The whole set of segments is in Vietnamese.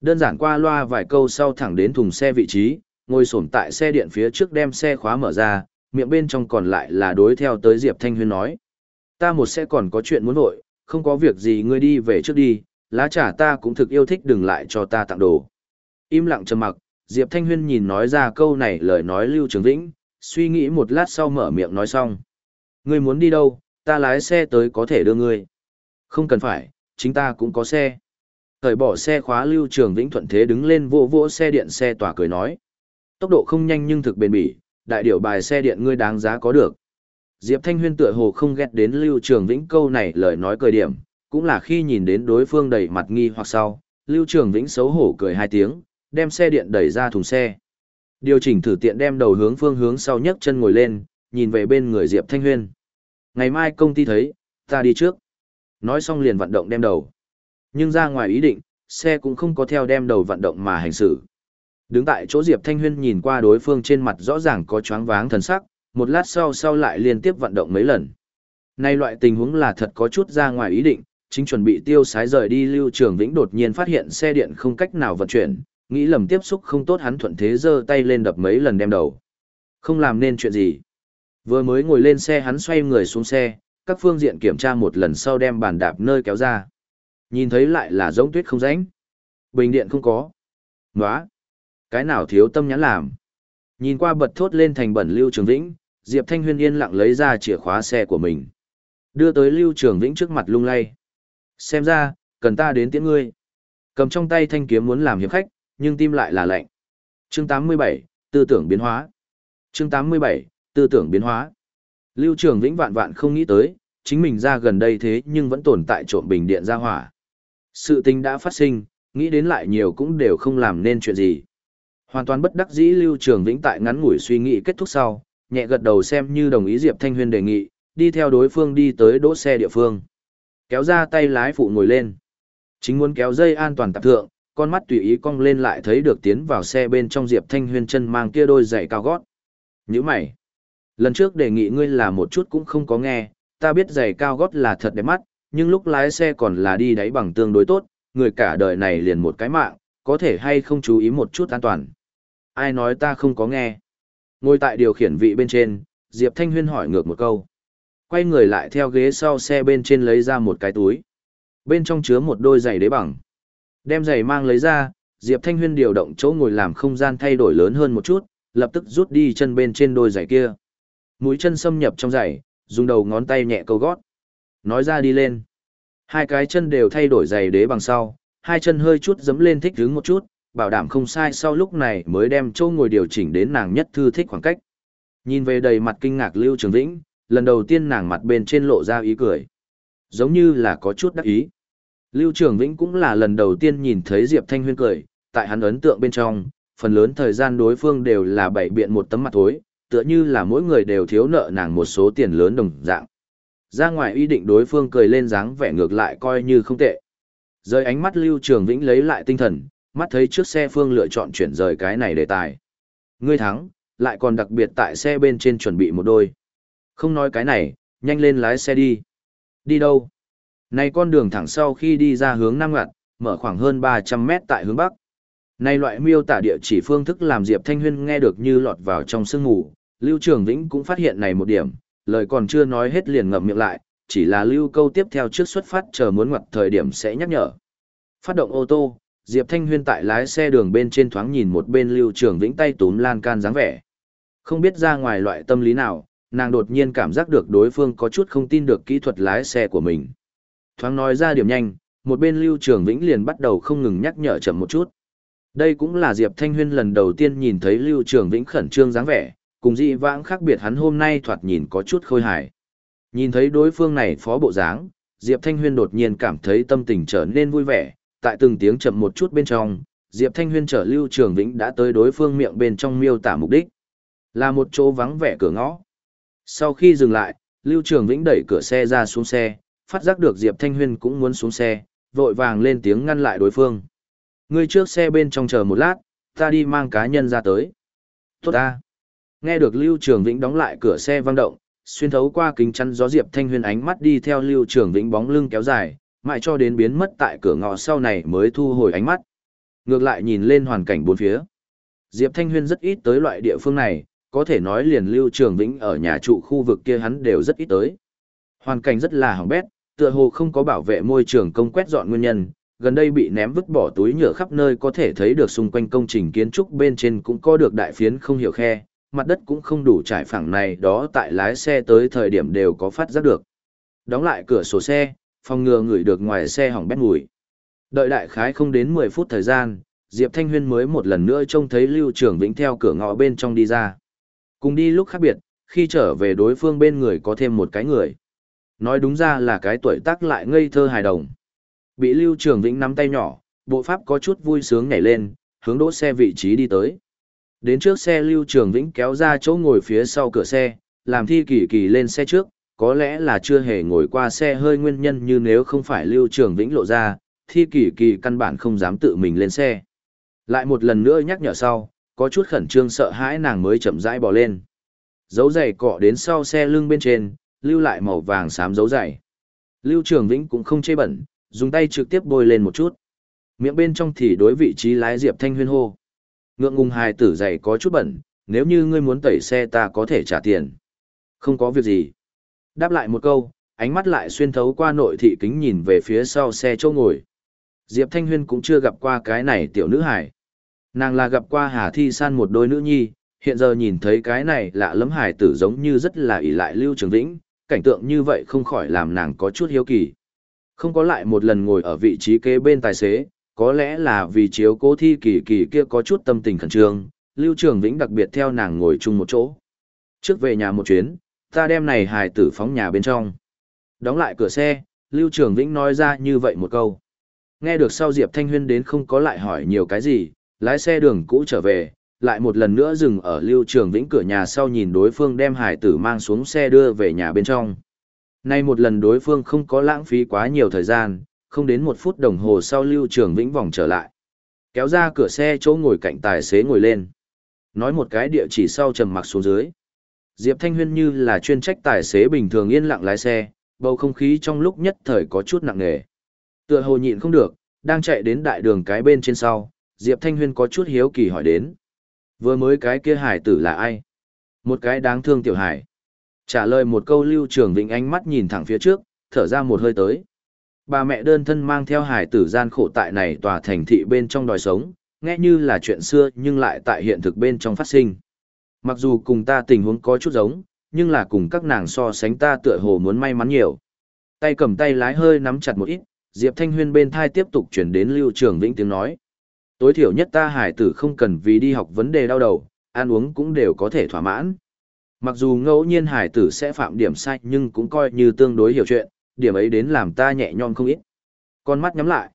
Đơn giản qua loa vài câu sau thẳng đến thùng xe vị trí, ngồi xổm tại xe điện phía trước đem xe khóa mở ra, miệng bên trong còn lại là đối theo tới Diệp Thanh Huyên nói. Ta một xe còn có chuyện muốn vội, không có việc gì ngươi đi về trước đi, lá trà ta cũng thực yêu thích đừng lại cho ta tặng đồ. Im lặng trầm mặc, Diệp Thanh Huyên nhìn nói ra câu này lời nói Lưu Trường Vĩnh, suy nghĩ một lát sau mở miệng nói xong. Ngươi muốn đi đâu, ta lái xe tới có thể đưa ngươi. Không cần phải, chính ta cũng có xe. Thời bỏ xe khóa Lưu Trường Vĩnh thuận thế đứng lên vỗ vỗ xe điện xe tỏa cười nói. Tốc độ không nhanh nhưng thực bền bỉ, đại điều bài xe điện ngươi đáng giá có được. Diệp Thanh Huyên tựa hồ không ghét đến Lưu Trường Vĩnh câu này lời nói cười điểm, cũng là khi nhìn đến đối phương đầy mặt nghi hoặc sau, Lưu Trường Vĩnh xấu hổ cười hai tiếng, đem xe điện đẩy ra thùng xe. Điều chỉnh thử tiện đem đầu hướng phương hướng sau nhấc chân ngồi lên, nhìn về bên người Diệp Thanh Huyên. Ngày mai công ty thấy, ta đi trước. Nói xong liền vận động đem đầu. Nhưng ra ngoài ý định, xe cũng không có theo đem đầu vận động mà hành xử. Đứng tại chỗ Diệp Thanh Huyên nhìn qua đối phương trên mặt rõ ràng có choáng váng thần sắc, một lát sau sau lại liên tiếp vận động mấy lần. Nay loại tình huống là thật có chút ra ngoài ý định, chính chuẩn bị tiêu sái rời đi Lưu Trường Vĩnh đột nhiên phát hiện xe điện không cách nào vận chuyển, nghĩ lầm tiếp xúc không tốt hắn thuận thế giơ tay lên đập mấy lần đem đầu. Không làm nên chuyện gì. Vừa mới ngồi lên xe hắn xoay người xuống xe, các phương diện kiểm tra một lần sau đem bàn đạp nơi kéo ra. Nhìn thấy lại là giống tuyết không ránh Bình điện không có. Nóa. Cái nào thiếu tâm nhãn làm. Nhìn qua bật thốt lên thành bẩn Lưu Trường Vĩnh, Diệp Thanh Huyên yên lặng lấy ra chìa khóa xe của mình. Đưa tới Lưu Trường Vĩnh trước mặt lung lay. Xem ra, cần ta đến tiễn ngươi. Cầm trong tay thanh kiếm muốn làm hiệp khách, nhưng tim lại là lạnh. Chương 87, tư tưởng biến hóa. Chương 87, tư tưởng biến hóa. Lưu Trường Vĩnh vạn vạn không nghĩ tới, chính mình ra gần đây thế nhưng vẫn tồn tại trộm bình điện ra hỏa. Sự tình đã phát sinh, nghĩ đến lại nhiều cũng đều không làm nên chuyện gì. Hoàn toàn bất đắc dĩ Lưu Trường Vĩnh tại ngắn ngủi suy nghĩ kết thúc sau, nhẹ gật đầu xem như đồng ý Diệp Thanh Huyên đề nghị, đi theo đối phương đi tới đỗ xe địa phương. Kéo ra tay lái phụ ngồi lên. Chính muốn kéo dây an toàn tạp thượng, con mắt tùy ý cong lên lại thấy được tiến vào xe bên trong Diệp Thanh Huyên chân mang kia đôi giày cao gót. Nhữ mày. Lần trước đề nghị ngươi là một chút cũng không có nghe, ta biết giày cao gót là thật đẹp mắt, nhưng lúc lái xe còn là đi đáy bằng tương đối tốt, người cả đời này liền một cái mạng, có thể hay không chú ý một chút an toàn. Ai nói ta không có nghe. Ngồi tại điều khiển vị bên trên, Diệp Thanh Huyên hỏi ngược một câu. Quay người lại theo ghế sau xe bên trên lấy ra một cái túi. Bên trong chứa một đôi giày đế bằng. Đem giày mang lấy ra, Diệp Thanh Huyên điều động chỗ ngồi làm không gian thay đổi lớn hơn một chút, lập tức rút đi chân bên trên đôi giày kia. Mũi chân xâm nhập trong giày, dùng đầu ngón tay nhẹ câu gót. Nói ra đi lên. Hai cái chân đều thay đổi giày đế bằng sau, hai chân hơi chút dấm lên thích đứng một chút, bảo đảm không sai sau lúc này mới đem chỗ ngồi điều chỉnh đến nàng nhất thư thích khoảng cách. Nhìn về đầy mặt kinh ngạc Lưu Trường Vĩnh, lần đầu tiên nàng mặt bên trên lộ ra ý cười. Giống như là có chút đắc ý. Lưu Trường Vĩnh cũng là lần đầu tiên nhìn thấy Diệp Thanh Huyên cười, tại hắn ấn tượng bên trong, phần lớn thời gian đối phương đều là bảy biện một tấm mặt thối, tựa như là mỗi người đều thiếu nợ nàng một số tiền lớn đồng dạng. Ra ngoài ý định đối phương cười lên dáng vẻ ngược lại coi như không tệ. Rơi ánh mắt Lưu Trường Vĩnh lấy lại tinh thần, mắt thấy trước xe phương lựa chọn chuyển rời cái này đề tài. Ngươi thắng, lại còn đặc biệt tại xe bên trên chuẩn bị một đôi. Không nói cái này, nhanh lên lái xe đi. Đi đâu? Này con đường thẳng sau khi đi ra hướng Nam Ngặt, mở khoảng hơn 300 mét tại hướng Bắc. Này loại miêu tả địa chỉ phương thức làm Diệp Thanh Huyên nghe được như lọt vào trong sương ngủ, Lưu Trường Vĩnh cũng phát hiện này một điểm, lời còn chưa nói hết liền ngậm miệng lại, chỉ là lưu câu tiếp theo trước xuất phát chờ muốn ngoặt thời điểm sẽ nhắc nhở. Phát động ô tô, Diệp Thanh Huyên tại lái xe đường bên trên thoáng nhìn một bên Lưu Trường Vĩnh tay túm lan can dáng vẻ. Không biết ra ngoài loại tâm lý nào, nàng đột nhiên cảm giác được đối phương có chút không tin được kỹ thuật lái xe của mình. Thoáng nói ra điểm nhanh, một bên Lưu Trường Vĩnh liền bắt đầu không ngừng nhắc nhở chậm một chút. Đây cũng là Diệp Thanh Huyên lần đầu tiên nhìn thấy Lưu Trường Vĩnh khẩn trương dáng vẻ, cùng dị vãng khác biệt hắn hôm nay thoạt nhìn có chút khôi hài. Nhìn thấy đối phương này phó bộ dáng, Diệp Thanh Huyên đột nhiên cảm thấy tâm tình trở nên vui vẻ, tại từng tiếng chậm một chút bên trong, Diệp Thanh Huyên trở Lưu Trường Vĩnh đã tới đối phương miệng bên trong miêu tả mục đích. Là một chỗ vắng vẻ cửa ngõ. Sau khi dừng lại, Lưu Trường Vĩnh đẩy cửa xe ra xuống xe, phát giác được Diệp Thanh Huyên cũng muốn xuống xe, vội vàng lên tiếng ngăn lại đối phương. người trước xe bên trong chờ một lát, ta đi mang cá nhân ra tới. Tốt ta. Nghe được Lưu Trường Vĩnh đóng lại cửa xe vang động, xuyên thấu qua kính chắn gió Diệp Thanh Huyên ánh mắt đi theo Lưu Trường Vĩnh bóng lưng kéo dài, mãi cho đến biến mất tại cửa ngõ sau này mới thu hồi ánh mắt. Ngược lại nhìn lên hoàn cảnh bốn phía. Diệp Thanh Huyên rất ít tới loại địa phương này, có thể nói liền Lưu Trường Vĩnh ở nhà trụ khu vực kia hắn đều rất ít tới. Hoàn cảnh rất là hỏng bét, tựa hồ không có bảo vệ môi trường công quét dọn nguyên nhân, gần đây bị ném vứt bỏ túi nhựa khắp nơi có thể thấy được xung quanh công trình kiến trúc bên trên cũng có được đại phiến không hiểu khe, mặt đất cũng không đủ trải phẳng này đó tại lái xe tới thời điểm đều có phát giác được. Đóng lại cửa sổ xe, phòng ngừa ngửi được ngoài xe hỏng bét mùi. Đợi đại khái không đến 10 phút thời gian, Diệp Thanh Huyên mới một lần nữa trông thấy Lưu Trường Vĩnh theo cửa ngõ bên trong đi ra. Cùng đi lúc khác biệt, khi trở về đối phương bên người có thêm một cái người. Nói đúng ra là cái tuổi tác lại ngây thơ hài đồng. Bị Lưu Trường Vĩnh nắm tay nhỏ, bộ pháp có chút vui sướng nhảy lên, hướng đỗ xe vị trí đi tới. Đến trước xe Lưu Trường Vĩnh kéo ra chỗ ngồi phía sau cửa xe, làm thi kỳ kỳ lên xe trước, có lẽ là chưa hề ngồi qua xe hơi nguyên nhân như nếu không phải Lưu Trường Vĩnh lộ ra, thi kỳ kỳ căn bản không dám tự mình lên xe. Lại một lần nữa nhắc nhở sau, có chút khẩn trương sợ hãi nàng mới chậm rãi bỏ lên. Dấu giày cọ đến sau xe lưng bên trên, lưu lại màu vàng xám dấu giày. Lưu Trường Vĩnh cũng không chê bẩn, dùng tay trực tiếp bôi lên một chút. Miệng bên trong thì đối vị trí lái Diệp Thanh Huyên hô. Ngượng ngùng hài tử dày có chút bẩn, nếu như ngươi muốn tẩy xe ta có thể trả tiền. Không có việc gì. Đáp lại một câu, ánh mắt lại xuyên thấu qua nội thị kính nhìn về phía sau xe châu ngồi. Diệp Thanh Huyên cũng chưa gặp qua cái này tiểu nữ hải. Nàng là gặp qua Hà Thi San một đôi nữ nhi, hiện giờ nhìn thấy cái này lạ lẫm hải tử giống như rất là ỷ lại Lưu Trường Vĩnh, cảnh tượng như vậy không khỏi làm nàng có chút hiếu kỳ. Không có lại một lần ngồi ở vị trí kế bên tài xế, có lẽ là vì chiếu cố thi kỳ kỳ kia có chút tâm tình khẩn trương, Lưu Trường Vĩnh đặc biệt theo nàng ngồi chung một chỗ. Trước về nhà một chuyến, ta đem này hài tử phóng nhà bên trong. Đóng lại cửa xe, Lưu Trường Vĩnh nói ra như vậy một câu. Nghe được sau Diệp Thanh Huyên đến không có lại hỏi nhiều cái gì, lái xe đường cũ trở về, lại một lần nữa dừng ở Lưu Trường Vĩnh cửa nhà sau nhìn đối phương đem hải tử mang xuống xe đưa về nhà bên trong. Nay một lần đối phương không có lãng phí quá nhiều thời gian, không đến một phút đồng hồ sau Lưu Trường Vĩnh vòng trở lại. Kéo ra cửa xe chỗ ngồi cạnh tài xế ngồi lên. Nói một cái địa chỉ sau trầm mặc xuống dưới. Diệp Thanh Huyên như là chuyên trách tài xế bình thường yên lặng lái xe, bầu không khí trong lúc nhất thời có chút nặng nề. Tựa hồ nhịn không được, đang chạy đến đại đường cái bên trên sau, Diệp Thanh Huyên có chút hiếu kỳ hỏi đến. Vừa mới cái kia hải tử là ai? Một cái đáng thương tiểu hải. Trả lời một câu lưu trường vĩnh ánh mắt nhìn thẳng phía trước, thở ra một hơi tới. Bà mẹ đơn thân mang theo hải tử gian khổ tại này tòa thành thị bên trong đòi sống, nghe như là chuyện xưa nhưng lại tại hiện thực bên trong phát sinh. Mặc dù cùng ta tình huống có chút giống, nhưng là cùng các nàng so sánh ta tựa hồ muốn may mắn nhiều. Tay cầm tay lái hơi nắm chặt một ít, Diệp Thanh Huyên bên thai tiếp tục chuyển đến Lưu Trường Vĩnh tiếng nói. Tối thiểu nhất ta hải tử không cần vì đi học vấn đề đau đầu, ăn uống cũng đều có thể thỏa mãn. Mặc dù ngẫu nhiên hải tử sẽ phạm điểm sai nhưng cũng coi như tương đối hiểu chuyện, điểm ấy đến làm ta nhẹ nhõm không ít. Con mắt nhắm lại.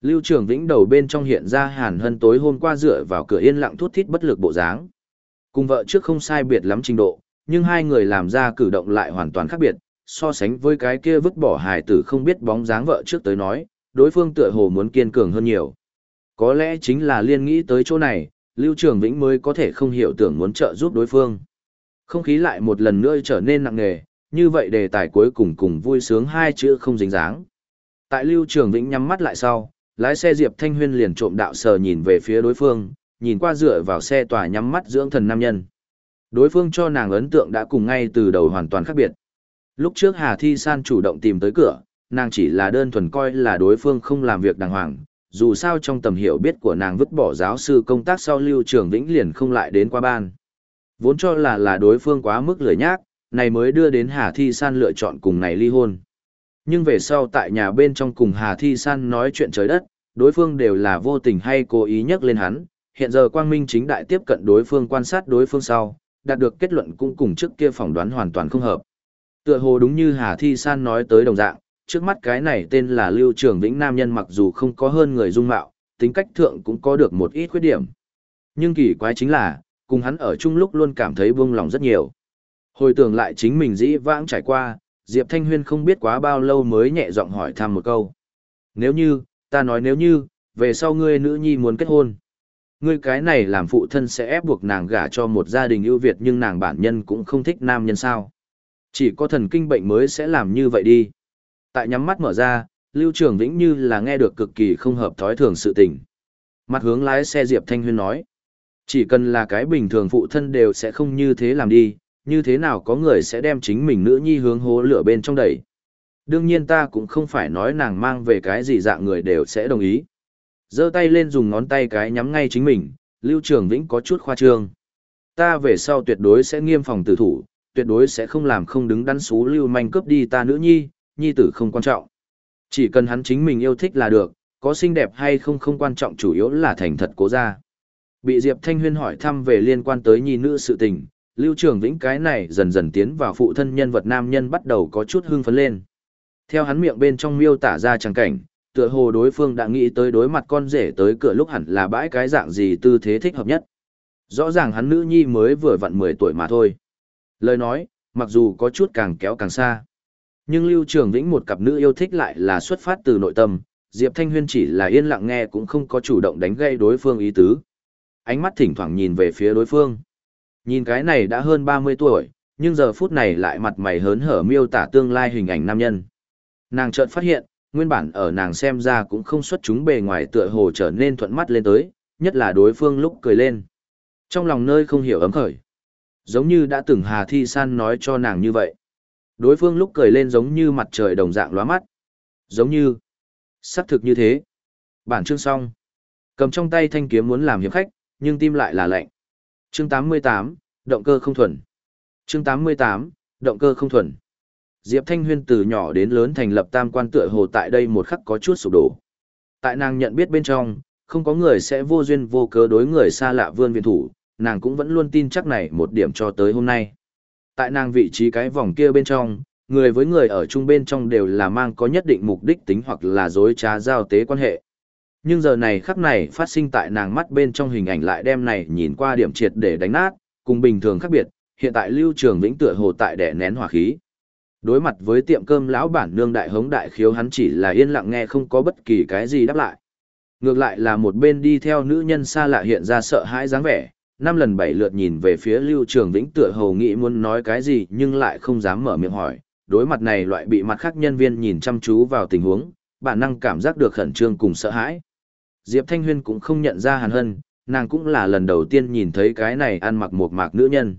Lưu Trường Vĩnh đầu bên trong hiện ra hàn hân tối hôm qua dựa vào cửa yên lặng thút thít bất lực bộ dáng. Cùng vợ trước không sai biệt lắm trình độ, nhưng hai người làm ra cử động lại hoàn toàn khác biệt, so sánh với cái kia vứt bỏ hài tử không biết bóng dáng vợ trước tới nói, đối phương tựa hồ muốn kiên cường hơn nhiều. Có lẽ chính là liên nghĩ tới chỗ này, Lưu Trường Vĩnh mới có thể không hiểu tưởng muốn trợ giúp đối phương. Không khí lại một lần nữa trở nên nặng nề, như vậy đề tài cuối cùng cùng vui sướng hai chữ không dính dáng. Tại Lưu Trường Vĩnh nhắm mắt lại sau, lái xe Diệp Thanh Huyên liền trộm đạo sờ nhìn về phía đối phương, nhìn qua dựa vào xe tòa nhắm mắt dưỡng thần nam nhân. Đối phương cho nàng ấn tượng đã cùng ngay từ đầu hoàn toàn khác biệt. Lúc trước Hà Thi San chủ động tìm tới cửa, nàng chỉ là đơn thuần coi là đối phương không làm việc đàng hoàng, dù sao trong tầm hiểu biết của nàng vứt bỏ giáo sư công tác sau lưu trường vĩnh liền không lại đến qua ban. Vốn cho là là đối phương quá mức lười nhác, này mới đưa đến Hà Thi San lựa chọn cùng này ly hôn. Nhưng về sau tại nhà bên trong cùng Hà Thi San nói chuyện trời đất, đối phương đều là vô tình hay cố ý nhắc lên hắn, hiện giờ Quang Minh chính đại tiếp cận đối phương quan sát đối phương sau, đạt được kết luận cũng cùng trước kia phỏng đoán hoàn toàn không hợp. Tựa hồ đúng như Hà Thi San nói tới đồng dạng, trước mắt cái này tên là Lưu Trường Vĩnh Nam nhân mặc dù không có hơn người dung mạo, tính cách thượng cũng có được một ít khuyết điểm. Nhưng kỳ quái chính là, cùng hắn ở chung lúc luôn cảm thấy buông lòng rất nhiều. Hồi tưởng lại chính mình dĩ vãng trải qua, Diệp Thanh Huyên không biết quá bao lâu mới nhẹ giọng hỏi thăm một câu. Nếu như, ta nói nếu như, về sau ngươi nữ nhi muốn kết hôn. Ngươi cái này làm phụ thân sẽ ép buộc nàng gả cho một gia đình ưu việt nhưng nàng bản nhân cũng không thích nam nhân sao. Chỉ có thần kinh bệnh mới sẽ làm như vậy đi. Tại nhắm mắt mở ra, Lưu Trường Vĩnh như là nghe được cực kỳ không hợp thói thường sự tình. Mặt hướng lái xe Diệp Thanh Huyên nói. Chỉ cần là cái bình thường phụ thân đều sẽ không như thế làm đi, như thế nào có người sẽ đem chính mình nữ nhi hướng hố lửa bên trong đẩy. Đương nhiên ta cũng không phải nói nàng mang về cái gì dạng người đều sẽ đồng ý. giơ tay lên dùng ngón tay cái nhắm ngay chính mình, Lưu Trường Vĩnh có chút khoa trương. Ta về sau tuyệt đối sẽ nghiêm phòng tử thủ, tuyệt đối sẽ không làm không đứng đắn xú lưu manh cướp đi ta nữ nhi, nhi tử không quan trọng. Chỉ cần hắn chính mình yêu thích là được, có xinh đẹp hay không không quan trọng chủ yếu là thành thật cố ra. Bị Diệp Thanh Huyên hỏi thăm về liên quan tới nhi nữ sự tình, Lưu Trường Vĩnh cái này dần dần tiến vào phụ thân nhân vật nam nhân bắt đầu có chút hưng phấn lên. Theo hắn miệng bên trong miêu tả ra chẳng cảnh, tựa hồ đối phương đã nghĩ tới đối mặt con rể tới cửa lúc hẳn là bãi cái dạng gì tư thế thích hợp nhất. Rõ ràng hắn nữ nhi mới vừa vặn 10 tuổi mà thôi. Lời nói, mặc dù có chút càng kéo càng xa. Nhưng Lưu Trường Vĩnh một cặp nữ yêu thích lại là xuất phát từ nội tâm, Diệp Thanh Huyên chỉ là yên lặng nghe cũng không có chủ động đánh gây đối phương ý tứ. Ánh mắt thỉnh thoảng nhìn về phía đối phương. Nhìn cái này đã hơn 30 tuổi, nhưng giờ phút này lại mặt mày hớn hở miêu tả tương lai hình ảnh nam nhân. Nàng chợt phát hiện, nguyên bản ở nàng xem ra cũng không xuất chúng bề ngoài tựa hồ trở nên thuận mắt lên tới, nhất là đối phương lúc cười lên. Trong lòng nơi không hiểu ấm khởi. Giống như đã từng Hà Thi San nói cho nàng như vậy. Đối phương lúc cười lên giống như mặt trời đồng dạng lóa mắt. Giống như, Sắc thực như thế. Bản chương xong. Cầm trong tay thanh kiếm muốn làm hiệp khách, nhưng tim lại là lạnh. Chương 88, động cơ không thuần. Chương 88, động cơ không thuần. Diệp Thanh Huyên từ nhỏ đến lớn thành lập tam quan tựa hồ tại đây một khắc có chút sụp đổ. Tại nàng nhận biết bên trong, không có người sẽ vô duyên vô cớ đối người xa lạ vươn viện thủ, nàng cũng vẫn luôn tin chắc này một điểm cho tới hôm nay. Tại nàng vị trí cái vòng kia bên trong, người với người ở chung bên trong đều là mang có nhất định mục đích tính hoặc là dối trá giao tế quan hệ. Nhưng giờ này khắc này phát sinh tại nàng mắt bên trong hình ảnh lại đem này nhìn qua điểm triệt để đánh nát, cùng bình thường khác biệt, hiện tại lưu trường vĩnh tựa hồ tại đè nén hỏa khí. Đối mặt với tiệm cơm lão bản nương đại hống đại khiếu hắn chỉ là yên lặng nghe không có bất kỳ cái gì đáp lại. Ngược lại là một bên đi theo nữ nhân xa lạ hiện ra sợ hãi dáng vẻ, năm lần bảy lượt nhìn về phía Lưu Trường Vĩnh tựa hồ nghĩ muốn nói cái gì nhưng lại không dám mở miệng hỏi. Đối mặt này loại bị mặt khác nhân viên nhìn chăm chú vào tình huống, bản năng cảm giác được khẩn trương cùng sợ hãi. Diệp Thanh Huyên cũng không nhận ra Hàn Hân, nàng cũng là lần đầu tiên nhìn thấy cái này ăn mặc một mạc nữ nhân.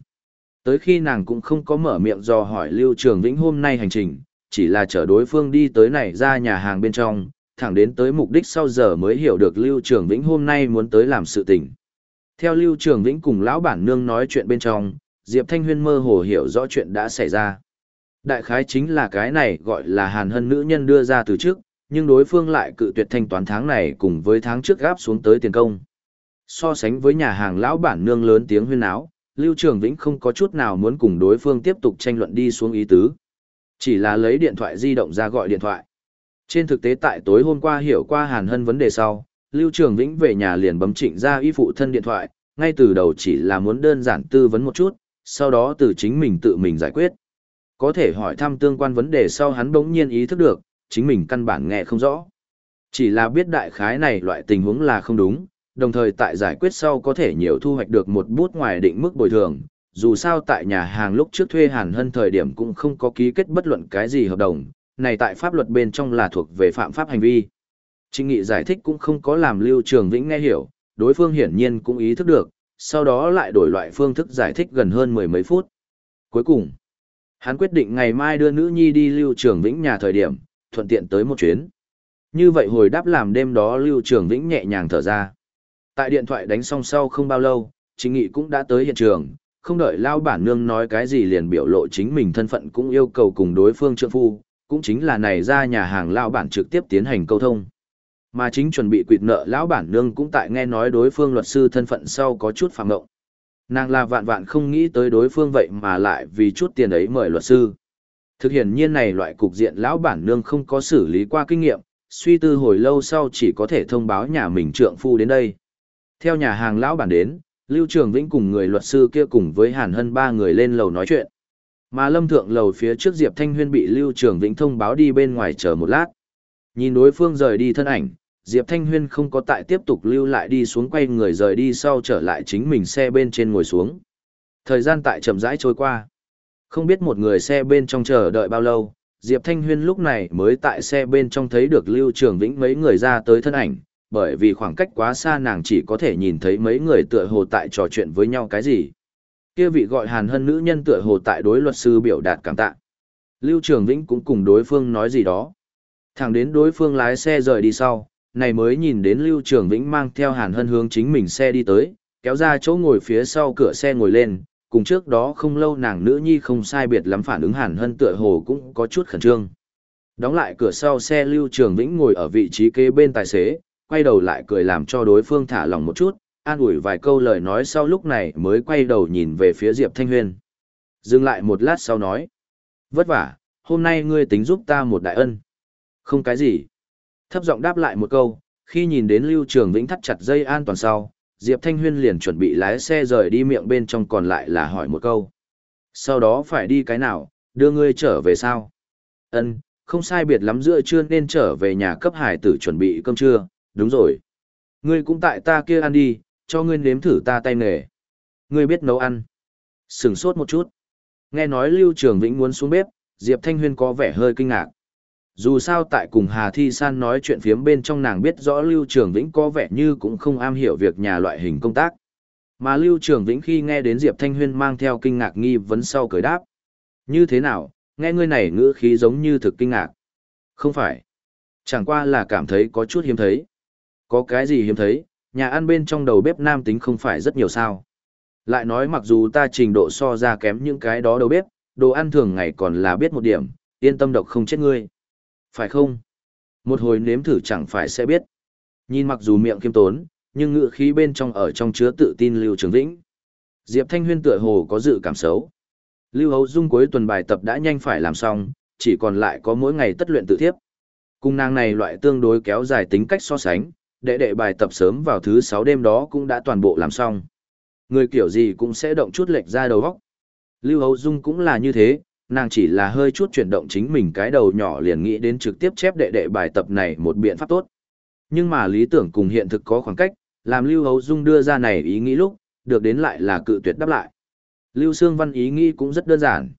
Tới khi nàng cũng không có mở miệng do hỏi Lưu Trường Vĩnh hôm nay hành trình, chỉ là chở đối phương đi tới này ra nhà hàng bên trong, thẳng đến tới mục đích sau giờ mới hiểu được Lưu Trường Vĩnh hôm nay muốn tới làm sự tình. Theo Lưu Trường Vĩnh cùng lão bản nương nói chuyện bên trong, Diệp Thanh Huyên mơ hồ hiểu rõ chuyện đã xảy ra. Đại khái chính là cái này gọi là hàn hân nữ nhân đưa ra từ trước, nhưng đối phương lại cự tuyệt thanh toán tháng này cùng với tháng trước gáp xuống tới tiền công. So sánh với nhà hàng lão bản nương lớn tiếng huyên áo, Lưu Trường Vĩnh không có chút nào muốn cùng đối phương tiếp tục tranh luận đi xuống ý tứ. Chỉ là lấy điện thoại di động ra gọi điện thoại. Trên thực tế tại tối hôm qua hiểu qua Hàn Hân vấn đề sau, Lưu Trường Vĩnh về nhà liền bấm trịnh ra y phụ thân điện thoại, ngay từ đầu chỉ là muốn đơn giản tư vấn một chút, sau đó từ chính mình tự mình giải quyết. Có thể hỏi thăm tương quan vấn đề sau hắn bỗng nhiên ý thức được, chính mình căn bản nghe không rõ. Chỉ là biết đại khái này loại tình huống là không đúng, đồng thời tại giải quyết sau có thể nhiều thu hoạch được một bút ngoài định mức bồi thường. Dù sao tại nhà hàng lúc trước thuê Hàn Hân thời điểm cũng không có ký kết bất luận cái gì hợp đồng, này tại pháp luật bên trong là thuộc về phạm pháp hành vi. Trịnh Nghị giải thích cũng không có làm Lưu Trường Vĩnh nghe hiểu, đối phương hiển nhiên cũng ý thức được, sau đó lại đổi loại phương thức giải thích gần hơn mười mấy phút. Cuối cùng, hắn quyết định ngày mai đưa nữ nhi đi Lưu Trường Vĩnh nhà thời điểm, thuận tiện tới một chuyến. Như vậy hồi đáp làm đêm đó Lưu Trường Vĩnh nhẹ nhàng thở ra. Tại điện thoại đánh xong sau không bao lâu, Trình Nghị cũng đã tới hiện trường, không đợi Lao bản nương nói cái gì liền biểu lộ chính mình thân phận cũng yêu cầu cùng đối phương trượng phu, cũng chính là này ra nhà hàng Lao bản trực tiếp tiến hành câu thông. Mà chính chuẩn bị quỵt nợ lão bản nương cũng tại nghe nói đối phương luật sư thân phận sau có chút phạm ngộng. Nàng là vạn vạn không nghĩ tới đối phương vậy mà lại vì chút tiền ấy mời luật sư. Thực hiện nhiên này loại cục diện lão bản nương không có xử lý qua kinh nghiệm, suy tư hồi lâu sau chỉ có thể thông báo nhà mình trượng phu đến đây. Theo nhà hàng lão bản đến, Lưu Trường Vĩnh cùng người luật sư kia cùng với Hàn Hân ba người lên lầu nói chuyện. Mà lâm thượng lầu phía trước Diệp Thanh Huyên bị Lưu Trường Vĩnh thông báo đi bên ngoài chờ một lát. Nhìn đối phương rời đi thân ảnh, Diệp Thanh Huyên không có tại tiếp tục lưu lại đi xuống quay người rời đi sau trở lại chính mình xe bên trên ngồi xuống. Thời gian tại chậm rãi trôi qua. Không biết một người xe bên trong chờ đợi bao lâu, Diệp Thanh Huyên lúc này mới tại xe bên trong thấy được Lưu Trường Vĩnh mấy người ra tới thân ảnh, bởi vì khoảng cách quá xa nàng chỉ có thể nhìn thấy mấy người tựa hồ tại trò chuyện với nhau cái gì. Kia vị gọi Hàn Hân nữ nhân tựa hồ tại đối luật sư biểu đạt cảm tạ. Lưu Trường Vĩnh cũng cùng đối phương nói gì đó. Thẳng đến đối phương lái xe rời đi sau, này mới nhìn đến Lưu Trường Vĩnh mang theo Hàn Hân hướng chính mình xe đi tới, kéo ra chỗ ngồi phía sau cửa xe ngồi lên, cùng trước đó không lâu nàng nữ nhi không sai biệt lắm phản ứng Hàn Hân tựa hồ cũng có chút khẩn trương. Đóng lại cửa sau xe Lưu Trường Vĩnh ngồi ở vị trí kế bên tài xế, quay đầu lại cười làm cho đối phương thả lòng một chút, an ủi vài câu lời nói sau lúc này mới quay đầu nhìn về phía Diệp Thanh Huyên. Dừng lại một lát sau nói. Vất vả, hôm nay ngươi tính giúp ta một đại ân. Không cái gì. Thấp giọng đáp lại một câu, khi nhìn đến Lưu Trường Vĩnh thắt chặt dây an toàn sau, Diệp Thanh Huyên liền chuẩn bị lái xe rời đi miệng bên trong còn lại là hỏi một câu. Sau đó phải đi cái nào, đưa ngươi trở về sao? Ân, không sai biệt lắm giữa trưa nên trở về nhà cấp hải tử chuẩn bị cơm trưa, đúng rồi. Ngươi cũng tại ta kia ăn đi, cho ngươi nếm thử ta tay nghề. Ngươi biết nấu ăn. Sừng sốt một chút. Nghe nói Lưu Trường Vĩnh muốn xuống bếp, Diệp Thanh Huyên có vẻ hơi kinh ngạc. Dù sao tại cùng Hà Thi San nói chuyện phiếm bên trong nàng biết rõ Lưu Trường Vĩnh có vẻ như cũng không am hiểu việc nhà loại hình công tác. Mà Lưu Trường Vĩnh khi nghe đến Diệp Thanh Huyên mang theo kinh ngạc nghi vấn sau cười đáp. Như thế nào, nghe ngươi này ngữ khí giống như thực kinh ngạc. Không phải. Chẳng qua là cảm thấy có chút hiếm thấy. Có cái gì hiếm thấy, nhà ăn bên trong đầu bếp nam tính không phải rất nhiều sao. Lại nói mặc dù ta trình độ so ra kém những cái đó đầu bếp, đồ ăn thường ngày còn là biết một điểm, yên tâm độc không chết ngươi. Phải không? Một hồi nếm thử chẳng phải sẽ biết. Nhìn mặc dù miệng kiêm tốn, nhưng ngựa khí bên trong ở trong chứa tự tin Lưu Trường Vĩnh. Diệp Thanh Huyên tựa hồ có dự cảm xấu. Lưu Hấu Dung cuối tuần bài tập đã nhanh phải làm xong, chỉ còn lại có mỗi ngày tất luyện tự thiếp. Cung nàng này loại tương đối kéo dài tính cách so sánh, đệ đệ bài tập sớm vào thứ 6 đêm đó cũng đã toàn bộ làm xong. Người kiểu gì cũng sẽ động chút lệch ra đầu góc. Lưu Hấu Dung cũng là như thế, nàng chỉ là hơi chút chuyển động chính mình cái đầu nhỏ liền nghĩ đến trực tiếp chép đệ đệ bài tập này một biện pháp tốt. Nhưng mà lý tưởng cùng hiện thực có khoảng cách, làm Lưu Hấu Dung đưa ra này ý nghĩ lúc, được đến lại là cự tuyệt đáp lại. Lưu Sương Văn ý nghĩ cũng rất đơn giản.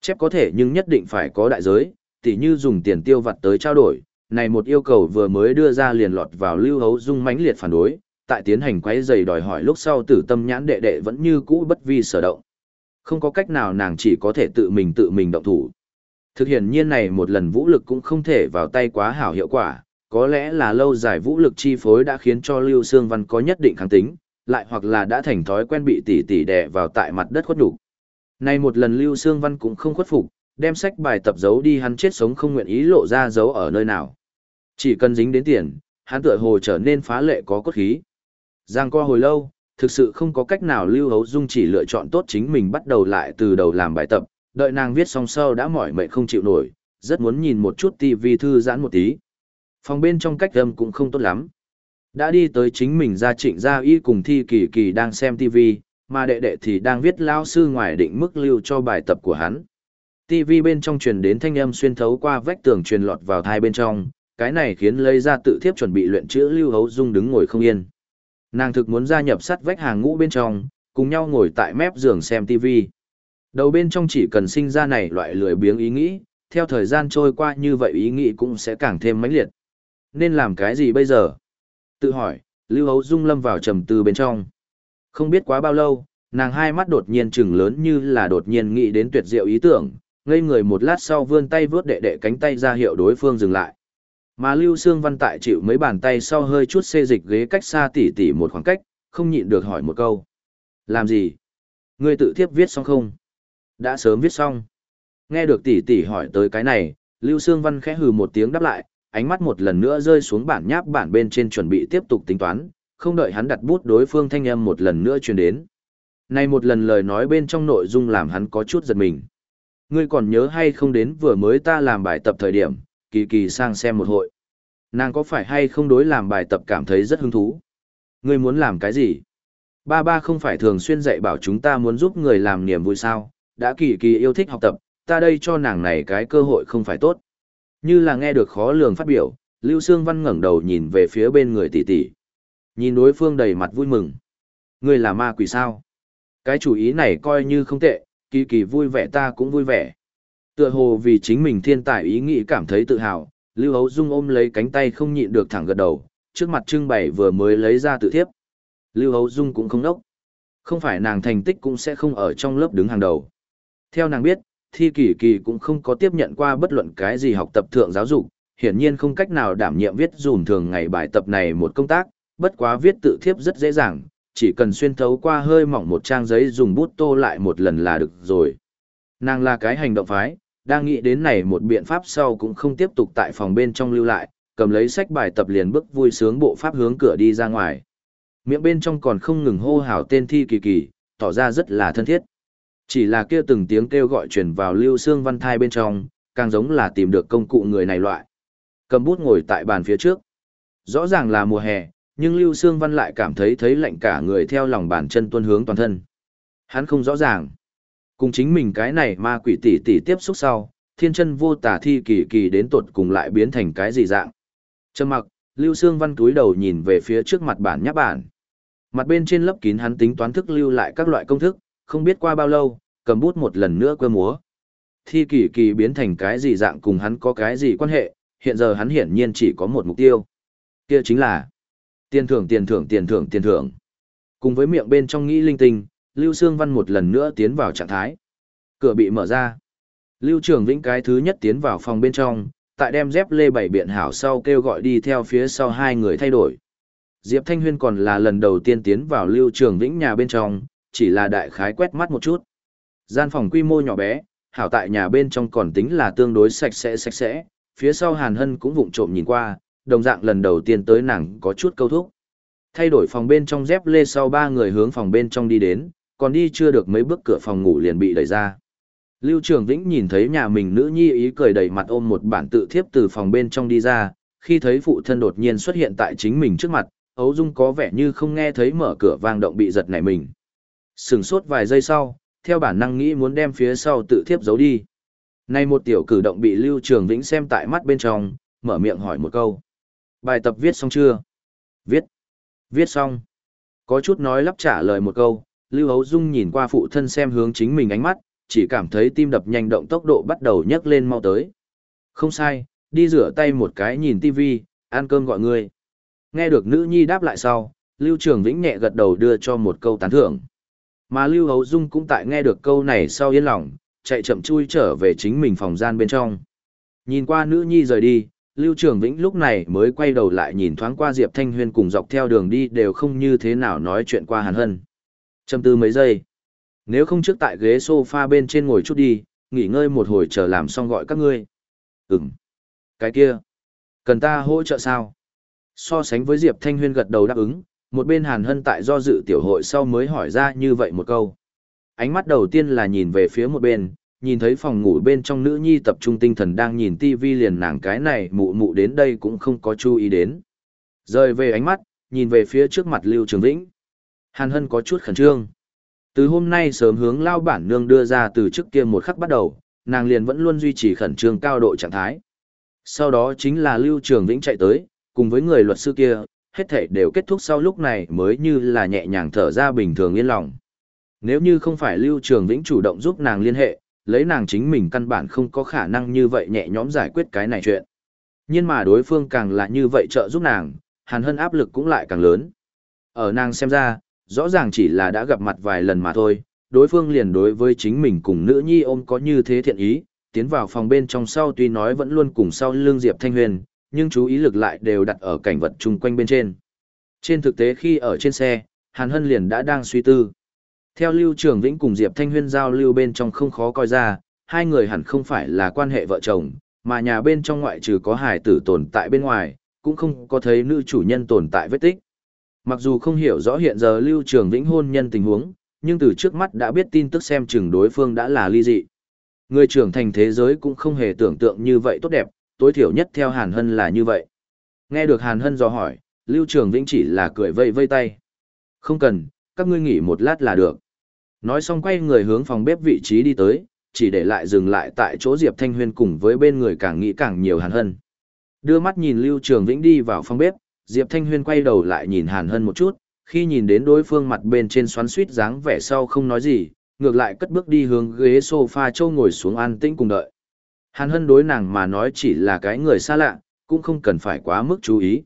Chép có thể nhưng nhất định phải có đại giới, tỉ như dùng tiền tiêu vặt tới trao đổi. Này một yêu cầu vừa mới đưa ra liền lọt vào Lưu Hấu Dung mãnh liệt phản đối, tại tiến hành quấy giày đòi hỏi lúc sau tử tâm nhãn đệ đệ vẫn như cũ bất vi sở động. Không có cách nào nàng chỉ có thể tự mình tự mình động thủ. Thực hiện nhiên này một lần vũ lực cũng không thể vào tay quá hảo hiệu quả, có lẽ là lâu dài vũ lực chi phối đã khiến cho Lưu Sương Văn có nhất định kháng tính, lại hoặc là đã thành thói quen bị tỷ tỷ đè vào tại mặt đất khuất đủ. Nay một lần Lưu Sương Văn cũng không khuất phục, đem sách bài tập giấu đi hắn chết sống không nguyện ý lộ ra giấu ở nơi nào. Chỉ cần dính đến tiền, hắn tựa hồ trở nên phá lệ có cốt khí. Giang qua hồi lâu, thực sự không có cách nào Lưu Hấu Dung chỉ lựa chọn tốt chính mình bắt đầu lại từ đầu làm bài tập, đợi nàng viết xong sơ đã mỏi mệt không chịu nổi, rất muốn nhìn một chút tivi thư giãn một tí. Phòng bên trong cách âm cũng không tốt lắm. Đã đi tới chính mình ra trịnh gia y cùng thi kỳ kỳ đang xem tivi, mà đệ đệ thì đang viết lao sư ngoài định mức lưu cho bài tập của hắn. TV bên trong truyền đến thanh âm xuyên thấu qua vách tường truyền lọt vào thai bên trong, cái này khiến lấy ra tự thiếp chuẩn bị luyện chữ lưu hấu dung đứng ngồi không yên. Nàng thực muốn gia nhập sắt vách hàng ngũ bên trong, cùng nhau ngồi tại mép giường xem TV. Đầu bên trong chỉ cần sinh ra này loại lười biếng ý nghĩ, theo thời gian trôi qua như vậy ý nghĩ cũng sẽ càng thêm mãnh liệt. Nên làm cái gì bây giờ? Tự hỏi, Lưu Hấu Dung lâm vào trầm tư bên trong. Không biết quá bao lâu, nàng hai mắt đột nhiên trừng lớn như là đột nhiên nghĩ đến tuyệt diệu ý tưởng, ngây người một lát sau vươn tay vướt đệ đệ cánh tay ra hiệu đối phương dừng lại. Mà Lưu Sương Văn tại chịu mấy bàn tay sau hơi chút xê dịch ghế cách xa tỉ tỉ một khoảng cách, không nhịn được hỏi một câu. Làm gì? Ngươi tự thiếp viết xong không? Đã sớm viết xong. Nghe được tỉ tỉ hỏi tới cái này, Lưu Sương Văn khẽ hừ một tiếng đáp lại, ánh mắt một lần nữa rơi xuống bản nháp bản bên trên chuẩn bị tiếp tục tính toán, không đợi hắn đặt bút đối phương thanh âm một lần nữa truyền đến. Này một lần lời nói bên trong nội dung làm hắn có chút giật mình. Ngươi còn nhớ hay không đến vừa mới ta làm bài tập thời điểm, kỳ kỳ sang xem một hội. Nàng có phải hay không đối làm bài tập cảm thấy rất hứng thú? Ngươi muốn làm cái gì? Ba ba không phải thường xuyên dạy bảo chúng ta muốn giúp người làm niềm vui sao, đã kỳ kỳ yêu thích học tập, ta đây cho nàng này cái cơ hội không phải tốt. Như là nghe được khó lường phát biểu, Lưu Sương Văn ngẩng đầu nhìn về phía bên người tỷ tỷ. Nhìn đối phương đầy mặt vui mừng. Ngươi là ma quỷ sao? Cái chủ ý này coi như không tệ, kỳ kỳ vui vẻ ta cũng vui vẻ. Tựa hồ vì chính mình thiên tài ý nghĩ cảm thấy tự hào, Lưu Hấu Dung ôm lấy cánh tay không nhịn được thẳng gật đầu, trước mặt trưng bày vừa mới lấy ra tự thiếp. Lưu Hấu Dung cũng không đốc. Không phải nàng thành tích cũng sẽ không ở trong lớp đứng hàng đầu. Theo nàng biết, thi kỳ kỳ cũng không có tiếp nhận qua bất luận cái gì học tập thượng giáo dục, hiển nhiên không cách nào đảm nhiệm viết dùm thường ngày bài tập này một công tác, bất quá viết tự thiếp rất dễ dàng, chỉ cần xuyên thấu qua hơi mỏng một trang giấy dùng bút tô lại một lần là được rồi. Nàng là cái hành động phái, đang nghĩ đến này một biện pháp sau cũng không tiếp tục tại phòng bên trong lưu lại, cầm lấy sách bài tập liền bước vui sướng bộ pháp hướng cửa đi ra ngoài. Miệng bên trong còn không ngừng hô hào tên thi kỳ kỳ, tỏ ra rất là thân thiết. Chỉ là kia từng tiếng kêu gọi truyền vào lưu xương văn thai bên trong, càng giống là tìm được công cụ người này loại. Cầm bút ngồi tại bàn phía trước. Rõ ràng là mùa hè, nhưng lưu xương văn lại cảm thấy thấy lạnh cả người theo lòng bàn chân tuân hướng toàn thân. Hắn không rõ ràng. Cùng chính mình cái này ma quỷ tỷ tỷ tiếp xúc sau, thiên chân vô tả thi kỳ kỳ đến tột cùng lại biến thành cái gì dạng. Trầm mặc, Lưu Sương Văn túi đầu nhìn về phía trước mặt bản nháp bản. Mặt bên trên lớp kín hắn tính toán thức lưu lại các loại công thức, không biết qua bao lâu, cầm bút một lần nữa quơ múa. Thi kỳ kỳ biến thành cái gì dạng cùng hắn có cái gì quan hệ, hiện giờ hắn hiển nhiên chỉ có một mục tiêu. Kia chính là tiền thưởng tiền thưởng tiền thưởng tiền thưởng. Cùng với miệng bên trong nghĩ linh tinh, Lưu Sương Văn một lần nữa tiến vào trạng thái. Cửa bị mở ra. Lưu Trường Vĩnh cái thứ nhất tiến vào phòng bên trong, tại đem dép lê bảy biện hảo sau kêu gọi đi theo phía sau hai người thay đổi. Diệp Thanh Huyên còn là lần đầu tiên tiến vào Lưu Trường Vĩnh nhà bên trong, chỉ là đại khái quét mắt một chút. Gian phòng quy mô nhỏ bé, hảo tại nhà bên trong còn tính là tương đối sạch sẽ sạch sẽ, phía sau Hàn Hân cũng vụng trộm nhìn qua, đồng dạng lần đầu tiên tới nàng có chút câu thúc. Thay đổi phòng bên trong dép lê sau ba người hướng phòng bên trong đi đến, còn đi chưa được mấy bước cửa phòng ngủ liền bị đẩy ra. Lưu Trường Vĩnh nhìn thấy nhà mình nữ nhi ý cười đầy mặt ôm một bản tự thiếp từ phòng bên trong đi ra, khi thấy phụ thân đột nhiên xuất hiện tại chính mình trước mặt, Ấu Dung có vẻ như không nghe thấy mở cửa vang động bị giật nảy mình. Sừng sốt vài giây sau, theo bản năng nghĩ muốn đem phía sau tự thiếp giấu đi. Nay một tiểu cử động bị Lưu Trường Vĩnh xem tại mắt bên trong, mở miệng hỏi một câu. Bài tập viết xong chưa? Viết. Viết xong. Có chút nói lắp trả lời một câu, Lưu Hấu Dung nhìn qua phụ thân xem hướng chính mình ánh mắt, chỉ cảm thấy tim đập nhanh động tốc độ bắt đầu nhấc lên mau tới. Không sai, đi rửa tay một cái nhìn tivi, ăn cơm gọi người. Nghe được nữ nhi đáp lại sau, Lưu Trường Vĩnh nhẹ gật đầu đưa cho một câu tán thưởng. Mà Lưu Hấu Dung cũng tại nghe được câu này sau yên lòng, chạy chậm chui trở về chính mình phòng gian bên trong. Nhìn qua nữ nhi rời đi, Lưu Trường Vĩnh lúc này mới quay đầu lại nhìn thoáng qua Diệp Thanh Huyên cùng dọc theo đường đi đều không như thế nào nói chuyện qua Hàn Hân. Châm tư mấy giây. Nếu không trước tại ghế sofa bên trên ngồi chút đi, nghỉ ngơi một hồi chờ làm xong gọi các ngươi. Ừm. Cái kia. Cần ta hỗ trợ sao? So sánh với Diệp Thanh Huyên gật đầu đáp ứng, một bên Hàn Hân tại do dự tiểu hội sau mới hỏi ra như vậy một câu. Ánh mắt đầu tiên là nhìn về phía một bên, nhìn thấy phòng ngủ bên trong nữ nhi tập trung tinh thần đang nhìn tivi liền nàng cái này mụ mụ đến đây cũng không có chú ý đến. Rời về ánh mắt, nhìn về phía trước mặt Lưu Trường Vĩnh. Hàn Hân có chút khẩn trương. Từ hôm nay sớm hướng lao bản nương đưa ra từ trước kia một khắc bắt đầu, nàng liền vẫn luôn duy trì khẩn trương cao độ trạng thái. Sau đó chính là Lưu Trường Vĩnh chạy tới, cùng với người luật sư kia, hết thảy đều kết thúc sau lúc này mới như là nhẹ nhàng thở ra bình thường yên lòng. Nếu như không phải Lưu Trường Vĩnh chủ động giúp nàng liên hệ, lấy nàng chính mình căn bản không có khả năng như vậy nhẹ nhõm giải quyết cái này chuyện. Nhưng mà đối phương càng là như vậy trợ giúp nàng, hàn hân áp lực cũng lại càng lớn. Ở nàng xem ra, rõ ràng chỉ là đã gặp mặt vài lần mà thôi, đối phương liền đối với chính mình cùng nữ nhi ôm có như thế thiện ý, tiến vào phòng bên trong sau tuy nói vẫn luôn cùng sau lưng Diệp Thanh Huyền, nhưng chú ý lực lại đều đặt ở cảnh vật chung quanh bên trên. Trên thực tế khi ở trên xe, Hàn Hân liền đã đang suy tư. Theo Lưu Trường Vĩnh cùng Diệp Thanh Huyên giao lưu bên trong không khó coi ra, hai người hẳn không phải là quan hệ vợ chồng, mà nhà bên trong ngoại trừ có hải tử tồn tại bên ngoài, cũng không có thấy nữ chủ nhân tồn tại vết tích. Mặc dù không hiểu rõ hiện giờ Lưu Trường Vĩnh hôn nhân tình huống, nhưng từ trước mắt đã biết tin tức xem chừng đối phương đã là ly dị. Người trưởng thành thế giới cũng không hề tưởng tượng như vậy tốt đẹp, tối thiểu nhất theo Hàn Hân là như vậy. Nghe được Hàn Hân dò hỏi, Lưu Trường Vĩnh chỉ là cười vây vây tay. Không cần, các ngươi nghỉ một lát là được. Nói xong quay người hướng phòng bếp vị trí đi tới, chỉ để lại dừng lại tại chỗ Diệp Thanh Huyên cùng với bên người càng nghĩ càng nhiều Hàn Hân. Đưa mắt nhìn Lưu Trường Vĩnh đi vào phòng bếp, Diệp Thanh Huyên quay đầu lại nhìn Hàn Hân một chút, khi nhìn đến đối phương mặt bên trên xoắn suýt dáng vẻ sau không nói gì, ngược lại cất bước đi hướng ghế sofa châu ngồi xuống an tĩnh cùng đợi. Hàn Hân đối nàng mà nói chỉ là cái người xa lạ, cũng không cần phải quá mức chú ý.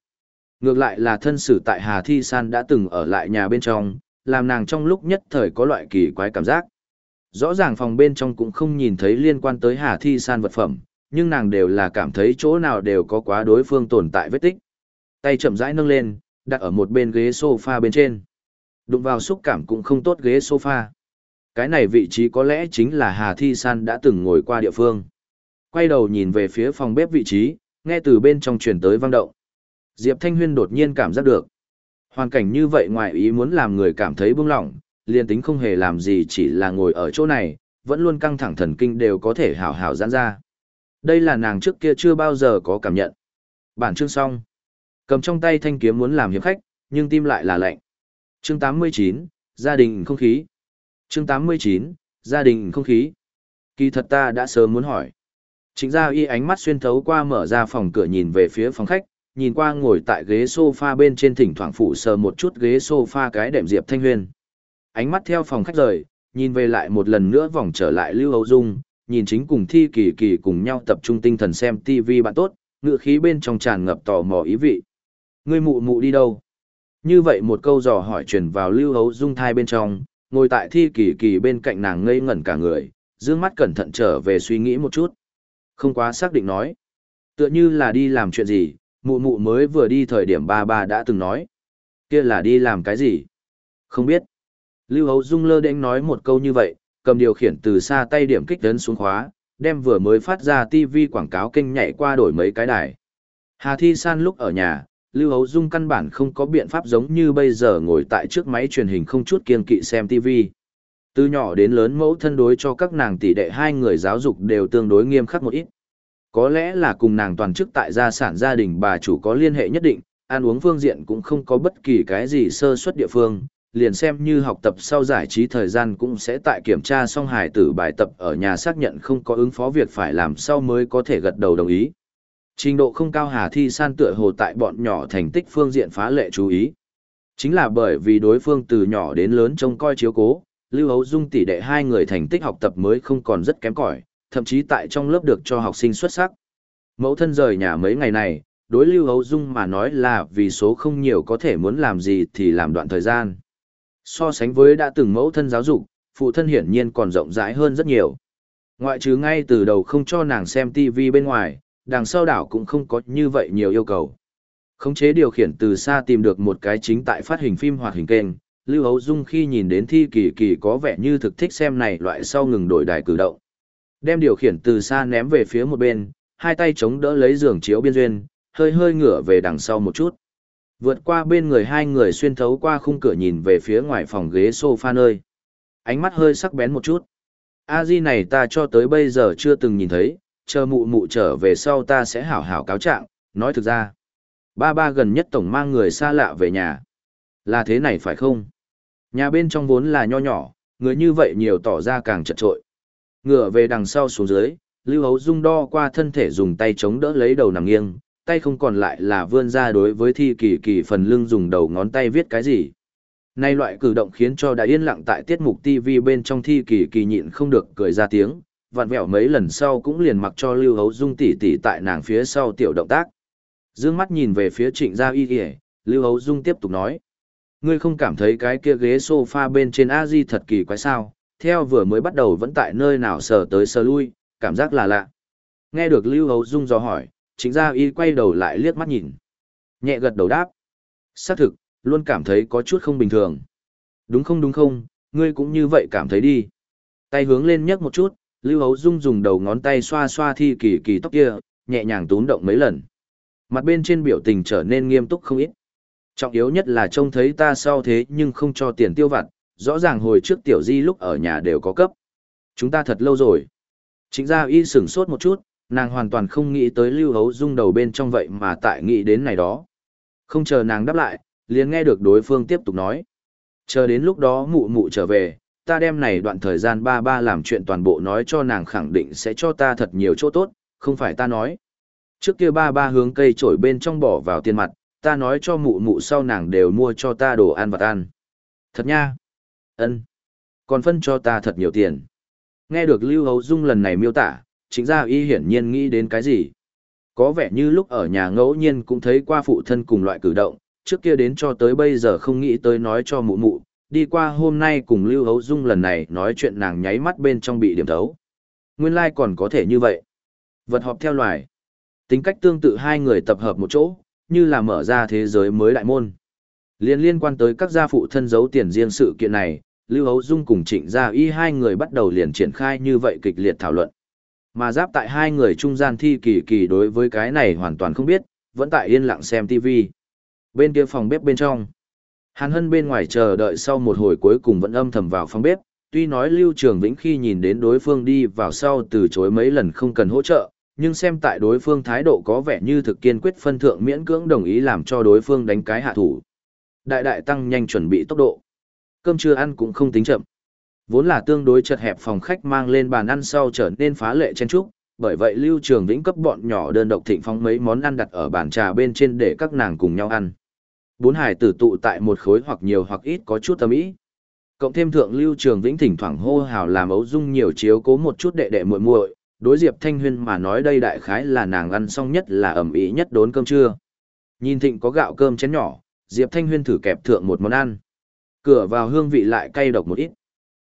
Ngược lại là thân sử tại Hà Thi San đã từng ở lại nhà bên trong, làm nàng trong lúc nhất thời có loại kỳ quái cảm giác. Rõ ràng phòng bên trong cũng không nhìn thấy liên quan tới Hà Thi San vật phẩm, nhưng nàng đều là cảm thấy chỗ nào đều có quá đối phương tồn tại vết tích. Tay chậm rãi nâng lên, đặt ở một bên ghế sofa bên trên. Đụng vào xúc cảm cũng không tốt ghế sofa. Cái này vị trí có lẽ chính là Hà Thi San đã từng ngồi qua địa phương. Quay đầu nhìn về phía phòng bếp vị trí, nghe từ bên trong truyền tới vang động. Diệp Thanh Huyên đột nhiên cảm giác được. Hoàn cảnh như vậy ngoài ý muốn làm người cảm thấy buông lỏng, liền tính không hề làm gì chỉ là ngồi ở chỗ này, vẫn luôn căng thẳng thần kinh đều có thể hào hào giãn ra. Đây là nàng trước kia chưa bao giờ có cảm nhận. Bản chương xong. Cầm trong tay thanh kiếm muốn làm hiệp khách, nhưng tim lại là lạnh. Chương 89, gia đình không khí. Chương 89, gia đình không khí. Kỳ thật ta đã sớm muốn hỏi. Chính ra y ánh mắt xuyên thấu qua mở ra phòng cửa nhìn về phía phòng khách, nhìn qua ngồi tại ghế sofa bên trên thỉnh thoảng phủ sờ một chút ghế sofa cái đệm Diệp Thanh Huyên. Ánh mắt theo phòng khách rời, nhìn về lại một lần nữa vòng trở lại Lưu Hấu Dung, nhìn chính cùng thi kỳ kỳ cùng nhau tập trung tinh thần xem TV bạn tốt, ngựa khí bên trong tràn ngập tò mò ý vị. Ngươi mụ mụ đi đâu? Như vậy một câu dò hỏi truyền vào Lưu Hấu Dung thai bên trong, ngồi tại thi kỳ kỳ bên cạnh nàng ngây ngẩn cả người, dương mắt cẩn thận trở về suy nghĩ một chút. Không quá xác định nói. Tựa như là đi làm chuyện gì, mụ mụ mới vừa đi thời điểm ba ba đã từng nói. kia là đi làm cái gì? Không biết. Lưu Hấu Dung lơ đễnh nói một câu như vậy, cầm điều khiển từ xa tay điểm kích tấn xuống khóa, đem vừa mới phát ra TV quảng cáo kênh nhảy qua đổi mấy cái đài. Hà Thi San lúc ở nhà, Lưu Hấu Dung căn bản không có biện pháp giống như bây giờ ngồi tại trước máy truyền hình không chút kiên kỵ xem TV. Từ nhỏ đến lớn mẫu thân đối cho các nàng tỷ đệ hai người giáo dục đều tương đối nghiêm khắc một ít. Có lẽ là cùng nàng toàn chức tại gia sản gia đình bà chủ có liên hệ nhất định, ăn uống phương diện cũng không có bất kỳ cái gì sơ suất địa phương, liền xem như học tập sau giải trí thời gian cũng sẽ tại kiểm tra xong hài tử bài tập ở nhà xác nhận không có ứng phó việc phải làm sau mới có thể gật đầu đồng ý. Trình độ không cao Hà Thi San tựa hồ tại bọn nhỏ thành tích phương diện phá lệ chú ý. Chính là bởi vì đối phương từ nhỏ đến lớn trông coi chiếu cố, Lưu Hấu Dung tỷ đệ hai người thành tích học tập mới không còn rất kém cỏi, thậm chí tại trong lớp được cho học sinh xuất sắc. Mẫu thân rời nhà mấy ngày này, đối Lưu Hấu Dung mà nói là vì số không nhiều có thể muốn làm gì thì làm đoạn thời gian. So sánh với đã từng mẫu thân giáo dục, phụ thân hiển nhiên còn rộng rãi hơn rất nhiều. Ngoại trừ ngay từ đầu không cho nàng xem TV bên ngoài, đằng sau đảo cũng không có như vậy nhiều yêu cầu. Khống chế điều khiển từ xa tìm được một cái chính tại phát hình phim hoạt hình kênh, Lưu Hấu Dung khi nhìn đến thi kỳ kỳ có vẻ như thực thích xem này loại sau ngừng đổi đài cử động. Đem điều khiển từ xa ném về phía một bên, hai tay chống đỡ lấy giường chiếu biên duyên, hơi hơi ngửa về đằng sau một chút. Vượt qua bên người hai người xuyên thấu qua khung cửa nhìn về phía ngoài phòng ghế sofa nơi. Ánh mắt hơi sắc bén một chút. A Di này ta cho tới bây giờ chưa từng nhìn thấy, chờ mụ mụ trở về sau ta sẽ hảo hảo cáo trạng, nói thực ra. Ba ba gần nhất tổng mang người xa lạ về nhà. Là thế này phải không? Nhà bên trong vốn là nho nhỏ, người như vậy nhiều tỏ ra càng chật trội. Ngựa về đằng sau xuống dưới, Lưu Hấu Dung đo qua thân thể dùng tay chống đỡ lấy đầu nằm nghiêng, tay không còn lại là vươn ra đối với thi kỳ kỳ phần lưng dùng đầu ngón tay viết cái gì. Nay loại cử động khiến cho đã yên lặng tại tiết mục TV bên trong thi kỳ kỳ nhịn không được cười ra tiếng, vặn vẹo mấy lần sau cũng liền mặc cho Lưu Hấu Dung tỉ tỉ tại nàng phía sau tiểu động tác. Dương mắt nhìn về phía trịnh gia y kìa, Lưu Hấu Dung tiếp tục nói. Ngươi không cảm thấy cái kia ghế sofa bên trên a di thật kỳ quái sao, theo vừa mới bắt đầu vẫn tại nơi nào sờ tới sờ lui, cảm giác là lạ. Nghe được Lưu Hấu Dung dò hỏi, chính gia y quay đầu lại liếc mắt nhìn. Nhẹ gật đầu đáp. Xác thực, luôn cảm thấy có chút không bình thường. Đúng không đúng không, ngươi cũng như vậy cảm thấy đi. Tay hướng lên nhấc một chút, Lưu Hấu Dung dùng đầu ngón tay xoa xoa thi kỳ kỳ tóc kia, nhẹ nhàng tún động mấy lần. Mặt bên trên biểu tình trở nên nghiêm túc không ít. Trọng yếu nhất là trông thấy ta sau thế nhưng không cho tiền tiêu vặt, rõ ràng hồi trước tiểu di lúc ở nhà đều có cấp. Chúng ta thật lâu rồi. Chính ra y sửng sốt một chút, nàng hoàn toàn không nghĩ tới lưu hấu dung đầu bên trong vậy mà tại nghĩ đến này đó. Không chờ nàng đáp lại, liền nghe được đối phương tiếp tục nói. Chờ đến lúc đó mụ mụ trở về, ta đem này đoạn thời gian ba ba làm chuyện toàn bộ nói cho nàng khẳng định sẽ cho ta thật nhiều chỗ tốt, không phải ta nói. Trước kia ba ba hướng cây trổi bên trong bỏ vào tiền mặt, ta nói cho mụ mụ sau nàng đều mua cho ta đồ ăn vật ăn. Thật nha. ân Còn phân cho ta thật nhiều tiền. Nghe được Lưu Hấu Dung lần này miêu tả, chính ra y hiển nhiên nghĩ đến cái gì. Có vẻ như lúc ở nhà ngẫu nhiên cũng thấy qua phụ thân cùng loại cử động, trước kia đến cho tới bây giờ không nghĩ tới nói cho mụ mụ, đi qua hôm nay cùng Lưu Hấu Dung lần này nói chuyện nàng nháy mắt bên trong bị điểm thấu. Nguyên lai like còn có thể như vậy. Vật họp theo loài. Tính cách tương tự hai người tập hợp một chỗ, như là mở ra thế giới mới đại môn. Liên liên quan tới các gia phụ thân giấu tiền riêng sự kiện này, Lưu Hấu Dung cùng Trịnh Gia Y hai người bắt đầu liền triển khai như vậy kịch liệt thảo luận. Mà giáp tại hai người trung gian thi kỳ kỳ đối với cái này hoàn toàn không biết, vẫn tại yên lặng xem TV. Bên kia phòng bếp bên trong. Hàn Hân bên ngoài chờ đợi sau một hồi cuối cùng vẫn âm thầm vào phòng bếp, tuy nói Lưu Trường Vĩnh khi nhìn đến đối phương đi vào sau từ chối mấy lần không cần hỗ trợ, nhưng xem tại đối phương thái độ có vẻ như thực kiên quyết phân thượng miễn cưỡng đồng ý làm cho đối phương đánh cái hạ thủ. Đại đại tăng nhanh chuẩn bị tốc độ. Cơm trưa ăn cũng không tính chậm. Vốn là tương đối chật hẹp phòng khách mang lên bàn ăn sau trở nên phá lệ chen trúc, bởi vậy Lưu Trường Vĩnh cấp bọn nhỏ đơn độc thịnh phóng mấy món ăn đặt ở bàn trà bên trên để các nàng cùng nhau ăn. Bốn hải tử tụ tại một khối hoặc nhiều hoặc ít có chút tâm ý. Cộng thêm thượng Lưu Trường Vĩnh thỉnh thoảng hô hào làm ấu dung nhiều chiếu cố một chút đệ đệ muội muội, đối Diệp Thanh Huyên mà nói đây đại khái là nàng ăn xong nhất là ẩm ý nhất đốn cơm trưa. Nhìn thịnh có gạo cơm chén nhỏ, Diệp Thanh Huyên thử kẹp thượng một món ăn. Cửa vào hương vị lại cay độc một ít.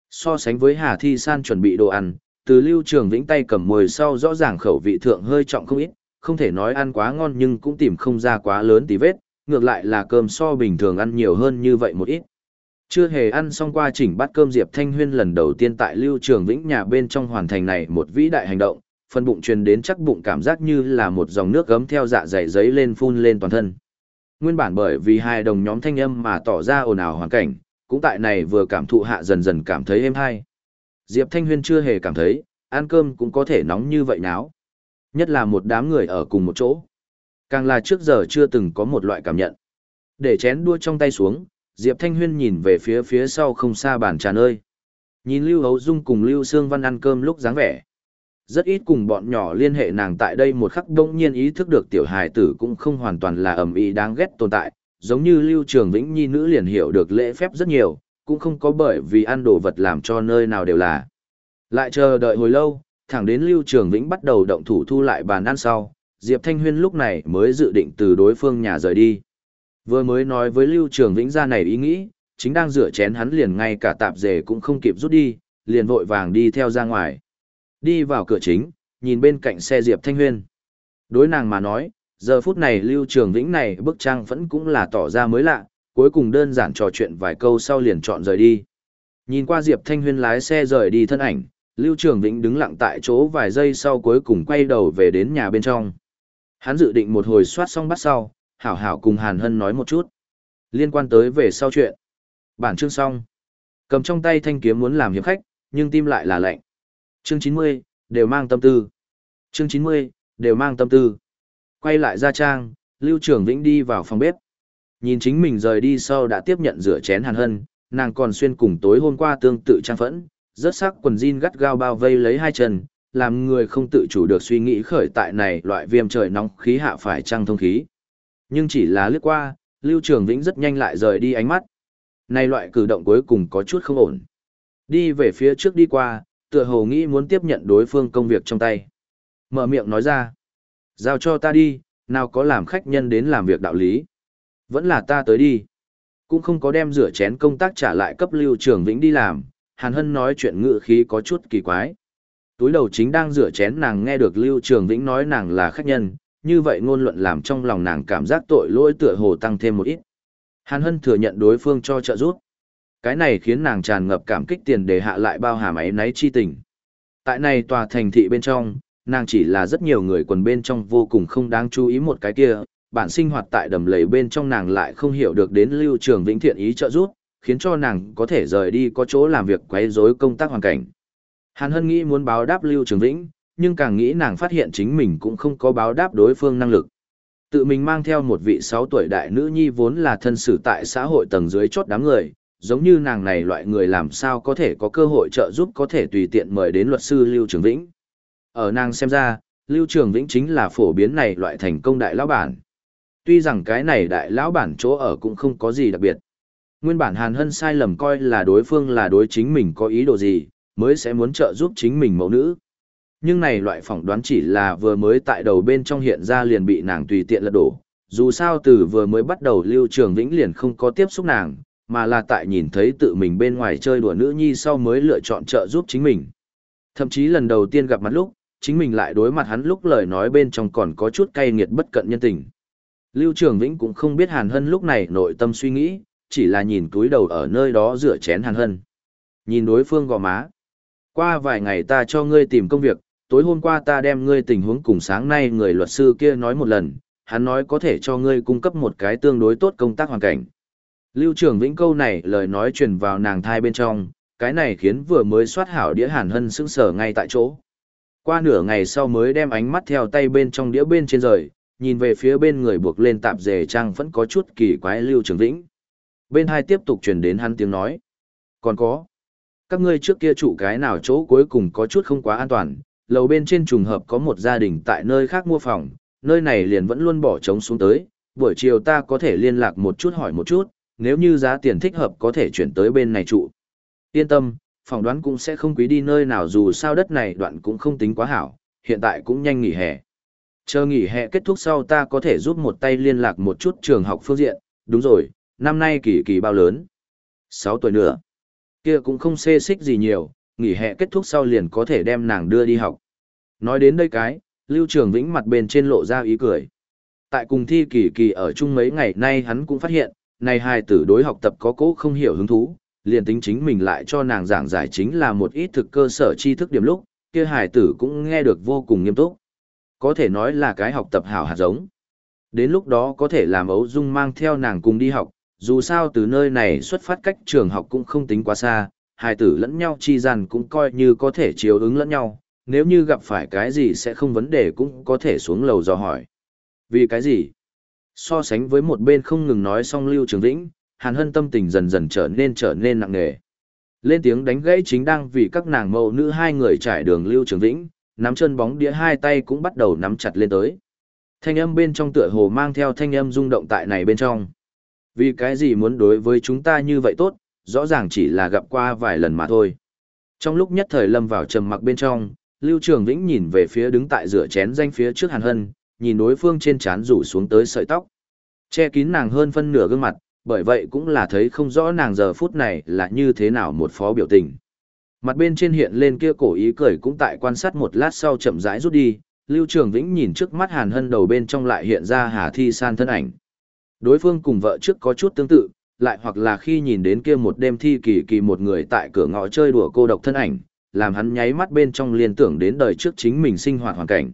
So sánh với Hà Thi San chuẩn bị đồ ăn, từ Lưu Trường Vĩnh tay cầm mồi sau rõ ràng khẩu vị thượng hơi trọng không ít, không thể nói ăn quá ngon nhưng cũng tìm không ra quá lớn tí vết, ngược lại là cơm so bình thường ăn nhiều hơn như vậy một ít. Chưa hề ăn xong qua chỉnh bát cơm Diệp Thanh Huyên lần đầu tiên tại Lưu Trường Vĩnh nhà bên trong hoàn thành này một vĩ đại hành động, phần bụng truyền đến chắc bụng cảm giác như là một dòng nước gấm theo dạ dày giấy lên phun lên toàn thân. Nguyên bản bởi vì hai đồng nhóm thanh âm mà tỏ ra ồn ào hoàn cảnh, cũng tại này vừa cảm thụ hạ dần dần cảm thấy êm hay. Diệp Thanh Huyên chưa hề cảm thấy, ăn cơm cũng có thể nóng như vậy náo. Nhất là một đám người ở cùng một chỗ. Càng là trước giờ chưa từng có một loại cảm nhận. Để chén đua trong tay xuống, Diệp Thanh Huyên nhìn về phía phía sau không xa bàn trà nơi. Nhìn Lưu Hấu Dung cùng Lưu Sương Văn ăn cơm lúc dáng vẻ. Rất ít cùng bọn nhỏ liên hệ nàng tại đây một khắc đông nhiên ý thức được tiểu hài tử cũng không hoàn toàn là ẩm ý đáng ghét tồn tại, giống như Lưu Trường Vĩnh Nhi nữ liền hiểu được lễ phép rất nhiều, cũng không có bởi vì ăn đồ vật làm cho nơi nào đều là. Lại chờ đợi hồi lâu, thẳng đến Lưu Trường Vĩnh bắt đầu động thủ thu lại bàn ăn sau, Diệp Thanh Huyên lúc này mới dự định từ đối phương nhà rời đi. Vừa mới nói với Lưu Trường Vĩnh ra này ý nghĩ, chính đang rửa chén hắn liền ngay cả tạp dề cũng không kịp rút đi, liền vội vàng đi theo ra ngoài. Đi vào cửa chính, nhìn bên cạnh xe Diệp Thanh Huyên. Đối nàng mà nói, giờ phút này Lưu Trường Vĩnh này bức trang vẫn cũng là tỏ ra mới lạ, cuối cùng đơn giản trò chuyện vài câu sau liền chọn rời đi. Nhìn qua Diệp Thanh Huyên lái xe rời đi thân ảnh, Lưu Trường Vĩnh đứng lặng tại chỗ vài giây sau cuối cùng quay đầu về đến nhà bên trong. Hắn dự định một hồi soát xong bắt sau, hảo hảo cùng Hàn Hân nói một chút. Liên quan tới về sau chuyện. Bản chương xong. Cầm trong tay thanh kiếm muốn làm hiệp khách, nhưng tim lại là lạnh. Chương 90, đều mang tâm tư. Chương 90, đều mang tâm tư. Quay lại ra trang, Lưu Trường Vĩnh đi vào phòng bếp. Nhìn chính mình rời đi sau đã tiếp nhận rửa chén Hàn Hân, nàng còn xuyên cùng tối hôm qua tương tự trang phẫn, rớt sắc quần jean gắt gao bao vây lấy hai chân, làm người không tự chủ được suy nghĩ khởi tại này loại viêm trời nóng khí hạ phải trăng thông khí. Nhưng chỉ là lướt qua, Lưu Trường Vĩnh rất nhanh lại rời đi ánh mắt. Này loại cử động cuối cùng có chút không ổn. Đi về phía trước đi qua, tựa hồ nghĩ muốn tiếp nhận đối phương công việc trong tay. Mở miệng nói ra. Giao cho ta đi, nào có làm khách nhân đến làm việc đạo lý. Vẫn là ta tới đi. Cũng không có đem rửa chén công tác trả lại cấp Lưu Trường Vĩnh đi làm, Hàn Hân nói chuyện ngự khí có chút kỳ quái. Túi đầu chính đang rửa chén nàng nghe được Lưu Trường Vĩnh nói nàng là khách nhân, như vậy ngôn luận làm trong lòng nàng cảm giác tội lỗi tựa hồ tăng thêm một ít. Hàn Hân thừa nhận đối phương cho trợ giúp. Cái này khiến nàng tràn ngập cảm kích tiền để hạ lại bao hàm ấy náy chi tình. Tại này tòa thành thị bên trong, nàng chỉ là rất nhiều người quần bên trong vô cùng không đáng chú ý một cái kia, bản sinh hoạt tại đầm lầy bên trong nàng lại không hiểu được đến lưu trường vĩnh thiện ý trợ giúp, khiến cho nàng có thể rời đi có chỗ làm việc quấy rối công tác hoàn cảnh. Hàn Hân nghĩ muốn báo đáp lưu trường vĩnh, nhưng càng nghĩ nàng phát hiện chính mình cũng không có báo đáp đối phương năng lực. Tự mình mang theo một vị 6 tuổi đại nữ nhi vốn là thân sử tại xã hội tầng dưới chốt đám người, giống như nàng này loại người làm sao có thể có cơ hội trợ giúp có thể tùy tiện mời đến luật sư Lưu Trường Vĩnh. Ở nàng xem ra, Lưu Trường Vĩnh chính là phổ biến này loại thành công đại lão bản. Tuy rằng cái này đại lão bản chỗ ở cũng không có gì đặc biệt. Nguyên bản Hàn Hân sai lầm coi là đối phương là đối chính mình có ý đồ gì, mới sẽ muốn trợ giúp chính mình mẫu nữ. Nhưng này loại phỏng đoán chỉ là vừa mới tại đầu bên trong hiện ra liền bị nàng tùy tiện lật đổ. Dù sao từ vừa mới bắt đầu Lưu Trường Vĩnh liền không có tiếp xúc nàng, mà là tại nhìn thấy tự mình bên ngoài chơi đùa nữ nhi sau mới lựa chọn trợ giúp chính mình. Thậm chí lần đầu tiên gặp mặt lúc, chính mình lại đối mặt hắn lúc lời nói bên trong còn có chút cay nghiệt bất cận nhân tình. Lưu Trường Vĩnh cũng không biết Hàn Hân lúc này nội tâm suy nghĩ, chỉ là nhìn túi đầu ở nơi đó rửa chén Hàn Hân. Nhìn đối phương gò má. Qua vài ngày ta cho ngươi tìm công việc, tối hôm qua ta đem ngươi tình huống cùng sáng nay người luật sư kia nói một lần, hắn nói có thể cho ngươi cung cấp một cái tương đối tốt công tác hoàn cảnh. Lưu Trường Vĩnh câu này lời nói truyền vào nàng thai bên trong, cái này khiến vừa mới soát hảo đĩa Hàn Hân sững sờ ngay tại chỗ. Qua nửa ngày sau mới đem ánh mắt theo tay bên trong đĩa bên trên rời, nhìn về phía bên người buộc lên tạp dề trang vẫn có chút kỳ quái Lưu Trường Vĩnh. Bên hai tiếp tục truyền đến hắn tiếng nói. Còn có. Các ngươi trước kia trụ cái nào chỗ cuối cùng có chút không quá an toàn, lầu bên trên trùng hợp có một gia đình tại nơi khác mua phòng, nơi này liền vẫn luôn bỏ trống xuống tới, buổi chiều ta có thể liên lạc một chút hỏi một chút, nếu như giá tiền thích hợp có thể chuyển tới bên này trụ. Yên tâm, phỏng đoán cũng sẽ không quý đi nơi nào dù sao đất này đoạn cũng không tính quá hảo, hiện tại cũng nhanh nghỉ hè. Chờ nghỉ hè kết thúc sau ta có thể giúp một tay liên lạc một chút trường học phương diện, đúng rồi, năm nay kỳ kỳ bao lớn? 6 tuổi nữa. Kia cũng không xê xích gì nhiều, nghỉ hè kết thúc sau liền có thể đem nàng đưa đi học. Nói đến đây cái, Lưu Trường Vĩnh mặt bên trên lộ ra ý cười. Tại cùng thi kỳ kỳ ở chung mấy ngày nay hắn cũng phát hiện, này hai tử đối học tập có cố không hiểu hứng thú, liền tính chính mình lại cho nàng giảng giải chính là một ít thực cơ sở tri thức điểm lúc, kia hài tử cũng nghe được vô cùng nghiêm túc. Có thể nói là cái học tập hảo hạt giống. Đến lúc đó có thể làm ấu dung mang theo nàng cùng đi học, dù sao từ nơi này xuất phát cách trường học cũng không tính quá xa, hai tử lẫn nhau chi gian cũng coi như có thể chiếu ứng lẫn nhau, nếu như gặp phải cái gì sẽ không vấn đề cũng có thể xuống lầu dò hỏi. Vì cái gì? So sánh với một bên không ngừng nói xong Lưu Trường Vĩnh, Hàn Hân tâm tình dần dần trở nên trở nên nặng nề. Lên tiếng đánh gãy chính đang vì các nàng mẫu nữ hai người trải đường Lưu Trường Vĩnh, nắm chân bóng đĩa hai tay cũng bắt đầu nắm chặt lên tới. Thanh âm bên trong tựa hồ mang theo thanh âm rung động tại này bên trong. Vì cái gì muốn đối với chúng ta như vậy tốt, rõ ràng chỉ là gặp qua vài lần mà thôi. Trong lúc nhất thời lâm vào trầm mặc bên trong, Lưu Trường Vĩnh nhìn về phía đứng tại rửa chén danh phía trước Hàn Hân, nhìn đối phương trên trán rủ xuống tới sợi tóc. Che kín nàng hơn phân nửa gương mặt, bởi vậy cũng là thấy không rõ nàng giờ phút này là như thế nào một phó biểu tình. Mặt bên trên hiện lên kia cổ ý cười cũng tại quan sát một lát sau chậm rãi rút đi, Lưu Trường Vĩnh nhìn trước mắt Hàn Hân đầu bên trong lại hiện ra Hà Thi San thân ảnh. Đối phương cùng vợ trước có chút tương tự, lại hoặc là khi nhìn đến kia một đêm thi kỳ kỳ một người tại cửa ngõ chơi đùa cô độc thân ảnh, làm hắn nháy mắt bên trong liên tưởng đến đời trước chính mình sinh hoạt hoàn cảnh.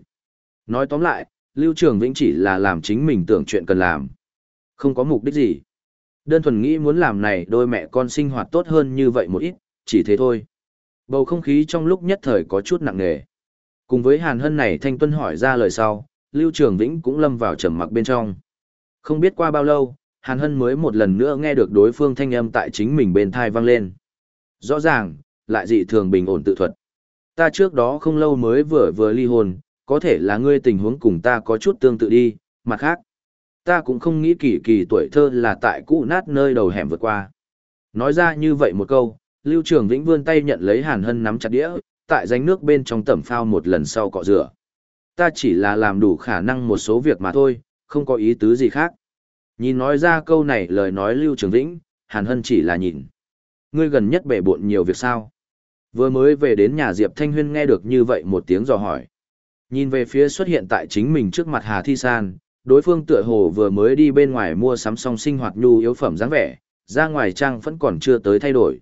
Nói tóm lại, Lưu Trường Vĩnh chỉ là làm chính mình tưởng chuyện cần làm. Không có mục đích gì. Đơn thuần nghĩ muốn làm này đôi mẹ con sinh hoạt tốt hơn như vậy một ít, chỉ thế thôi. Bầu không khí trong lúc nhất thời có chút nặng nề. Cùng với Hàn Hân này Thanh Tuân hỏi ra lời sau, Lưu Trường Vĩnh cũng lâm vào trầm mặc bên trong. Không biết qua bao lâu, Hàn Hân mới một lần nữa nghe được đối phương thanh âm tại chính mình bên thai vang lên. Rõ ràng, lại dị thường bình ổn tự thuật. Ta trước đó không lâu mới vừa vừa ly hôn, có thể là ngươi tình huống cùng ta có chút tương tự đi, mặt khác. Ta cũng không nghĩ kỳ kỳ tuổi thơ là tại cũ nát nơi đầu hẻm vượt qua. Nói ra như vậy một câu, Lưu Trường Vĩnh vươn tay nhận lấy Hàn Hân nắm chặt đĩa, tại danh nước bên trong tẩm phao một lần sau cọ rửa. Ta chỉ là làm đủ khả năng một số việc mà thôi, không có ý tứ gì khác. Nhìn nói ra câu này lời nói Lưu Trường Vĩnh, Hàn Hân chỉ là nhìn. Ngươi gần nhất bể bộn nhiều việc sao? Vừa mới về đến nhà Diệp Thanh Huyên nghe được như vậy một tiếng dò hỏi. Nhìn về phía xuất hiện tại chính mình trước mặt Hà Thi San, đối phương tựa hồ vừa mới đi bên ngoài mua sắm xong sinh hoạt nhu yếu phẩm dáng vẻ, ra ngoài trang vẫn còn chưa tới thay đổi.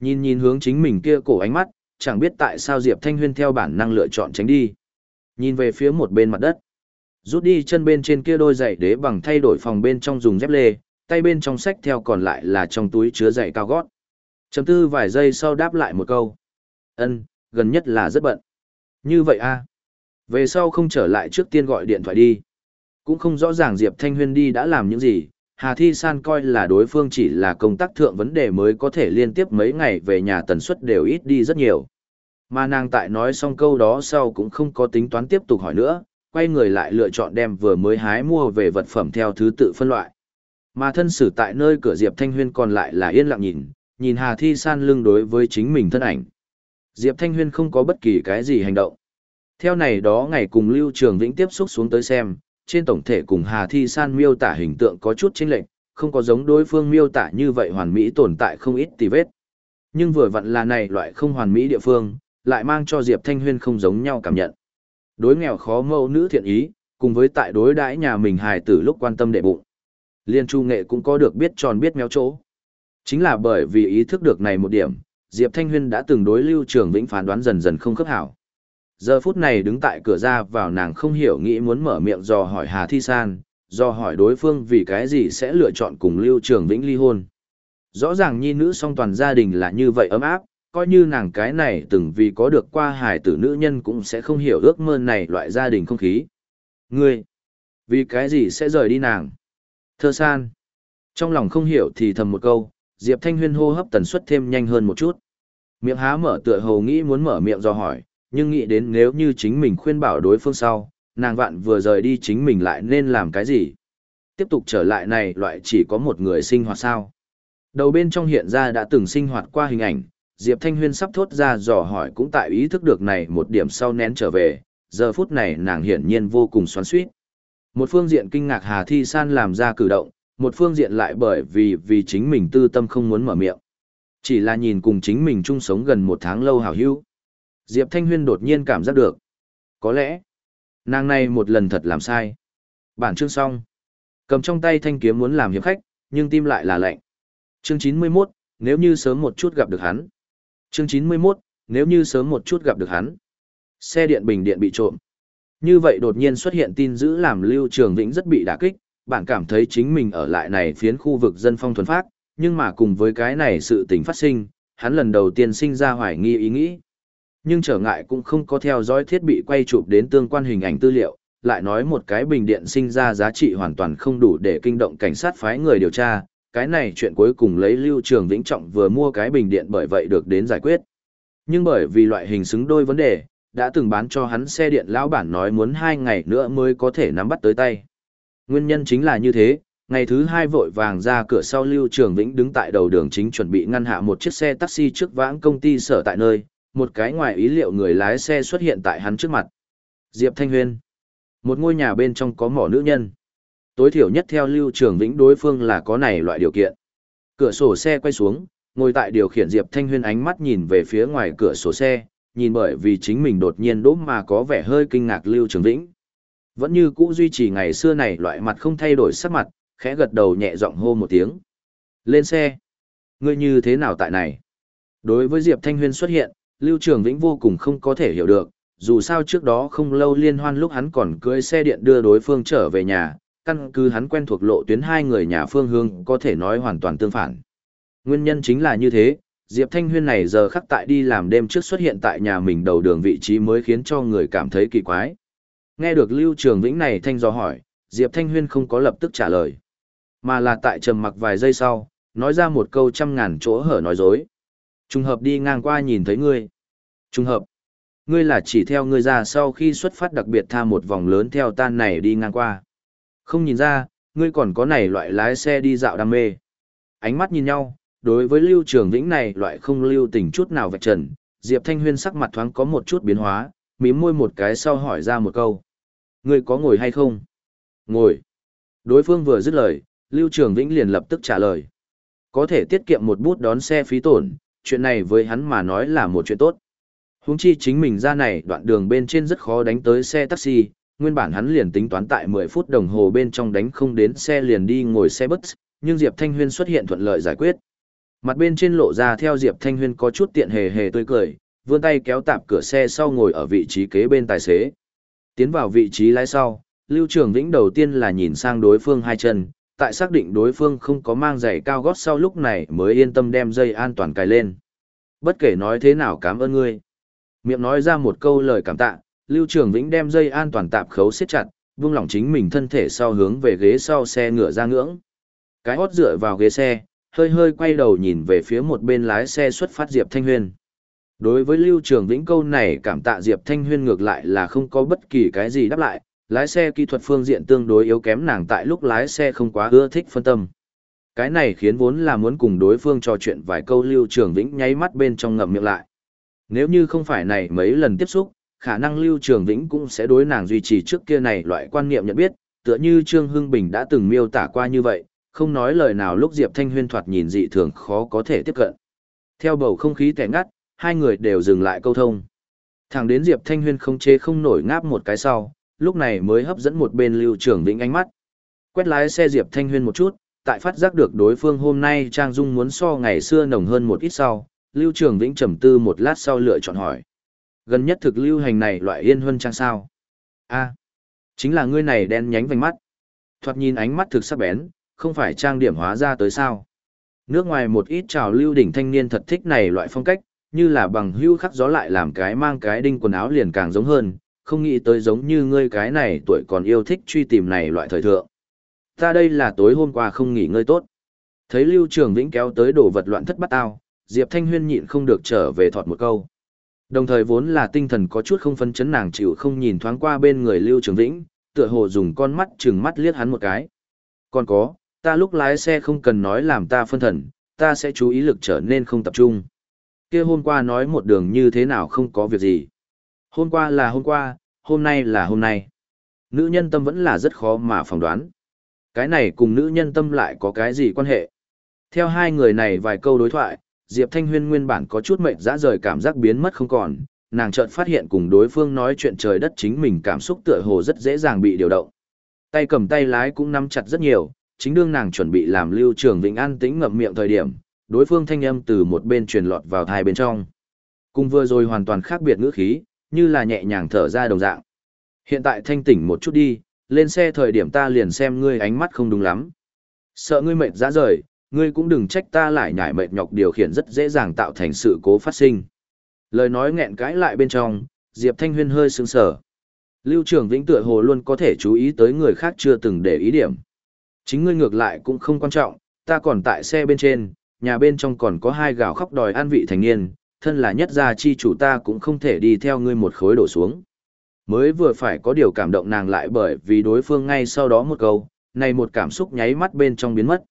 Nhìn nhìn hướng chính mình kia cổ ánh mắt, chẳng biết tại sao Diệp Thanh Huyên theo bản năng lựa chọn tránh đi. Nhìn về phía một bên mặt đất. Rút đi chân bên trên kia đôi giày đế bằng thay đổi phòng bên trong dùng dép lê, tay bên trong sách theo còn lại là trong túi chứa giày cao gót. Chấm tư vài giây sau đáp lại một câu. ân gần nhất là rất bận. Như vậy a Về sau không trở lại trước tiên gọi điện thoại đi. Cũng không rõ ràng Diệp Thanh Huyên đi đã làm những gì, Hà Thi San coi là đối phương chỉ là công tác thượng vấn đề mới có thể liên tiếp mấy ngày về nhà tần suất đều ít đi rất nhiều. Mà nàng tại nói xong câu đó sau cũng không có tính toán tiếp tục hỏi nữa, quay người lại lựa chọn đem vừa mới hái mua về vật phẩm theo thứ tự phân loại. Mà thân sử tại nơi cửa Diệp Thanh Huyên còn lại là yên lặng nhìn, nhìn Hà Thi San lưng đối với chính mình thân ảnh. Diệp Thanh Huyên không có bất kỳ cái gì hành động. Theo này đó ngày cùng Lưu Trường Vĩnh tiếp xúc xuống tới xem, trên tổng thể cùng Hà Thi San miêu tả hình tượng có chút chênh lệch, không có giống đối phương miêu tả như vậy hoàn mỹ tồn tại không ít tì vết. Nhưng vừa vặn là này loại không hoàn mỹ địa phương, lại mang cho Diệp Thanh Huyên không giống nhau cảm nhận. Đối nghèo khó mâu nữ thiện ý, cùng với tại đối đãi nhà mình hài tử lúc quan tâm đệ bụng. Liên Chu Nghệ cũng có được biết tròn biết méo chỗ. Chính là bởi vì ý thức được này một điểm, Diệp Thanh Huyên đã từng đối Lưu Trường Vĩnh phán đoán dần dần không khớp hảo. Giờ phút này đứng tại cửa ra vào nàng không hiểu nghĩ muốn mở miệng dò hỏi Hà Thi San, dò hỏi đối phương vì cái gì sẽ lựa chọn cùng Lưu Trường Vĩnh ly hôn. Rõ ràng nhi nữ song toàn gia đình là như vậy ấm áp, coi như nàng cái này từng vì có được qua hài tử nữ nhân cũng sẽ không hiểu ước mơ này loại gia đình không khí. Ngươi, vì cái gì sẽ rời đi nàng? Thơ san. Trong lòng không hiểu thì thầm một câu, Diệp Thanh Huyên hô hấp tần suất thêm nhanh hơn một chút. Miệng há mở tựa hồ nghĩ muốn mở miệng do hỏi, nhưng nghĩ đến nếu như chính mình khuyên bảo đối phương sau, nàng vạn vừa rời đi chính mình lại nên làm cái gì? Tiếp tục trở lại này loại chỉ có một người sinh hoạt sao? Đầu bên trong hiện ra đã từng sinh hoạt qua hình ảnh, Diệp Thanh Huyên sắp thốt ra dò hỏi cũng tại ý thức được này một điểm sau nén trở về, giờ phút này nàng hiển nhiên vô cùng xoắn xuýt. Một phương diện kinh ngạc Hà Thi San làm ra cử động, một phương diện lại bởi vì vì chính mình tư tâm không muốn mở miệng. Chỉ là nhìn cùng chính mình chung sống gần một tháng lâu hảo hữu. Diệp Thanh Huyên đột nhiên cảm giác được. Có lẽ, nàng này một lần thật làm sai. Bản chương xong. Cầm trong tay thanh kiếm muốn làm hiệp khách, nhưng tim lại là lạnh. Chương 91, nếu như sớm một chút gặp được hắn. Chương 91, nếu như sớm một chút gặp được hắn. Xe điện bình điện bị trộm. Như vậy đột nhiên xuất hiện tin dữ làm Lưu Trường Vĩnh rất bị đả kích, bạn cảm thấy chính mình ở lại này phiến khu vực dân phong thuần phát, nhưng mà cùng với cái này sự tình phát sinh, hắn lần đầu tiên sinh ra hoài nghi ý nghĩ. Nhưng trở ngại cũng không có theo dõi thiết bị quay chụp đến tương quan hình ảnh tư liệu, lại nói một cái bình điện sinh ra giá trị hoàn toàn không đủ để kinh động cảnh sát phái người điều tra, cái này chuyện cuối cùng lấy Lưu Trường Vĩnh Trọng vừa mua cái bình điện bởi vậy được đến giải quyết. Nhưng bởi vì loại hình xứng đôi vấn đề, đã từng bán cho hắn xe điện lão bản nói muốn hai ngày nữa mới có thể nắm bắt tới tay. Nguyên nhân chính là như thế, ngày thứ hai vội vàng ra cửa sau Lưu Trường Vĩnh đứng tại đầu đường chính chuẩn bị ngăn hạ một chiếc xe taxi trước vãng công ty sở tại nơi, một cái ngoài ý liệu người lái xe xuất hiện tại hắn trước mặt. Diệp Thanh Huyên. Một ngôi nhà bên trong có mỏ nữ nhân. Tối thiểu nhất theo Lưu Trường Vĩnh đối phương là có này loại điều kiện. Cửa sổ xe quay xuống, ngồi tại điều khiển Diệp Thanh Huyên ánh mắt nhìn về phía ngoài cửa sổ xe, nhìn bởi vì chính mình đột nhiên đốm mà có vẻ hơi kinh ngạc Lưu Trường Vĩnh. Vẫn như cũ duy trì ngày xưa này loại mặt không thay đổi sắc mặt, khẽ gật đầu nhẹ giọng hô một tiếng. Lên xe. Ngươi như thế nào tại này? Đối với Diệp Thanh Huyên xuất hiện, Lưu Trường Vĩnh vô cùng không có thể hiểu được, dù sao trước đó không lâu liên hoan lúc hắn còn cưỡi xe điện đưa đối phương trở về nhà, căn cứ hắn quen thuộc lộ tuyến hai người nhà phương Hương có thể nói hoàn toàn tương phản. Nguyên nhân chính là như thế, Diệp Thanh Huyên này giờ khắc tại đi làm đêm trước xuất hiện tại nhà mình đầu đường vị trí mới khiến cho người cảm thấy kỳ quái. Nghe được Lưu Trường Vĩnh này thanh do hỏi, Diệp Thanh Huyên không có lập tức trả lời, mà là tại trầm mặc vài giây sau, nói ra một câu trăm ngàn chỗ hở nói dối. Trùng hợp đi ngang qua nhìn thấy ngươi. Trùng hợp. Ngươi là chỉ theo ngươi ra sau khi xuất phát đặc biệt tha một vòng lớn theo tan này đi ngang qua. Không nhìn ra, ngươi còn có này loại lái xe đi dạo đam mê. Ánh mắt nhìn nhau, đối với Lưu Trường Vĩnh này loại không lưu tình chút nào vạch trần, Diệp Thanh Huyên sắc mặt thoáng có một chút biến hóa, mím môi một cái sau hỏi ra một câu. Ngươi có ngồi hay không? Ngồi. Đối phương vừa dứt lời, Lưu Trường Vĩnh liền lập tức trả lời. Có thể tiết kiệm một bút đón xe phí tổn, chuyện này với hắn mà nói là một chuyện tốt. Huống chi chính mình ra này đoạn đường bên trên rất khó đánh tới xe taxi, nguyên bản hắn liền tính toán tại 10 phút đồng hồ bên trong đánh không đến xe liền đi ngồi xe bus, nhưng Diệp Thanh Huyên xuất hiện thuận lợi giải quyết. Mặt bên trên lộ ra theo Diệp Thanh Huyên có chút tiện hề hề tươi cười, vươn tay kéo tạp cửa xe sau ngồi ở vị trí kế bên tài xế. Tiến vào vị trí lái sau, Lưu Trường Vĩnh đầu tiên là nhìn sang đối phương hai chân, tại xác định đối phương không có mang giày cao gót sau lúc này mới yên tâm đem dây an toàn cài lên. Bất kể nói thế nào cảm ơn ngươi. Miệng nói ra một câu lời cảm tạ, Lưu Trường Vĩnh đem dây an toàn tạp khấu siết chặt, vung lỏng chính mình thân thể sau hướng về ghế sau xe ngựa ra ngưỡng. Cái hót dựa vào ghế xe, hơi hơi quay đầu nhìn về phía một bên lái xe xuất phát Diệp Thanh Huyên. Đối với Lưu Trường Vĩnh câu này cảm tạ Diệp Thanh Huyên ngược lại là không có bất kỳ cái gì đáp lại, lái xe kỹ thuật phương diện tương đối yếu kém nàng tại lúc lái xe không quá ưa thích phân tâm. Cái này khiến vốn là muốn cùng đối phương trò chuyện vài câu Lưu Trường Vĩnh nháy mắt bên trong ngậm miệng lại. Nếu như không phải này mấy lần tiếp xúc, khả năng Lưu Trường Vĩnh cũng sẽ đối nàng duy trì trước kia này loại quan niệm nhận biết, tựa như Trương Hưng Bình đã từng miêu tả qua như vậy, không nói lời nào lúc Diệp Thanh Huyên thoạt nhìn dị thường khó có thể tiếp cận. Theo bầu không khí tẻ ngắt, hai người đều dừng lại câu thông. Thẳng đến Diệp Thanh Huyên không chế không nổi ngáp một cái sau, lúc này mới hấp dẫn một bên Lưu Trường Vĩnh ánh mắt. Quét lái xe Diệp Thanh Huyên một chút, tại phát giác được đối phương hôm nay Trang Dung muốn so ngày xưa nồng hơn một ít sau, Lưu Trường Vĩnh trầm tư một lát sau lựa chọn hỏi. Gần nhất thực lưu hành này loại yên huân trang sao? a chính là ngươi này đen nhánh vành mắt. Thoạt nhìn ánh mắt thực sắc bén, không phải trang điểm hóa ra tới sao. Nước ngoài một ít trào lưu đỉnh thanh niên thật thích này loại phong cách, như là bằng hưu khắc gió lại làm cái mang cái đinh quần áo liền càng giống hơn, không nghĩ tới giống như ngươi cái này tuổi còn yêu thích truy tìm này loại thời thượng. Ta đây là tối hôm qua không nghỉ ngơi tốt. Thấy Lưu Trường Vĩnh kéo tới đồ vật loạn thất bắt tao, Diệp Thanh Huyên nhịn không được trở về thọt một câu. Đồng thời vốn là tinh thần có chút không phân chấn nàng chịu không nhìn thoáng qua bên người Lưu Trường Vĩnh, tựa hồ dùng con mắt chừng mắt liếc hắn một cái. Còn có, ta lúc lái xe không cần nói làm ta phân thần, ta sẽ chú ý lực trở nên không tập trung. Kia hôm qua nói một đường như thế nào không có việc gì. Hôm qua là hôm qua, hôm nay là hôm nay. Nữ nhân tâm vẫn là rất khó mà phỏng đoán. Cái này cùng nữ nhân tâm lại có cái gì quan hệ? Theo hai người này vài câu đối thoại, Diệp Thanh Huyên nguyên bản có chút mệt dã rời cảm giác biến mất không còn, nàng chợt phát hiện cùng đối phương nói chuyện trời đất chính mình cảm xúc tựa hồ rất dễ dàng bị điều động. Tay cầm tay lái cũng nắm chặt rất nhiều, chính đương nàng chuẩn bị làm Lưu Trường Vĩnh an tĩnh ngậm miệng thời điểm, đối phương thanh âm từ một bên truyền lọt vào thai bên trong. Cùng vừa rồi hoàn toàn khác biệt ngữ khí, như là nhẹ nhàng thở ra đồng dạng. Hiện tại thanh tỉnh một chút đi, lên xe thời điểm ta liền xem ngươi ánh mắt không đúng lắm. Sợ ngươi mệt dã rời, ngươi cũng đừng trách ta lại nhảy mệt nhọc điều khiển rất dễ dàng tạo thành sự cố phát sinh. Lời nói nghẹn cãi lại bên trong, Diệp Thanh Huyên hơi sững sờ. Lưu Trường Vĩnh tựa hồ luôn có thể chú ý tới người khác chưa từng để ý điểm. Chính ngươi ngược lại cũng không quan trọng, ta còn tại xe bên trên, nhà bên trong còn có hai gào khóc đòi an vị thành niên, thân là nhất gia chi chủ ta cũng không thể đi theo ngươi một khối đổ xuống. Mới vừa phải có điều cảm động nàng lại bởi vì đối phương ngay sau đó một câu, này một cảm xúc nháy mắt bên trong biến mất.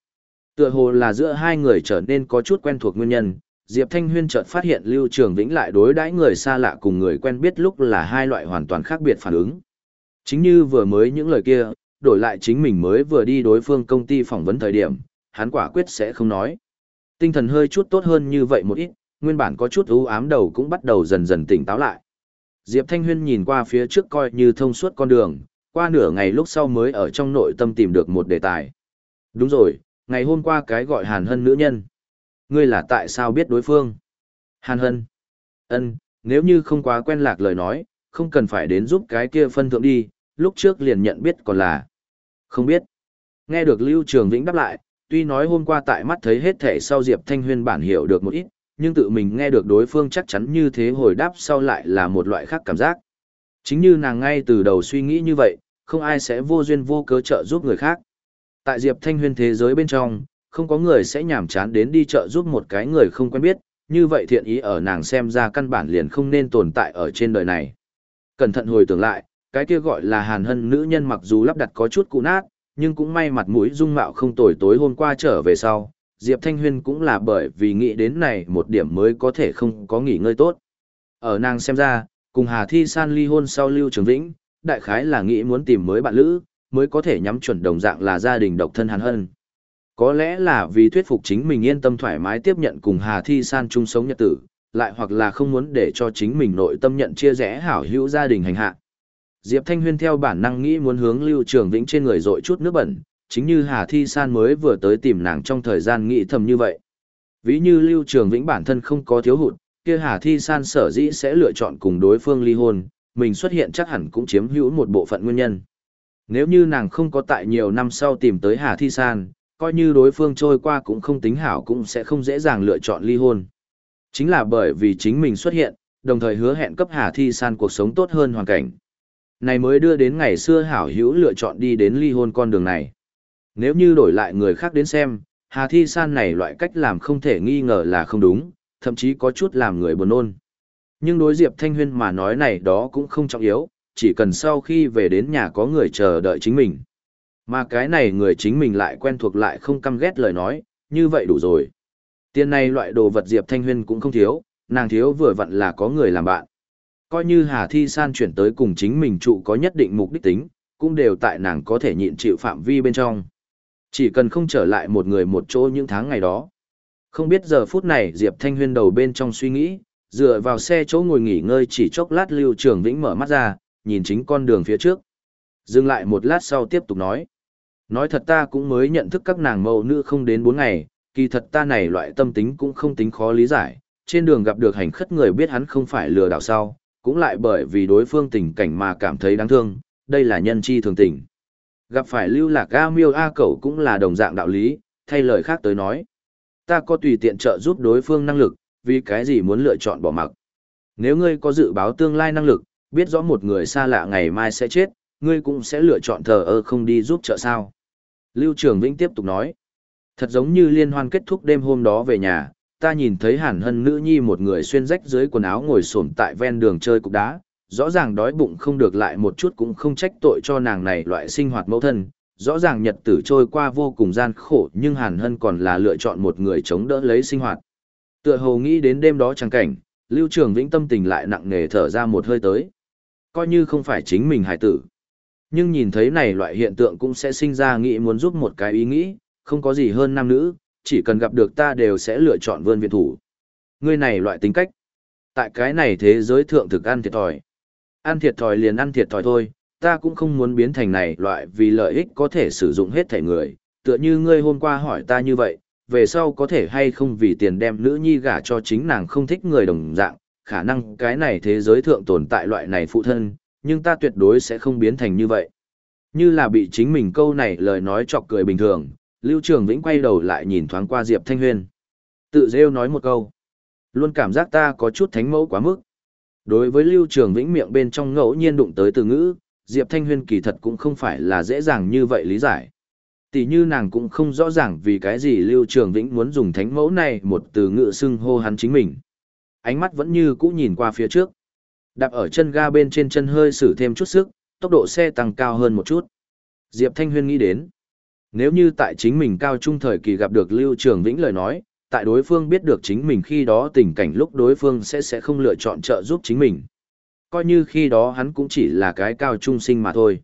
Tựa hồ là giữa hai người trở nên có chút quen thuộc nguyên nhân, Diệp Thanh Huyên chợt phát hiện Lưu Trường Vĩnh lại đối đãi người xa lạ cùng người quen biết lúc là hai loại hoàn toàn khác biệt phản ứng. Chính như vừa mới những lời kia, đổi lại chính mình mới vừa đi đối phương công ty phỏng vấn thời điểm, hắn quả quyết sẽ không nói. Tinh thần hơi chút tốt hơn như vậy một ít, nguyên bản có chút ưu ám đầu cũng bắt đầu dần dần tỉnh táo lại. Diệp Thanh Huyên nhìn qua phía trước coi như thông suốt con đường, qua nửa ngày lúc sau mới ở trong nội tâm tìm được một đề tài. Đúng rồi, ngày hôm qua cái gọi Hàn Hân nữ nhân. Ngươi là tại sao biết đối phương? Hàn Hân. Ân, nếu như không quá quen lạc lời nói, không cần phải đến giúp cái kia phân thượng đi, lúc trước liền nhận biết còn là. Không biết. Nghe được Lưu Trường Vĩnh đáp lại, tuy nói hôm qua tại mắt thấy hết thể sau Diệp Thanh Huyên bản hiểu được một ít, nhưng tự mình nghe được đối phương chắc chắn như thế hồi đáp sau lại là một loại khác cảm giác. Chính như nàng ngay từ đầu suy nghĩ như vậy, không ai sẽ vô duyên vô cớ trợ giúp người khác. Tại Diệp Thanh Huyên thế giới bên trong, không có người sẽ nhảm chán đến đi chợ giúp một cái người không quen biết, như vậy thiện ý ở nàng xem ra căn bản liền không nên tồn tại ở trên đời này. Cẩn thận hồi tưởng lại, cái kia gọi là hàn hân nữ nhân mặc dù lắp đặt có chút cụ nát, nhưng cũng may mặt mũi dung mạo không tồi tối hôm qua trở về sau, Diệp Thanh Huyên cũng là bởi vì nghĩ đến này một điểm mới có thể không có nghỉ ngơi tốt. Ở nàng xem ra, cùng Hà Thi San ly hôn sau Lưu Trường Vĩnh, đại khái là nghĩ muốn tìm mới bạn lữ, mới có thể nhắm chuẩn đồng dạng là gia đình độc thân hàn hân. Có lẽ là vì thuyết phục chính mình yên tâm thoải mái tiếp nhận cùng Hà Thi San chung sống nhật tử, lại hoặc là không muốn để cho chính mình nội tâm nhận chia rẽ hảo hữu gia đình hành hạ. Diệp Thanh Huyên theo bản năng nghĩ muốn hướng Lưu Trường Vĩnh trên người dội chút nước bẩn, chính như Hà Thi San mới vừa tới tìm nàng trong thời gian nghĩ thầm như vậy. Ví như Lưu Trường Vĩnh bản thân không có thiếu hụt, kia Hà Thi San sở dĩ sẽ lựa chọn cùng đối phương ly hôn, mình xuất hiện chắc hẳn cũng chiếm hữu một bộ phận nguyên nhân. Nếu như nàng không có tại nhiều năm sau tìm tới Hà Thi San, coi như đối phương trôi qua cũng không tính hảo cũng sẽ không dễ dàng lựa chọn ly hôn. Chính là bởi vì chính mình xuất hiện, đồng thời hứa hẹn cấp Hà Thi San cuộc sống tốt hơn hoàn cảnh. Này mới đưa đến ngày xưa hảo hữu lựa chọn đi đến ly hôn con đường này. Nếu như đổi lại người khác đến xem, Hà Thi San này loại cách làm không thể nghi ngờ là không đúng, thậm chí có chút làm người buồn nôn. Nhưng đối Diệp Thanh Huyên mà nói này đó cũng không trọng yếu, chỉ cần sau khi về đến nhà có người chờ đợi chính mình. Mà cái này người chính mình lại quen thuộc lại không căm ghét lời nói, như vậy đủ rồi. Tiền này loại đồ vật Diệp Thanh Huyên cũng không thiếu, nàng thiếu vừa vặn là có người làm bạn. Coi như Hà Thi San chuyển tới cùng chính mình trụ có nhất định mục đích tính, cũng đều tại nàng có thể nhịn chịu phạm vi bên trong. Chỉ cần không trở lại một người một chỗ những tháng ngày đó. Không biết giờ phút này Diệp Thanh Huyên đầu bên trong suy nghĩ, dựa vào xe chỗ ngồi nghỉ ngơi chỉ chốc lát Lưu Trường Vĩnh mở mắt ra, nhìn chính con đường phía trước. Dừng lại một lát sau tiếp tục nói. Nói thật ta cũng mới nhận thức các nàng mẫu nữ không đến bốn ngày, kỳ thật ta này loại tâm tính cũng không tính khó lý giải. Trên đường gặp được hành khất người biết hắn không phải lừa đảo sau, cũng lại bởi vì đối phương tình cảnh mà cảm thấy đáng thương, đây là nhân chi thường tình. Gặp phải lưu lạc A miêu A cẩu cũng là đồng dạng đạo lý, thay lời khác tới nói. Ta có tùy tiện trợ giúp đối phương năng lực, vì cái gì muốn lựa chọn bỏ mặc. Nếu ngươi có dự báo tương lai năng lực, biết rõ một người xa lạ ngày mai sẽ chết, ngươi cũng sẽ lựa chọn thờ ơ không đi giúp trợ sao. Lưu Trường Vĩnh tiếp tục nói, thật giống như liên hoan kết thúc đêm hôm đó về nhà, ta nhìn thấy hàn hân nữ nhi một người xuyên rách dưới quần áo ngồi xổm tại ven đường chơi cục đá, rõ ràng đói bụng không được lại một chút cũng không trách tội cho nàng này loại sinh hoạt mẫu thân, rõ ràng nhật tử trôi qua vô cùng gian khổ nhưng hàn hân còn là lựa chọn một người chống đỡ lấy sinh hoạt. Tựa hồ nghĩ đến đêm đó chẳng cảnh, Lưu Trường Vĩnh tâm tình lại nặng nề thở ra một hơi tới. Coi như không phải chính mình Hải tử. Nhưng nhìn thấy này loại hiện tượng cũng sẽ sinh ra nghĩ muốn giúp một cái ý nghĩ, không có gì hơn nam nữ, chỉ cần gặp được ta đều sẽ lựa chọn vươn viện thủ. Ngươi này loại tính cách. Tại cái này thế giới thượng thực ăn thiệt thòi. Ăn thiệt thòi liền ăn thiệt thòi thôi, ta cũng không muốn biến thành này loại vì lợi ích có thể sử dụng hết thể người, tựa như ngươi hôm qua hỏi ta như vậy, về sau có thể hay không vì tiền đem nữ nhi gả cho chính nàng không thích người đồng dạng, khả năng cái này thế giới thượng tồn tại loại này phụ thân, nhưng ta tuyệt đối sẽ không biến thành như vậy. Như là bị chính mình câu này lời nói chọc cười bình thường, Lưu Trường Vĩnh quay đầu lại nhìn thoáng qua Diệp Thanh Huyên. Tự rêu nói một câu. Luôn cảm giác ta có chút thánh mẫu quá mức. Đối với Lưu Trường Vĩnh miệng bên trong ngẫu nhiên đụng tới từ ngữ, Diệp Thanh Huyên kỳ thật cũng không phải là dễ dàng như vậy lý giải. Tỷ như nàng cũng không rõ ràng vì cái gì Lưu Trường Vĩnh muốn dùng thánh mẫu này một từ ngữ xưng hô hắn chính mình. Ánh mắt vẫn như cũ nhìn qua phía trước. Đạp ở chân ga bên trên chân hơi sử thêm chút sức, tốc độ xe tăng cao hơn một chút. Diệp Thanh Huyên nghĩ đến. Nếu như tại chính mình cao trung thời kỳ gặp được Lưu Trường Vĩnh lời nói, tại đối phương biết được chính mình khi đó tình cảnh lúc đối phương sẽ sẽ không lựa chọn trợ giúp chính mình. Coi như khi đó hắn cũng chỉ là cái cao trung sinh mà thôi.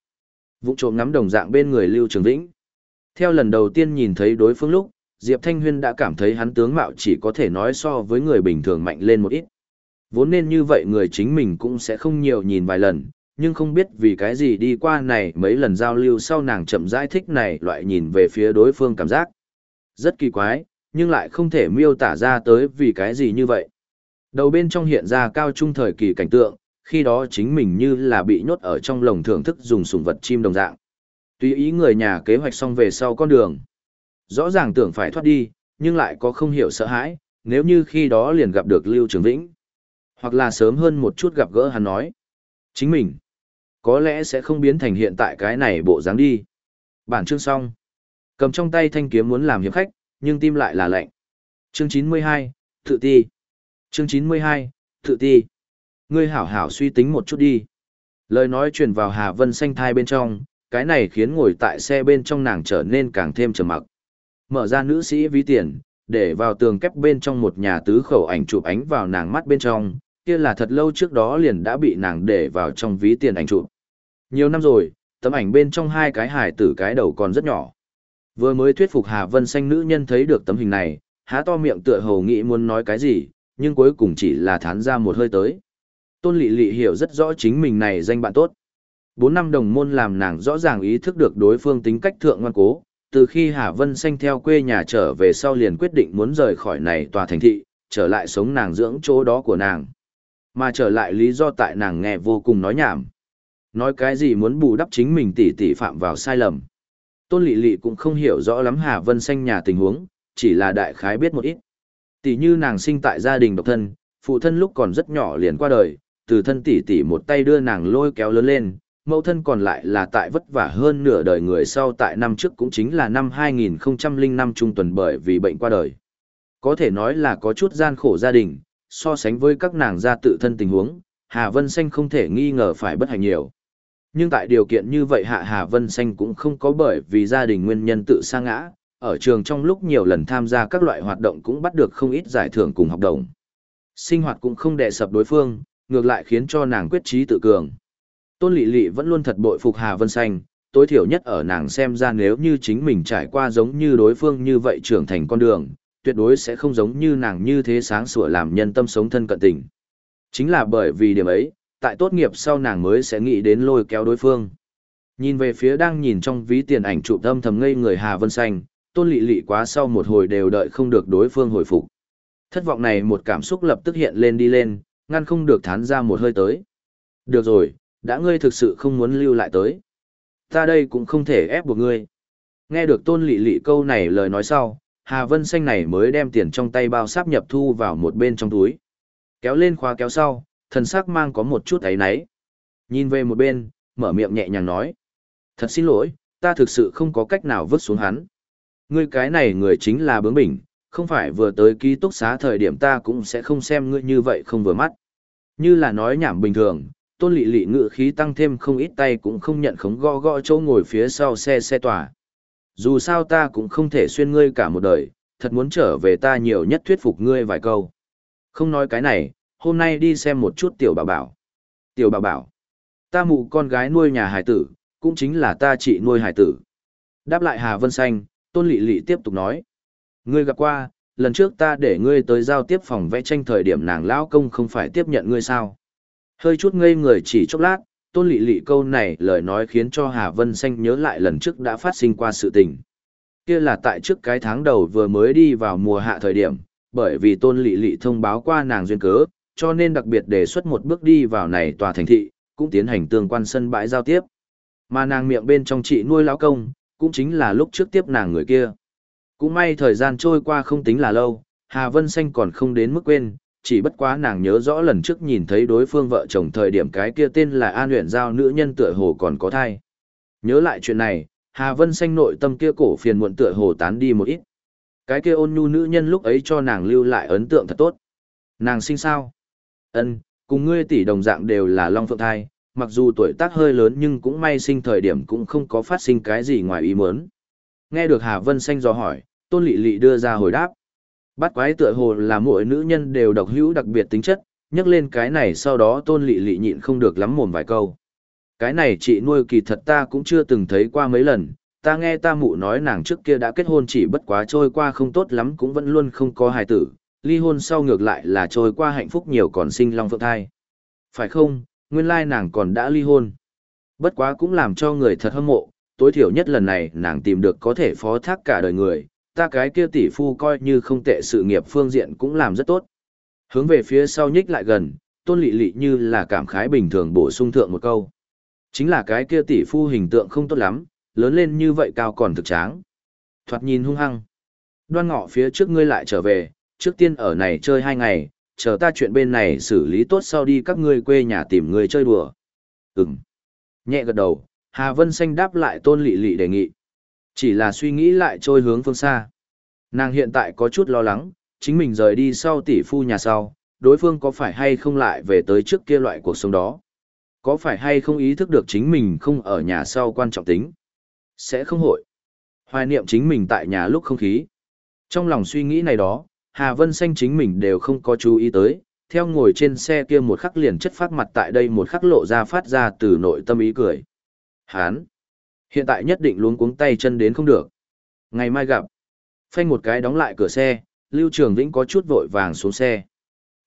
Vụ trộm ngắm đồng dạng bên người Lưu Trường Vĩnh. Theo lần đầu tiên nhìn thấy đối phương lúc, Diệp Thanh Huyên đã cảm thấy hắn tướng mạo chỉ có thể nói so với người bình thường mạnh lên một ít. Vốn nên như vậy người chính mình cũng sẽ không nhiều nhìn vài lần, nhưng không biết vì cái gì đi qua này mấy lần giao lưu sau nàng chậm giải thích này loại nhìn về phía đối phương cảm giác. Rất kỳ quái, nhưng lại không thể miêu tả ra tới vì cái gì như vậy. Đầu bên trong hiện ra cao trung thời kỳ cảnh tượng, khi đó chính mình như là bị nhốt ở trong lồng thưởng thức dùng sủng vật chim đồng dạng. Tùy ý người nhà kế hoạch xong về sau con đường. Rõ ràng tưởng phải thoát đi, nhưng lại có không hiểu sợ hãi, nếu như khi đó liền gặp được Lưu Trường Vĩnh. Hoặc là sớm hơn một chút gặp gỡ hắn nói. Chính mình, có lẽ sẽ không biến thành hiện tại cái này bộ dáng đi. Bản chương xong. Cầm trong tay thanh kiếm muốn làm hiệp khách, nhưng tim lại là lạnh. Chương 92, tự ti. Chương 92, tự ti. Ngươi hảo hảo suy tính một chút đi. Lời nói truyền vào Hà Vân xanh thai bên trong, cái này khiến ngồi tại xe bên trong nàng trở nên càng thêm trầm mặc. Mở ra nữ sĩ ví tiền, để vào tường kép bên trong một nhà tứ khẩu ảnh chụp ánh vào nàng mắt bên trong, kia là thật lâu trước đó liền đã bị nàng để vào trong ví tiền ảnh chụp. Nhiều năm rồi, tấm ảnh bên trong hai cái hài tử cái đầu còn rất nhỏ. Vừa mới thuyết phục Hà Vân xanh nữ nhân thấy được tấm hình này, há to miệng tựa hồ nghĩ muốn nói cái gì, nhưng cuối cùng chỉ là thán ra một hơi tới. Tôn Lệ Lệ hiểu rất rõ chính mình này danh bạn tốt. Bốn năm đồng môn làm nàng rõ ràng ý thức được đối phương tính cách thượng ngoan cố, từ khi Hà Vân Xanh theo quê nhà trở về sau liền quyết định muốn rời khỏi này tòa thành thị, trở lại sống nàng dưỡng chỗ đó của nàng. Mà trở lại lý do tại nàng nghe vô cùng nói nhảm. Nói cái gì muốn bù đắp chính mình tỉ tỉ phạm vào sai lầm. Tôn Lệ Lệ cũng không hiểu rõ lắm Hà Vân Xanh nhà tình huống, chỉ là đại khái biết một ít. Tỷ như nàng sinh tại gia đình độc thân, phụ thân lúc còn rất nhỏ liền qua đời, từ thân tỷ tỷ một tay đưa nàng lôi kéo lớn lên, mẫu thân còn lại là tại vất vả hơn nửa đời người sau tại năm trước cũng chính là năm 2005 trung tuần bởi vì bệnh qua đời. Có thể nói là có chút gian khổ gia đình, so sánh với các nàng gia tự thân tình huống, Hà Vân Xanh không thể nghi ngờ phải bất hạnh nhiều. Nhưng tại điều kiện như vậy Hạ Hà Vân Xanh cũng không có bởi vì gia đình nguyên nhân tự sa ngã, ở trường trong lúc nhiều lần tham gia các loại hoạt động cũng bắt được không ít giải thưởng cùng học đồng. Sinh hoạt cũng không đè sập đối phương, ngược lại khiến cho nàng quyết trí tự cường. Tôn Lệ Lệ vẫn luôn thật bội phục Hà Vân Xanh, tối thiểu nhất ở nàng xem ra nếu như chính mình trải qua giống như đối phương như vậy trưởng thành con đường, tuyệt đối sẽ không giống như nàng như thế sáng sủa làm nhân tâm sống thân cận tình. Chính là bởi vì điểm ấy, tại tốt nghiệp sau nàng mới sẽ nghĩ đến lôi kéo đối phương. Nhìn về phía đang nhìn trong ví tiền ảnh chụp tâm thầm ngây người Hà Vân Xanh, tôn lị lị quá sau một hồi đều đợi không được đối phương hồi phục. Thất vọng này một cảm xúc lập tức hiện lên đi lên, ngăn không được thán ra một hơi tới. Được rồi, đã ngươi thực sự không muốn lưu lại tới. Ta đây cũng không thể ép buộc ngươi. Nghe được tôn lị lị câu này lời nói sau, Hà Vân Xanh này mới đem tiền trong tay bao sáp nhập thu vào một bên trong túi. Kéo lên khóa kéo sau, thần sắc mang có một chút ấy náy. Nhìn về một bên, mở miệng nhẹ nhàng nói. Thật xin lỗi, ta thực sự không có cách nào vứt xuống hắn. Ngươi cái này người chính là bướng bỉnh, không phải vừa tới ký túc xá thời điểm ta cũng sẽ không xem ngươi như vậy không vừa mắt. Như là nói nhảm bình thường, tôn lỵ lỵ ngự khí tăng thêm không ít tay cũng không nhận khống gõ gõ chỗ ngồi phía sau xe xe tỏa. Dù sao ta cũng không thể xuyên ngươi cả một đời, thật muốn trở về ta nhiều nhất thuyết phục ngươi vài câu. Không nói cái này, hôm nay đi xem một chút tiểu bảo bảo. Tiểu bảo bảo, ta mụ con gái nuôi nhà hải tử, cũng chính là ta chị nuôi hải tử. Đáp lại Hà Vân Xanh, Tôn lỵ lỵ tiếp tục nói. Ngươi gặp qua, lần trước ta để ngươi tới giao tiếp phòng vẽ tranh thời điểm nàng lão công không phải tiếp nhận ngươi sao. Hơi chút ngây người chỉ chốc lát, Tôn Lị Lị câu này lời nói khiến cho Hà Vân Xanh nhớ lại lần trước đã phát sinh qua sự tình. Kia là tại trước cái tháng đầu vừa mới đi vào mùa hạ thời điểm, bởi vì Tôn Lị Lị thông báo qua nàng duyên cớ, cho nên đặc biệt đề xuất một bước đi vào này tòa thành thị, cũng tiến hành tương quan sân bãi giao tiếp. Mà nàng miệng bên trong chị nuôi lão công, cũng chính là lúc trước tiếp nàng người kia. Cũng may thời gian trôi qua không tính là lâu, Hà Vân Xanh còn không đến mức quên, chỉ bất quá nàng nhớ rõ lần trước nhìn thấy đối phương vợ chồng thời điểm cái kia tên là An Uyển Giao nữ nhân tựa hồ còn có thai. Nhớ lại chuyện này, Hà Vân Xanh nội tâm kia cổ phiền muộn tựa hồ tán đi một ít. Cái kia ôn nhu nữ nhân lúc ấy cho nàng lưu lại ấn tượng thật tốt. Nàng sinh sao? Ân, cùng ngươi tỷ đồng dạng đều là long phượng thai, mặc dù tuổi tác hơi lớn nhưng cũng may sinh thời điểm cũng không có phát sinh cái gì ngoài ý muốn. Nghe được Hà Vân Xanh dò hỏi, Tôn Lệ Lệ đưa ra hồi đáp. Bát quái tựa hồ là mỗi nữ nhân đều độc hữu đặc biệt tính chất, nhắc lên cái này sau đó Tôn lị lị nhịn không được lắm mồm vài câu. Cái này chị nuôi kỳ thật ta cũng chưa từng thấy qua mấy lần, ta nghe ta mụ nói nàng trước kia đã kết hôn chỉ bất quá trôi qua không tốt lắm cũng vẫn luôn không có hài tử, ly hôn sau ngược lại là trôi qua hạnh phúc nhiều còn sinh long phượng thai. Phải không, nguyên lai nàng còn đã ly hôn. Bất quá cũng làm cho người thật hâm mộ, tối thiểu nhất lần này nàng tìm được có thể phó thác cả đời người, ta cái kia tỷ phu coi như không tệ sự nghiệp phương diện cũng làm rất tốt. Hướng về phía sau nhích lại gần, tôn lị lị như là cảm khái bình thường bổ sung thượng một câu. Chính là cái kia tỷ phu hình tượng không tốt lắm, lớn lên như vậy cao còn thực tráng. Thoạt nhìn hung hăng. Đoan ngọ phía trước ngươi lại trở về, trước tiên ở này chơi hai ngày, chờ ta chuyện bên này xử lý tốt sau đi các ngươi quê nhà tìm người chơi đùa. Ừm. Nhẹ gật đầu, Hà Vân Xanh đáp lại tôn lị lị đề nghị. Chỉ là suy nghĩ lại trôi hướng phương xa. Nàng hiện tại có chút lo lắng, chính mình rời đi sau tỷ phu nhà sau, đối phương có phải hay không lại về tới trước kia loại cuộc sống đó. Có phải hay không ý thức được chính mình không ở nhà sau quan trọng tính. Sẽ không hội. Hoài niệm chính mình tại nhà lúc không khí. Trong lòng suy nghĩ này đó, Hà Vân Xanh chính mình đều không có chú ý tới, theo ngồi trên xe kia một khắc liền chất phát mặt tại đây một khắc lộ ra phát ra từ nội tâm ý cười. Hán! Hiện tại nhất định luống cuống tay chân đến không được. Ngày mai gặp. Phanh một cái đóng lại cửa xe, Lưu Trường Vĩnh có chút vội vàng xuống xe.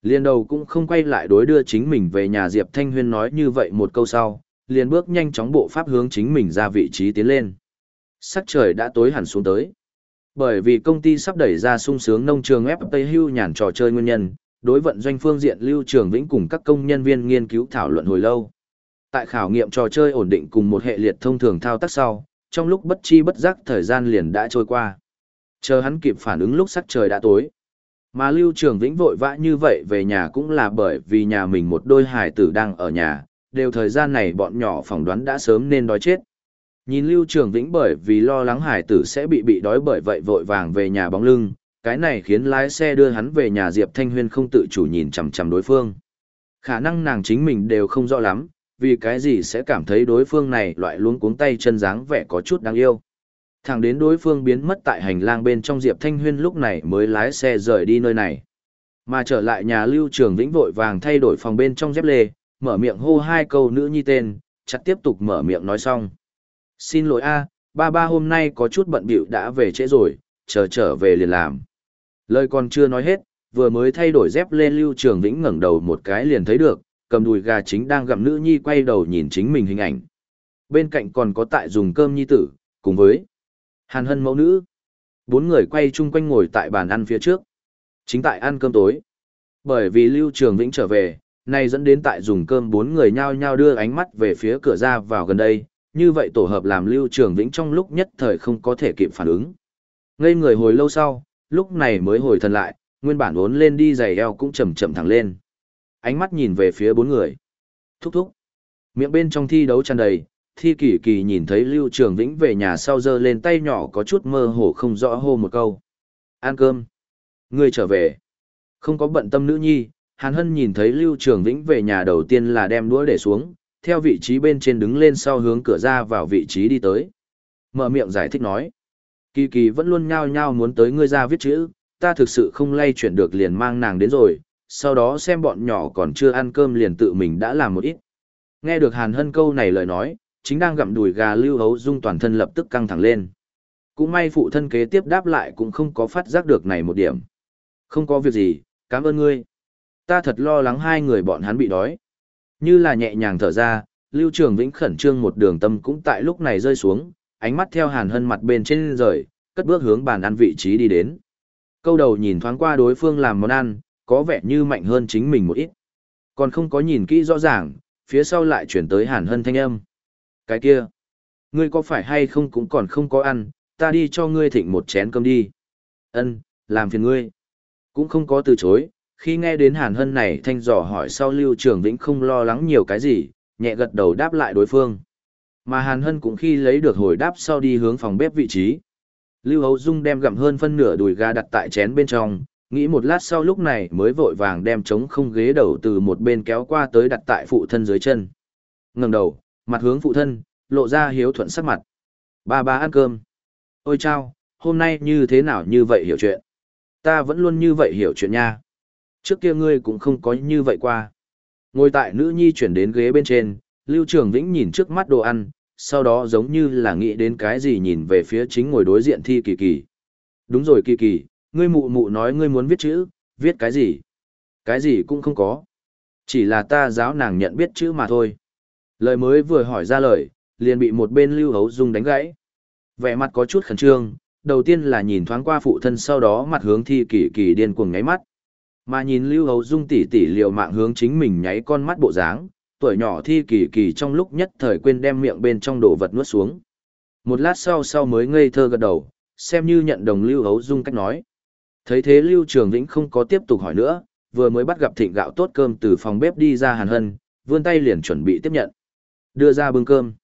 Liên đầu cũng không quay lại đối đưa chính mình về nhà Diệp Thanh Huyên nói như vậy một câu sau, liền bước nhanh chóng bộ pháp hướng chính mình ra vị trí tiến lên. Sắc trời đã tối hẳn xuống tới. Bởi vì công ty sắp đẩy ra sung sướng nông trường FP hưu nhàn trò chơi nguyên nhân, đối vận doanh phương diện Lưu Trường Vĩnh cùng các công nhân viên nghiên cứu thảo luận hồi lâu. Tại khảo nghiệm trò chơi ổn định cùng một hệ liệt thông thường thao tác sau, trong lúc bất chi bất giác thời gian liền đã trôi qua. Chờ hắn kịp phản ứng lúc sắc trời đã tối. Mà Lưu Trường Vĩnh vội vã như vậy về nhà cũng là bởi vì nhà mình một đôi hài tử đang ở nhà, đều thời gian này bọn nhỏ phỏng đoán đã sớm nên đói chết. Nhìn Lưu Trường Vĩnh bởi vì lo lắng hải tử sẽ bị bị đói bởi vậy vội vàng về nhà bóng lưng, cái này khiến lái xe đưa hắn về nhà Diệp Thanh Huyên không tự chủ nhìn chằm chằm đối phương. Khả năng nàng chính mình đều không rõ lắm, vì cái gì sẽ cảm thấy đối phương này loại luống cuống tay chân dáng vẻ có chút đáng yêu. Thẳng đến đối phương biến mất tại hành lang bên trong Diệp Thanh Huyên lúc này mới lái xe rời đi nơi này. Mà trở lại nhà Lưu Trường Vĩnh vội vàng thay đổi phòng bên trong dép lê, mở miệng hô hai câu nữ nhi tên, chặt tiếp tục mở miệng nói xong. Xin lỗi a, ba ba hôm nay có chút bận bịu đã về trễ rồi, chờ trở về liền làm. Lời còn chưa nói hết, vừa mới thay đổi dép lên Lưu Trường Vĩnh ngẩng đầu một cái liền thấy được, cầm đùi gà chính đang gặm nữ nhi quay đầu nhìn chính mình hình ảnh. Bên cạnh còn có tại dùng cơm nhi tử, cùng với Hàn Hân mẫu nữ. Bốn người quay chung quanh ngồi tại bàn ăn phía trước. Chính tại ăn cơm tối. Bởi vì Lưu Trường Vĩnh trở về, nay dẫn đến tại dùng cơm bốn người nhao nhao đưa ánh mắt về phía cửa ra vào gần đây, như vậy tổ hợp làm Lưu Trường Vĩnh trong lúc nhất thời không có thể kịp phản ứng. Ngây người hồi lâu sau, lúc này mới hồi thần lại, nguyên bản uốn lên đi giày eo cũng chậm chậm thẳng lên. Ánh mắt nhìn về phía bốn người. Thúc thúc. Miệng bên trong thi đấu tràn đầy, thi kỳ kỳ nhìn thấy Lưu Trường Vĩnh về nhà sau giơ lên tay nhỏ có chút mơ hồ không rõ hô một câu. Ăn cơm. Ngươi trở về. Không có bận tâm nữ nhi, Hàn Hân nhìn thấy Lưu Trường Vĩnh về nhà đầu tiên là đem đũa để xuống, theo vị trí bên trên đứng lên sau hướng cửa ra vào vị trí đi tới. Mở miệng giải thích nói. Kỳ kỳ vẫn luôn nhao nhao muốn tới ngươi ra viết chữ, ta thực sự không lay chuyển được liền mang nàng đến rồi, sau đó xem bọn nhỏ còn chưa ăn cơm liền tự mình đã làm một ít. Nghe được Hàn Hân câu này lời nói, chính đang gặm đùi gà Lưu Hấu Dung toàn thân lập tức căng thẳng lên. Cũng may phụ thân kế tiếp đáp lại cũng không có phát giác được này một điểm. Không có việc gì, cảm ơn ngươi. Ta thật lo lắng hai người bọn hắn bị đói. Như là nhẹ nhàng thở ra, Lưu Trường Vĩnh khẩn trương một đường tâm cũng tại lúc này rơi xuống, ánh mắt theo Hàn Hân mặt bên trên rời, cất bước hướng bàn ăn vị trí đi đến. Câu đầu nhìn thoáng qua đối phương làm món ăn, có vẻ như mạnh hơn chính mình một ít. Còn không có nhìn kỹ rõ ràng, phía sau lại chuyển tới Hàn Hân thanh âm. Cái kia, ngươi có phải hay không cũng còn không có ăn, ta đi cho ngươi thịnh một chén cơm đi. Ân, làm phiền ngươi. Cũng không có từ chối, khi nghe đến Hàn Hân này thanh dò hỏi sau Lưu Trường Vĩnh không lo lắng nhiều cái gì, nhẹ gật đầu đáp lại đối phương. Mà Hàn Hân cũng khi lấy được hồi đáp sau đi hướng phòng bếp vị trí. Lưu Hấu Dung đem gặm hơn phân nửa đùi gà đặt tại chén bên trong, nghĩ một lát sau lúc này mới vội vàng đem trống không ghế đầu từ một bên kéo qua tới đặt tại phụ thân dưới chân. Ngẩng đầu, mặt hướng phụ thân, lộ ra hiếu thuận sắc mặt. Ba ba ăn cơm. Ôi chao, hôm nay như thế nào như vậy hiểu chuyện. Ta vẫn luôn như vậy hiểu chuyện nha. Trước kia ngươi cũng không có như vậy qua. Ngồi tại nữ nhi chuyển đến ghế bên trên, Lưu Trường Vĩnh nhìn trước mắt đồ ăn, sau đó giống như là nghĩ đến cái gì nhìn về phía chính ngồi đối diện thi kỳ kỳ. Đúng rồi kỳ kỳ, ngươi mụ mụ nói ngươi muốn viết chữ, viết cái gì? Cái gì cũng không có. Chỉ là ta giáo nàng nhận biết chữ mà thôi. Lời mới vừa hỏi ra lời, liền bị một bên Lưu Hấu Dung đánh gãy. Vẻ mặt có chút khẩn trương, đầu tiên là nhìn thoáng qua phụ thân sau đó mặt hướng thi kỳ kỳ điên cuồng nháy mắt. Mà nhìn Lưu Hấu Dung tỉ tỉ liều mạng hướng chính mình nháy con mắt bộ dáng, tuổi nhỏ thi kỳ kỳ trong lúc nhất thời quên đem miệng bên trong đồ vật nuốt xuống. Một lát sau sau mới ngây thơ gật đầu, xem như nhận đồng Lưu Hấu Dung cách nói. Thấy thế Lưu Trường Vĩnh không có tiếp tục hỏi nữa, vừa mới bắt gặp thịnh gạo tốt cơm từ phòng bếp đi ra hàn hân, vươn tay liền chuẩn bị tiếp nhận. Đưa ra bưng cơm.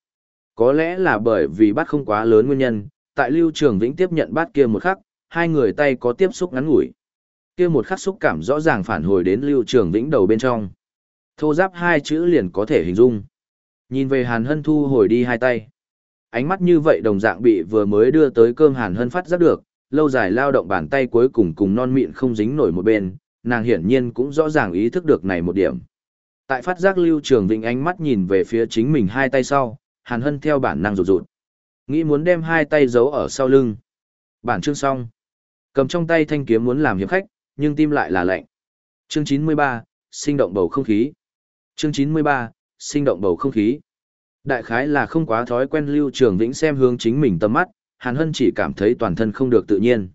Có lẽ là bởi vì bát không quá lớn nguyên nhân, tại Lưu Trường Vĩnh tiếp nhận bát kia một khắc, hai người tay có tiếp xúc ngắn ngủi. Kia một khắc xúc cảm rõ ràng phản hồi đến Lưu Trường Vĩnh đầu bên trong. Thô giáp hai chữ liền có thể hình dung. Nhìn về Hàn Hân thu hồi đi hai tay. Ánh mắt như vậy đồng dạng bị vừa mới đưa tới cơm Hàn Hân phát giác được, lâu dài lao động bàn tay cuối cùng cùng non mịn không dính nổi một bên, nàng hiển nhiên cũng rõ ràng ý thức được này một điểm. Tại phát giác Lưu Trường Vĩnh ánh mắt nhìn về phía chính mình hai tay sau, Hàn Hân theo bản năng rụt rụt. Nghĩ muốn đem hai tay giấu ở sau lưng. Bản chương xong. Cầm trong tay thanh kiếm muốn làm hiệp khách, nhưng tim lại là lạnh. Chương 93, sinh động bầu không khí. Chương 93, sinh động bầu không khí. Đại khái là không quá thói quen Lưu Trường Vĩnh xem hướng chính mình tầm mắt, Hàn Hân chỉ cảm thấy toàn thân không được tự nhiên.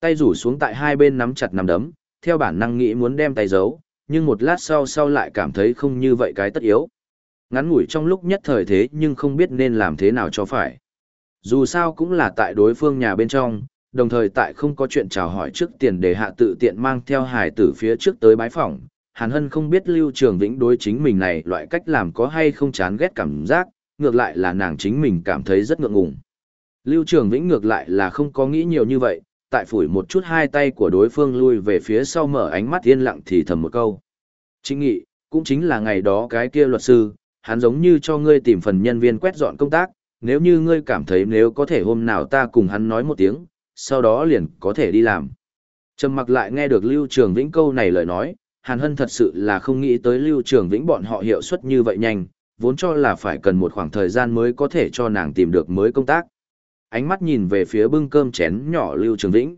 Tay rủ xuống tại hai bên nắm chặt nắm đấm, theo bản năng nghĩ muốn đem tay giấu, nhưng một lát sau sau lại cảm thấy không như vậy cái tất yếu. Ngắn ngủi trong lúc nhất thời thế nhưng không biết nên làm thế nào cho phải. Dù sao cũng là tại đối phương nhà bên trong, đồng thời tại không có chuyện chào hỏi trước tiền để hạ tự tiện mang theo hải tử phía trước tới bái phỏng. Hàn Hân không biết Lưu Trường Vĩnh đối chính mình này loại cách làm có hay không chán ghét cảm giác, ngược lại là nàng chính mình cảm thấy rất ngượng ngùng. Lưu Trường Vĩnh ngược lại là không có nghĩ nhiều như vậy, tại phủi một chút hai tay của đối phương lui về phía sau mở ánh mắt yên lặng thì thầm một câu. Chính nghị, cũng chính là ngày đó cái kia luật sư, hắn giống như cho ngươi tìm phần nhân viên quét dọn công tác, nếu như ngươi cảm thấy nếu có thể hôm nào ta cùng hắn nói một tiếng, sau đó liền có thể đi làm. Trầm mặc lại nghe được Lưu Trường Vĩnh câu này lời nói, Hàn Hân thật sự là không nghĩ tới Lưu Trường Vĩnh bọn họ hiệu suất như vậy nhanh, vốn cho là phải cần một khoảng thời gian mới có thể cho nàng tìm được mới công tác. Ánh mắt nhìn về phía bưng cơm chén nhỏ Lưu Trường Vĩnh.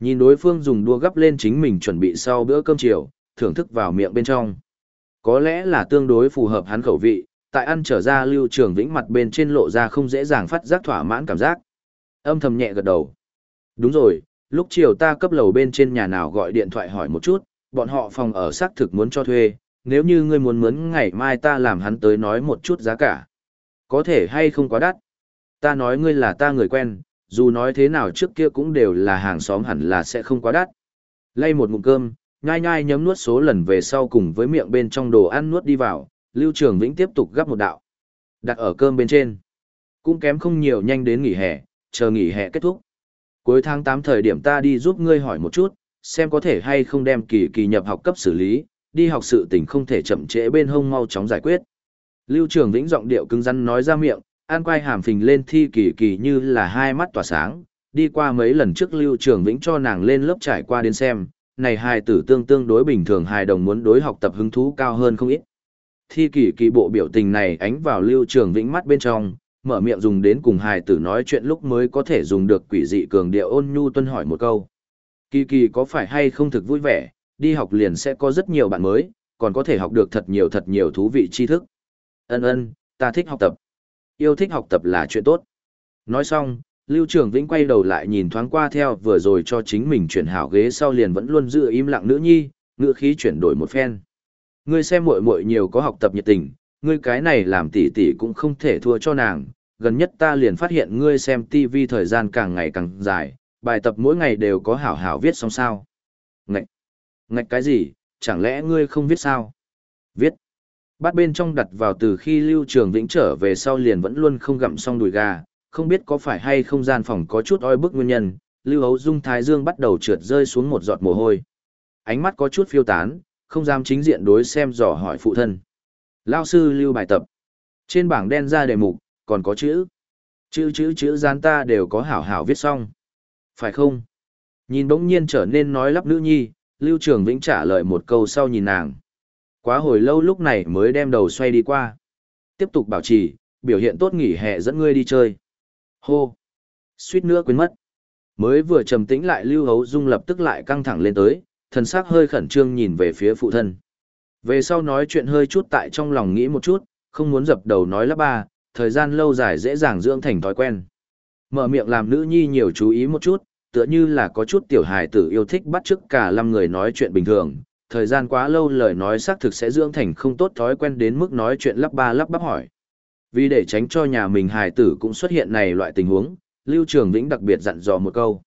Nhìn đối phương dùng đua gấp lên chính mình chuẩn bị sau bữa cơm chiều, thưởng thức vào miệng bên trong. Có lẽ là tương đối phù hợp hắn khẩu vị, tại ăn trở ra Lưu Trường Vĩnh mặt bên trên lộ ra không dễ dàng phát giác thỏa mãn cảm giác. Âm thầm nhẹ gật đầu. Đúng rồi, lúc chiều ta cấp lầu bên trên nhà nào gọi điện thoại hỏi một chút, bọn họ phòng ở xác thực muốn cho thuê, nếu như ngươi muốn mướn ngày mai ta làm hắn tới nói một chút giá cả. Có thể hay không quá đắt. Ta nói ngươi là ta người quen, dù nói thế nào trước kia cũng đều là hàng xóm hẳn là sẽ không quá đắt. Lay một ngụm cơm, nhai nhai nhấm nuốt số lần về sau cùng với miệng bên trong đồ ăn nuốt đi vào, Lưu Trường Vĩnh tiếp tục gắp một đạo. Đặt ở cơm bên trên. Cũng kém không nhiều nhanh đến nghỉ hè, chờ nghỉ hè kết thúc. Cuối tháng 8 thời điểm ta đi giúp ngươi hỏi một chút, xem có thể hay không đem kỳ kỳ nhập học cấp xử lý, đi học sự tình không thể chậm trễ bên hông mau chóng giải quyết. Lưu Trường Vĩnh giọng điệu cứng rắn nói ra miệng, an quay hàm phình lên thi kỳ kỳ như là hai mắt tỏa sáng, đi qua mấy lần trước Lưu Trường Vĩnh cho nàng lên lớp trải qua đến xem, này hài tử tương tương đối bình thường hài đồng muốn đối học tập hứng thú cao hơn không ít. Thi kỳ kỳ bộ biểu tình này ánh vào Lưu Trường Vĩnh mắt bên trong, mở miệng dùng đến cùng hài tử nói chuyện lúc mới có thể dùng được quỷ dị cường điệu ôn nhu tuân hỏi một câu. Kỳ kỳ có phải hay không thực vui vẻ, đi học liền sẽ có rất nhiều bạn mới, còn có thể học được thật nhiều thật nhiều thú vị tri thức. Ân ân, ta thích học tập. Yêu thích học tập là chuyện tốt. Nói xong, Lưu Trường Vĩnh quay đầu lại nhìn thoáng qua theo vừa rồi cho chính mình chuyển hảo ghế sau liền vẫn luôn giữ im lặng nữ nhi, ngữ khí chuyển đổi một phen. Ngươi xem muội muội nhiều có học tập nhiệt tình, ngươi cái này làm tỷ tỷ cũng không thể thua cho nàng, gần nhất ta liền phát hiện ngươi xem TV thời gian càng ngày càng dài, bài tập mỗi ngày đều có hảo hảo viết xong sao. Ngạch! Ngạch cái gì, chẳng lẽ ngươi không viết sao? Viết! Bát bên trong đặt vào từ khi Lưu Trường Vĩnh trở về sau liền vẫn luôn không gặm xong đùi gà, không biết có phải hay không gian phòng có chút oi bức nguyên nhân, Lưu Hấu Dung Thái Dương bắt đầu trượt rơi xuống một giọt mồ hôi. Ánh mắt có chút phiêu tán, không dám chính diện đối xem dò hỏi phụ thân. Lao sư lưu bài tập. Trên bảng đen ra đề mục, còn có chữ. Chữ chữ chữ gian ta đều có hảo hảo viết xong. Phải không? Nhìn bỗng nhiên trở nên nói lắp nữ nhi, Lưu Trường Vĩnh trả lời một câu sau nhìn nàng. Quá hồi lâu lúc này mới đem đầu xoay đi qua. Tiếp tục bảo trì, biểu hiện tốt nghỉ hè dẫn ngươi đi chơi. Hô! Suýt nữa quên mất. Mới vừa trầm tĩnh lại Lưu Hấu Dung lập tức lại căng thẳng lên tới, thần sắc hơi khẩn trương nhìn về phía phụ thân. Về sau nói chuyện hơi chút tại trong lòng nghĩ một chút, không muốn dập đầu nói lắp ba, thời gian lâu dài dễ dàng dưỡng thành thói quen. Mở miệng làm nữ nhi nhiều chú ý một chút, tựa như là có chút tiểu hài tử yêu thích bắt chước cả năm người nói chuyện bình thường. Thời gian quá lâu lời nói xác thực sẽ dưỡng thành không tốt thói quen đến mức nói chuyện lắp ba lắp bắp hỏi. Vì để tránh cho nhà mình hài tử cũng xuất hiện này loại tình huống, Lưu Trường Vĩnh đặc biệt dặn dò một câu.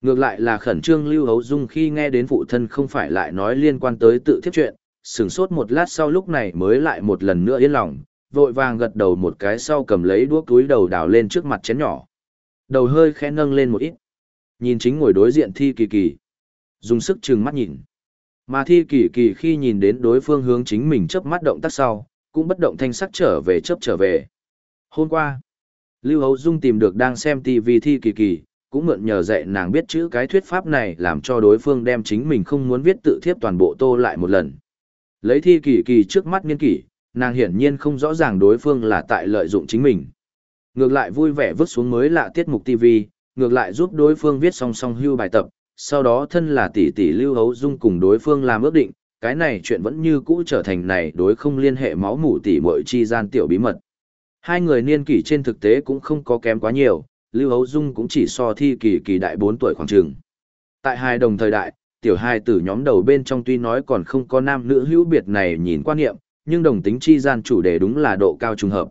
Ngược lại là khẩn trương Lưu Hấu Dung khi nghe đến phụ thân không phải lại nói liên quan tới tự thiết chuyện, sửng sốt một lát sau lúc này mới lại một lần nữa yên lòng, vội vàng gật đầu một cái sau cầm lấy đuốc túi đầu đào lên trước mặt chén nhỏ. Đầu hơi khẽ nâng lên một ít. Nhìn chính ngồi đối diện thi kỳ kỳ. Dùng sức trừng mắt nhìn. Mà thi kỳ kỳ khi nhìn đến đối phương hướng chính mình chớp mắt động tác sau, cũng bất động thanh sắc trở về chớp trở về. Hôm qua, Lưu Hấu Dung tìm được đang xem TV thi kỳ kỳ, cũng mượn nhờ dạy nàng biết chữ cái thuyết pháp này làm cho đối phương đem chính mình không muốn viết tự thiếp toàn bộ tô lại một lần. Lấy thi kỳ kỳ trước mắt nghiên kỷ, nàng hiển nhiên không rõ ràng đối phương là tại lợi dụng chính mình. Ngược lại vui vẻ vứt xuống mới lạ tiết mục TV, ngược lại giúp đối phương viết song song hưu bài tập, sau đó thân là tỷ tỷ lưu hấu dung cùng đối phương làm ước định, cái này chuyện vẫn như cũ trở thành này đối không liên hệ máu mủ tỷ muội chi gian tiểu bí mật. Hai người niên kỷ trên thực tế cũng không có kém quá nhiều, Lưu Hấu Dung cũng chỉ so thi kỳ kỳ đại 4 tuổi khoảng trường. Tại hai đồng thời đại, tiểu hai tử nhóm đầu bên trong tuy nói còn không có nam nữ hữu biệt này nhìn quan niệm, nhưng đồng tính chi gian chủ đề đúng là độ cao trùng hợp.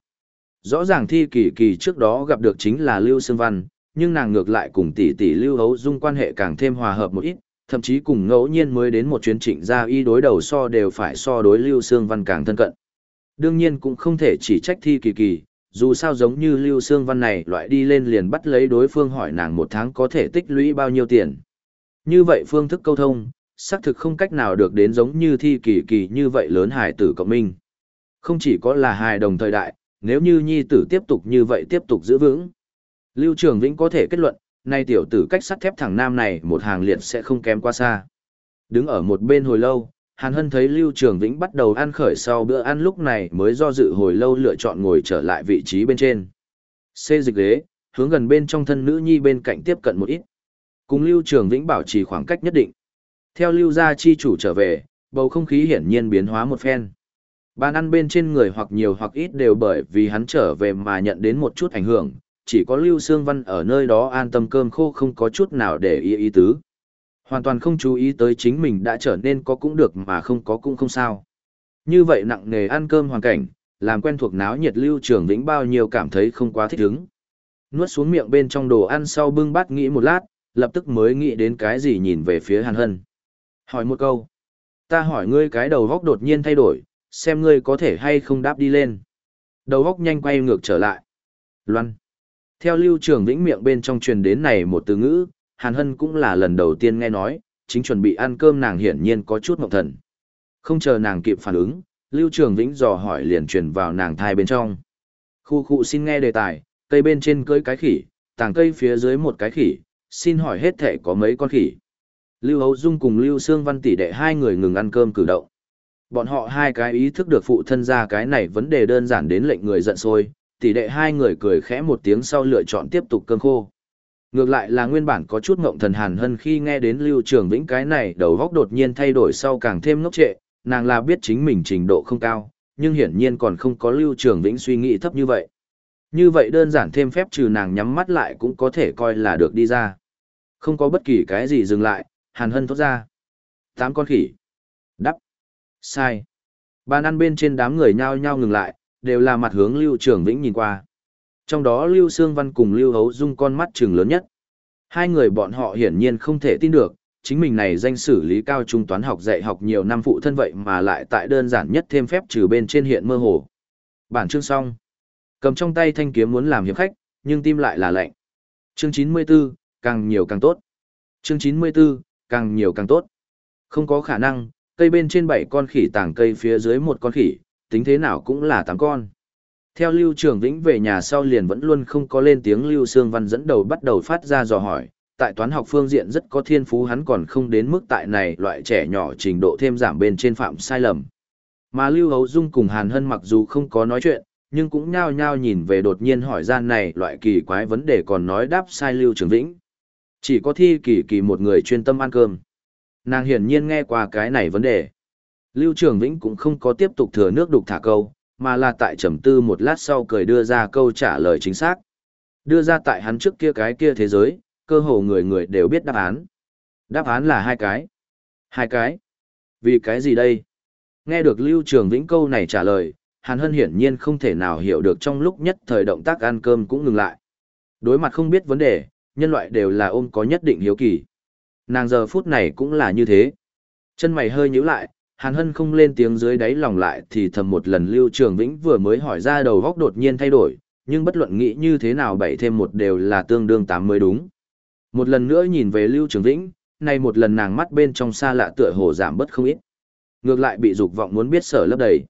Rõ ràng thi kỳ kỳ trước đó gặp được chính là Lưu Sương Văn, nhưng nàng ngược lại cùng tỷ tỷ Lưu Hấu Dung quan hệ càng thêm hòa hợp một ít, thậm chí cùng ngẫu nhiên mới đến một chuyến trịnh gia y đối đầu so đều phải so đối Lưu Sương Văn càng thân cận. Đương nhiên cũng không thể chỉ trách thi kỳ kỳ, dù sao giống như Lưu Sương Văn này loại đi lên liền bắt lấy đối phương hỏi nàng một tháng có thể tích lũy bao nhiêu tiền. Như vậy phương thức câu thông, xác thực không cách nào được đến giống như thi kỳ kỳ như vậy lớn hài tử cộng minh. Không chỉ có là hài đồng thời đại, nếu như nhi tử tiếp tục như vậy tiếp tục giữ vững. Lưu Trường Vĩnh có thể kết luận, nay tiểu tử cách sắt thép thẳng nam này một hàng liệt sẽ không kém quá xa. Đứng ở một bên hồi lâu, Hàn Hân thấy Lưu Trường Vĩnh bắt đầu ăn khởi sau bữa ăn lúc này mới do dự hồi lâu lựa chọn ngồi trở lại vị trí bên trên. Xê dịch ghế, hướng gần bên trong thân nữ nhi bên cạnh tiếp cận một ít. Cùng Lưu Trường Vĩnh bảo trì khoảng cách nhất định. Theo Lưu gia chi chủ trở về, bầu không khí hiển nhiên biến hóa một phen. Bàn ăn bên trên người hoặc nhiều hoặc ít đều bởi vì hắn trở về mà nhận đến một chút ảnh hưởng, chỉ có Lưu Sương Văn ở nơi đó an tâm cơm khô không có chút nào để ý ý tứ. Hoàn toàn không chú ý tới chính mình đã trở nên có cũng được mà không có cũng không sao. Như vậy nặng nề ăn cơm hoàn cảnh, làm quen thuộc náo nhiệt Lưu Trường Vĩnh bao nhiêu cảm thấy không quá thích ứng. Nuốt xuống miệng bên trong đồ ăn sau bưng bát nghĩ một lát, lập tức mới nghĩ đến cái gì nhìn về phía Hàn Hân. Hỏi một câu. Ta hỏi ngươi cái đầu góc đột nhiên thay đổi, xem ngươi có thể hay không đáp đi lên. Đầu góc nhanh quay ngược trở lại. Loan. Theo lưu trường vĩnh miệng bên trong truyền đến này một từ ngữ, Hàn Hân cũng là lần đầu tiên nghe nói, chính chuẩn bị ăn cơm nàng hiển nhiên có chút mộng thần. Không chờ nàng kịp phản ứng, lưu trường vĩnh dò hỏi liền truyền vào nàng thai bên trong. Khu khu xin nghe đề tài, cây bên trên cưới cái khỉ, tàng cây phía dưới một cái khỉ, xin hỏi hết thể có mấy con khỉ. Lưu Hấu Dung cùng Lưu Sương Văn tỷ đệ hai người ngừng ăn cơm cử động. Bọn họ hai cái ý thức được phụ thân ra cái này vấn đề đơn giản đến lệnh người giận sôi, tỷ đệ hai người cười khẽ một tiếng sau lựa chọn tiếp tục cơm khô. Ngược lại là nguyên bản có chút ngộng thần hàn hơn khi nghe đến Lưu Trường Vĩnh cái này đầu góc đột nhiên thay đổi sau càng thêm ngốc trệ, nàng là biết chính mình trình độ không cao, nhưng hiển nhiên còn không có Lưu Trường Vĩnh suy nghĩ thấp như vậy. Như vậy đơn giản thêm phép trừ nàng nhắm mắt lại cũng có thể coi là được đi ra. Không có bất kỳ cái gì dừng lại, Hàn Hân thốt ra. Tám con khỉ. Đắp. Sai. Bàn ăn bên trên đám người nhao nhao ngừng lại, đều là mặt hướng Lưu Trường Vĩnh nhìn qua. Trong đó Lưu Sương Văn cùng Lưu Hấu Dung con mắt trừng lớn nhất. Hai người bọn họ hiển nhiên không thể tin được, chính mình này danh xử lý cao trung toán học dạy học nhiều năm phụ thân vậy mà lại tại đơn giản nhất thêm phép trừ bên trên hiện mơ hồ. Bản chương xong. Cầm trong tay thanh kiếm muốn làm hiệp khách, nhưng tim lại là lạnh. Chương 94, càng nhiều càng tốt. Chương 94, càng nhiều càng tốt. Không có khả năng, cây bên trên bảy con khỉ tàng cây phía dưới một con khỉ, tính thế nào cũng là tám con. Theo Lưu Trường Vĩnh về nhà sau liền vẫn luôn không có lên tiếng Lưu Sương Văn dẫn đầu bắt đầu phát ra dò hỏi, tại toán học phương diện rất có thiên phú hắn còn không đến mức tại này loại trẻ nhỏ trình độ thêm giảm bên trên phạm sai lầm. Mà Lưu Hấu Dung cùng Hàn Hân mặc dù không có nói chuyện, nhưng cũng nhao nhao nhìn về đột nhiên hỏi gian này loại kỳ quái vấn đề còn nói đáp sai Lưu Trường Vĩnh. Chỉ có thi kỳ kỳ một người chuyên tâm ăn cơm. Nàng hiển nhiên nghe qua cái này vấn đề. Lưu Trường Vĩnh cũng không có tiếp tục thừa nước đục thả câu, mà là tại trầm tư một lát sau cười đưa ra câu trả lời chính xác. Đưa ra tại hắn trước kia cái kia thế giới, cơ hồ người người đều biết đáp án. Đáp án là hai cái. Hai cái. Vì cái gì đây? Nghe được Lưu Trường Vĩnh câu này trả lời, Hàn Hân hiển nhiên không thể nào hiểu được trong lúc nhất thời động tác ăn cơm cũng ngừng lại. Đối mặt không biết vấn đề, nhân loại đều là ôm có nhất định hiếu kỳ. Nàng giờ phút này cũng là như thế. Chân mày hơi nhíu lại, Hàn Hân không lên tiếng dưới đáy lòng lại thì thầm một lần Lưu Trường Vĩnh vừa mới hỏi ra đầu góc đột nhiên thay đổi, nhưng bất luận nghĩ như thế nào bảy thêm một đều là tương đương tám mới đúng. Một lần nữa nhìn về Lưu Trường Vĩnh, nay một lần nàng mắt bên trong xa lạ tựa hồ giảm bất không ít. Ngược lại bị dục vọng muốn biết sở lấp đầy.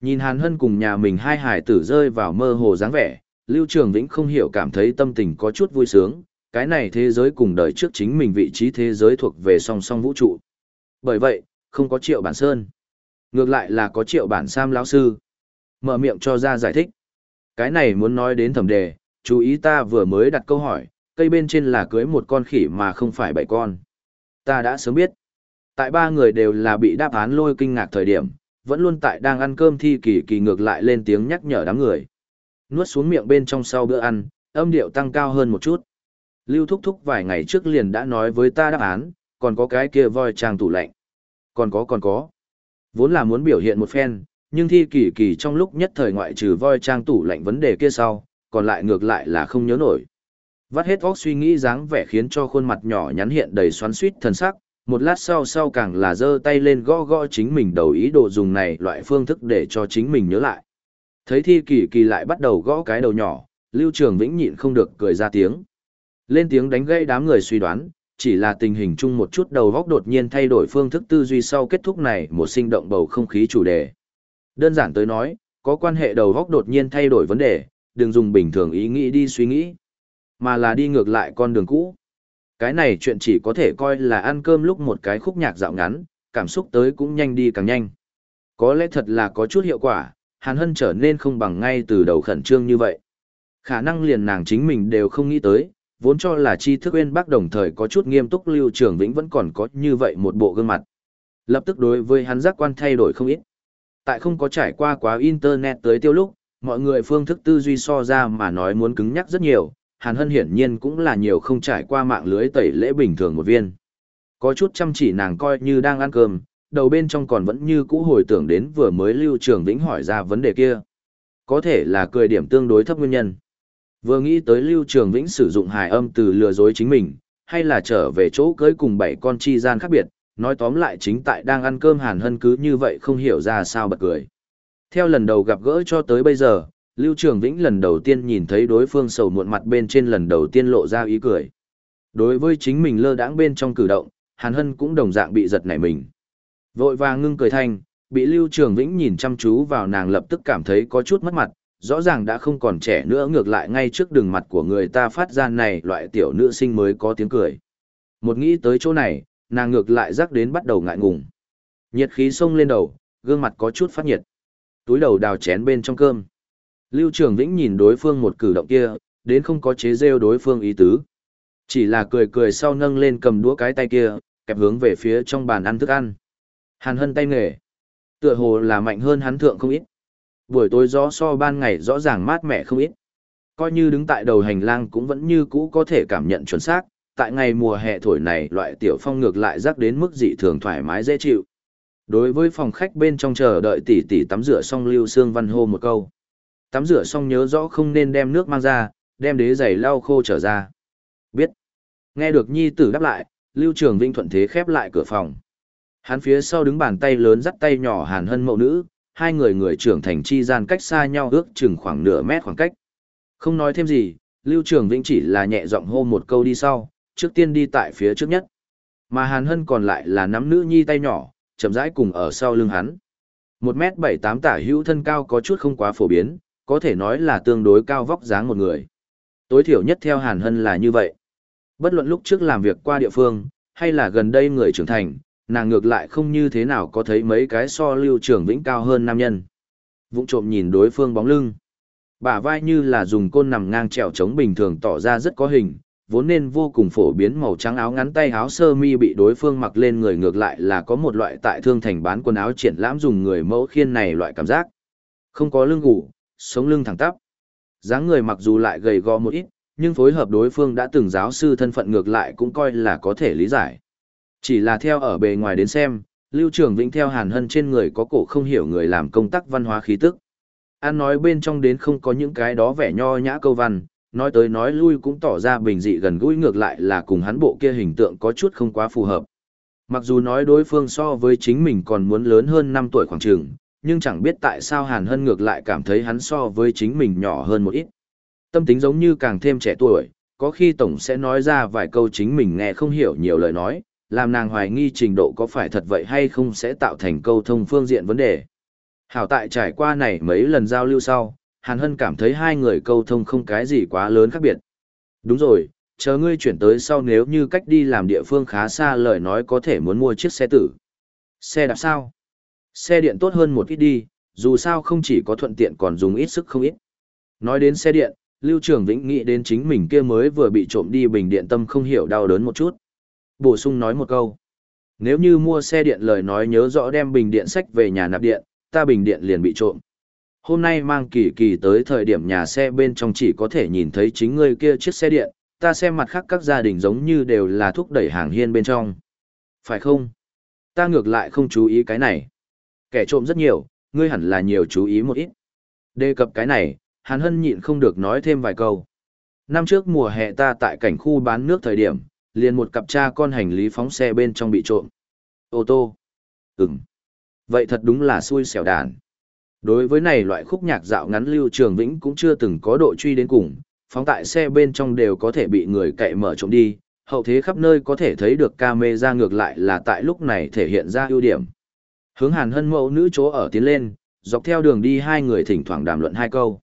Nhìn Hàn Hân cùng nhà mình hai hải tử rơi vào mơ hồ dáng vẻ, Lưu Trường Vĩnh không hiểu cảm thấy tâm tình có chút vui sướng, cái này thế giới cùng đời trước chính mình vị trí thế giới thuộc về song song vũ trụ. Bởi vậy, không có triệu bản sơn. Ngược lại là có triệu bản sam lão sư. Mở miệng cho ra giải thích. Cái này muốn nói đến thẩm đề, chú ý ta vừa mới đặt câu hỏi, cây bên trên là cưới một con khỉ mà không phải bảy con. Ta đã sớm biết. Tại ba người đều là bị đáp án lôi kinh ngạc thời điểm, vẫn luôn tại đang ăn cơm thi kỳ kỳ ngược lại lên tiếng nhắc nhở đám người. Nuốt xuống miệng bên trong sau bữa ăn, âm điệu tăng cao hơn một chút. Lưu Thúc Thúc vài ngày trước liền đã nói với ta đáp án, còn có cái kia voi trang tủ lạnh. Còn có còn có. Vốn là muốn biểu hiện một phen, nhưng thi kỳ kỳ trong lúc nhất thời ngoại trừ voi trang tủ lạnh vấn đề kia sau, còn lại ngược lại là không nhớ nổi. Vắt hết óc suy nghĩ dáng vẻ khiến cho khuôn mặt nhỏ nhắn hiện đầy xoắn suýt thần sắc, một lát sau sau càng là giơ tay lên gõ gõ chính mình đầu ý đồ dùng này loại phương thức để cho chính mình nhớ lại. Thấy thi kỳ kỳ lại bắt đầu gõ cái đầu nhỏ, Lưu Trường Vĩnh nhịn không được cười ra tiếng. Lên tiếng đánh gây đám người suy đoán, chỉ là tình hình chung một chút đầu góc đột nhiên thay đổi phương thức tư duy sau kết thúc này một sinh động bầu không khí chủ đề. Đơn giản tới nói, có quan hệ đầu góc đột nhiên thay đổi vấn đề, đừng dùng bình thường ý nghĩ đi suy nghĩ. mà là đi ngược lại con đường cũ. Cái này chuyện chỉ có thể coi là ăn cơm lúc một cái khúc nhạc dạo ngắn, cảm xúc tới cũng nhanh đi càng nhanh. Có lẽ thật là có chút hiệu quả, Hàn Hân trở nên không bằng ngay từ đầu khẩn trương như vậy. Khả năng liền nàng chính mình đều không nghĩ tới, vốn cho là tri thức uyên bác đồng thời có chút nghiêm túc lưu trường vĩnh vẫn còn có như vậy một bộ gương mặt. Lập tức đối với hắn giác quan thay đổi không ít. Tại không có trải qua quá internet tới tiêu lúc, mọi người phương thức tư duy so ra mà nói muốn cứng nhắc rất nhiều, Hàn Hân hiển nhiên cũng là nhiều không trải qua mạng lưới tẩy lễ bình thường một viên. Có chút chăm chỉ nàng coi như đang ăn cơm, đầu bên trong còn vẫn như cũ hồi tưởng đến vừa mới Lưu Trường Vĩnh hỏi ra vấn đề kia. Có thể là cười điểm tương đối thấp nguyên nhân. Vừa nghĩ tới Lưu Trường Vĩnh sử dụng hài âm từ lừa dối chính mình, hay là trở về chỗ cưới cùng bảy con chi gian khác biệt, nói tóm lại chính tại đang ăn cơm Hàn Hân cứ như vậy không hiểu ra sao bật cười. Theo lần đầu gặp gỡ cho tới bây giờ, Lưu Trường Vĩnh lần đầu tiên nhìn thấy đối phương sầu muộn mặt bên trên lần đầu tiên lộ ra ý cười. Đối với chính mình lơ đãng bên trong cử động, Hàn Hân cũng đồng dạng bị giật nảy mình. Vội vàng ngưng cười thanh, bị Lưu Trường Vĩnh nhìn chăm chú vào nàng lập tức cảm thấy có chút mất mặt, rõ ràng đã không còn trẻ nữa ngược lại ngay trước đường mặt của người ta phát ra này loại tiểu nữ sinh mới có tiếng cười. Một nghĩ tới chỗ này, nàng ngược lại rắc đến bắt đầu ngại ngùng. Nhiệt khí xông lên đầu, gương mặt có chút phát nhiệt. Túi đầu đào chén bên trong cơm. Lưu Trường Vĩnh nhìn đối phương một cử động kia, đến không có chế rêu đối phương ý tứ. Chỉ là cười cười sau nâng lên cầm đũa cái tay kia, kẹp hướng về phía trong bàn ăn thức ăn. Hàn hân tay nghề. Tựa hồ là mạnh hơn hắn thượng không ít. Buổi tối gió so ban ngày rõ ràng mát mẻ không ít. Coi như đứng tại đầu hành lang cũng vẫn như cũ có thể cảm nhận chuẩn xác, tại ngày mùa hè thổi này loại tiểu phong ngược lại rắc đến mức dị thường thoải mái dễ chịu. Đối với phòng khách bên trong chờ đợi tỷ tỷ tắm rửa xong Lưu Sương Văn hô một câu. Tắm rửa xong nhớ rõ không nên đem nước mang ra, đem đế giày lau khô trở ra. Biết. Nghe được nhi tử đáp lại, Lưu Trường Vinh thuận thế khép lại cửa phòng. Hắn phía sau đứng bàn tay lớn dắt tay nhỏ Hàn Hân mẫu nữ, hai người người trưởng thành chi gian cách xa nhau ước chừng khoảng nửa mét khoảng cách. Không nói thêm gì, Lưu Trường Vĩnh chỉ là nhẹ giọng hô một câu đi sau, trước tiên đi tại phía trước nhất. Mà Hàn Hân còn lại là nắm nữ nhi tay nhỏ, chậm rãi cùng ở sau lưng hắn. Một mét bảy tám tả hữu thân cao có chút không quá phổ biến, có thể nói là tương đối cao vóc dáng một người. Tối thiểu nhất theo Hàn Hân là như vậy. Bất luận lúc trước làm việc qua địa phương, hay là gần đây người trưởng thành, nàng ngược lại không như thế nào có thấy mấy cái so lưu trưởng vĩnh cao hơn nam nhân. Vụng trộm nhìn đối phương bóng lưng. Bả vai như là dùng côn nằm ngang trèo trống bình thường tỏ ra rất có hình, vốn nên vô cùng phổ biến màu trắng áo ngắn tay áo sơ mi bị đối phương mặc lên người ngược lại là có một loại tại thương thành bán quần áo triển lãm dùng người mẫu khiên này loại cảm giác. Không có lưng gù, sống lưng thẳng tắp. dáng người mặc dù lại gầy gò một ít, nhưng phối hợp đối phương đã từng giáo sư thân phận ngược lại cũng coi là có thể lý giải. Chỉ là theo ở bề ngoài đến xem, Lưu Trường Vĩnh theo Hàn Hân trên người có cổ không hiểu người làm công tác văn hóa khí tức. An nói bên trong đến không có những cái đó vẻ nho nhã câu văn, nói tới nói lui cũng tỏ ra bình dị gần gũi ngược lại là cùng hắn bộ kia hình tượng có chút không quá phù hợp. Mặc dù nói đối phương so với chính mình còn muốn lớn hơn 5 tuổi khoảng trường, nhưng chẳng biết tại sao Hàn Hân ngược lại cảm thấy hắn so với chính mình nhỏ hơn một ít. Tâm tính giống như càng thêm trẻ tuổi, có khi Tổng sẽ nói ra vài câu chính mình nghe không hiểu nhiều lời nói, làm nàng hoài nghi trình độ có phải thật vậy hay không sẽ tạo thành câu thông phương diện vấn đề. Hảo tại trải qua này mấy lần giao lưu sau, Hàn Hân cảm thấy hai người câu thông không cái gì quá lớn khác biệt. Đúng rồi, chờ ngươi chuyển tới sau nếu như cách đi làm địa phương khá xa lời nói có thể muốn mua chiếc xe tử. Xe đạp sao? Xe điện tốt hơn một ít đi, dù sao không chỉ có thuận tiện còn dùng ít sức không ít. Nói đến xe điện, Lưu Trường Vĩnh nghĩ đến chính mình kia mới vừa bị trộm đi bình điện tâm không hiểu đau đớn một chút. Bổ sung nói một câu. Nếu như mua xe điện lời nói nhớ rõ đem bình điện sách về nhà nạp điện, ta bình điện liền bị trộm. Hôm nay mang kỳ kỳ tới thời điểm nhà xe bên trong chỉ có thể nhìn thấy chính ngươi kia chiếc xe điện, ta xem mặt khác các gia đình giống như đều là thúc đẩy hàng hiên bên trong. Phải không? Ta ngược lại không chú ý cái này. Kẻ trộm rất nhiều, ngươi hẳn là nhiều chú ý một ít. Đề cập cái này, Hàn Hân nhịn không được nói thêm vài câu. Năm trước mùa hè ta tại cảnh khu bán nước thời điểm, liền một cặp cha con hành lý phóng xe bên trong bị trộm. Ô tô. Ừm. Vậy thật đúng là xui xẻo đàn. Đối với này loại khúc nhạc dạo ngắn Lưu Trường Vĩnh cũng chưa từng có độ truy đến cùng, phóng tại xe bên trong đều có thể bị người cậy mở trộm đi, hậu thế khắp nơi có thể thấy được camera ngược lại là tại lúc này thể hiện ra ưu điểm. Hướng Hàn Hân mẫu nữ chỗ ở tiến lên, dọc theo đường đi hai người thỉnh thoảng đàm luận hai câu.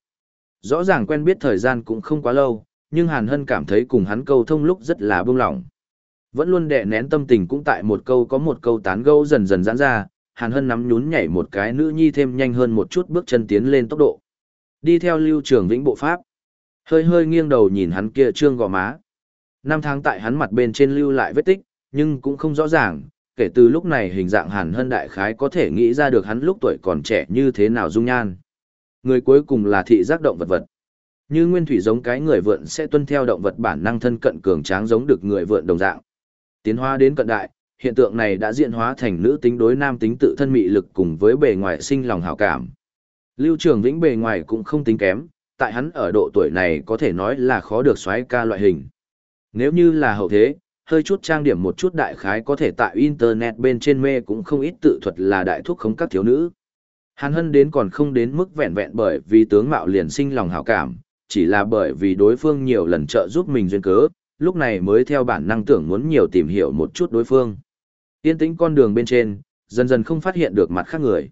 Rõ ràng quen biết thời gian cũng không quá lâu, nhưng Hàn Hân cảm thấy cùng hắn câu thông lúc rất là buông lỏng. Vẫn luôn đè nén tâm tình cũng tại một câu có một câu tán gẫu dần dần giãn ra, Hàn Hân nắm nhún nhảy một cái nữ nhi thêm nhanh hơn một chút bước chân tiến lên tốc độ. Đi theo Lưu Trường Vĩnh bộ pháp. Hơi hơi nghiêng đầu nhìn hắn kia trương gò má. Năm tháng tại hắn mặt bên trên lưu lại vết tích, nhưng cũng không rõ ràng, kể từ lúc này hình dạng Hàn Hân đại khái có thể nghĩ ra được hắn lúc tuổi còn trẻ như thế nào dung nhan. Người cuối cùng là thị giác động vật vật. Như nguyên thủy giống cái người vượn sẽ tuân theo động vật bản năng thân cận cường tráng giống được người vượn đồng dạng. Tiến hóa đến cận đại, hiện tượng này đã diễn hóa thành nữ tính đối nam tính tự thân mị lực cùng với bề ngoài sinh lòng hảo cảm. Lưu Trường Vĩnh bề ngoài cũng không tính kém, tại hắn ở độ tuổi này có thể nói là khó được xoáy ca loại hình. Nếu như là hậu thế, hơi chút trang điểm một chút đại khái có thể tại internet bên trên mê cũng không ít tự thuật là đại thuốc khống các thiếu nữ. Hàn hân đến còn không đến mức vẹn vẹn bởi vì tướng mạo liền sinh lòng hảo cảm, chỉ là bởi vì đối phương nhiều lần trợ giúp mình duyên cớ, lúc này mới theo bản năng tưởng muốn nhiều tìm hiểu một chút đối phương. Yên tĩnh con đường bên trên, dần dần không phát hiện được mặt khác người.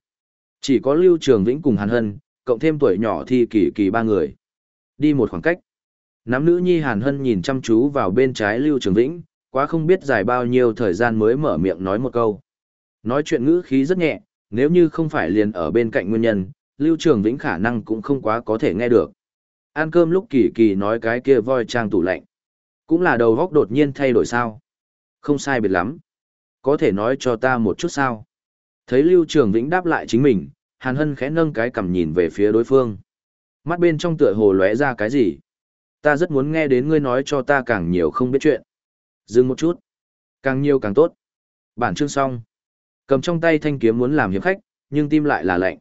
Chỉ có Lưu Trường Vĩnh cùng Hàn Hân, cộng thêm tuổi nhỏ thì kỳ kỳ ba người. Đi một khoảng cách. Nắm nữ nhi Hàn Hân nhìn chăm chú vào bên trái Lưu Trường Vĩnh, quá không biết dài bao nhiêu thời gian mới mở miệng nói một câu. Nói chuyện ngữ khí rất nhẹ, nếu như không phải liền ở bên cạnh nguyên nhân, Lưu Trường Vĩnh khả năng cũng không quá có thể nghe được. Ăn cơm lúc kỳ kỳ nói cái kia voi trang tủ lạnh. Cũng là đầu góc đột nhiên thay đổi sao. Không sai biệt lắm. Có thể nói cho ta một chút sao. Thấy Lưu Trường Vĩnh đáp lại chính mình, Hàn Hân khẽ nâng cái cằm nhìn về phía đối phương. Mắt bên trong tựa hồ lóe ra cái gì? Ta rất muốn nghe đến ngươi nói cho ta càng nhiều không biết chuyện. Dừng một chút. Càng nhiều càng tốt. Bản chương xong. Cầm trong tay thanh kiếm muốn làm hiệp khách, nhưng tim lại là lạnh.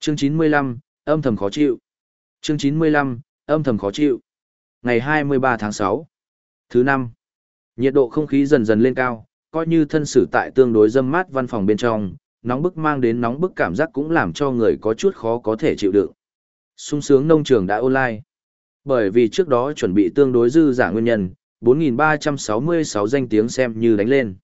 Chương 95, âm thầm khó chịu. Chương 95, âm thầm khó chịu. Ngày 23 tháng 6. Thứ năm. Nhiệt độ không khí dần dần lên cao, coi như thân sử tại tương đối dâm mát văn phòng bên trong, nóng bức mang đến nóng bức cảm giác cũng làm cho người có chút khó có thể chịu đựng. sung sướng nông trường đã online. Bởi vì trước đó chuẩn bị tương đối dư giả nguyên nhân, 4.366 danh tiếng xem như đánh lên.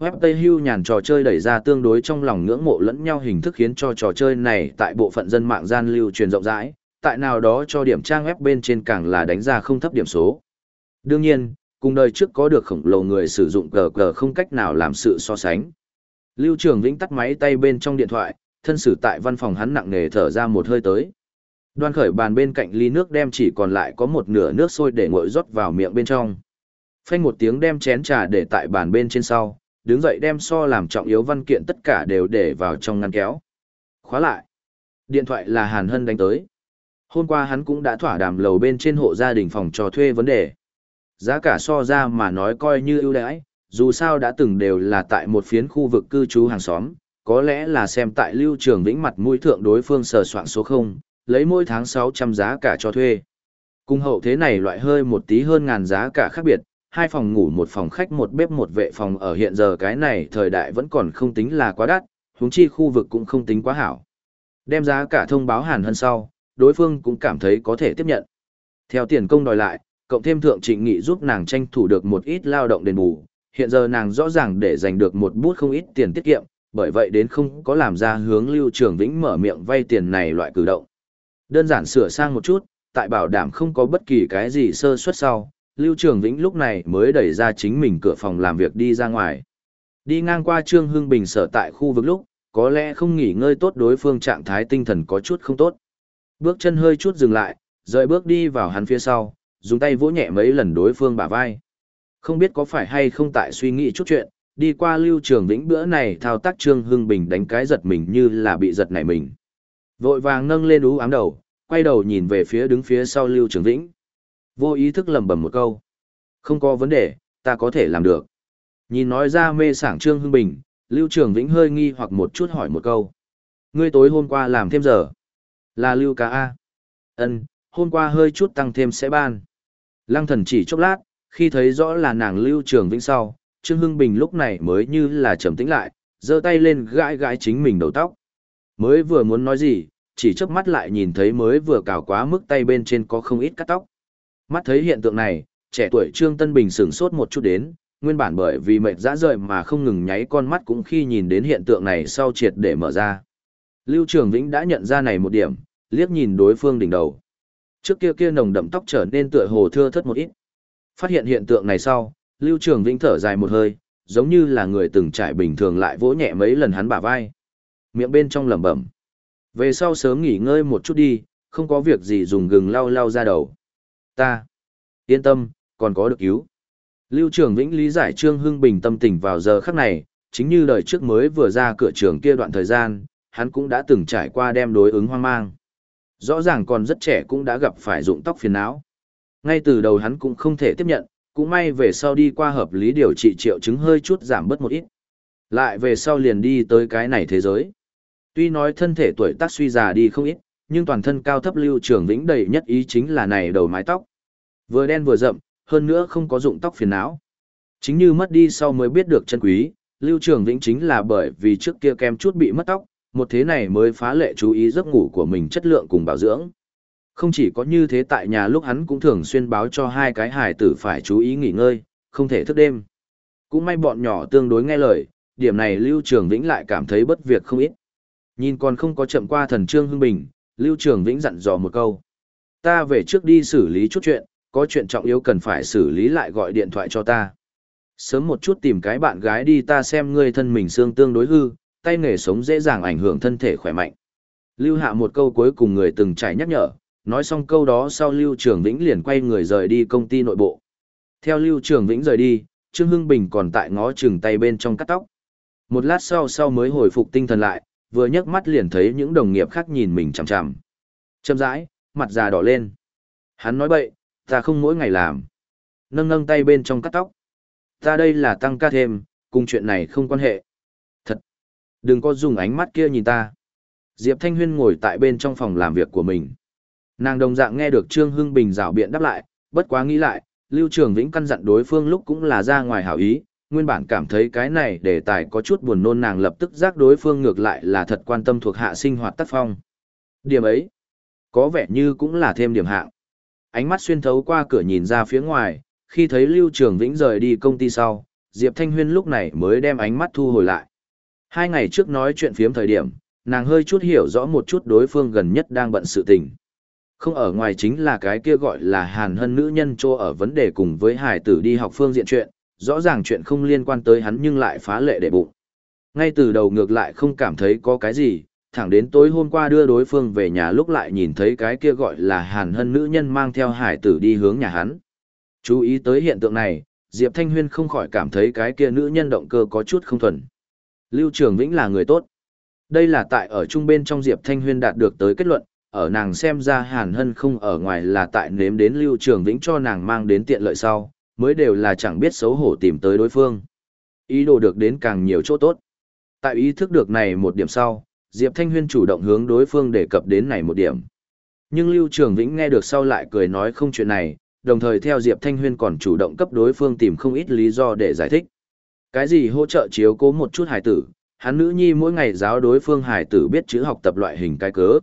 Web Tây Hưu nhàn trò chơi đẩy ra tương đối trong lòng ngưỡng mộ lẫn nhau hình thức khiến cho trò chơi này tại bộ phận dân mạng gian lưu truyền rộng rãi, tại nào đó cho điểm trang web bên trên càng là đánh ra không thấp điểm số. Đương nhiên, cùng đời trước có được khổng lồ người sử dụng cờ cờ không cách nào làm sự so sánh. Lưu Trường Vĩnh tắt máy tay bên trong điện thoại, thân sử tại văn phòng hắn nặng nề thở ra một hơi tới. Đoan khởi bàn bên cạnh ly nước đem chỉ còn lại có một nửa nước sôi để nguội rót vào miệng bên trong. Phanh một tiếng đem chén trà để tại bàn bên trên sau, đứng dậy đem so làm trọng yếu văn kiện tất cả đều để vào trong ngăn kéo. Khóa lại. Điện thoại là Hàn Hân đánh tới. Hôm qua hắn cũng đã thỏa đàm lầu bên trên hộ gia đình phòng cho thuê vấn đề. Giá cả so ra mà nói coi như ưu đãi, dù sao đã từng đều là tại một phiến khu vực cư trú hàng xóm, có lẽ là xem tại lưu trường vĩnh mặt mũi thượng đối phương sờ soạn số không, lấy mỗi tháng 600 giá cả cho thuê. Cùng hậu thế này loại hơi một tí hơn ngàn giá cả khác biệt, hai phòng ngủ một phòng khách một bếp một vệ phòng ở hiện giờ cái này thời đại vẫn còn không tính là quá đắt, huống chi khu vực cũng không tính quá hảo. Đem giá cả thông báo hàn hơn sau, đối phương cũng cảm thấy có thể tiếp nhận. Theo tiền công đòi lại, cộng thêm thượng trịnh nghị giúp nàng tranh thủ được một ít lao động đền bù, hiện giờ nàng rõ ràng để giành được một bút không ít tiền tiết kiệm, bởi vậy đến không có làm ra hướng Lưu Trường Vĩnh mở miệng vay tiền này loại cử động. Đơn giản sửa sang một chút, tại bảo đảm không có bất kỳ cái gì sơ suất sau, Lưu Trường Vĩnh lúc này mới đẩy ra chính mình cửa phòng làm việc đi ra ngoài. Đi ngang qua Trương Hưng Bình sở tại khu vực lúc, có lẽ không nghỉ ngơi tốt đối phương trạng thái tinh thần có chút không tốt. Bước chân hơi chút dừng lại, rời bước đi vào hắn phía sau, dùng tay vỗ nhẹ mấy lần đối phương bả vai. Không biết có phải hay không tại suy nghĩ chút chuyện, đi qua Lưu Trường Vĩnh bữa này thao tác Trương Hưng Bình đánh cái giật mình như là bị giật nảy mình. Vội vàng nâng lên ú ám đầu, quay đầu nhìn về phía đứng phía sau Lưu Trường Vĩnh. Vô ý thức lẩm bẩm một câu. Không có vấn đề, ta có thể làm được. Nhìn nói ra mê sảng Trương Hưng Bình, Lưu Trường Vĩnh hơi nghi hoặc một chút hỏi một câu. Ngươi tối hôm qua làm thêm giờ. Là Lưu ca A. Ân, hôm qua hơi chút tăng thêm sẽ ban. Lăng thần chỉ chốc lát, khi thấy rõ là nàng Lưu Trường Vĩnh sau, Trương Hưng Bình lúc này mới như là trầm tĩnh lại, giơ tay lên gãi gãi chính mình đầu tóc. Mới vừa muốn nói gì, chỉ chớp mắt lại nhìn thấy mới vừa cào quá mức tay bên trên có không ít cắt tóc. Mắt thấy hiện tượng này, trẻ tuổi Trương Tân Bình sửng sốt một chút đến, nguyên bản bởi vì mệt dã rời mà không ngừng nháy con mắt cũng khi nhìn đến hiện tượng này sau triệt để mở ra. Lưu Trường Vĩnh đã nhận ra này một điểm, liếc nhìn đối phương đỉnh đầu. Trước kia kia nồng đậm tóc trở nên tựa hồ thưa thớt một ít. Phát hiện hiện tượng này sau, Lưu Trường Vĩnh thở dài một hơi, giống như là người từng trải bình thường lại vỗ nhẹ mấy lần hắn bả vai. Miệng bên trong lẩm bẩm. Về sau sớm nghỉ ngơi một chút đi, không có việc gì dùng gừng lau lau ra đầu. Ta. Yên tâm, còn có được cứu. Lưu Trường Vĩnh lý giải Trương Hưng Bình tâm tình vào giờ khắc này, chính như đời trước mới vừa ra cửa trường kia đoạn thời gian, hắn cũng đã từng trải qua đem đối ứng hoang mang. Rõ ràng còn rất trẻ cũng đã gặp phải dụng tóc phiền não. Ngay từ đầu hắn cũng không thể tiếp nhận, cũng may về sau đi qua hợp lý điều trị triệu chứng hơi chút giảm bớt một ít. Lại về sau liền đi tới cái này thế giới. Tuy nói thân thể tuổi tác suy già đi không ít, nhưng toàn thân cao thấp lưu trường vĩnh đầy nhất ý chính là này đầu mái tóc. Vừa đen vừa rậm, hơn nữa không có dụng tóc phiền não. Chính như mất đi sau mới biết được chân quý, lưu trường vĩnh chính là bởi vì trước kia kem chút bị mất tóc, một thế này mới phá lệ chú ý giấc ngủ của mình chất lượng cùng bảo dưỡng. Không chỉ có như thế tại nhà lúc hắn cũng thường xuyên báo cho hai cái hài tử phải chú ý nghỉ ngơi, không thể thức đêm. Cũng may bọn nhỏ tương đối nghe lời, điểm này Lưu Trường Vĩnh lại cảm thấy bất việc không ít. Nhìn còn không có chậm qua thần trương hưng bình, Lưu Trường Vĩnh dặn dò một câu. Ta về trước đi xử lý chút chuyện, có chuyện trọng yếu cần phải xử lý lại gọi điện thoại cho ta. Sớm một chút tìm cái bạn gái đi ta xem ngươi thân mình xương tương đối hư, tay nghề sống dễ dàng ảnh hưởng thân thể khỏe mạnh. Lưu hạ một câu cuối cùng người từng trải nhắc nhở, nói xong câu đó sau Lưu Trường Vĩnh liền quay người rời đi công ty nội bộ. Theo Lưu Trường Vĩnh rời đi, Trương Hưng Bình còn tại ngó chừng tay bên trong cắt tóc. Một lát sau sau mới hồi phục tinh thần lại, vừa nhấc mắt liền thấy những đồng nghiệp khác nhìn mình chằm chằm. Châm rãi, mặt già đỏ lên. Hắn nói bậy, ta không mỗi ngày làm. Nâng nâng tay bên trong cắt tóc. Ta đây là tăng ca thêm, cùng chuyện này không quan hệ. Đừng có dùng ánh mắt kia nhìn ta. Diệp Thanh Huyên ngồi tại bên trong phòng làm việc của mình. Nàng đồng dạng nghe được Trương Hưng Bình rảo biện đáp lại, bất quá nghĩ lại, Lưu Trường Vĩnh căn dặn đối phương lúc cũng là ra ngoài hảo ý, nguyên bản cảm thấy cái này đề tài có chút buồn nôn nàng lập tức giác đối phương ngược lại là thật quan tâm thuộc hạ sinh hoạt tác phong. Điểm ấy, có vẻ như cũng là thêm điểm hạng. Ánh mắt xuyên thấu qua cửa nhìn ra phía ngoài, khi thấy Lưu Trường Vĩnh rời đi công ty sau, Diệp Thanh Huyên lúc này mới đem ánh mắt thu hồi lại. Hai ngày trước nói chuyện phiếm thời điểm, nàng hơi chút hiểu rõ một chút đối phương gần nhất đang bận sự tình. Không ở ngoài chính là cái kia gọi là hàn hân nữ nhân trô ở vấn đề cùng với hải tử đi học phương diện chuyện, rõ ràng chuyện không liên quan tới hắn nhưng lại phá lệ để bụng. Ngay từ đầu ngược lại không cảm thấy có cái gì, thẳng đến tối hôm qua đưa đối phương về nhà lúc lại nhìn thấy cái kia gọi là hàn hân nữ nhân mang theo hải tử đi hướng nhà hắn. Chú ý tới hiện tượng này, Diệp Thanh Huyên không khỏi cảm thấy cái kia nữ nhân động cơ có chút không thuần. Lưu Trường Vĩnh là người tốt. Đây là tại ở trung bên trong Diệp Thanh Huyên đạt được tới kết luận, ở nàng xem ra Hàn Hân không ở ngoài là tại nếm đến Lưu Trường Vĩnh cho nàng mang đến tiện lợi sau, mới đều là chẳng biết xấu hổ tìm tới đối phương. Ý đồ được đến càng nhiều chỗ tốt. Tại ý thức được này một điểm sau, Diệp Thanh Huyên chủ động hướng đối phương đề cập đến này một điểm. Nhưng Lưu Trường Vĩnh nghe được sau lại cười nói không chuyện này, đồng thời theo Diệp Thanh Huyên còn chủ động cấp đối phương tìm không ít lý do để giải thích. Cái gì hỗ trợ chiếu cố một chút Hải tử, hắn nữ nhi mỗi ngày giáo đối phương Hải tử biết chữ học tập loại hình cái cớ.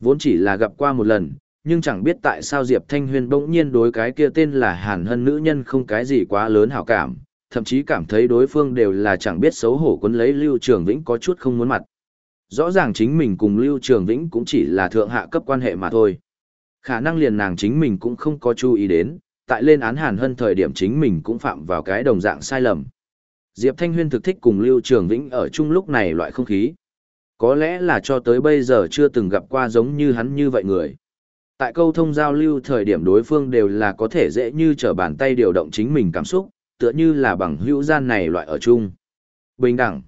Vốn chỉ là gặp qua một lần, nhưng chẳng biết tại sao Diệp Thanh Huyên bỗng nhiên đối cái kia tên là Hàn Hân nữ nhân không cái gì quá lớn hảo cảm, thậm chí cảm thấy đối phương đều là chẳng biết xấu hổ quấn lấy Lưu Trường Vĩnh có chút không muốn mặt. Rõ ràng chính mình cùng Lưu Trường Vĩnh cũng chỉ là thượng hạ cấp quan hệ mà thôi. Khả năng liền nàng chính mình cũng không có chú ý đến, tại lên án Hàn Hân thời điểm chính mình cũng phạm vào cái đồng dạng sai lầm. Diệp Thanh Huyên thực thích cùng Lưu Trường Vĩnh ở chung lúc này loại không khí. Có lẽ là cho tới bây giờ chưa từng gặp qua giống như hắn như vậy người. Tại câu thông giao lưu thời điểm đối phương đều là có thể dễ như trở bàn tay điều động chính mình cảm xúc, tựa như là bằng hữu gian này loại ở chung. Bình đẳng.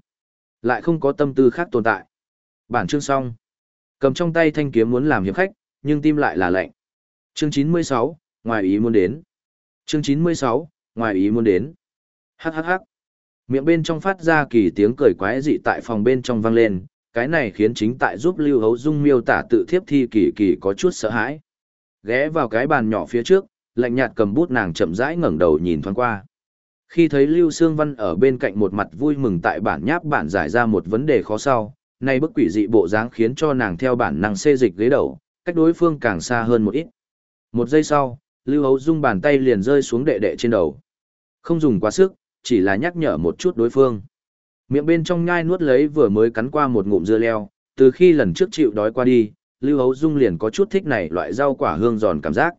Lại không có tâm tư khác tồn tại. Bản chương xong. Cầm trong tay thanh kiếm muốn làm hiệp khách, nhưng tim lại là lạnh. Chương 96, ngoài ý muốn đến. Chương 96, ngoài ý muốn đến. Hắc hắc hắc. Miệng bên trong phát ra kỳ tiếng cười quái dị tại phòng bên trong vang lên, cái này khiến chính tại giúp Lưu Hấu Dung miêu tả tự thiếp thi kỳ kỳ có chút sợ hãi. Ghé vào cái bàn nhỏ phía trước, lạnh nhạt cầm bút nàng chậm rãi ngẩng đầu nhìn thoáng qua. Khi thấy Lưu Sương Văn ở bên cạnh một mặt vui mừng tại bản nháp bản giải ra một vấn đề khó sau, nay bức quỷ dị bộ dáng khiến cho nàng theo bản năng xê dịch ghế đầu, cách đối phương càng xa hơn một ít. Một giây sau, Lưu Hấu Dung bàn tay liền rơi xuống đệ đệ trên đầu. Không dùng quá sức, chỉ là nhắc nhở một chút đối phương. Miệng bên trong nhai nuốt lấy vừa mới cắn qua một ngụm dưa leo, từ khi lần trước chịu đói qua đi, Lưu Hấu Dung liền có chút thích này loại rau quả hương giòn cảm giác.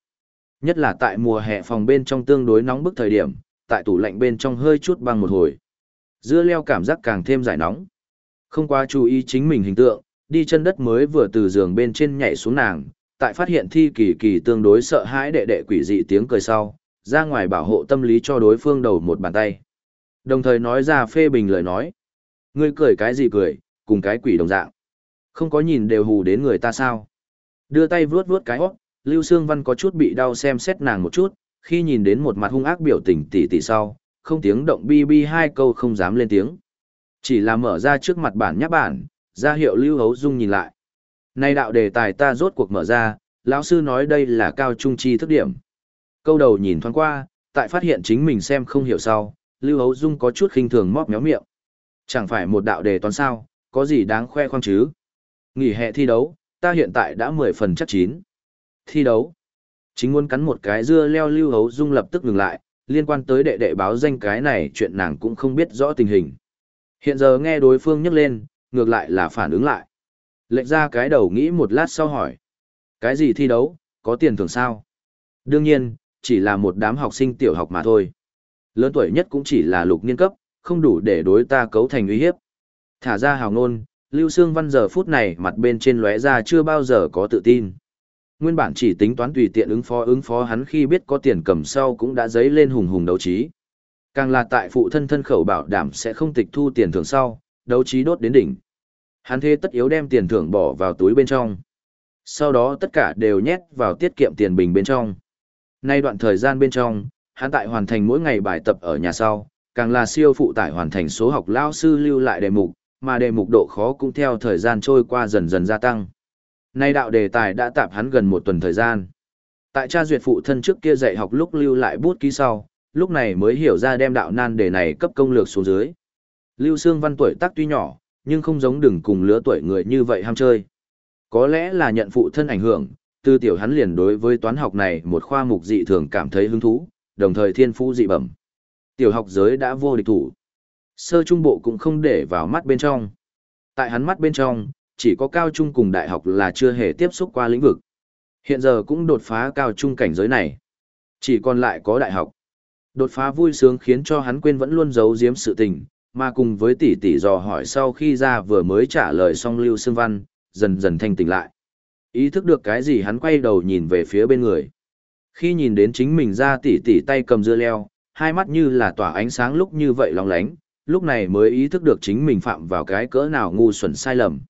Nhất là tại mùa hè phòng bên trong tương đối nóng bức thời điểm, tại tủ lạnh bên trong hơi chút băng một hồi. Dưa leo cảm giác càng thêm giải nóng. Không quá chú ý chính mình hình tượng, đi chân đất mới vừa từ giường bên trên nhảy xuống nàng, tại phát hiện thi kỳ kỳ tương đối sợ hãi đệ đệ quỷ dị tiếng cười sau, ra ngoài bảo hộ tâm lý cho đối phương đầu một bàn tay. Đồng thời nói ra phê bình lời nói. Ngươi cười cái gì cười, cùng cái quỷ đồng dạng. Không có nhìn đều hù đến người ta sao. Đưa tay vuốt vuốt cái hót, Lưu Sương Văn có chút bị đau xem xét nàng một chút, khi nhìn đến một mặt hung ác biểu tình tỉ tỉ sau, không tiếng động bi bi hai câu không dám lên tiếng. Chỉ là mở ra trước mặt bản nháp bản, ra hiệu Lưu Hấu Dung nhìn lại. Nay đạo đề tài ta rốt cuộc mở ra, lão sư nói đây là cao trung chi thức điểm. Câu đầu nhìn thoáng qua, tại phát hiện chính mình xem không hiểu sau, Lưu Hấu Dung có chút khinh thường móc méo miệng. Chẳng phải một đạo đề toán sao, có gì đáng khoe khoang chứ? Nghỉ hè thi đấu, ta hiện tại đã mười phần chắc chín. Thi đấu. Chính muốn cắn một cái dưa leo Lưu Hấu Dung lập tức ngừng lại, liên quan tới đệ đệ báo danh cái này chuyện nàng cũng không biết rõ tình hình. Hiện giờ nghe đối phương nhắc lên, ngược lại là phản ứng lại. Lệnh ra cái đầu nghĩ một lát sau hỏi. Cái gì thi đấu, có tiền thưởng sao? Đương nhiên, chỉ là một đám học sinh tiểu học mà thôi. Lớn tuổi nhất cũng chỉ là lục niên cấp, không đủ để đối ta cấu thành uy hiếp. Thả ra hào ngôn, Lưu Sương Văn giờ phút này mặt bên trên lóe ra chưa bao giờ có tự tin. Nguyên bản chỉ tính toán tùy tiện ứng phó ứng phó hắn khi biết có tiền cầm sau cũng đã dấy lên hùng hùng đấu trí. Càng là tại phụ thân thân khẩu bảo đảm sẽ không tịch thu tiền thưởng sau, đấu trí đốt đến đỉnh. Hắn thế tất yếu đem tiền thưởng bỏ vào túi bên trong. Sau đó tất cả đều nhét vào tiết kiệm tiền bình bên trong. Nay đoạn thời gian bên trong, hắn tại hoàn thành mỗi ngày bài tập ở nhà sau, càng là siêu phụ tải hoàn thành số học lao sư lưu lại đề mục, mà đề mục độ khó cũng theo thời gian trôi qua dần dần gia tăng. Nay đạo đề tài đã tạp hắn gần một tuần thời gian. Tại cha duyệt phụ thân trước kia dạy học lúc lưu lại bút ký sau, lúc này mới hiểu ra đem đạo nan đề này cấp công lược xuống dưới. Lưu Sương Văn tuổi tác tuy nhỏ, nhưng không giống đừng cùng lứa tuổi người như vậy ham chơi. Có lẽ là nhận phụ thân ảnh hưởng, từ tiểu hắn liền đối với toán học này một khoa mục dị thường cảm thấy hứng thú, đồng thời thiên phú dị bẩm. Tiểu học giới đã vô địch thủ. Sơ trung bộ cũng không để vào mắt bên trong. Tại hắn mắt bên trong, chỉ có cao trung cùng đại học là chưa hề tiếp xúc qua lĩnh vực. Hiện giờ cũng đột phá cao trung cảnh giới này. Chỉ còn lại có đại học. Đột phá vui sướng khiến cho hắn quên vẫn luôn giấu giếm sự tình, mà cùng với tỷ tỷ dò hỏi sau khi ra vừa mới trả lời xong Lưu Sương Văn, dần dần thanh tỉnh lại. Ý thức được cái gì hắn quay đầu nhìn về phía bên người. Khi nhìn đến chính mình ra tỉ tỉ tay cầm dưa leo, hai mắt như là tỏa ánh sáng lúc như vậy long lánh, lúc này mới ý thức được chính mình phạm vào cái cỡ nào ngu xuẩn sai lầm.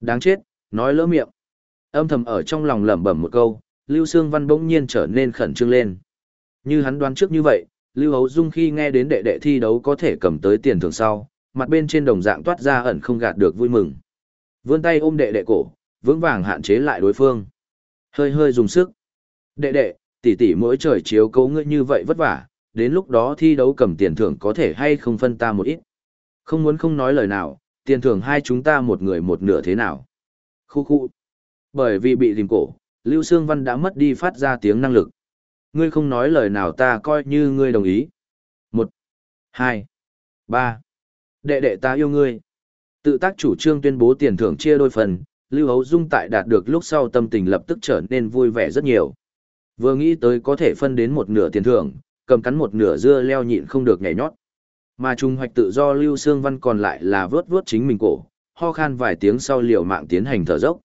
Đáng chết, nói lỡ miệng. Âm thầm ở trong lòng lẩm bẩm một câu, Lưu Sương Văn bỗng nhiên trở nên khẩn trương lên. Như hắn đoán trước như vậy, Lưu Hấu Dung khi nghe đến đệ đệ thi đấu có thể cầm tới tiền thưởng sau, mặt bên trên đồng dạng toát ra ẩn không gạt được vui mừng. Vươn tay ôm đệ đệ cổ, vững vàng hạn chế lại đối phương. Hơi hơi dùng sức. Đệ đệ, tỷ tỷ mỗi trời chiếu cố ngươi như vậy vất vả, đến lúc đó thi đấu cầm tiền thưởng có thể hay không phân ta một ít. Không muốn không nói lời nào, tiền thưởng hai chúng ta một người một nửa thế nào. Khu khu. Bởi vì bị rìm cổ, Lưu Sương Văn đã mất đi phát ra tiếng năng lực. Ngươi không nói lời nào ta coi như ngươi đồng ý. Một, hai, ba. Đệ đệ ta yêu ngươi. Tự tác chủ trương tuyên bố tiền thưởng chia đôi phần, Lưu Hấu Dung tại đạt được lúc sau tâm tình lập tức trở nên vui vẻ rất nhiều. Vừa nghĩ tới có thể phân đến một nửa tiền thưởng, cầm cắn một nửa dưa leo nhịn không được nhảy nhót. Mà trung hoạch tự do Lưu Sương Văn còn lại là vớt vớt chính mình cổ, ho khan vài tiếng sau liều mạng tiến hành thở dốc.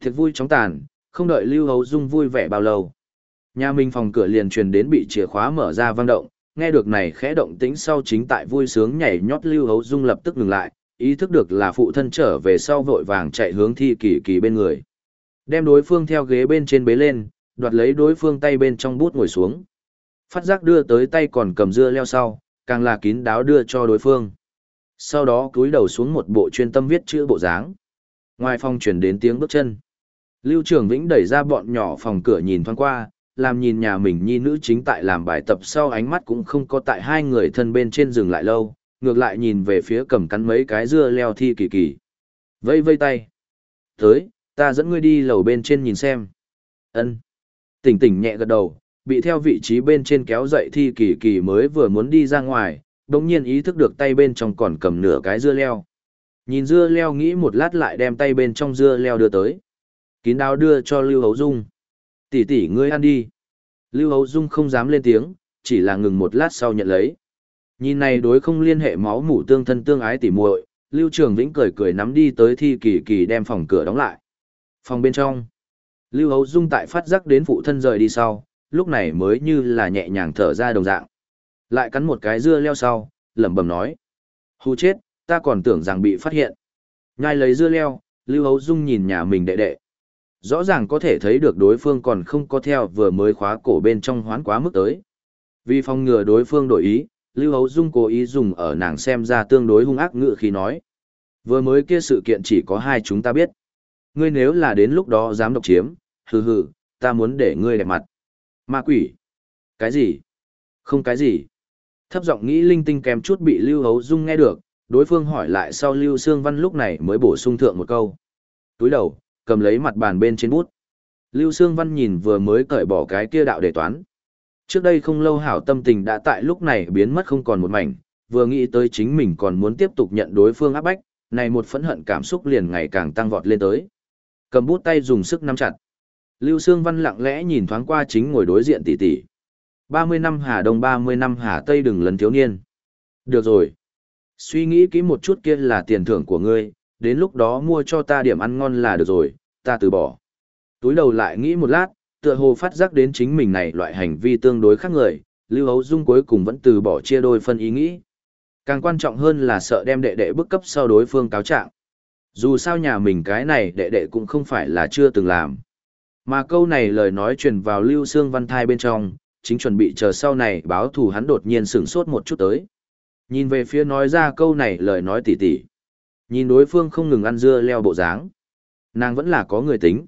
Thiệt vui chóng tàn, không đợi Lưu Hấu Dung vui vẻ bao lâu. Nhà mình phòng cửa liền truyền đến bị chìa khóa mở ra vang động, nghe được này khẽ động tĩnh sau chính tại vui sướng nhảy nhót Lưu Hấu Dung lập tức ngừng lại, ý thức được là phụ thân trở về sau vội vàng chạy hướng thi kỳ kỳ bên người. Đem đối phương theo ghế bên trên bế lên, đoạt lấy đối phương tay bên trong bút ngồi xuống. Phát giác đưa tới tay còn cầm dưa leo sau, càng là kín đáo đưa cho đối phương. Sau đó cúi đầu xuống một bộ chuyên tâm viết chữ bộ dáng. Ngoài phòng chuyển đến tiếng bước chân. Lưu Trường Vĩnh đẩy ra bọn nhỏ phòng cửa nhìn thoáng qua, làm nhìn nhà mình nhi nữ chính tại làm bài tập sau ánh mắt cũng không có tại hai người thân bên trên dừng lại lâu, ngược lại nhìn về phía cầm cắn mấy cái dưa leo thi kỳ kỳ. Vây vây tay. Tới, ta dẫn ngươi đi lầu bên trên nhìn xem. ân Tỉnh tỉnh nhẹ gật đầu, bị theo vị trí bên trên kéo dậy thi kỳ kỳ mới vừa muốn đi ra ngoài, đồng nhiên ý thức được tay bên trong còn cầm nửa cái dưa leo. Nhìn dưa leo nghĩ một lát lại đem tay bên trong dưa leo đưa tới. Kín đáo đưa cho Lưu Hấu Dung. Tỷ tỷ ngươi ăn đi. Lưu Hấu Dung không dám lên tiếng, chỉ là ngừng một lát sau nhận lấy. Nhìn này đối không liên hệ máu mủ tương thân tương ái tỉ muội, Lưu Trường Vĩnh cười cười nắm đi tới thi kỳ kỳ đem phòng cửa đóng lại. Phòng bên trong. Lưu Hấu Dung tại phát giác đến phụ thân rời đi sau, lúc này mới như là nhẹ nhàng thở ra đồng dạng. Lại cắn một cái dưa leo sau, lẩm bẩm nói. Hù chết, ta còn tưởng rằng bị phát hiện. Nhai lấy dưa leo, Lưu Hấu Dung nhìn nhà mình đệ đệ. Rõ ràng có thể thấy được đối phương còn không có theo vừa mới khóa cổ bên trong hoán quá mức tới. Vì phòng ngừa đối phương đổi ý, Lưu Hấu Dung cố ý dùng ở nàng xem ra tương đối hung ác ngự khi nói. Vừa mới kia sự kiện chỉ có hai chúng ta biết. Ngươi nếu là đến lúc đó dám độc chiếm, hừ hừ, ta muốn để ngươi đẹp mặt. Ma quỷ. Cái gì? Không cái gì. Thấp giọng nghĩ linh tinh kèm chút bị Lưu Hấu Dung nghe được, đối phương hỏi lại sau Lưu Sương Văn lúc này mới bổ sung thượng một câu. Túi đầu, cầm lấy mặt bàn bên trên bút. Lưu Sương Văn nhìn vừa mới cởi bỏ cái kia đạo đề toán. Trước đây không lâu hảo tâm tình đã tại lúc này biến mất không còn một mảnh, vừa nghĩ tới chính mình còn muốn tiếp tục nhận đối phương áp bách, này một phẫn hận cảm xúc liền ngày càng tăng vọt lên tới. Cầm bút tay dùng sức nắm chặt. Lưu Sương Văn lặng lẽ nhìn thoáng qua chính ngồi đối diện tỷ tỷ. 30 năm Hà Đông 30 năm Hà Tây đừng lần thiếu niên. Được rồi. Suy nghĩ kỹ một chút kia là tiền thưởng của ngươi, đến lúc đó mua cho ta điểm ăn ngon là được rồi, ta từ bỏ. Túi đầu lại nghĩ một lát, tựa hồ phát giác đến chính mình này loại hành vi tương đối khác người, Lưu Hấu Dung cuối cùng vẫn từ bỏ chia đôi phân ý nghĩ. Càng quan trọng hơn là sợ đem đệ đệ bức cấp sau đối phương cáo trạng. Dù sao nhà mình cái này đệ đệ cũng không phải là chưa từng làm. Mà câu này lời nói truyền vào Lưu Sương Văn Thai bên trong, chính chuẩn bị chờ sau này báo thù hắn đột nhiên sửng sốt một chút tới. Nhìn về phía nói ra câu này lời nói tỉ tỉ. Nhìn đối phương không ngừng ăn dưa leo bộ dáng. Nàng vẫn là có người tính.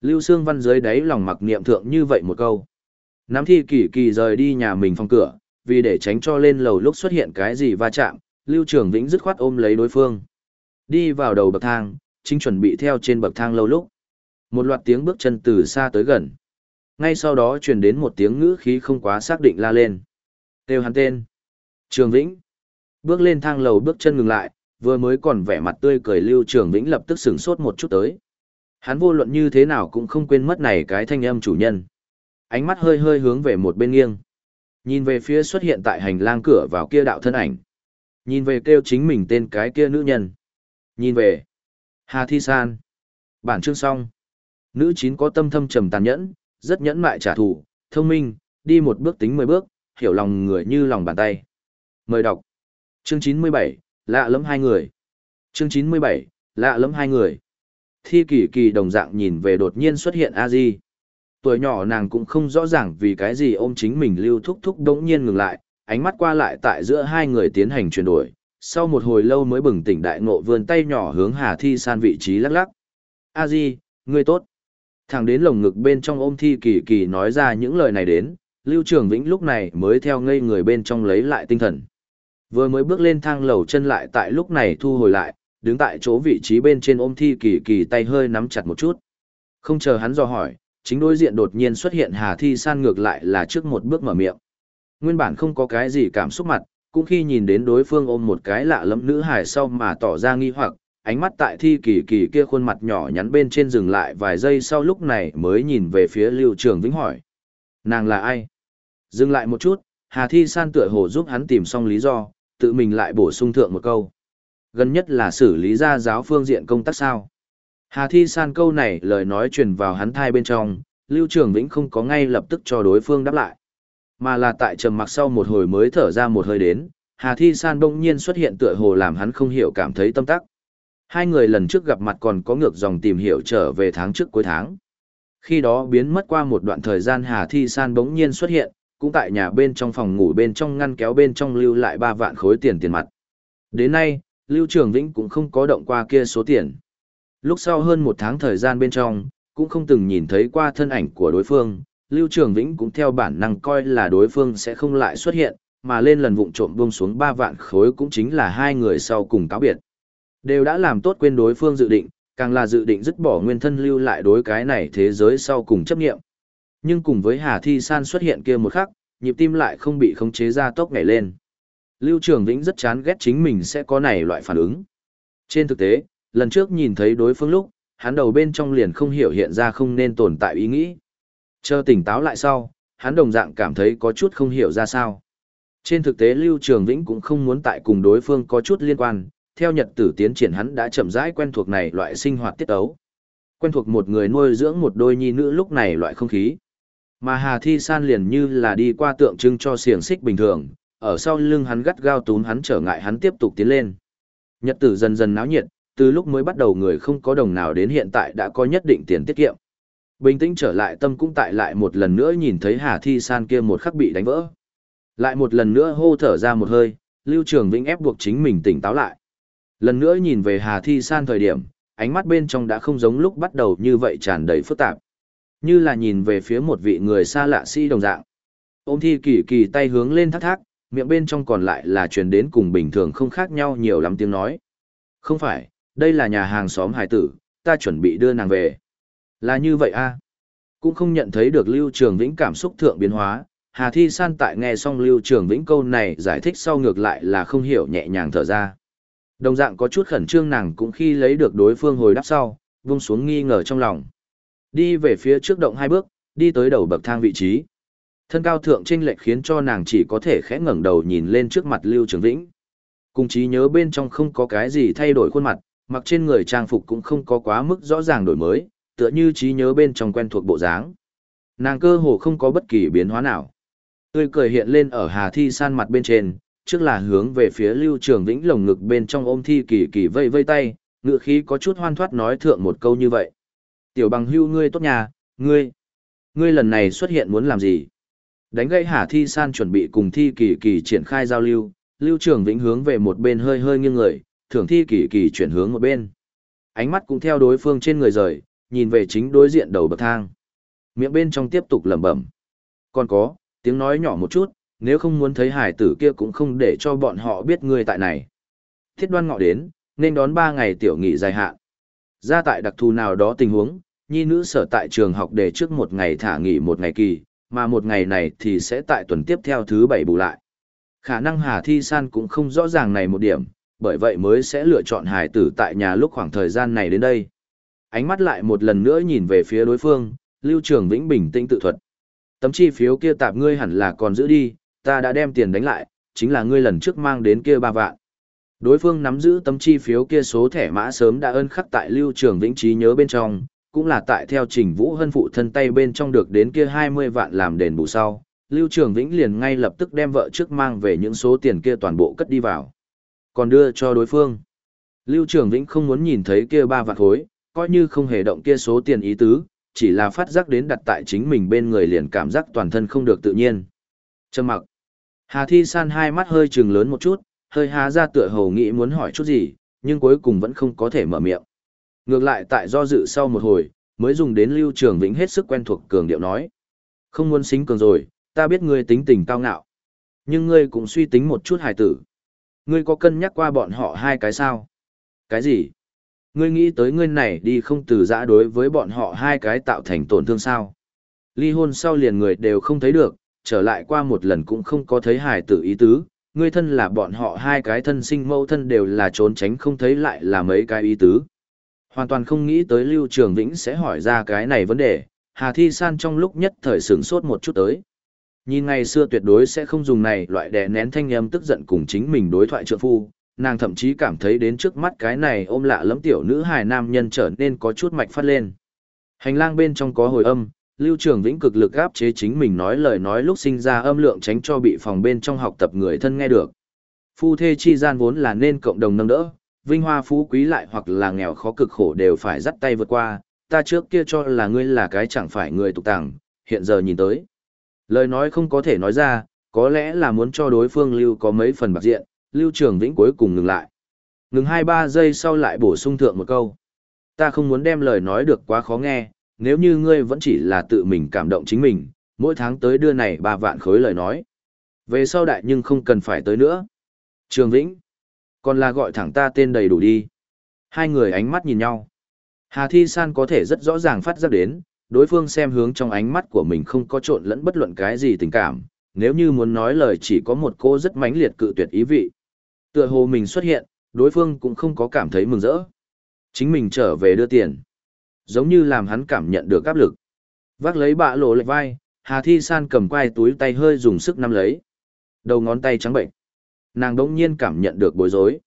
Lưu Sương Văn dưới đáy lòng mặc niệm thượng như vậy một câu. Nắm thi kỳ kỳ rời đi nhà mình phòng cửa, vì để tránh cho lên lầu lúc xuất hiện cái gì va chạm, Lưu Trường Vĩnh dứt khoát ôm lấy đối phương. Đi vào đầu bậc thang, chính chuẩn bị theo trên bậc thang lâu lúc. Một loạt tiếng bước chân từ xa tới gần. Ngay sau đó truyền đến một tiếng ngữ khí không quá xác định la lên. Têu hắn tên. Trường Vĩnh. Bước lên thang lầu bước chân ngừng lại, vừa mới còn vẻ mặt tươi cười Lưu Trường Vĩnh lập tức sửng sốt một chút tới. Hắn vô luận như thế nào cũng không quên mất này cái thanh âm chủ nhân. Ánh mắt hơi hơi hướng về một bên nghiêng. Nhìn về phía xuất hiện tại hành lang cửa vào kia đạo thân ảnh. Nhìn về kêu chính mình tên cái kia nữ nhân. Nhìn về. Hà Thi San. Bản chương xong. Nữ chín có tâm thâm trầm tàn nhẫn, rất nhẫn mại trả thù, thông minh, đi một bước tính mười bước, hiểu lòng người như lòng bàn tay. Mời đọc. Chương chín mươi bảy lạ lẫm hai người. Chương chín mươi bảy lạ lẫm hai người. Thi kỳ kỳ đồng dạng nhìn về đột nhiên xuất hiện a di tuổi nhỏ nàng cũng không rõ ràng vì cái gì ôm chính mình lưu thúc thúc đống nhiên ngừng lại ánh mắt qua lại tại giữa hai người tiến hành chuyển đổi sau một hồi lâu mới bừng tỉnh đại ngộ vươn tay nhỏ hướng hà thi san vị trí lắc lắc a di ngươi tốt Thẳng đến lồng ngực bên trong ôm thi kỳ kỳ nói ra những lời này đến lưu trường vĩnh lúc này mới theo ngây người bên trong lấy lại tinh thần vừa mới bước lên thang lầu chân lại tại lúc này thu hồi lại đứng tại chỗ vị trí bên trên ôm thi kỳ kỳ tay hơi nắm chặt một chút. Không chờ hắn dò hỏi, chính đối diện đột nhiên xuất hiện Hà Thi San ngược lại là trước một bước mở miệng. Nguyên bản không có cái gì cảm xúc mặt, cũng khi nhìn đến đối phương ôm một cái lạ lẫm nữ hài sau mà tỏ ra nghi hoặc, ánh mắt tại thi kỳ kỳ kia khuôn mặt nhỏ nhắn bên trên dừng lại vài giây sau lúc này mới nhìn về phía Lưu Trường Vĩnh hỏi. Nàng là ai? Dừng lại một chút, Hà Thi San tựa hồ giúp hắn tìm xong lý do, tự mình lại bổ sung thượng một câu gần nhất là xử lý ra giáo phương diện công tác sao. Hà Thi San câu này lời nói truyền vào hắn thai bên trong, Lưu Trường Vĩnh không có ngay lập tức cho đối phương đáp lại. Mà là tại trầm mặc sau một hồi mới thở ra một hơi đến, Hà Thi San đông nhiên xuất hiện tựa hồ làm hắn không hiểu cảm thấy tâm tắc. Hai người lần trước gặp mặt còn có ngược dòng tìm hiểu trở về tháng trước cuối tháng. Khi đó biến mất qua một đoạn thời gian Hà Thi San bỗng nhiên xuất hiện, cũng tại nhà bên trong phòng ngủ bên trong ngăn kéo bên trong lưu lại ba vạn khối tiền tiền mặt. Đến nay, Lưu Trường Vĩnh cũng không có động qua kia số tiền. Lúc sau hơn một tháng thời gian bên trong, cũng không từng nhìn thấy qua thân ảnh của đối phương, Lưu Trường Vĩnh cũng theo bản năng coi là đối phương sẽ không lại xuất hiện, mà lên lần vụng trộm buông xuống ba vạn khối cũng chính là hai người sau cùng cáo biệt. Đều đã làm tốt quên đối phương dự định, càng là dự định dứt bỏ nguyên thân lưu lại đối cái này thế giới sau cùng chấp nghiệm. Nhưng cùng với Hà Thi San xuất hiện kia một khắc, nhịp tim lại không bị khống chế ra tốc nhảy lên. Lưu Trường Vĩnh rất chán ghét chính mình sẽ có này loại phản ứng. Trên thực tế, lần trước nhìn thấy đối phương lúc, hắn đầu bên trong liền không hiểu hiện ra không nên tồn tại ý nghĩ. Chờ tỉnh táo lại sau, hắn đồng dạng cảm thấy có chút không hiểu ra sao. Trên thực tế Lưu Trường Vĩnh cũng không muốn tại cùng đối phương có chút liên quan, theo nhật tử tiến triển hắn đã chậm rãi quen thuộc này loại sinh hoạt tiết ấu. Quen thuộc một người nuôi dưỡng một đôi nhi nữ lúc này loại không khí. Mà Hà Thi San liền như là đi qua tượng trưng cho xiềng xích bình thường, ở sau lưng hắn gắt gao tún hắn trở ngại hắn tiếp tục tiến lên. Nhật tử dần dần náo nhiệt, từ lúc mới bắt đầu người không có đồng nào đến hiện tại đã có nhất định tiền tiết kiệm. Bình tĩnh trở lại tâm cũng tại lại một lần nữa nhìn thấy Hà Thi San kia một khắc bị đánh vỡ. Lại một lần nữa hô thở ra một hơi, Lưu Trường Vĩnh ép buộc chính mình tỉnh táo lại. Lần nữa nhìn về Hà Thi San thời điểm, ánh mắt bên trong đã không giống lúc bắt đầu như vậy tràn đầy phức tạp. Như là nhìn về phía một vị người xa lạ si đồng dạng. Ôm thi kỳ kỳ tay hướng lên thác thác, miệng bên trong còn lại là truyền đến cùng bình thường không khác nhau nhiều lắm tiếng nói. Không phải, đây là nhà hàng xóm hải tử, ta chuẩn bị đưa nàng về. Là như vậy a Cũng không nhận thấy được Lưu Trường Vĩnh cảm xúc thượng biến hóa, Hà Thi San tại nghe xong Lưu Trường Vĩnh câu này giải thích sau ngược lại là không hiểu nhẹ nhàng thở ra. Đồng dạng có chút khẩn trương nàng cũng khi lấy được đối phương hồi đáp sau, vung xuống nghi ngờ trong lòng. Đi về phía trước động hai bước, đi tới đầu bậc thang vị trí. Thân cao thượng trên lệch khiến cho nàng chỉ có thể khẽ ngẩng đầu nhìn lên trước mặt Lưu Trường Vĩnh. Cùng trí nhớ bên trong không có cái gì thay đổi khuôn mặt, mặc trên người trang phục cũng không có quá mức rõ ràng đổi mới, tựa như trí nhớ bên trong quen thuộc bộ dáng. Nàng cơ hồ không có bất kỳ biến hóa nào. Tươi cười hiện lên ở Hà Thi San mặt bên trên, trước là hướng về phía Lưu Trường Vĩnh lồng ngực bên trong ôm Thi Kỳ Kỳ vây vây tay, ngựa khí có chút hoan thoát nói thượng một câu như vậy. Tiểu bằng hưu ngươi tốt nhà, ngươi, ngươi lần này xuất hiện muốn làm gì? Đánh gây Hà Thi San chuẩn bị cùng Thi Kỳ Kỳ triển khai giao lưu, Lưu Trường Vĩnh hướng về một bên hơi hơi nghiêng người, thưởng Thi Kỳ Kỳ chuyển hướng một bên. Ánh mắt cũng theo đối phương trên người rời, nhìn về chính đối diện đầu bậc thang. Miệng bên trong tiếp tục lẩm bẩm. Còn có, tiếng nói nhỏ một chút, nếu không muốn thấy hải tử kia cũng không để cho bọn họ biết ngươi tại này. Thiết đoan ngọ đến, nên đón ba ngày tiểu nghỉ dài hạn. Ra tại đặc thù nào đó tình huống, nhi nữ sở tại trường học để trước một ngày thả nghỉ một ngày kỳ, mà một ngày này thì sẽ tại tuần tiếp theo thứ bảy bù lại. Khả năng Hà Thi San cũng không rõ ràng này một điểm, bởi vậy mới sẽ lựa chọn hải tử tại nhà lúc khoảng thời gian này đến đây. Ánh mắt lại một lần nữa nhìn về phía đối phương, Lưu Trường Vĩnh bình tĩnh tự thuật. Tấm chi phiếu kia tạp ngươi hẳn là còn giữ đi, ta đã đem tiền đánh lại, chính là ngươi lần trước mang đến kia ba vạn. Đối phương nắm giữ tấm chi phiếu kia số thẻ mã sớm đã ân khắc tại Lưu Trường Vĩnh trí nhớ bên trong, cũng là tại theo Trình Vũ Hân phụ thân tay bên trong được đến kia 20 vạn làm đền bù sau. Lưu Trường Vĩnh liền ngay lập tức đem vợ trước mang về những số tiền kia toàn bộ cất đi vào. Còn đưa cho đối phương. Lưu Trường Vĩnh không muốn nhìn thấy kia ba vạn khối, coi như không hề động kia số tiền ý tứ, chỉ là phát giác đến đặt tại chính mình bên người liền cảm giác toàn thân không được tự nhiên. Trầm mặc. Hà Thi San hai mắt hơi trừng lớn một chút, hơi há ra tựa hồ nghĩ muốn hỏi chút gì, nhưng cuối cùng vẫn không có thể mở miệng. Ngược lại tại do dự sau một hồi, mới dùng đến Lưu Trường Vĩnh hết sức quen thuộc cường điệu nói. Không muốn xính cường rồi, ta biết ngươi tính tình cao ngạo. Nhưng ngươi cũng suy tính một chút hài tử. Ngươi có cân nhắc qua bọn họ hai cái sao? Cái gì? Ngươi nghĩ tới ngươi này đi không từ giã đối với bọn họ hai cái tạo thành tổn thương sao? Ly hôn sau liền người đều không thấy được, trở lại qua một lần cũng không có thấy hài tử ý tứ, ngươi thân là bọn họ hai cái thân sinh mẫu thân đều là trốn tránh không thấy lại là mấy cái ý tứ. Hoàn toàn không nghĩ tới Lưu Trường Vĩnh sẽ hỏi ra cái này vấn đề, Hà Thi San trong lúc nhất thời sửng sốt một chút tới. Nhìn ngày xưa tuyệt đối sẽ không dùng này loại đè nén thanh âm tức giận cùng chính mình đối thoại trượng phu, nàng thậm chí cảm thấy đến trước mắt cái này ôm lạ lẫm tiểu nữ hài nam nhân trở nên có chút mạch phát lên. Hành lang bên trong có hồi âm, Lưu Trường Vĩnh cực lực áp chế chính mình nói lời nói lúc sinh ra âm lượng tránh cho bị phòng bên trong học tập người thân nghe được. Phu thê chi gian vốn là nên cộng đồng nâng đỡ, vinh hoa phú quý lại hoặc là nghèo khó cực khổ đều phải dắt tay vượt qua, ta trước kia cho là ngươi là cái chẳng phải người tục tàng, hiện giờ nhìn tới. Lời nói không có thể nói ra, có lẽ là muốn cho đối phương Lưu có mấy phần bạc diện, Lưu Trường Vĩnh cuối cùng ngừng lại. Ngừng 2-3 giây sau lại bổ sung thượng một câu. Ta không muốn đem lời nói được quá khó nghe, nếu như ngươi vẫn chỉ là tự mình cảm động chính mình, mỗi tháng tới đưa này ba vạn khối lời nói. Về sau đại nhưng không cần phải tới nữa. Trường Vĩnh, còn là gọi thẳng ta tên đầy đủ đi. Hai người ánh mắt nhìn nhau. Hà Thi San có thể rất rõ ràng phát giác đến, đối phương xem hướng trong ánh mắt của mình không có trộn lẫn bất luận cái gì tình cảm, nếu như muốn nói lời chỉ có một cô rất mãnh liệt cự tuyệt ý vị. Tựa hồ mình xuất hiện, đối phương cũng không có cảm thấy mừng rỡ. Chính mình trở về đưa tiền. Giống như làm hắn cảm nhận được áp lực. Vác lấy bạ lộ lệch vai, Hà Thi San cầm quai túi tay hơi dùng sức nắm lấy. Đầu ngón tay trắng bệnh. Nàng đống nhiên cảm nhận được bối rối.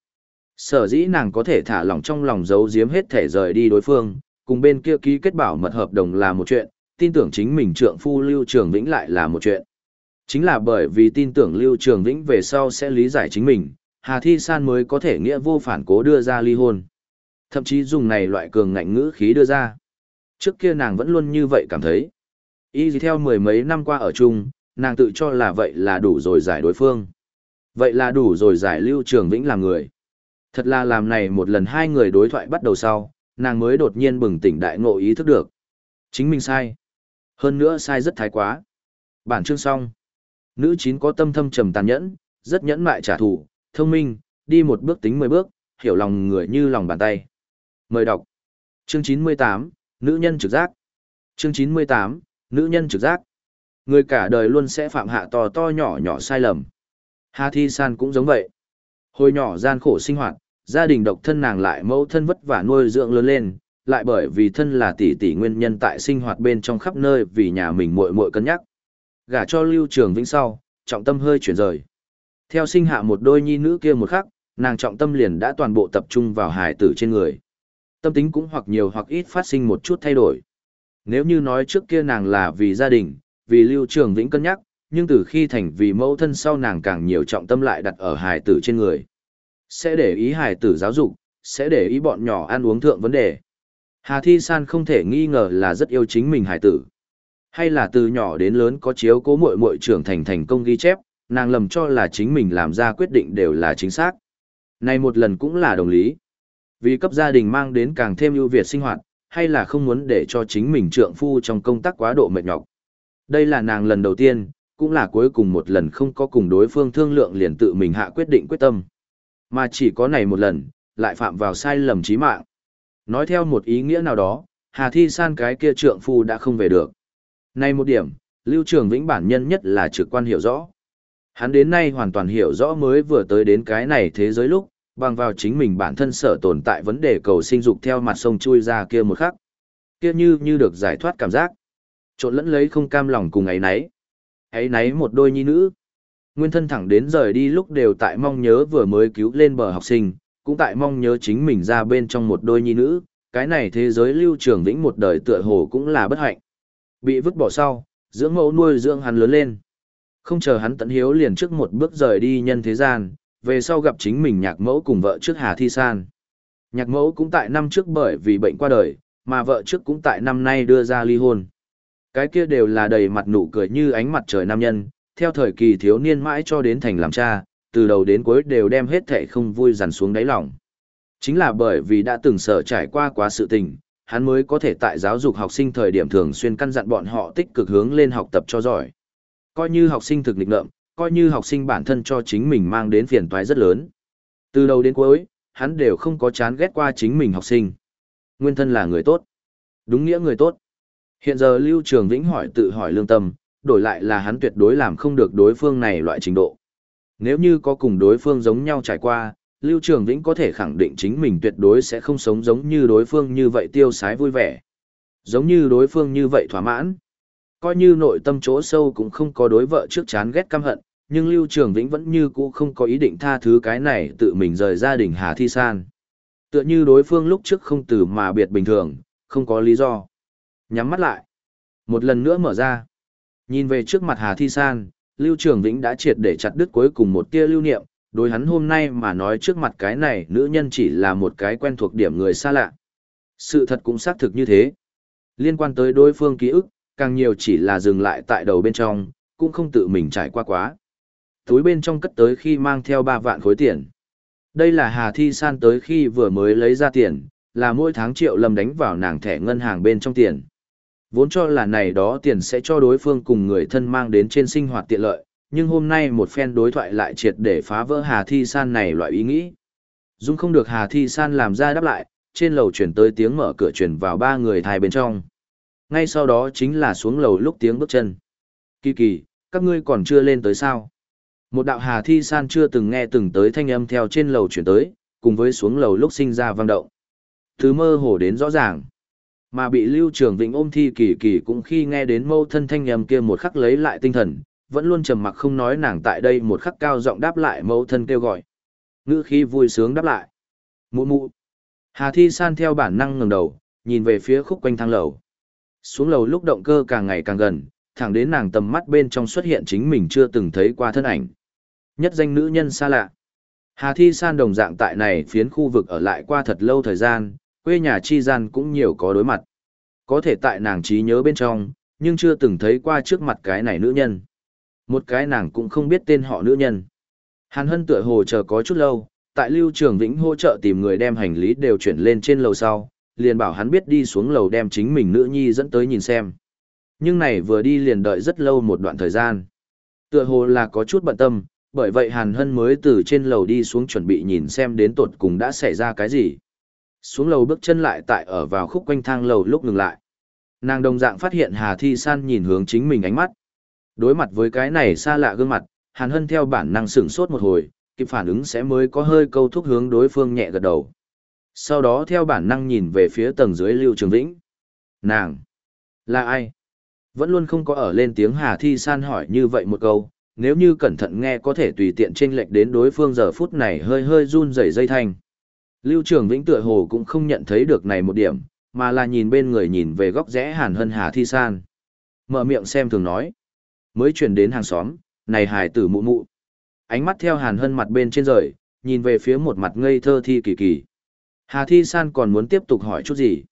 Sở dĩ nàng có thể thả lỏng trong lòng giấu giếm hết thể rời đi đối phương, cùng bên kia ký kết bảo mật hợp đồng là một chuyện, tin tưởng chính mình trượng phu Lưu Trường Vĩnh lại là một chuyện. Chính là bởi vì tin tưởng Lưu Trường Vĩnh về sau sẽ lý giải chính mình, Hà Thi San mới có thể nghĩa vô phản cố đưa ra ly hôn. Thậm chí dùng này loại cường ngạnh ngữ khí đưa ra. Trước kia nàng vẫn luôn như vậy cảm thấy. Y gì theo mười mấy năm qua ở chung, nàng tự cho là vậy là đủ rồi giải đối phương. Vậy là đủ rồi giải Lưu Trường Vĩnh làm người. Thật là làm này một lần hai người đối thoại bắt đầu sau, nàng mới đột nhiên bừng tỉnh đại ngộ ý thức được. Chính mình sai. Hơn nữa sai rất thái quá. Bản chương xong. Nữ chín có tâm thâm trầm tàn nhẫn, rất nhẫn mại trả thù, thông minh, đi một bước tính mười bước, hiểu lòng người như lòng bàn tay. Mời đọc. Chương chín mươi tám Nữ nhân trực giác. Chương chín mươi tám Nữ nhân trực giác. Người cả đời luôn sẽ phạm hạ to to nhỏ nhỏ sai lầm. Hà Thi San cũng giống vậy. Hồi nhỏ gian khổ sinh hoạt, gia đình độc thân nàng lại mẫu thân vất vả nuôi dưỡng lớn lên, lại bởi vì thân là tỷ tỷ nguyên nhân tại sinh hoạt bên trong khắp nơi vì nhà mình muội muội cân nhắc. Gả cho Lưu Trường Vĩnh sau, trọng tâm hơi chuyển rời. Theo sinh hạ một đôi nhi nữ kia một khắc, nàng trọng tâm liền đã toàn bộ tập trung vào hài tử trên người. Tâm tính cũng hoặc nhiều hoặc ít phát sinh một chút thay đổi. Nếu như nói trước kia nàng là vì gia đình, vì Lưu Trường Vĩnh cân nhắc, nhưng từ khi thành vì mẫu thân sau nàng càng nhiều trọng tâm lại đặt ở hài tử trên người. Sẽ để ý hài tử giáo dục, sẽ để ý bọn nhỏ ăn uống thượng vấn đề. Hà Thi San không thể nghi ngờ là rất yêu chính mình hài tử. Hay là từ nhỏ đến lớn có chiếu cố muội muội trưởng thành thành công ghi chép, nàng lầm cho là chính mình làm ra quyết định đều là chính xác. Này một lần cũng là đồng lý. Vì cấp gia đình mang đến càng thêm ưu việt sinh hoạt, hay là không muốn để cho chính mình trượng phu trong công tác quá độ mệt nhọc. Đây là nàng lần đầu tiên, cũng là cuối cùng một lần không có cùng đối phương thương lượng liền tự mình hạ quyết định quyết tâm. Mà chỉ có này một lần, lại phạm vào sai lầm chí mạng. Nói theo một ý nghĩa nào đó, Hà Thi San cái kia trượng phu đã không về được. Này một điểm, Lưu Trường Vĩnh bản nhân nhất là trực quan hiểu rõ. Hắn đến nay hoàn toàn hiểu rõ mới vừa tới đến cái này thế giới lúc, bằng vào chính mình bản thân sở tồn tại vấn đề cầu sinh dục theo mặt sông chui ra kia một khắc. Kia như như được giải thoát cảm giác. Trộn lẫn lấy không cam lòng cùng ấy nấy. Ấy nấy một đôi nhi nữ. Nguyên thân thẳng đến rời đi lúc đều tại mong nhớ vừa mới cứu lên bờ học sinh, cũng tại mong nhớ chính mình ra bên trong một đôi nhi nữ. Cái này thế giới lưu trường vĩnh một đời tựa hồ cũng là bất hạnh. Bị vứt bỏ sau, dưỡng mẫu nuôi dưỡng hắn lớn lên. Không chờ hắn tận hiếu liền trước một bước rời đi nhân thế gian, về sau gặp chính mình nhạc mẫu cùng vợ trước Hà Thi San. Nhạc mẫu cũng tại năm trước bởi vì bệnh qua đời, mà vợ trước cũng tại năm nay đưa ra ly hôn. Cái kia đều là đầy mặt nụ cười như ánh mặt trời nam nhân, theo thời kỳ thiếu niên mãi cho đến thành làm cha, từ đầu đến cuối đều đem hết thệ không vui dằn xuống đáy lòng. Chính là bởi vì đã từng sợ trải qua quá sự tình, hắn mới có thể tại giáo dục học sinh thời điểm thường xuyên căn dặn bọn họ tích cực hướng lên học tập cho giỏi. Coi như học sinh thực lịch ngợm, coi như học sinh bản thân cho chính mình mang đến phiền toái rất lớn. Từ đầu đến cuối, hắn đều không có chán ghét qua chính mình học sinh. Nguyên thân là người tốt. Đúng nghĩa người tốt. Hiện giờ Lưu Trường Vĩnh hỏi tự hỏi lương tâm, đổi lại là hắn tuyệt đối làm không được đối phương này loại trình độ. Nếu như có cùng đối phương giống nhau trải qua, Lưu Trường Vĩnh có thể khẳng định chính mình tuyệt đối sẽ không sống giống như đối phương như vậy tiêu sái vui vẻ. Giống như đối phương như vậy thỏa mãn. Coi như nội tâm chỗ sâu cũng không có đối vợ trước chán ghét căm hận, nhưng Lưu Trường Vĩnh vẫn như cũ không có ý định tha thứ cái này tự mình rời gia đình Hà Thi San. Tựa như đối phương lúc trước không từ mà biệt bình thường, không có lý do. Nhắm mắt lại. Một lần nữa mở ra. Nhìn về trước mặt Hà Thi San, Lưu Trường Vĩnh đã triệt để chặt đứt cuối cùng một tia lưu niệm, đối hắn hôm nay mà nói trước mặt cái này nữ nhân chỉ là một cái quen thuộc điểm người xa lạ. Sự thật cũng xác thực như thế. Liên quan tới đối phương ký ức, càng nhiều chỉ là dừng lại tại đầu bên trong, cũng không tự mình trải qua quá. Túi bên trong cất tới khi mang theo 3 vạn khối tiền. Đây là Hà Thi San tới khi vừa mới lấy ra tiền, là mỗi tháng triệu lâm đánh vào nàng thẻ ngân hàng bên trong tiền. Vốn cho là này đó tiền sẽ cho đối phương cùng người thân mang đến trên sinh hoạt tiện lợi, nhưng hôm nay một phen đối thoại lại triệt để phá vỡ Hà Thi San này loại ý nghĩ. Dung không được Hà Thi San làm ra đáp lại, trên lầu chuyển tới tiếng mở cửa chuyển vào ba người thai bên trong. Ngay sau đó chính là xuống lầu lúc tiếng bước chân. Kỳ kỳ, các ngươi còn chưa lên tới sao? Một đạo Hà Thi San chưa từng nghe từng tới thanh âm theo trên lầu chuyển tới, cùng với xuống lầu lúc sinh ra vang động. Thứ mơ hồ đến rõ ràng. Mà bị Lưu Trường Vĩnh ôm thi kỳ kỳ cũng khi nghe đến mâu thân thanh âm kia một khắc lấy lại tinh thần, vẫn luôn trầm mặc không nói nàng tại đây một khắc cao giọng đáp lại mâu thân kêu gọi. Ngữ khi vui sướng đáp lại. Mụ mụ. Hà Thi San theo bản năng ngẩng đầu, nhìn về phía khúc quanh thang lầu. Xuống lầu lúc động cơ càng ngày càng gần, thẳng đến nàng tầm mắt bên trong xuất hiện chính mình chưa từng thấy qua thân ảnh. Nhất danh nữ nhân xa lạ. Hà Thi San đồng dạng tại này phiến khu vực ở lại qua thật lâu thời gian, quê nhà chi gian cũng nhiều có đối mặt. Có thể tại nàng trí nhớ bên trong, nhưng chưa từng thấy qua trước mặt cái này nữ nhân. Một cái nàng cũng không biết tên họ nữ nhân. Hàn Hân tựa hồ chờ có chút lâu, tại Lưu Trường Vĩnh hỗ trợ tìm người đem hành lý đều chuyển lên trên lầu sau, liền bảo hắn biết đi xuống lầu đem chính mình nữ nhi dẫn tới nhìn xem. Nhưng này vừa đi liền đợi rất lâu một đoạn thời gian. Tựa hồ là có chút bận tâm, bởi vậy Hàn Hân mới từ trên lầu đi xuống chuẩn bị nhìn xem đến tột cùng đã xảy ra cái gì. Xuống lầu bước chân lại tại ở vào khúc quanh thang lầu lúc ngừng lại. Nàng đồng dạng phát hiện Hà Thi San nhìn hướng chính mình ánh mắt. Đối mặt với cái này xa lạ gương mặt, Hàn Hân theo bản năng sửng sốt một hồi, kịp phản ứng sẽ mới có hơi câu thúc hướng đối phương nhẹ gật đầu. Sau đó theo bản năng nhìn về phía tầng dưới Lưu Trường Vĩnh. Nàng! Là ai? Vẫn luôn không có ở lên tiếng Hà Thi San hỏi như vậy một câu, nếu như cẩn thận nghe có thể tùy tiện chênh lệch đến đối phương giờ phút này hơi hơi run rẩy dây thanh. Lưu Trường Vĩnh tựa hồ cũng không nhận thấy được này một điểm, mà là nhìn bên người nhìn về góc rẽ Hàn Hân Hà Thi San. Mở miệng xem thường nói. Mới chuyển đến hàng xóm, này hài tử mụ mụ. Ánh mắt theo Hàn Hân mặt bên trên rời, nhìn về phía một mặt ngây thơ thi kỳ kỳ. Hà Thi San còn muốn tiếp tục hỏi chút gì.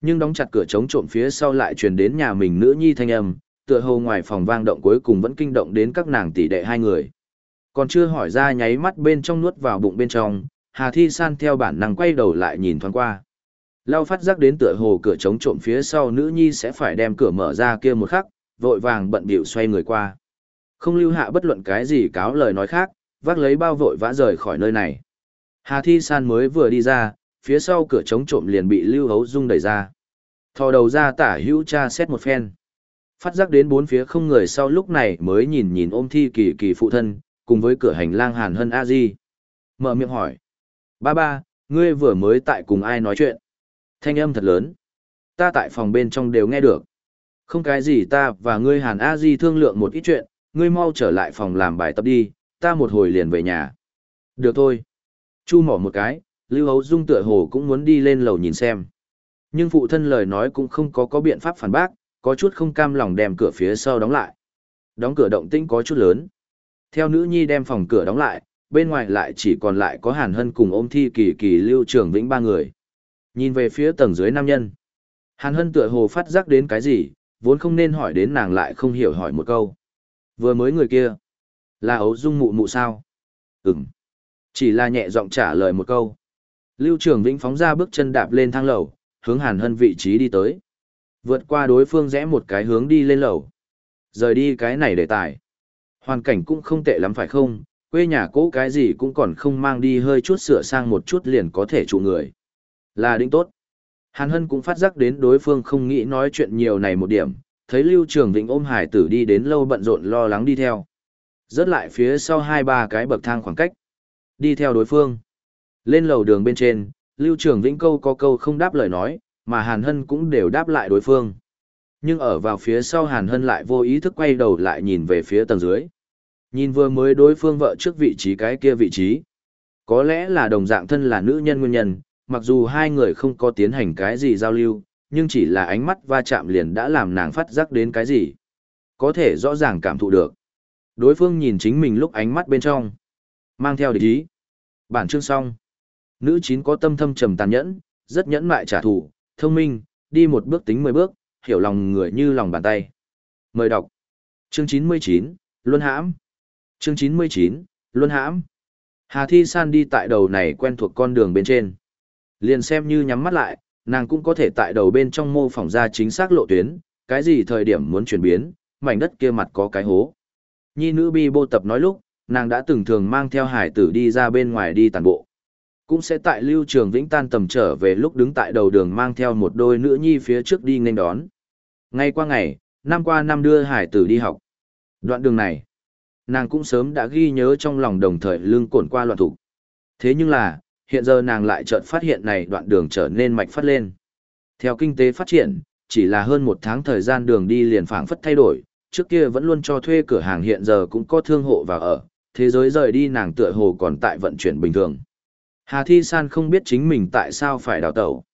Nhưng đóng chặt cửa chống trộm phía sau lại truyền đến nhà mình nữ nhi thanh âm, tựa hồ ngoài phòng vang động cuối cùng vẫn kinh động đến các nàng tỷ đệ hai người. Còn chưa hỏi ra nháy mắt bên trong nuốt vào bụng bên trong, Hà Thi San theo bản năng quay đầu lại nhìn thoáng qua. Lao phát giác đến tựa hồ cửa chống trộm phía sau nữ nhi sẽ phải đem cửa mở ra kia một khắc, vội vàng bận bịu xoay người qua. Không lưu hạ bất luận cái gì cáo lời nói khác, vác lấy bao vội vã rời khỏi nơi này. Hà Thi San mới vừa đi ra, phía sau cửa chống trộm liền bị Lưu Hấu Dung đẩy ra. Thò đầu ra tả hữu cha xét một phen. Phát giác đến bốn phía không người sau lúc này mới nhìn nhìn ôm thi kỳ kỳ phụ thân, cùng với cửa hành lang hàn hân a di Mở miệng hỏi. Ba ba, ngươi vừa mới tại cùng ai nói chuyện? Thanh âm thật lớn. Ta tại phòng bên trong đều nghe được. Không cái gì ta và ngươi hàn a di thương lượng một ít chuyện, ngươi mau trở lại phòng làm bài tập đi, ta một hồi liền về nhà. Được thôi. Chu mỏ một cái, Lưu Hấu Dung tựa hồ cũng muốn đi lên lầu nhìn xem. Nhưng phụ thân lời nói cũng không có có biện pháp phản bác, có chút không cam lòng đem cửa phía sau đóng lại. Đóng cửa động tĩnh có chút lớn. Theo nữ nhi đem phòng cửa đóng lại, bên ngoài lại chỉ còn lại có Hàn Hân cùng ôm thi kỳ kỳ lưu trường vĩnh ba người. Nhìn về phía tầng dưới nam nhân. Hàn Hân tựa hồ phát giác đến cái gì, vốn không nên hỏi đến nàng lại không hiểu hỏi một câu. Vừa mới người kia. Là ấu dung mụ mụ sao? Ừm. Chỉ là nhẹ giọng trả lời một câu. Lưu Trường Vĩnh phóng ra bước chân đạp lên thang lầu, hướng Hàn Hân vị trí đi tới. Vượt qua đối phương rẽ một cái hướng đi lên lầu. Rời đi cái này để tài. Hoàn cảnh cũng không tệ lắm phải không, quê nhà cũ cái gì cũng còn không mang đi hơi chút sửa sang một chút liền có thể trụ người. Là đinh tốt. Hàn Hân cũng phát giác đến đối phương không nghĩ nói chuyện nhiều này một điểm, thấy Lưu Trường Vĩnh ôm hải tử đi đến lâu bận rộn lo lắng đi theo. Rớt lại phía sau hai ba cái bậc thang khoảng cách. Đi theo đối phương. Lên lầu đường bên trên, Lưu Trường Vĩnh câu có câu không đáp lời nói, mà Hàn Hân cũng đều đáp lại đối phương. Nhưng ở vào phía sau Hàn Hân lại vô ý thức quay đầu lại nhìn về phía tầng dưới. Nhìn vừa mới đối phương vợ trước vị trí cái kia vị trí. Có lẽ là đồng dạng thân là nữ nhân nguyên nhân, mặc dù hai người không có tiến hành cái gì giao lưu, nhưng chỉ là ánh mắt va chạm liền đã làm nàng phát giác đến cái gì. Có thể rõ ràng cảm thụ được. Đối phương nhìn chính mình lúc ánh mắt bên trong. Mang theo địch ý. Bản chương xong. Nữ chín có tâm thâm trầm tàn nhẫn, rất nhẫn mại trả thù, thông minh, đi một bước tính mười bước, hiểu lòng người như lòng bàn tay. Mời đọc. Chương chín mươi chín Luân Hãm. Chương chín mươi chín Luân Hãm. Hà Thi San đi tại đầu này quen thuộc con đường bên trên. Liền xem như nhắm mắt lại, nàng cũng có thể tại đầu bên trong mô phỏng ra chính xác lộ tuyến, cái gì thời điểm muốn chuyển biến, mảnh đất kia mặt có cái hố. Nhi nữ bi bô tập nói lúc, nàng đã từng thường mang theo hải tử đi ra bên ngoài đi tàn bộ. Cũng sẽ tại lưu trường vĩnh tan tầm trở về lúc đứng tại đầu đường mang theo một đôi nữ nhi phía trước đi nghênh đón. Ngay qua ngày, năm qua năm đưa hải tử đi học. Đoạn đường này, nàng cũng sớm đã ghi nhớ trong lòng đồng thời lưng cổn qua loạn thủ. Thế nhưng là, hiện giờ nàng lại chợt phát hiện này đoạn đường trở nên mạch phát lên. Theo kinh tế phát triển, chỉ là hơn một tháng thời gian đường đi liền phảng phất thay đổi, trước kia vẫn luôn cho thuê cửa hàng hiện giờ cũng có thương hộ vào ở, thế giới rời đi nàng tựa hồ còn tại vận chuyển bình thường. Hà Thi San không biết chính mình tại sao phải đào tẩu.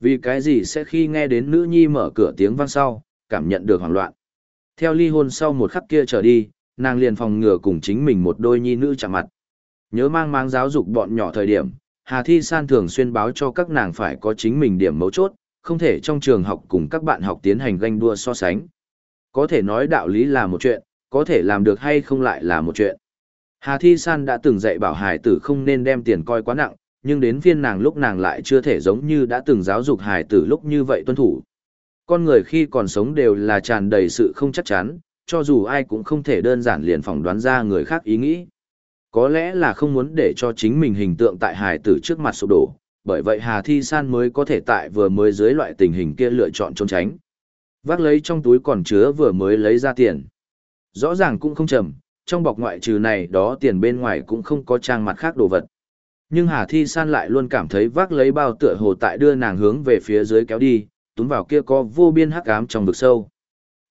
Vì cái gì sẽ khi nghe đến nữ nhi mở cửa tiếng vang sau, cảm nhận được hoảng loạn. Theo ly hôn sau một khắc kia trở đi, nàng liền phòng ngừa cùng chính mình một đôi nhi nữ chạm mặt. Nhớ mang mang giáo dục bọn nhỏ thời điểm, Hà Thi San thường xuyên báo cho các nàng phải có chính mình điểm mấu chốt, không thể trong trường học cùng các bạn học tiến hành ganh đua so sánh. Có thể nói đạo lý là một chuyện, có thể làm được hay không lại là một chuyện. Hà Thi San đã từng dạy bảo hải tử không nên đem tiền coi quá nặng, nhưng đến phiên nàng lúc nàng lại chưa thể giống như đã từng giáo dục hải tử lúc như vậy tuân thủ. Con người khi còn sống đều là tràn đầy sự không chắc chắn, cho dù ai cũng không thể đơn giản liền phỏng đoán ra người khác ý nghĩ. Có lẽ là không muốn để cho chính mình hình tượng tại hải tử trước mặt sụp đổ, bởi vậy Hà Thi San mới có thể tại vừa mới dưới loại tình hình kia lựa chọn trốn tránh. Vác lấy trong túi còn chứa vừa mới lấy ra tiền. Rõ ràng cũng không chậm trong bọc ngoại trừ này đó tiền bên ngoài cũng không có trang mặt khác đồ vật. Nhưng Hà Thi San lại luôn cảm thấy vác lấy bao tựa hồ tại đưa nàng hướng về phía dưới kéo đi, túm vào kia có vô biên hắc ám trong vực sâu.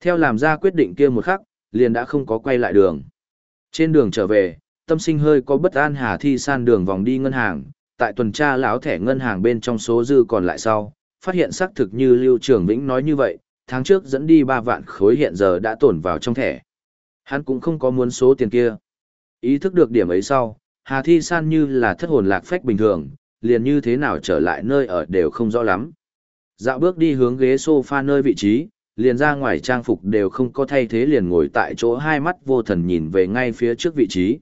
Theo làm ra quyết định kia một khắc, liền đã không có quay lại đường. Trên đường trở về, tâm sinh hơi có bất an Hà Thi San đường vòng đi ngân hàng, tại tuần tra lão thẻ ngân hàng bên trong số dư còn lại sau, phát hiện xác thực như Lưu Trường Vĩnh nói như vậy, tháng trước dẫn đi 3 vạn khối hiện giờ đã tổn vào trong thẻ. Hắn cũng không có muốn số tiền kia. Ý thức được điểm ấy sau, Hà Thi San như là thất hồn lạc phách bình thường, liền như thế nào trở lại nơi ở đều không rõ lắm. Dạo bước đi hướng ghế sofa nơi vị trí, liền ra ngoài trang phục đều không có thay thế liền ngồi tại chỗ hai mắt vô thần nhìn về ngay phía trước vị trí.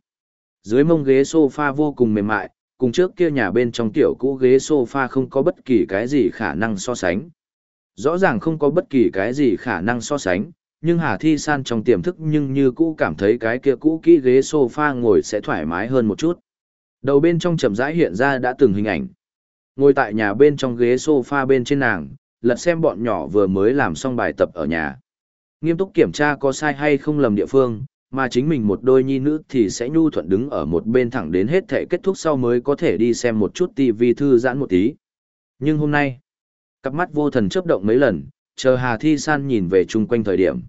Dưới mông ghế sofa vô cùng mềm mại, cùng trước kia nhà bên trong tiểu cũ ghế sofa không có bất kỳ cái gì khả năng so sánh. Rõ ràng không có bất kỳ cái gì khả năng so sánh, nhưng Hà Thi San trong tiềm thức nhưng như cũ cảm thấy cái kia cũ kỹ ghế sofa ngồi sẽ thoải mái hơn một chút. Đầu bên trong chậm rãi hiện ra đã từng hình ảnh. Ngồi tại nhà bên trong ghế sofa bên trên nàng, lật xem bọn nhỏ vừa mới làm xong bài tập ở nhà. Nghiêm túc kiểm tra có sai hay không lầm địa phương, mà chính mình một đôi nhi nữ thì sẽ nhu thuận đứng ở một bên thẳng đến hết thể kết thúc sau mới có thể đi xem một chút tivi thư giãn một tí. Nhưng hôm nay, cặp mắt vô thần chớp động mấy lần, chờ Hà Thi San nhìn về chung quanh thời điểm.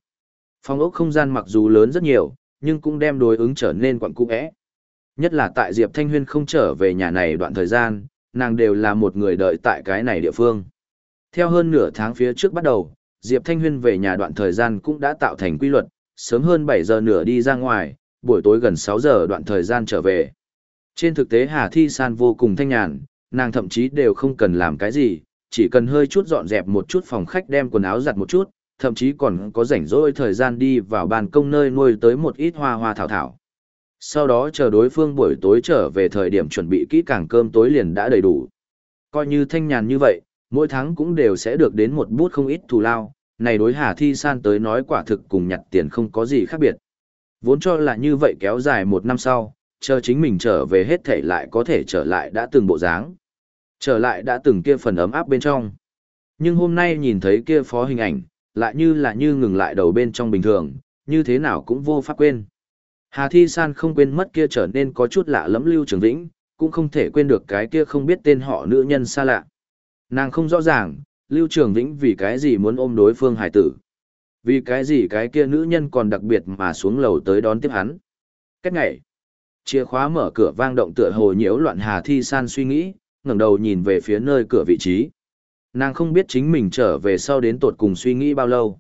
Phòng ốc không gian mặc dù lớn rất nhiều, nhưng cũng đem đối ứng trở nên quặng cũ ẽ. Nhất là tại Diệp Thanh Huyên không trở về nhà này đoạn thời gian, nàng đều là một người đợi tại cái này địa phương. Theo hơn nửa tháng phía trước bắt đầu, Diệp Thanh Huyên về nhà đoạn thời gian cũng đã tạo thành quy luật, sớm hơn 7 giờ nửa đi ra ngoài, buổi tối gần 6 giờ đoạn thời gian trở về. Trên thực tế Hà Thi San vô cùng thanh nhàn, nàng thậm chí đều không cần làm cái gì, chỉ cần hơi chút dọn dẹp một chút phòng khách đem quần áo giặt một chút, thậm chí còn có rảnh rỗi thời gian đi vào ban công nơi nuôi tới một ít hoa hoa thảo thảo. Sau đó chờ đối phương buổi tối trở về thời điểm chuẩn bị kỹ càng cơm tối liền đã đầy đủ. Coi như thanh nhàn như vậy, mỗi tháng cũng đều sẽ được đến một bút không ít thù lao, này đối Hà Thi San tới nói quả thực cùng nhặt tiền không có gì khác biệt. Vốn cho là như vậy kéo dài một năm sau, chờ chính mình trở về hết thể lại có thể trở lại đã từng bộ dáng. Trở lại đã từng kia phần ấm áp bên trong. Nhưng hôm nay nhìn thấy kia phó hình ảnh, lại như là như ngừng lại đầu bên trong bình thường, như thế nào cũng vô pháp quên. Hà Thi San không quên mất kia trở nên có chút lạ lẫm Lưu Trường Vĩnh, cũng không thể quên được cái kia không biết tên họ nữ nhân xa lạ. Nàng không rõ ràng, Lưu Trường Vĩnh vì cái gì muốn ôm đối phương hải tử. Vì cái gì cái kia nữ nhân còn đặc biệt mà xuống lầu tới đón tiếp hắn. Cách ngày, chìa khóa mở cửa vang động tựa hồ nhiễu loạn Hà Thi San suy nghĩ, ngẩng đầu nhìn về phía nơi cửa vị trí. Nàng không biết chính mình trở về sau đến tột cùng suy nghĩ bao lâu.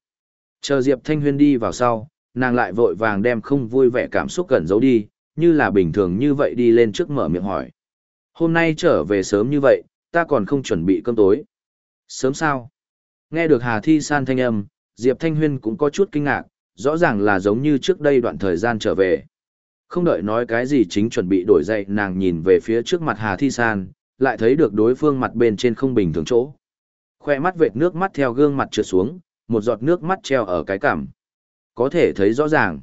Chờ Diệp Thanh Huyên đi vào sau, nàng lại vội vàng đem không vui vẻ cảm xúc gần giấu đi, như là bình thường như vậy đi lên trước mở miệng hỏi. Hôm nay trở về sớm như vậy, ta còn không chuẩn bị cơm tối. Sớm sao? Nghe được Hà Thi San thanh âm, Diệp Thanh Huyên cũng có chút kinh ngạc, rõ ràng là giống như trước đây đoạn thời gian trở về. Không đợi nói cái gì chính chuẩn bị đổi dậy nàng nhìn về phía trước mặt Hà Thi San, lại thấy được đối phương mặt bên trên không bình thường chỗ. Khoe mắt vệt nước mắt theo gương mặt trượt xuống, một giọt nước mắt treo ở cái cằm. Có thể thấy rõ ràng.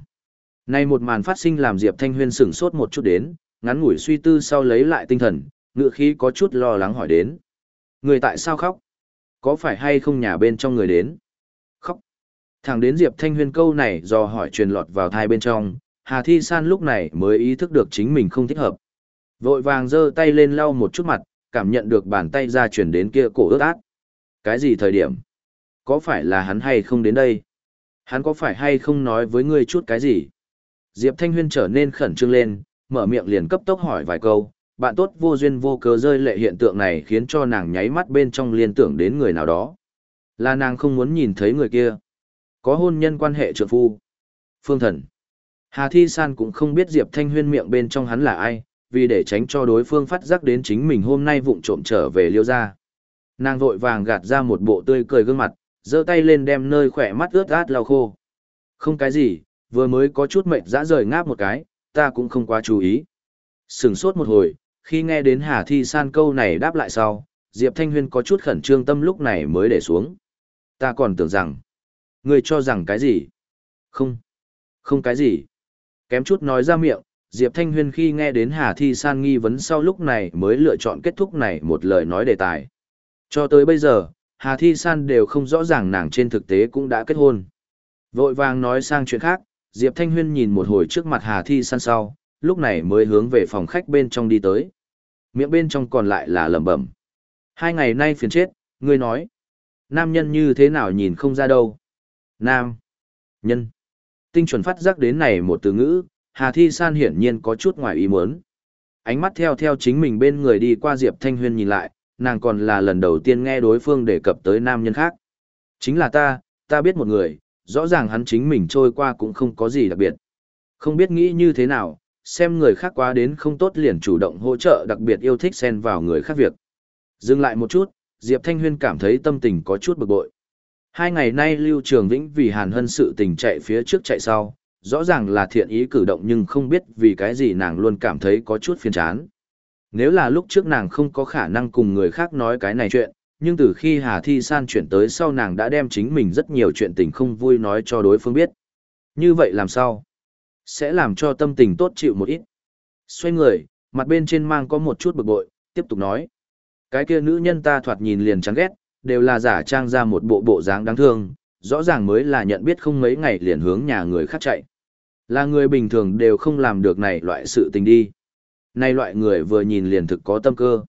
Nay một màn phát sinh làm Diệp Thanh Huyên sửng sốt một chút đến, ngắn ngủi suy tư sau lấy lại tinh thần, ngựa khí có chút lo lắng hỏi đến. Người tại sao khóc? Có phải hay không nhà bên trong người đến? Khóc. Thẳng đến Diệp Thanh Huyên câu này do hỏi truyền lọt vào thai bên trong, Hà Thi San lúc này mới ý thức được chính mình không thích hợp. Vội vàng giơ tay lên lau một chút mặt, cảm nhận được bàn tay ra chuyển đến kia cổ ướt át. Cái gì thời điểm? Có phải là hắn hay không đến đây? Hắn có phải hay không nói với ngươi chút cái gì? Diệp Thanh Huyên trở nên khẩn trương lên, mở miệng liền cấp tốc hỏi vài câu, bạn tốt vô duyên vô cớ rơi lệ hiện tượng này khiến cho nàng nháy mắt bên trong liên tưởng đến người nào đó. Là nàng không muốn nhìn thấy người kia. Có hôn nhân quan hệ trượng phu. Phương thần. Hà Thi San cũng không biết Diệp Thanh Huyên miệng bên trong hắn là ai, vì để tránh cho đối phương phát giác đến chính mình hôm nay vụng trộm trở về liêu ra. Nàng vội vàng gạt ra một bộ tươi cười gương mặt, giơ tay lên đem nơi khỏe mắt ướt át lau khô. Không cái gì, vừa mới có chút mệt dã rời ngáp một cái, ta cũng không quá chú ý. Sừng sốt một hồi, khi nghe đến Hà Thi San câu này đáp lại sau, Diệp Thanh Huyên có chút khẩn trương tâm lúc này mới để xuống. Ta còn tưởng rằng, ngươi cho rằng cái gì? Không, không cái gì. Kém chút nói ra miệng, Diệp Thanh Huyên khi nghe đến Hà Thi San nghi vấn sau lúc này mới lựa chọn kết thúc này một lời nói đề tài. Cho tới bây giờ, Hà Thi San đều không rõ ràng nàng trên thực tế cũng đã kết hôn. Vội vàng nói sang chuyện khác, Diệp Thanh Huyên nhìn một hồi trước mặt Hà Thi San sau, lúc này mới hướng về phòng khách bên trong đi tới. Miệng bên trong còn lại là lẩm bẩm. Hai ngày nay phiền chết, ngươi nói. Nam nhân như thế nào nhìn không ra đâu. Nam. Nhân. Tinh chuẩn phát giác đến này một từ ngữ, Hà Thi San hiển nhiên có chút ngoài ý muốn. Ánh mắt theo theo chính mình bên người đi qua Diệp Thanh Huyên nhìn lại, nàng còn là lần đầu tiên nghe đối phương đề cập tới nam nhân khác. Chính là ta, ta biết một người, rõ ràng hắn chính mình trôi qua cũng không có gì đặc biệt. Không biết nghĩ như thế nào, xem người khác quá đến không tốt liền chủ động hỗ trợ đặc biệt yêu thích xen vào người khác việc. Dừng lại một chút, Diệp Thanh Huyên cảm thấy tâm tình có chút bực bội. Hai ngày nay Lưu Trường Vĩnh vì Hàn Hân sự tình chạy phía trước chạy sau, rõ ràng là thiện ý cử động nhưng không biết vì cái gì nàng luôn cảm thấy có chút phiền chán. Nếu là lúc trước nàng không có khả năng cùng người khác nói cái này chuyện, nhưng từ khi Hà Thi San chuyển tới sau nàng đã đem chính mình rất nhiều chuyện tình không vui nói cho đối phương biết. Như vậy làm sao? Sẽ làm cho tâm tình tốt chịu một ít. Xoay người, mặt bên trên mang có một chút bực bội, tiếp tục nói. Cái kia nữ nhân ta thoạt nhìn liền chán ghét, đều là giả trang ra một bộ bộ dáng đáng thương, rõ ràng mới là nhận biết không mấy ngày liền hướng nhà người khác chạy. Là người bình thường đều không làm được này loại sự tình đi. Này loại người vừa nhìn liền thực có tâm cơ.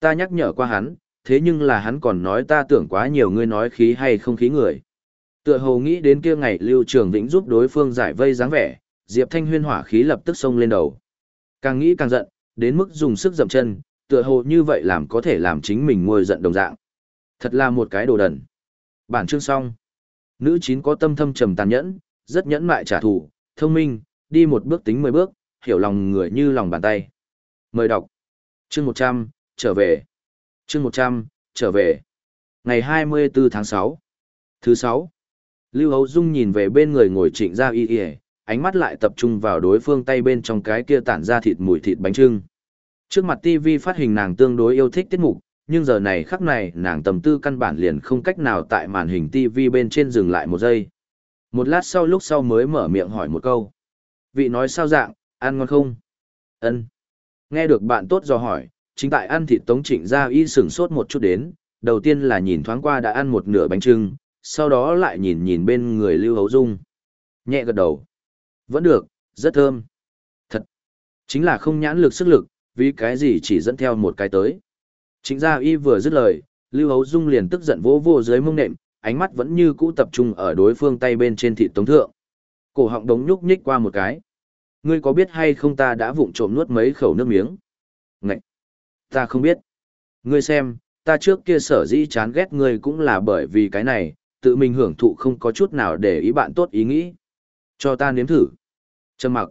Ta nhắc nhở qua hắn, thế nhưng là hắn còn nói ta tưởng quá nhiều người nói khí hay không khí người. Tựa hồ nghĩ đến kia ngày Lưu Trường Vĩnh giúp đối phương giải vây dáng vẻ, Diệp Thanh Huyên hỏa khí lập tức xông lên đầu. Càng nghĩ càng giận, đến mức dùng sức dậm chân, tựa hồ như vậy làm có thể làm chính mình ngồi giận đồng dạng. Thật là một cái đồ đần. Bản chương xong. Nữ chín có tâm thâm trầm tàn nhẫn, rất nhẫn mại trả thù, thông minh, đi một bước tính mười bước, hiểu lòng người như lòng bàn tay. Mời đọc. Chương 100, trở về. Chương 100, trở về. Ngày 24 tháng 6. Thứ 6. Lưu Hấu Dung nhìn về bên người ngồi trịnh ra y y, ánh mắt lại tập trung vào đối phương tay bên trong cái kia tản ra thịt mùi thịt bánh trưng. Trước mặt TV phát hình nàng tương đối yêu thích tiết mục, nhưng giờ này khắc này nàng tầm tư căn bản liền không cách nào tại màn hình TV bên trên dừng lại một giây. Một lát sau lúc sau mới mở miệng hỏi một câu. Vị nói sao dạng, ăn ngon không? ân Nghe được bạn tốt do hỏi, chính tại ăn thịt tống trịnh Gia y sửng sốt một chút đến, đầu tiên là nhìn thoáng qua đã ăn một nửa bánh trưng, sau đó lại nhìn nhìn bên người Lưu Hấu Dung. Nhẹ gật đầu. Vẫn được, rất thơm. Thật. Chính là không nhãn lực sức lực, vì cái gì chỉ dẫn theo một cái tới. Chính Gia y vừa dứt lời, Lưu Hấu Dung liền tức giận vỗ vô dưới mông nệm, ánh mắt vẫn như cũ tập trung ở đối phương tay bên trên thịt tống thượng. Cổ họng đống nhúc nhích qua một cái. Ngươi có biết hay không ta đã vụng trộm nuốt mấy khẩu nước miếng? Ngậy! Ta không biết. Ngươi xem, ta trước kia sở dĩ chán ghét ngươi cũng là bởi vì cái này, tự mình hưởng thụ không có chút nào để ý bạn tốt ý nghĩ. Cho ta nếm thử. Trầm mặc.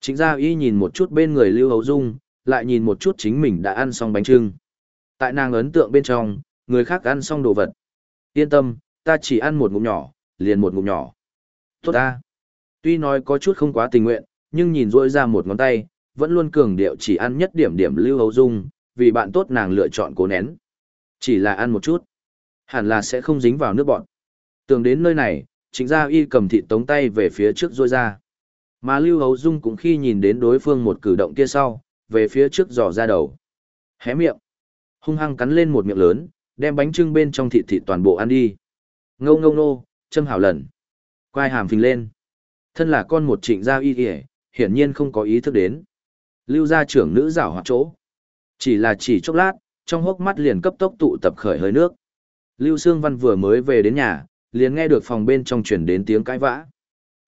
Chính ra y nhìn một chút bên người Lưu Hấu Dung, lại nhìn một chút chính mình đã ăn xong bánh trưng. Tại nàng ấn tượng bên trong, người khác ăn xong đồ vật. Yên tâm, ta chỉ ăn một ngụm nhỏ, liền một ngụm nhỏ. Tốt ta. Tuy nói có chút không quá tình nguyện, nhưng nhìn rỗi ra một ngón tay, vẫn luôn cường điệu chỉ ăn nhất điểm điểm Lưu Hấu Dung, vì bạn tốt nàng lựa chọn cố nén. Chỉ là ăn một chút. Hẳn là sẽ không dính vào nước bọn. Tưởng đến nơi này, chính ra y cầm thịt tống tay về phía trước rôi ra. Mà Lưu Hấu Dung cũng khi nhìn đến đối phương một cử động kia sau, về phía trước dò ra đầu. Hé miệng. Hung hăng cắn lên một miệng lớn, đem bánh trưng bên trong thịt thịt toàn bộ ăn đi. Ngâu ngâu nô, châm hảo lần. Quai hàm phình lên. Thân là con một trịnh gia y kìa, hiển nhiên không có ý thức đến. Lưu gia trưởng nữ rảo hoạt chỗ. Chỉ là chỉ chốc lát, trong hốc mắt liền cấp tốc tụ tập khởi hơi nước. Lưu Sương Văn vừa mới về đến nhà, liền nghe được phòng bên trong chuyển đến tiếng cãi vã.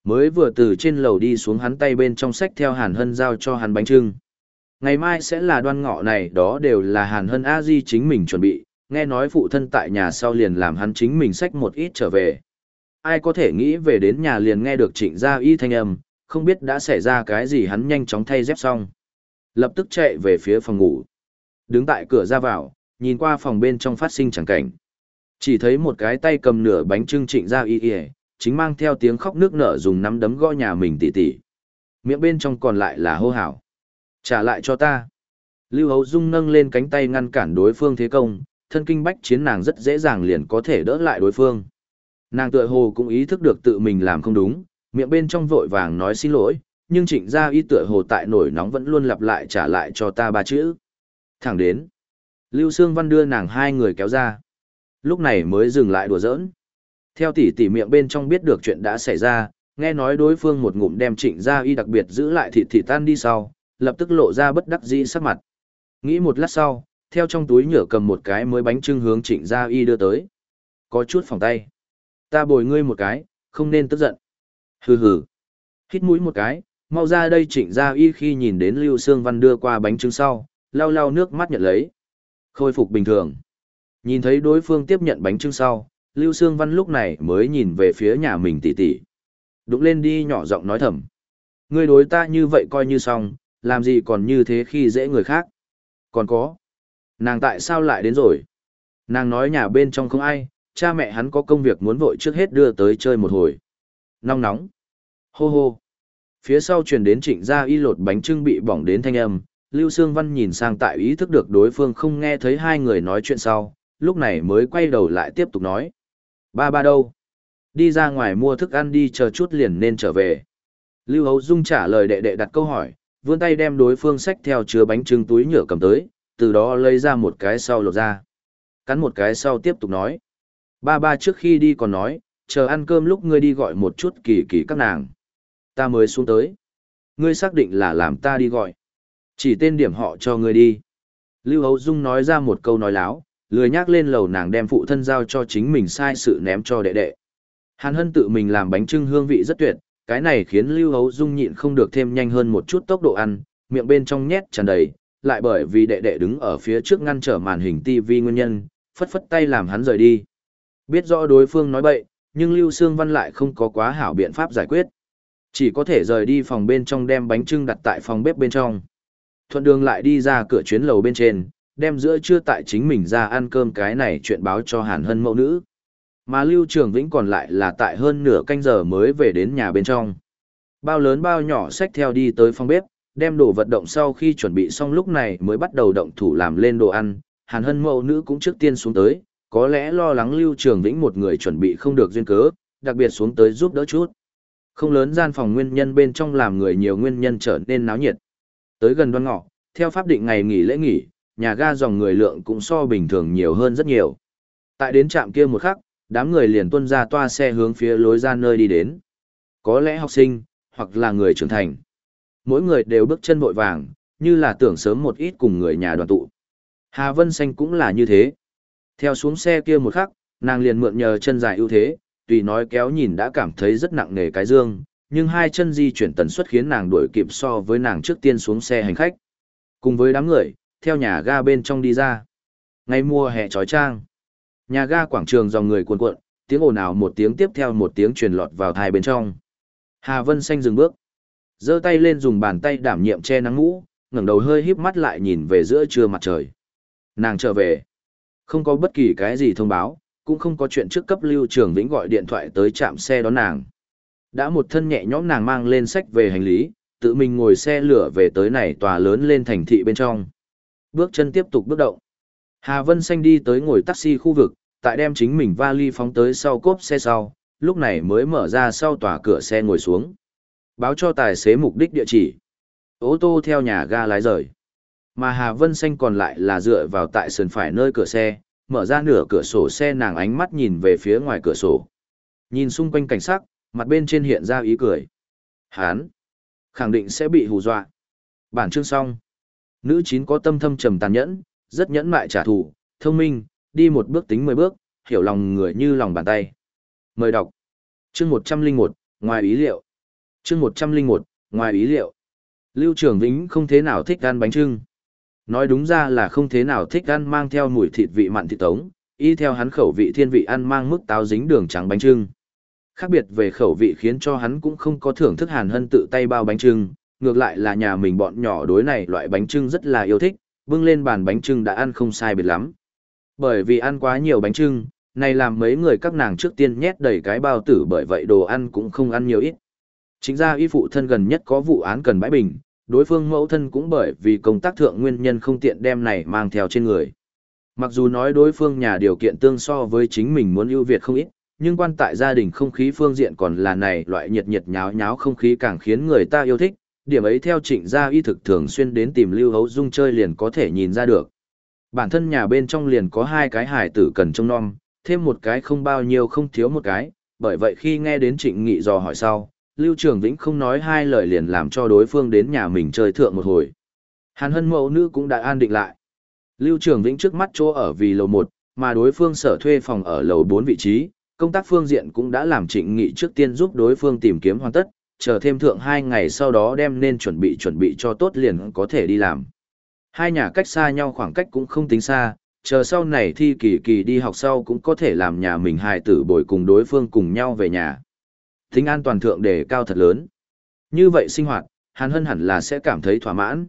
Mới vừa từ trên lầu đi xuống hắn tay bên trong sách theo Hàn Hân giao cho hắn bánh trưng. Ngày mai sẽ là đoan ngọ này đó đều là Hàn Hân A Di chính mình chuẩn bị, nghe nói phụ thân tại nhà sau liền làm hắn chính mình sách một ít trở về. Ai có thể nghĩ về đến nhà liền nghe được trịnh gia y thanh âm, không biết đã xảy ra cái gì hắn nhanh chóng thay dép xong. Lập tức chạy về phía phòng ngủ. Đứng tại cửa ra vào, nhìn qua phòng bên trong phát sinh chẳng cảnh. Chỉ thấy một cái tay cầm nửa bánh trưng trịnh gia y y, chính mang theo tiếng khóc nước nở dùng nắm đấm gõ nhà mình tỉ tỉ. Miệng bên trong còn lại là hô hào. Trả lại cho ta. Lưu Hấu Dung nâng lên cánh tay ngăn cản đối phương thế công, thân kinh bách chiến nàng rất dễ dàng liền có thể đỡ lại đối phương. Nàng tựa hồ cũng ý thức được tự mình làm không đúng, miệng bên trong vội vàng nói xin lỗi, nhưng trịnh gia y tựa hồ tại nổi nóng vẫn luôn lặp lại trả lại cho ta ba chữ. Thẳng đến. Lưu Sương Văn đưa nàng hai người kéo ra. Lúc này mới dừng lại đùa giỡn. Theo tỷ tỷ miệng bên trong biết được chuyện đã xảy ra, nghe nói đối phương một ngụm đem trịnh gia y đặc biệt giữ lại thịt thịt tan đi sau, lập tức lộ ra bất đắc dĩ sắc mặt. Nghĩ một lát sau, theo trong túi nhựa cầm một cái mới bánh trưng hướng trịnh gia y đưa tới. Có chút phòng tay. Ta bồi ngươi một cái, không nên tức giận. Hừ hừ. Hít mũi một cái, mau ra đây trịnh gia y khi nhìn đến Lưu Sương Văn đưa qua bánh trưng sau, lau lau nước mắt nhận lấy. Khôi phục bình thường. Nhìn thấy đối phương tiếp nhận bánh trưng sau, Lưu Sương Văn lúc này mới nhìn về phía nhà mình tỉ tỉ. Đụng lên đi nhỏ giọng nói thầm. Ngươi đối ta như vậy coi như xong, làm gì còn như thế khi dễ người khác. Còn có. Nàng tại sao lại đến rồi? Nàng nói nhà bên trong không ai, cha mẹ hắn có công việc muốn vội trước hết đưa tới chơi một hồi. Nóng nóng. Hô hô. Phía sau truyền đến trịnh gia y lột bánh trưng bị bỏng đến thanh âm, Lưu Sương Văn nhìn sang tại ý thức được đối phương không nghe thấy hai người nói chuyện sau, lúc này mới quay đầu lại tiếp tục nói. Ba ba đâu? Đi ra ngoài mua thức ăn đi chờ chút liền nên trở về. Lưu Hấu Dung trả lời đệ đệ đặt câu hỏi, vươn tay đem đối phương xách theo chứa bánh trưng túi nhựa cầm tới, từ đó lấy ra một cái sau lột ra. Cắn một cái sau tiếp tục nói. Ba ba trước khi đi còn nói, chờ ăn cơm lúc ngươi đi gọi một chút kỳ kỳ các nàng. Ta mới xuống tới. Ngươi xác định là làm ta đi gọi. Chỉ tên điểm họ cho ngươi đi. Lưu Hấu Dung nói ra một câu nói láo, lười nhác lên lầu nàng đem phụ thân giao cho chính mình sai sự ném cho đệ đệ. Hàn Hân tự mình làm bánh trưng hương vị rất tuyệt, cái này khiến Lưu Hấu Dung nhịn không được thêm nhanh hơn một chút tốc độ ăn, miệng bên trong nhét tràn đầy, lại bởi vì đệ đệ đứng ở phía trước ngăn trở màn hình TV nguyên nhân, phất phất tay làm hắn rời đi. Biết rõ đối phương nói bậy, nhưng Lưu Sương Văn lại không có quá hảo biện pháp giải quyết. Chỉ có thể rời đi phòng bên trong đem bánh trưng đặt tại phòng bếp bên trong. Thuận đường lại đi ra cửa chuyến lầu bên trên, đem giữa trưa tại chính mình ra ăn cơm cái này chuyện báo cho Hàn Hân mẫu nữ. Mà Lưu Trường Vĩnh còn lại là tại hơn nửa canh giờ mới về đến nhà bên trong. Bao lớn bao nhỏ xách theo đi tới phòng bếp, đem đồ vật động sau khi chuẩn bị xong lúc này mới bắt đầu động thủ làm lên đồ ăn. Hàn Hân mẫu nữ cũng trước tiên xuống tới, có lẽ lo lắng Lưu Trường Vĩnh một người chuẩn bị không được duyên cớ, đặc biệt xuống tới giúp đỡ chút. Không lớn gian phòng nguyên nhân bên trong làm người nhiều nguyên nhân trở nên náo nhiệt. Tới gần đoan ngọ, theo pháp định ngày nghỉ lễ nghỉ, nhà ga dòng người lượng cũng so bình thường nhiều hơn rất nhiều. Tại đến trạm kia một khắc, đám người liền tuân ra toa xe hướng phía lối ra nơi đi đến. Có lẽ học sinh, hoặc là người trưởng thành. Mỗi người đều bước chân vội vàng, như là tưởng sớm một ít cùng người nhà đoàn tụ. Hà Vân Xanh cũng là như thế. Theo xuống xe kia một khắc, nàng liền mượn nhờ chân dài ưu thế, tùy nói kéo nhìn đã cảm thấy rất nặng nề cái dương, nhưng hai chân di chuyển tần suất khiến nàng đuổi kịp so với nàng trước tiên xuống xe hành khách. Cùng với đám người, theo nhà ga bên trong đi ra. Ngay mùa hè trói trang. Nhà ga quảng trường dòng người cuồn cuộn, tiếng ồn ào một tiếng tiếp theo một tiếng truyền lọt vào thai bên trong. Hà Vân Xanh dừng bước, giơ tay lên dùng bàn tay đảm nhiệm che nắng mũ, ngẩng đầu hơi híp mắt lại nhìn về giữa trưa mặt trời. Nàng trở về, không có bất kỳ cái gì thông báo, cũng không có chuyện trước cấp Lưu Trường Vĩnh gọi điện thoại tới trạm xe đón nàng. Đã một thân nhẹ nhõm nàng mang lên sách về hành lý, tự mình ngồi xe lửa về tới này tòa lớn lên thành thị bên trong. Bước chân tiếp tục bước động. Hà Vân Xanh đi tới ngồi taxi khu vực, tại đem chính mình vali phóng tới sau cốp xe sau, lúc này mới mở ra sau tòa cửa xe ngồi xuống. Báo cho tài xế mục đích địa chỉ. Ô tô theo nhà ga lái rời. Mà Hà Vân Xanh còn lại là dựa vào tại sườn phải nơi cửa xe, mở ra nửa cửa sổ xe nàng ánh mắt nhìn về phía ngoài cửa sổ. Nhìn xung quanh cảnh sắc, mặt bên trên hiện ra ý cười. Hán! Khẳng định sẽ bị hù dọa. Bản chương xong. Nữ chín có tâm thâm trầm tàn nhẫn, rất nhẫn mại trả thù, thông minh, đi một bước tính mười bước, hiểu lòng người như lòng bàn tay. Mời đọc. Chương 101, ngoài ý liệu. Chương 101, ngoài ý liệu. Lưu Trường Vĩnh không thế nào thích ăn bánh trưng. Nói đúng ra là không thế nào thích ăn mang theo mùi thịt vị mặn thịt tống, y theo hắn khẩu vị thiên vị ăn mang mức táo dính đường trắng bánh trưng. Khác biệt về khẩu vị khiến cho hắn cũng không có thưởng thức hàn hân tự tay bao bánh trưng, ngược lại là nhà mình bọn nhỏ đối này loại bánh trưng rất là yêu thích, bưng lên bàn bánh trưng đã ăn không sai biệt lắm. Bởi vì ăn quá nhiều bánh trưng, này làm mấy người các nàng trước tiên nhét đầy cái bao tử bởi vậy đồ ăn cũng không ăn nhiều ít. Chính ra y phụ thân gần nhất có vụ án cần bãi bình, đối phương mẫu thân cũng bởi vì công tác thượng nguyên nhân không tiện đem này mang theo trên người. Mặc dù nói đối phương nhà điều kiện tương so với chính mình muốn ưu việt không ít, nhưng quan tại gia đình không khí phương diện còn là này loại nhiệt nhiệt nháo nháo không khí càng khiến người ta yêu thích, điểm ấy theo trịnh gia y thực thường xuyên đến tìm lưu hấu dung chơi liền có thể nhìn ra được. Bản thân nhà bên trong liền có hai cái hải tử cần trông non, thêm một cái không bao nhiêu không thiếu một cái, bởi vậy khi nghe đến trịnh nghị dò hỏi sau, Lưu Trường Vĩnh không nói hai lời liền làm cho đối phương đến nhà mình chơi thượng một hồi. Hàn hân mẫu nữ cũng đã an định lại. Lưu Trường Vĩnh trước mắt chỗ ở vì lầu 1, mà đối phương sở thuê phòng ở lầu 4 vị trí, công tác phương diện cũng đã làm trịnh nghị trước tiên giúp đối phương tìm kiếm hoàn tất, chờ thêm thượng hai ngày sau đó đem nên chuẩn bị chuẩn bị cho tốt liền có thể đi làm. Hai nhà cách xa nhau khoảng cách cũng không tính xa, chờ sau này thi kỳ kỳ đi học sau cũng có thể làm nhà mình hài tử bồi cùng đối phương cùng nhau về nhà. Tính an toàn thượng đề cao thật lớn. Như vậy sinh hoạt, Hàn Hân hẳn là sẽ cảm thấy thỏa mãn.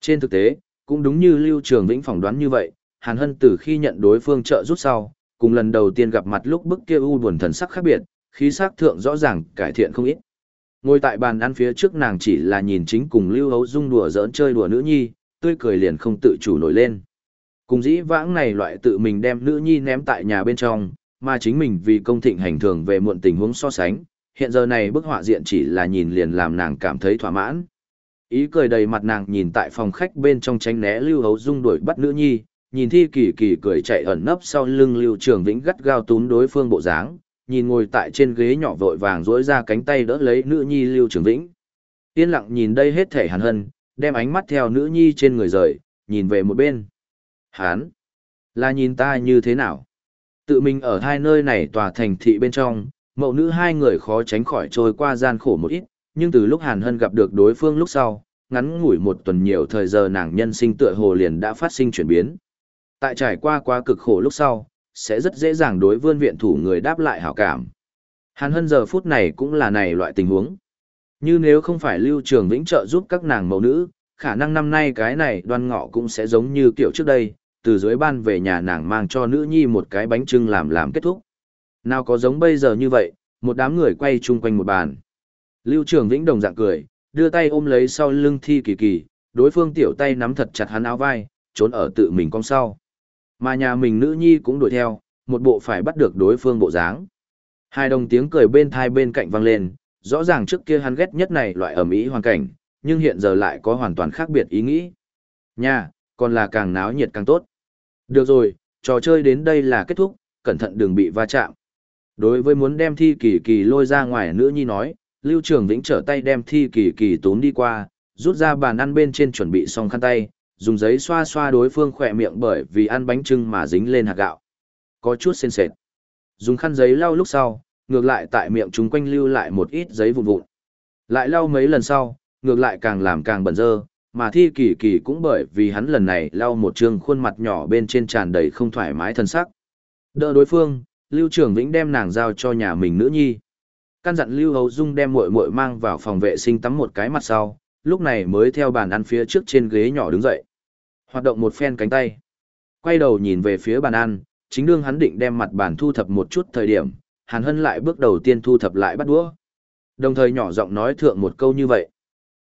Trên thực tế, cũng đúng như Lưu Trường Vĩnh phỏng đoán như vậy, Hàn Hân từ khi nhận đối phương trợ giúp sau, cùng lần đầu tiên gặp mặt lúc bức kia u buồn thần sắc khác biệt, khí sắc thượng rõ ràng cải thiện không ít. Ngồi tại bàn ăn phía trước nàng chỉ là nhìn chính cùng Lưu Hấu Dung đùa giỡn chơi đùa nữ nhi, tươi cười liền không tự chủ nổi lên. Cùng dĩ vãng này loại tự mình đem nữ nhi ném tại nhà bên trong, mà chính mình vì công thịnh hành thường về muộn tình huống so sánh, hiện giờ này bức họa diện chỉ là nhìn liền làm nàng cảm thấy thỏa mãn. Ý cười đầy mặt nàng nhìn tại phòng khách bên trong tránh né Lưu Hấu Dung đuổi bắt nữ nhi, nhìn thi kỳ kỳ cười chạy ẩn nấp sau lưng Lưu Trường Vĩnh gắt gao túm đối phương bộ dáng, nhìn ngồi tại trên ghế nhỏ vội vàng duỗi ra cánh tay đỡ lấy nữ nhi Lưu Trường Vĩnh. Yên lặng nhìn đây hết thể hàn hân, đem ánh mắt theo nữ nhi trên người rời, nhìn về một bên. Hán, là nhìn ta như thế nào? Tự mình ở hai nơi này tòa thành thị bên trong, mẫu nữ hai người khó tránh khỏi trôi qua gian khổ một ít, nhưng từ lúc Hàn Hân gặp được đối phương lúc sau, ngắn ngủi một tuần nhiều thời giờ nàng nhân sinh tựa hồ liền đã phát sinh chuyển biến. Tại trải qua quá cực khổ lúc sau, sẽ rất dễ dàng đối vươn viện thủ người đáp lại hảo cảm. Hàn Hân giờ phút này cũng là này loại tình huống. Như nếu không phải Lưu Trường Vĩnh trợ giúp các nàng mẫu nữ, khả năng năm nay cái này đoan ngọ cũng sẽ giống như kiểu trước đây, từ dưới ban về nhà nàng mang cho nữ nhi một cái bánh trưng làm làm kết thúc. Nào có giống bây giờ như vậy, một đám người quay chung quanh một bàn. Lưu Trường Vĩnh đồng dạng cười, đưa tay ôm lấy sau lưng thi kỳ kỳ, đối phương tiểu tay nắm thật chặt hắn áo vai, trốn ở tự mình cong sau. Mà nhà mình nữ nhi cũng đuổi theo, một bộ phải bắt được đối phương bộ dáng. Hai đồng tiếng cười bên thai bên cạnh vang lên, rõ ràng trước kia hắn ghét nhất này loại ẩm ý hoàn cảnh, nhưng hiện giờ lại có hoàn toàn khác biệt ý nghĩ. Nhà, còn là càng náo nhiệt càng tốt. Được rồi, trò chơi đến đây là kết thúc, cẩn thận đừng bị va chạm. Đối với muốn đem thi kỳ kỳ lôi ra ngoài nữ nhi nói, Lưu Trường Vĩnh trở tay đem thi kỳ kỳ tốn đi qua, rút ra bàn ăn bên trên chuẩn bị xong khăn tay, dùng giấy xoa xoa đối phương khỏe miệng bởi vì ăn bánh trưng mà dính lên hạt gạo. Có chút sên sệt. Dùng khăn giấy lau lúc sau, ngược lại tại miệng chúng quanh lưu lại một ít giấy vụn vụn. Lại lau mấy lần sau, ngược lại càng làm càng bẩn dơ, mà thi kỳ kỳ cũng bởi vì hắn lần này lau một trường khuôn mặt nhỏ bên trên tràn đầy không thoải mái thân sắc. Đỡ đối phương, Lưu Trường Vĩnh đem nàng giao cho nhà mình nữ nhi. Căn dặn Lưu Hầu Dung đem muội muội mang vào phòng vệ sinh tắm một cái mặt sau, lúc này mới theo bàn ăn phía trước trên ghế nhỏ đứng dậy. Hoạt động một phen cánh tay. Quay đầu nhìn về phía bàn ăn, chính đương hắn định đem mặt bàn thu thập một chút thời điểm, Hàn Hân lại bước đầu tiên thu thập lại bắt đũa. Đồng thời nhỏ giọng nói thượng một câu như vậy.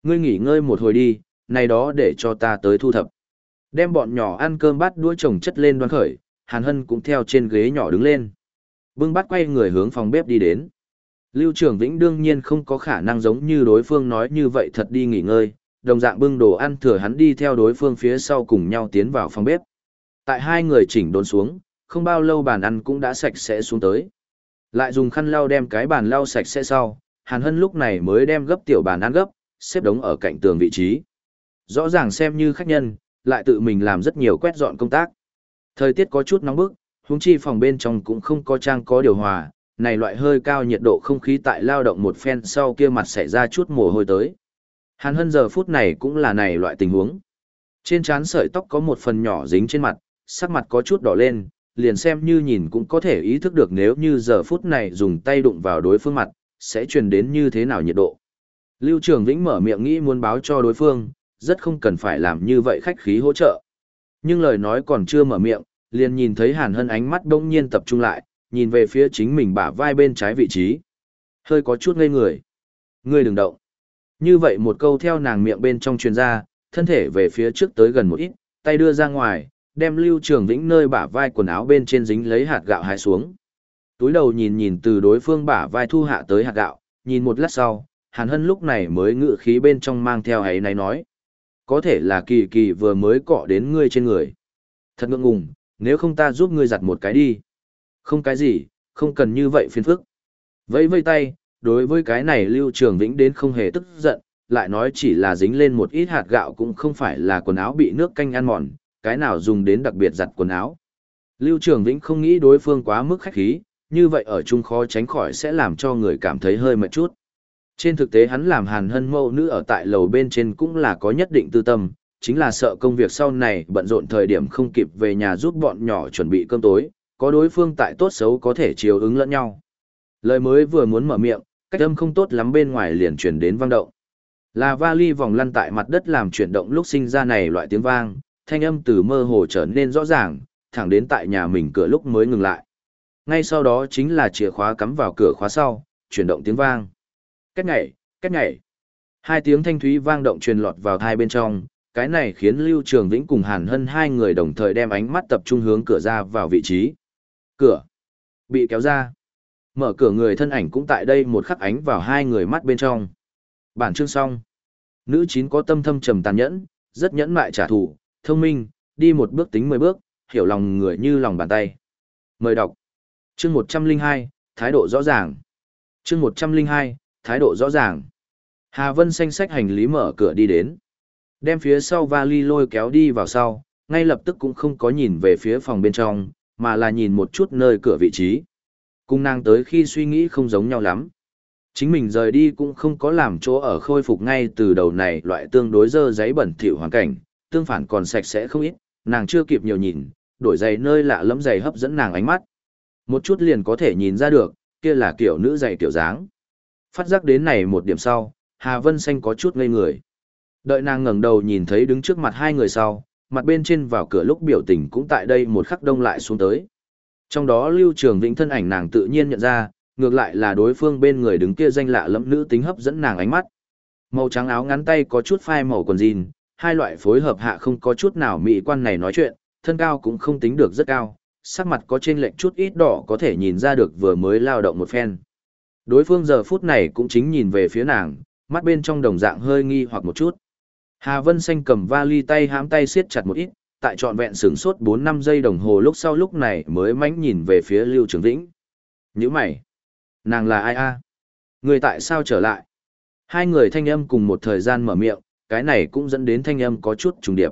Ngươi nghỉ ngơi một hồi đi, này đó để cho ta tới thu thập. Đem bọn nhỏ ăn cơm bắt đũa chồng chất lên đoan khởi, Hàn Hân cũng theo trên ghế nhỏ đứng lên. Bưng bắt quay người hướng phòng bếp đi đến. Lưu Trường Vĩnh đương nhiên không có khả năng giống như đối phương nói như vậy thật đi nghỉ ngơi, đồng dạng bưng đồ ăn thừa hắn đi theo đối phương phía sau cùng nhau tiến vào phòng bếp. Tại hai người chỉnh đốn xuống, không bao lâu bàn ăn cũng đã sạch sẽ xuống tới. Lại dùng khăn lau đem cái bàn lau sạch sẽ sau, Hàn Hân lúc này mới đem gấp tiểu bàn ăn gấp, xếp đống ở cạnh tường vị trí. Rõ ràng xem như khách nhân, lại tự mình làm rất nhiều quét dọn công tác. Thời tiết có chút nóng bức, Húng chi phòng bên trong cũng không có trang có điều hòa, này loại hơi cao nhiệt độ không khí tại lao động một phen sau kia mặt xảy ra chút mồ hôi tới. Hàn Hân giờ phút này cũng là này loại tình huống. Trên trán sợi tóc có một phần nhỏ dính trên mặt, sắc mặt có chút đỏ lên, liền xem như nhìn cũng có thể ý thức được nếu như giờ phút này dùng tay đụng vào đối phương mặt, sẽ truyền đến như thế nào nhiệt độ. Lưu Trường Vĩnh mở miệng nghĩ muốn báo cho đối phương, rất không cần phải làm như vậy khách khí hỗ trợ. Nhưng lời nói còn chưa mở miệng, liền nhìn thấy Hàn Hân ánh mắt đông nhiên tập trung lại, nhìn về phía chính mình bả vai bên trái vị trí. Hơi có chút ngây người. Ngươi đừng động. Như vậy một câu theo nàng miệng bên trong truyền ra, thân thể về phía trước tới gần một ít, tay đưa ra ngoài, đem Lưu Trường Vĩnh nơi bả vai quần áo bên trên dính lấy hạt gạo hái xuống. Túi đầu nhìn nhìn từ đối phương bả vai thu hạ tới hạt gạo, nhìn một lát sau, Hàn Hân lúc này mới ngự khí bên trong mang theo ấy này nói. Có thể là kỳ kỳ vừa mới cọ đến ngươi trên người. Thật ngượng ngùng, nếu không ta giúp ngươi giặt một cái đi. Không cái gì, không cần như vậy phiền phức. Vẫy vây tay, đối với cái này Lưu Trường Vĩnh đến không hề tức giận, lại nói chỉ là dính lên một ít hạt gạo cũng không phải là quần áo bị nước canh ăn mòn, cái nào dùng đến đặc biệt giặt quần áo. Lưu Trường Vĩnh không nghĩ đối phương quá mức khách khí, như vậy ở chung khó tránh khỏi sẽ làm cho người cảm thấy hơi mệt chút. Trên thực tế hắn làm hàn hân mâu nữ ở tại lầu bên trên cũng là có nhất định tư tâm, chính là sợ công việc sau này bận rộn thời điểm không kịp về nhà giúp bọn nhỏ chuẩn bị cơm tối, có đối phương tại tốt xấu có thể chiều ứng lẫn nhau. Lời mới vừa muốn mở miệng, cách âm không tốt lắm bên ngoài liền chuyển đến vang động. Là vali vòng lăn tại mặt đất làm chuyển động lúc sinh ra này loại tiếng vang, thanh âm từ mơ hồ trở nên rõ ràng, thẳng đến tại nhà mình cửa lúc mới ngừng lại. Ngay sau đó chính là chìa khóa cắm vào cửa khóa sau, chuyển động tiếng vang. Cách nhảy, cách nhảy. Hai tiếng thanh thúy vang động truyền lọt vào hai bên trong, cái này khiến Lưu Trường Vĩnh cùng Hàn Hân hai người đồng thời đem ánh mắt tập trung hướng cửa ra vào vị trí. Cửa bị kéo ra. Mở cửa người thân ảnh cũng tại đây một khắc ánh vào hai người mắt bên trong. Bản chương xong. Nữ chín có tâm thâm trầm tàn nhẫn, rất nhẫn mại trả thù, thông minh, đi một bước tính mười bước, hiểu lòng người như lòng bàn tay. Mời đọc. Chương một trăm linh hai thái độ rõ ràng. Chương một trăm linh hai thái độ rõ ràng. Hà Vân xanh sách hành lý mở cửa đi đến. Đem phía sau vali lôi kéo đi vào sau, ngay lập tức cũng không có nhìn về phía phòng bên trong, mà là nhìn một chút nơi cửa vị trí. Cung nàng tới khi suy nghĩ không giống nhau lắm. Chính mình rời đi cũng không có làm chỗ ở khôi phục ngay từ đầu này loại tương đối dơ giấy bẩn thỉu hoàn cảnh, tương phản còn sạch sẽ không ít, nàng chưa kịp nhiều nhìn, đổi giày nơi lạ lẫm giày hấp dẫn nàng ánh mắt. Một chút liền có thể nhìn ra được, kia là kiểu nữ giày kiểu dáng. Phát giác đến này một điểm sau, Hà Vân Xanh có chút ngây người. Đợi nàng ngẩng đầu nhìn thấy đứng trước mặt hai người sau, mặt bên trên vào cửa lúc biểu tình cũng tại đây một khắc đông lại xuống tới. Trong đó Lưu Trường Vĩnh thân ảnh nàng tự nhiên nhận ra, ngược lại là đối phương bên người đứng kia danh lạ lẫm nữ tính hấp dẫn nàng ánh mắt. Màu trắng áo ngắn tay có chút phai màu quần jean, hai loại phối hợp hạ không có chút nào mỹ quan này nói chuyện, thân cao cũng không tính được rất cao, sắc mặt có trên lệnh chút ít đỏ có thể nhìn ra được vừa mới lao động một phen. Đối phương giờ phút này cũng chính nhìn về phía nàng, mắt bên trong đồng dạng hơi nghi hoặc một chút. Hà Vân Xanh cầm vali tay hãm tay siết chặt một ít, tại trọn vẹn sửng sốt 4-5 giây đồng hồ lúc sau lúc này mới mánh nhìn về phía Lưu Trường Vĩnh. Như mày! Nàng là ai a? Người tại sao trở lại? Hai người thanh âm cùng một thời gian mở miệng, cái này cũng dẫn đến thanh âm có chút trùng điệp.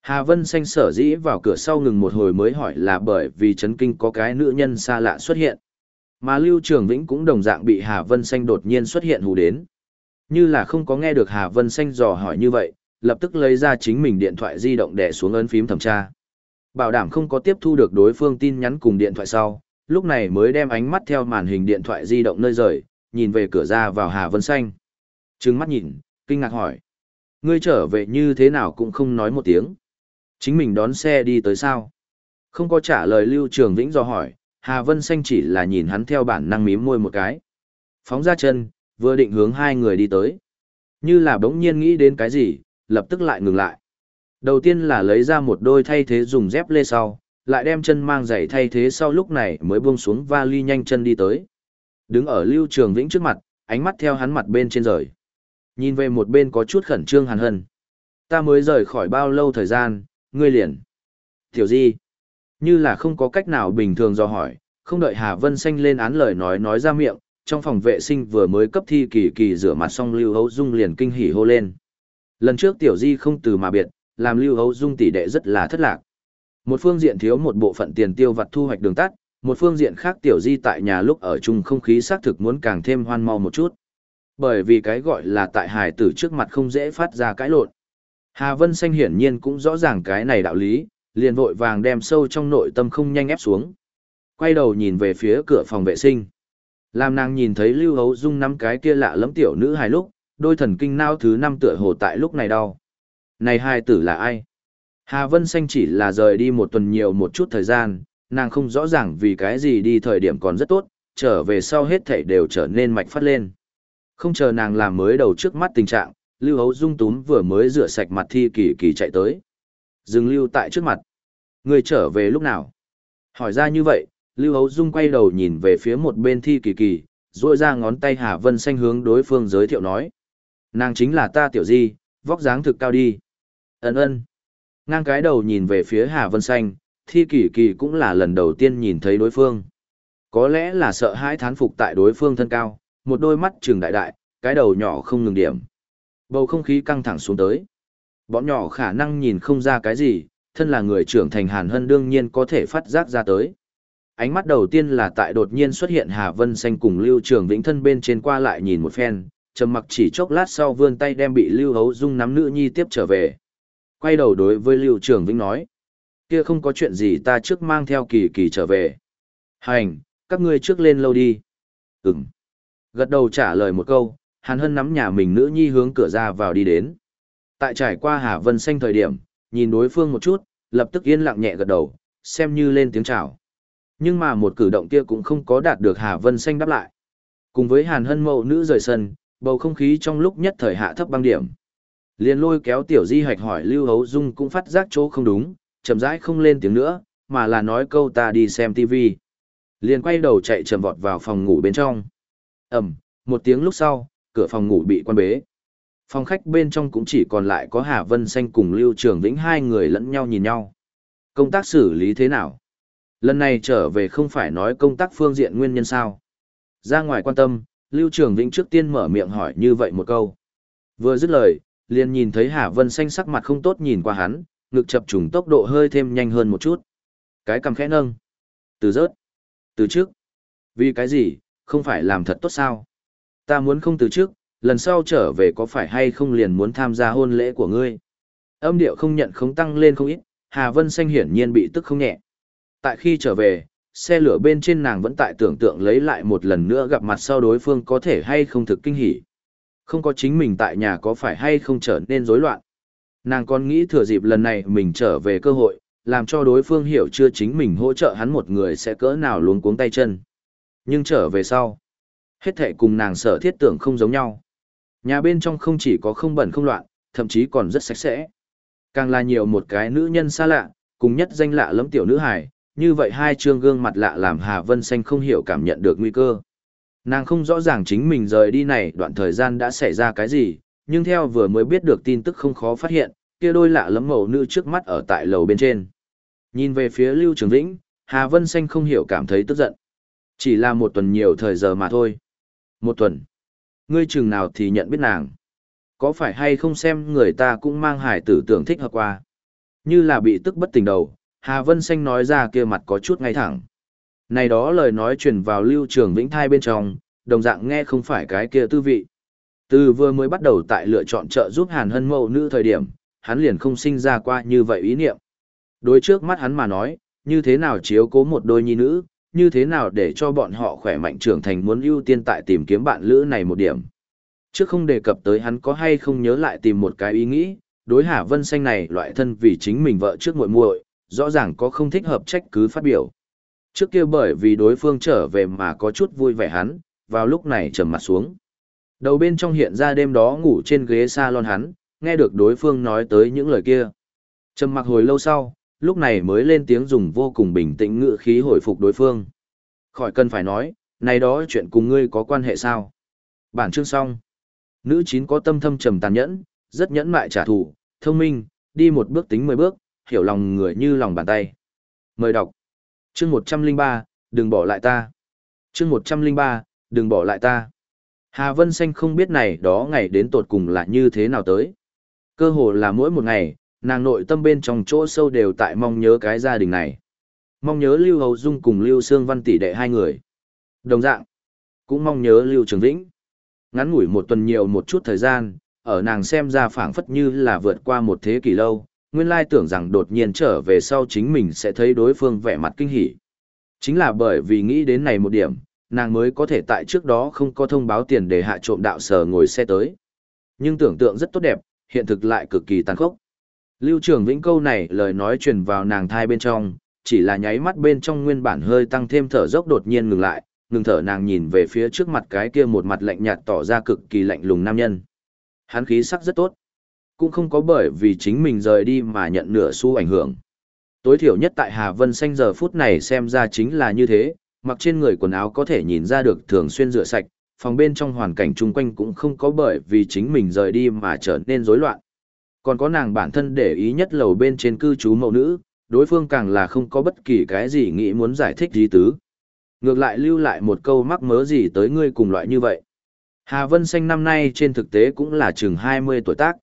Hà Vân Xanh sở dĩ vào cửa sau ngừng một hồi mới hỏi là bởi vì chấn kinh có cái nữ nhân xa lạ xuất hiện. Mà Lưu Trường Vĩnh cũng đồng dạng bị Hà Vân Xanh đột nhiên xuất hiện hù đến. Như là không có nghe được Hà Vân Xanh dò hỏi như vậy, lập tức lấy ra chính mình điện thoại di động để xuống ấn phím thẩm tra. Bảo đảm không có tiếp thu được đối phương tin nhắn cùng điện thoại sau, lúc này mới đem ánh mắt theo màn hình điện thoại di động nơi rời, nhìn về cửa ra vào Hà Vân Xanh. Trừng mắt nhìn, kinh ngạc hỏi. Ngươi trở về như thế nào cũng không nói một tiếng. Chính mình đón xe đi tới sao? Không có trả lời Lưu Trường Vĩnh do hỏi, Hà Vân Xanh chỉ là nhìn hắn theo bản năng mím môi một cái. Phóng ra chân, vừa định hướng hai người đi tới. Như là bỗng nhiên nghĩ đến cái gì, lập tức lại ngừng lại. Đầu tiên là lấy ra một đôi thay thế dùng dép lê sau, lại đem chân mang giày thay thế sau lúc này mới buông xuống vali nhanh chân đi tới. Đứng ở Lưu Trường Vĩnh trước mặt, ánh mắt theo hắn mặt bên trên rời. Nhìn về một bên có chút khẩn trương hàn hân. Ta mới rời khỏi bao lâu thời gian, ngươi liền. Tiểu di. Như là không có cách nào bình thường do hỏi, không đợi Hà Vân Xanh lên án lời nói nói ra miệng, trong phòng vệ sinh vừa mới cấp thi kỳ kỳ rửa mặt xong Lưu Hấu Dung liền kinh hỉ hô lên. Lần trước Tiểu Di không từ mà biệt, làm Lưu Hấu Dung tỷ đệ rất là thất lạc. Một phương diện thiếu một bộ phận tiền tiêu vặt thu hoạch đường tắt, một phương diện khác tiểu di tại nhà lúc ở chung không khí xác thực muốn càng thêm hoan mau một chút. Bởi vì cái gọi là tại hải tử trước mặt không dễ phát ra cãi lộn. Hà Vân Xanh hiển nhiên cũng rõ ràng cái này đạo lý, liền vội vàng đem sâu trong nội tâm không nhanh ép xuống. Quay đầu nhìn về phía cửa phòng vệ sinh. Làm nàng nhìn thấy Lưu Hấu Dung năm cái kia lạ lẫm tiểu nữ hài lúc, đôi thần kinh nao thứ năm tựa hồ tại lúc này đau. Này hai tử là ai? Hà Vân Xanh chỉ là rời đi một tuần nhiều một chút thời gian, nàng không rõ ràng vì cái gì đi thời điểm còn rất tốt, trở về sau hết thảy đều trở nên mạch phát lên. Không chờ nàng làm mới đầu trước mắt tình trạng, Lưu Hấu Dung túm vừa mới rửa sạch mặt thi kỳ kỳ chạy tới. Dừng Lưu tại trước mặt. Người trở về lúc nào? Hỏi ra như vậy, Lưu Hấu Dung quay đầu nhìn về phía một bên thi kỳ kỳ, duỗi ra ngón tay Hà Vân Xanh hướng đối phương giới thiệu nói. Nàng chính là ta tiểu di, vóc dáng thực cao đi. Ấn ơn. Ngang cái đầu nhìn về phía Hà Vân Xanh, thi kỳ kỳ cũng là lần đầu tiên nhìn thấy đối phương. Có lẽ là sợ hãi thán phục tại đối phương thân cao, một đôi mắt trừng đại đại, cái đầu nhỏ không ngừng điểm. Bầu không khí căng thẳng xuống tới. Bọn nhỏ khả năng nhìn không ra cái gì, thân là người trưởng thành Hàn Hân đương nhiên có thể phát giác ra tới. Ánh mắt đầu tiên là tại đột nhiên xuất hiện Hà Vân Xanh cùng Lưu Trường Vĩnh thân bên trên qua lại nhìn một phen, trầm mặc chỉ chốc lát sau vươn tay đem bị Lưu Hấu Dung nắm nữ nhi tiếp trở về. Quay đầu đối với Lưu Trường Vĩnh nói, kia không có chuyện gì ta trước mang theo kỳ kỳ trở về. Hành, các ngươi trước lên lâu đi. Ừm. Gật đầu trả lời một câu, Hàn Hân nắm nhà mình nữ nhi hướng cửa ra vào đi đến. Tại trải qua Hà Vân Xanh thời điểm, nhìn đối phương một chút, lập tức yên lặng nhẹ gật đầu, xem như lên tiếng chào. Nhưng mà một cử động kia cũng không có đạt được Hà Vân Xanh đáp lại. Cùng với Hàn Hân mậu nữ rời sân, bầu không khí trong lúc nhất thời hạ thấp băng điểm. liên lôi kéo tiểu di hạch hỏi Lưu Hấu Dung cũng phát giác chỗ không đúng, chậm rãi không lên tiếng nữa, mà là nói câu ta đi xem TV. Liền quay đầu chạy trầm vọt vào phòng ngủ bên trong. Ẩm, một tiếng lúc sau, cửa phòng ngủ bị quan bế. Phòng khách bên trong cũng chỉ còn lại có Hà Vân Xanh cùng Lưu Trường Vĩnh hai người lẫn nhau nhìn nhau. Công tác xử lý thế nào? Lần này trở về không phải nói công tác phương diện nguyên nhân sao? Ra ngoài quan tâm, Lưu Trường Vĩnh trước tiên mở miệng hỏi như vậy một câu. Vừa dứt lời, liền nhìn thấy Hà Vân Xanh sắc mặt không tốt nhìn qua hắn, ngực chập trùng tốc độ hơi thêm nhanh hơn một chút. Cái cầm khẽ nâng. Từ rớt. Từ trước. Vì cái gì, không phải làm thật tốt sao? Ta muốn không từ trước, lần sau trở về có phải hay không liền muốn tham gia hôn lễ của ngươi? Âm điệu không nhận không tăng lên không ít, Hà Vân Xanh hiển nhiên bị tức không nhẹ. Tại khi trở về, xe lửa bên trên nàng vẫn tại tưởng tượng lấy lại một lần nữa gặp mặt sau đối phương có thể hay không thực kinh hỉ. Không có chính mình tại nhà có phải hay không trở nên rối loạn. Nàng còn nghĩ thừa dịp lần này mình trở về cơ hội, làm cho đối phương hiểu chưa chính mình hỗ trợ hắn một người sẽ cỡ nào luống cuống tay chân. Nhưng trở về sau, hết thệ cùng nàng sở thiết tưởng không giống nhau. Nhà bên trong không chỉ có không bẩn không loạn, thậm chí còn rất sạch sẽ. Càng là nhiều một cái nữ nhân xa lạ, cùng nhất danh lạ lẫm tiểu nữ hài, như vậy hai chương gương mặt lạ làm Hà Vân Xanh không hiểu cảm nhận được nguy cơ. Nàng không rõ ràng chính mình rời đi này đoạn thời gian đã xảy ra cái gì, nhưng theo vừa mới biết được tin tức không khó phát hiện, kia đôi lạ lẫm màu nữ trước mắt ở tại lầu bên trên. Nhìn về phía Lưu Trường Vĩnh, Hà Vân Xanh không hiểu cảm thấy tức giận. Chỉ là một tuần nhiều thời giờ mà thôi. Một tuần. Ngươi chừng nào thì nhận biết nàng. Có phải hay không xem người ta cũng mang hải tử tưởng thích hợp qua. Như là bị tức bất tình đầu, Hà Vân Xanh nói ra kia mặt có chút ngay thẳng. Này đó lời nói truyền vào lưu trường vĩnh thai bên trong, đồng dạng nghe không phải cái kia tư vị. Từ vừa mới bắt đầu tại lựa chọn trợ giúp Hàn Hân mẫu nữ thời điểm, hắn liền không sinh ra qua như vậy ý niệm. Đối trước mắt hắn mà nói, như thế nào chiếu cố một đôi nhi nữ, như thế nào để cho bọn họ khỏe mạnh trưởng thành muốn ưu tiên tại tìm kiếm bạn lữ này một điểm. Trước không đề cập tới hắn có hay không nhớ lại tìm một cái ý nghĩ, đối Hà Vân Xanh này loại thân vì chính mình vợ trước muội muội, rõ ràng có không thích hợp trách cứ phát biểu. Trước kia bởi vì đối phương trở về mà có chút vui vẻ hắn, vào lúc này trầm mặt xuống. Đầu bên trong hiện ra đêm đó ngủ trên ghế salon hắn, nghe được đối phương nói tới những lời kia. Trầm mặc hồi lâu sau, lúc này mới lên tiếng dùng vô cùng bình tĩnh ngữ khí hồi phục đối phương. Khỏi cần phải nói, này đó chuyện cùng ngươi có quan hệ sao? Bản chương xong. Nữ chín có tâm thâm trầm tàn nhẫn, rất nhẫn mại trả thù, thông minh, đi một bước tính mười bước, hiểu lòng người như lòng bàn tay. Mời đọc. Chương 103, đừng bỏ lại ta. Chương 103, đừng bỏ lại ta. Hà Vân Xanh không biết này đó ngày đến tột cùng là như thế nào tới. Cơ hồ là mỗi một ngày, nàng nội tâm bên trong chỗ sâu đều tại mong nhớ cái gia đình này. Mong nhớ Lưu Hầu Dung cùng Lưu Sương Văn tỷ đệ hai người. Đồng dạng, cũng mong nhớ Lưu Trường Vĩnh. Ngắn ngủi một tuần nhiều một chút thời gian, ở nàng xem ra phảng phất như là vượt qua một thế kỷ lâu, nguyên lai tưởng rằng đột nhiên trở về sau chính mình sẽ thấy đối phương vẻ mặt kinh hỉ. Chính là bởi vì nghĩ đến này một điểm, nàng mới có thể tại trước đó không có thông báo tiền để hạ trộm đạo sở ngồi xe tới. Nhưng tưởng tượng rất tốt đẹp, hiện thực lại cực kỳ tàn khốc. Lưu Trường Vĩnh câu này lời nói truyền vào nàng thai bên trong, chỉ là nháy mắt bên trong nguyên bản hơi tăng thêm thở dốc đột nhiên ngừng lại, ngừng thở nàng nhìn về phía trước mặt cái kia một mặt lạnh nhạt tỏ ra cực kỳ lạnh lùng nam nhân. Hắn khí sắc rất tốt, cũng không có bởi vì chính mình rời đi mà nhận nửa xu ảnh hưởng. Tối thiểu nhất tại Hà Vân Xanh giờ phút này xem ra chính là như thế, mặc trên người quần áo có thể nhìn ra được thường xuyên rửa sạch, phòng bên trong hoàn cảnh chung quanh cũng không có bởi vì chính mình rời đi mà trở nên rối loạn. Còn có nàng bản thân để ý nhất lầu bên trên cư trú mẫu nữ, đối phương càng là không có bất kỳ cái gì nghĩ muốn giải thích gì tứ. Ngược lại lưu lại một câu mắc mớ gì tới ngươi cùng loại như vậy. Hà Vân Xanh năm nay trên thực tế cũng là chừng 20 tuổi tác.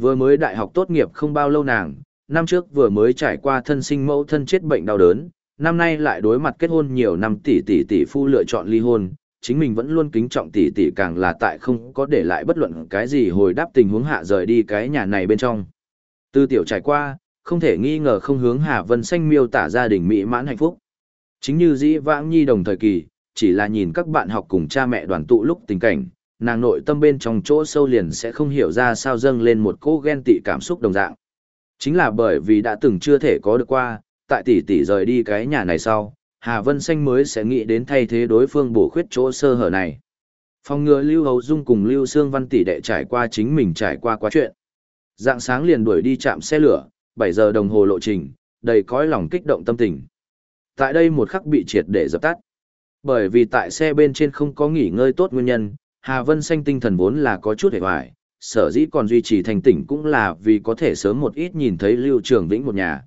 Vừa mới đại học tốt nghiệp không bao lâu nàng, năm trước vừa mới trải qua thân sinh mẫu thân chết bệnh đau đớn, năm nay lại đối mặt kết hôn nhiều năm tỷ tỷ tỷ phu lựa chọn ly hôn, chính mình vẫn luôn kính trọng tỷ tỷ càng là tại không có để lại bất luận cái gì hồi đáp tình huống hạ rời đi cái nhà này bên trong. Tư tiểu trải qua, không thể nghi ngờ không hướng Hà Vân Xanh miêu tả gia đình mỹ mãn hạnh phúc. Chính như dĩ vãng nhi đồng thời kỳ, chỉ là nhìn các bạn học cùng cha mẹ đoàn tụ lúc tình cảnh, nàng nội tâm bên trong chỗ sâu liền sẽ không hiểu ra sao dâng lên một cỗ ghen tị cảm xúc đồng dạng. Chính là bởi vì đã từng chưa thể có được qua, tại tỷ tỷ rời đi cái nhà này sau, Hà Vân Xanh mới sẽ nghĩ đến thay thế đối phương bổ khuyết chỗ sơ hở này. Phòng ngừa Lưu Hầu Dung cùng Lưu Sương Văn tỷ đệ trải qua chính mình trải qua quá chuyện. Dạng sáng liền đuổi đi chạm xe lửa, 7 giờ đồng hồ lộ trình, đầy cõi lòng kích động tâm tình. Tại đây một khắc bị triệt để dập tắt. Bởi vì tại xe bên trên không có nghỉ ngơi tốt nguyên nhân, Hà Vân Xanh tinh thần vốn là có chút hề hoài, sở dĩ còn duy trì thành tỉnh cũng là vì có thể sớm một ít nhìn thấy Lưu Trường Vĩnh một nhà.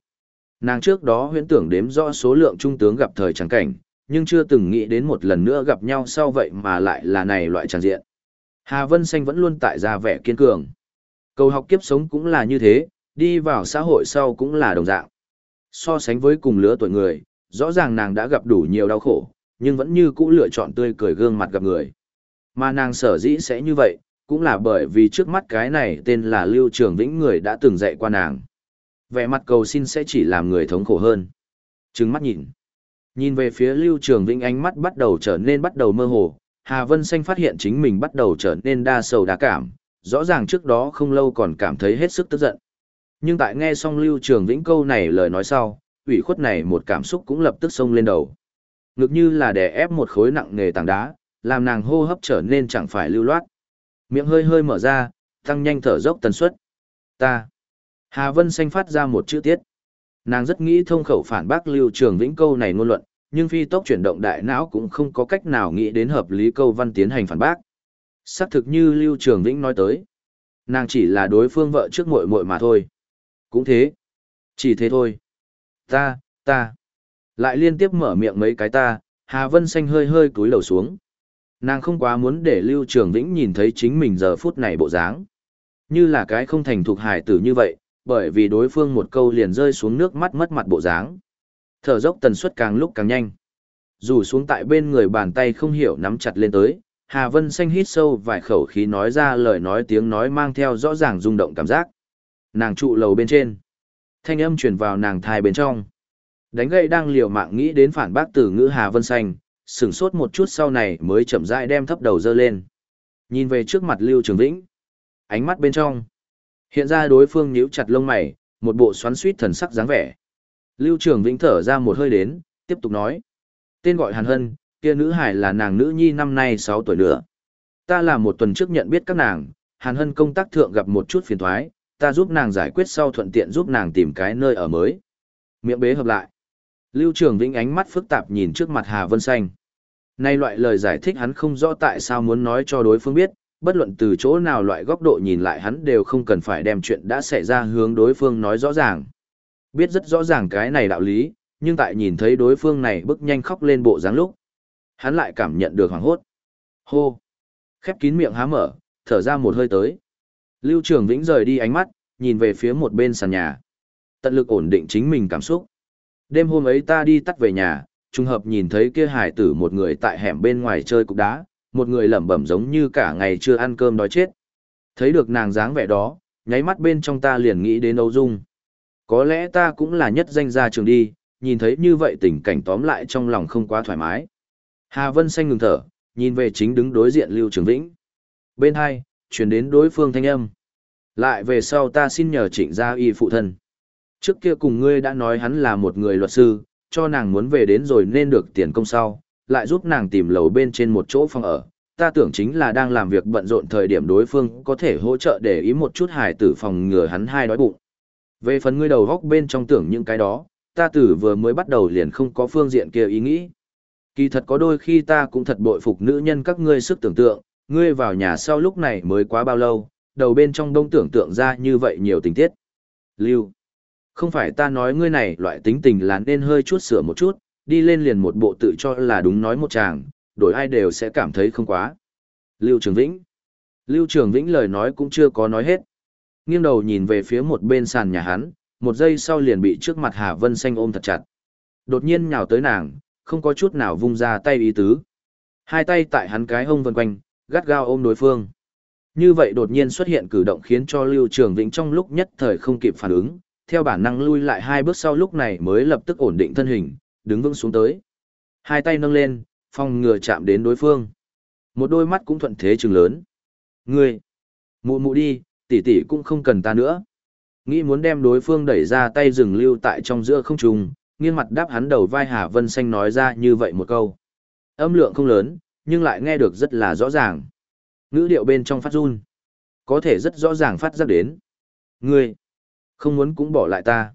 Nàng trước đó huyễn tưởng đếm rõ số lượng trung tướng gặp thời trắng cảnh, nhưng chưa từng nghĩ đến một lần nữa gặp nhau sau vậy mà lại là này loại tràng diện. Hà Vân Xanh vẫn luôn tại ra vẻ kiên cường. Cầu học kiếp sống cũng là như thế, đi vào xã hội sau cũng là đồng dạng. So sánh với cùng lứa tuổi người, rõ ràng nàng đã gặp đủ nhiều đau khổ, nhưng vẫn như cũ lựa chọn tươi cười gương mặt gặp người. Mà nàng sở dĩ sẽ như vậy, cũng là bởi vì trước mắt cái này tên là Lưu Trường Vĩnh người đã từng dạy qua nàng. Vẻ mặt cầu xin sẽ chỉ làm người thống khổ hơn. Trừng mắt nhìn. Nhìn về phía Lưu Trường Vĩnh ánh mắt bắt đầu trở nên bắt đầu mơ hồ, Hà Vân Xanh phát hiện chính mình bắt đầu trở nên đa sầu đa cảm, rõ ràng trước đó không lâu còn cảm thấy hết sức tức giận. Nhưng tại nghe xong Lưu Trường Vĩnh câu này lời nói sau, ủy khuất này một cảm xúc cũng lập tức xông lên đầu. Ngực như là đè ép một khối nặng nề tảng đá, làm nàng hô hấp trở nên chẳng phải lưu loát. Miệng hơi hơi mở ra, tăng nhanh thở dốc tần suất. Ta. Hà Vân Xanh phát ra một chữ tiết. Nàng rất nghĩ thông khẩu phản bác Lưu Trường Vĩnh câu này ngôn luận, nhưng phi tốc chuyển động đại não cũng không có cách nào nghĩ đến hợp lý câu văn tiến hành phản bác. Xác thực như Lưu Trường Vĩnh nói tới. Nàng chỉ là đối phương vợ trước muội muội mà thôi. Cũng thế. Chỉ thế thôi. Ta, ta. Lại liên tiếp mở miệng mấy cái ta, Hà Vân Xanh hơi hơi cúi đầu xuống. Nàng không quá muốn để Lưu Trường Vĩnh nhìn thấy chính mình giờ phút này bộ dáng. Như là cái không thành thục hải tử như vậy, bởi vì đối phương một câu liền rơi xuống nước mắt mất mặt bộ dáng. Thở dốc tần suất càng lúc càng nhanh. Dù xuống tại bên người bàn tay không hiểu nắm chặt lên tới, Hà Vân Xanh hít sâu vài khẩu khí nói ra lời nói tiếng nói mang theo rõ ràng rung động cảm giác. Nàng trụ lầu bên trên. Thanh âm truyền vào nàng thai bên trong. Đánh gậy đang liều mạng nghĩ đến phản bác từ ngữ Hà Vân Xanh, sửng sốt một chút sau này mới chậm rãi đem thấp đầu dơ lên. Nhìn về trước mặt Lưu Trường Vĩnh. Ánh mắt bên trong. Hiện ra đối phương nhíu chặt lông mày, một bộ xoắn suýt thần sắc dáng vẻ. Lưu Trường Vĩnh thở ra một hơi đến, tiếp tục nói. Tên gọi Hàn Hân, kia nữ hải là nàng nữ nhi năm nay 6 tuổi nữa. Ta là một tuần trước nhận biết các nàng, Hàn Hân công tác thượng gặp một chút phiền thoái, ta giúp nàng giải quyết sau thuận tiện giúp nàng tìm cái nơi ở mới. Miệng bế hợp lại. Lưu Trường Vĩnh ánh mắt phức tạp nhìn trước mặt Hà Vân Xanh. Nay loại lời giải thích hắn không rõ tại sao muốn nói cho đối phương biết, bất luận từ chỗ nào loại góc độ nhìn lại hắn đều không cần phải đem chuyện đã xảy ra hướng đối phương nói rõ ràng. Biết rất rõ ràng cái này đạo lý, nhưng tại nhìn thấy đối phương này bức nhanh khóc lên bộ dáng lúc. Hắn lại cảm nhận được hoảng hốt. Hô! Khép kín miệng há mở, thở ra một hơi tới. Lưu Trường Vĩnh rời đi ánh mắt, nhìn về phía một bên sàn nhà. Tận lực ổn định chính mình cảm xúc. Đêm hôm ấy ta đi tắt về nhà, trùng hợp nhìn thấy kia hải tử một người tại hẻm bên ngoài chơi cục đá, một người lẩm bẩm giống như cả ngày chưa ăn cơm đói chết. Thấy được nàng dáng vẻ đó, nháy mắt bên trong ta liền nghĩ đến Âu Dung. Có lẽ ta cũng là nhất danh gia trường đi, nhìn thấy như vậy tình cảnh tóm lại trong lòng không quá thoải mái. Hà Vân Xanh ngừng thở, nhìn về chính đứng đối diện Lưu Trường Vĩnh. Bên hai, chuyển đến đối phương thanh âm. Lại về sau ta xin nhờ trịnh gia y phụ thân. Trước kia cùng ngươi đã nói hắn là một người luật sư, cho nàng muốn về đến rồi nên được tiền công sau, lại giúp nàng tìm lầu bên trên một chỗ phòng ở. Ta tưởng chính là đang làm việc bận rộn thời điểm đối phương có thể hỗ trợ để ý một chút hài tử phòng ngừa hắn hai đói bụng. Về phần ngươi đầu góc bên trong tưởng những cái đó, ta tử vừa mới bắt đầu liền không có phương diện kia ý nghĩ. Kỳ thật có đôi khi ta cũng thật bội phục nữ nhân các ngươi sức tưởng tượng, ngươi vào nhà sau lúc này mới quá bao lâu, đầu bên trong đông tưởng tượng ra như vậy nhiều tình tiết. Lưu. Không phải ta nói ngươi này loại tính tình là nên hơi chút sửa một chút, đi lên liền một bộ tự cho là đúng nói một chàng, đổi ai đều sẽ cảm thấy không quá. Lưu Trường Vĩnh. Lưu Trường Vĩnh lời nói cũng chưa có nói hết. Nghiêng đầu nhìn về phía một bên sàn nhà hắn, một giây sau liền bị trước mặt Hà Vân Xanh ôm thật chặt. Đột nhiên nhào tới nàng, không có chút nào vung ra tay ý tứ. Hai tay tại hắn cái hông vần quanh, gắt gao ôm đối phương. Như vậy đột nhiên xuất hiện cử động khiến cho Lưu Trường Vĩnh trong lúc nhất thời không kịp phản ứng, theo bản năng lui lại hai bước sau lúc này mới lập tức ổn định thân hình, đứng vững xuống tới. Hai tay nâng lên, phòng ngừa chạm đến đối phương. Một đôi mắt cũng thuận thế trừng lớn. Ngươi, mụ mụ đi, tỷ tỷ cũng không cần ta nữa. Nghĩ muốn đem đối phương đẩy ra tay dừng lưu tại trong giữa không trùng, nghiêng mặt đáp hắn đầu vai Hà Vân Xanh nói ra như vậy một câu. Âm lượng không lớn, nhưng lại nghe được rất là rõ ràng. Ngữ điệu bên trong phát run. Có thể rất rõ ràng phát ra đến. Ngươi, không muốn cũng bỏ lại ta.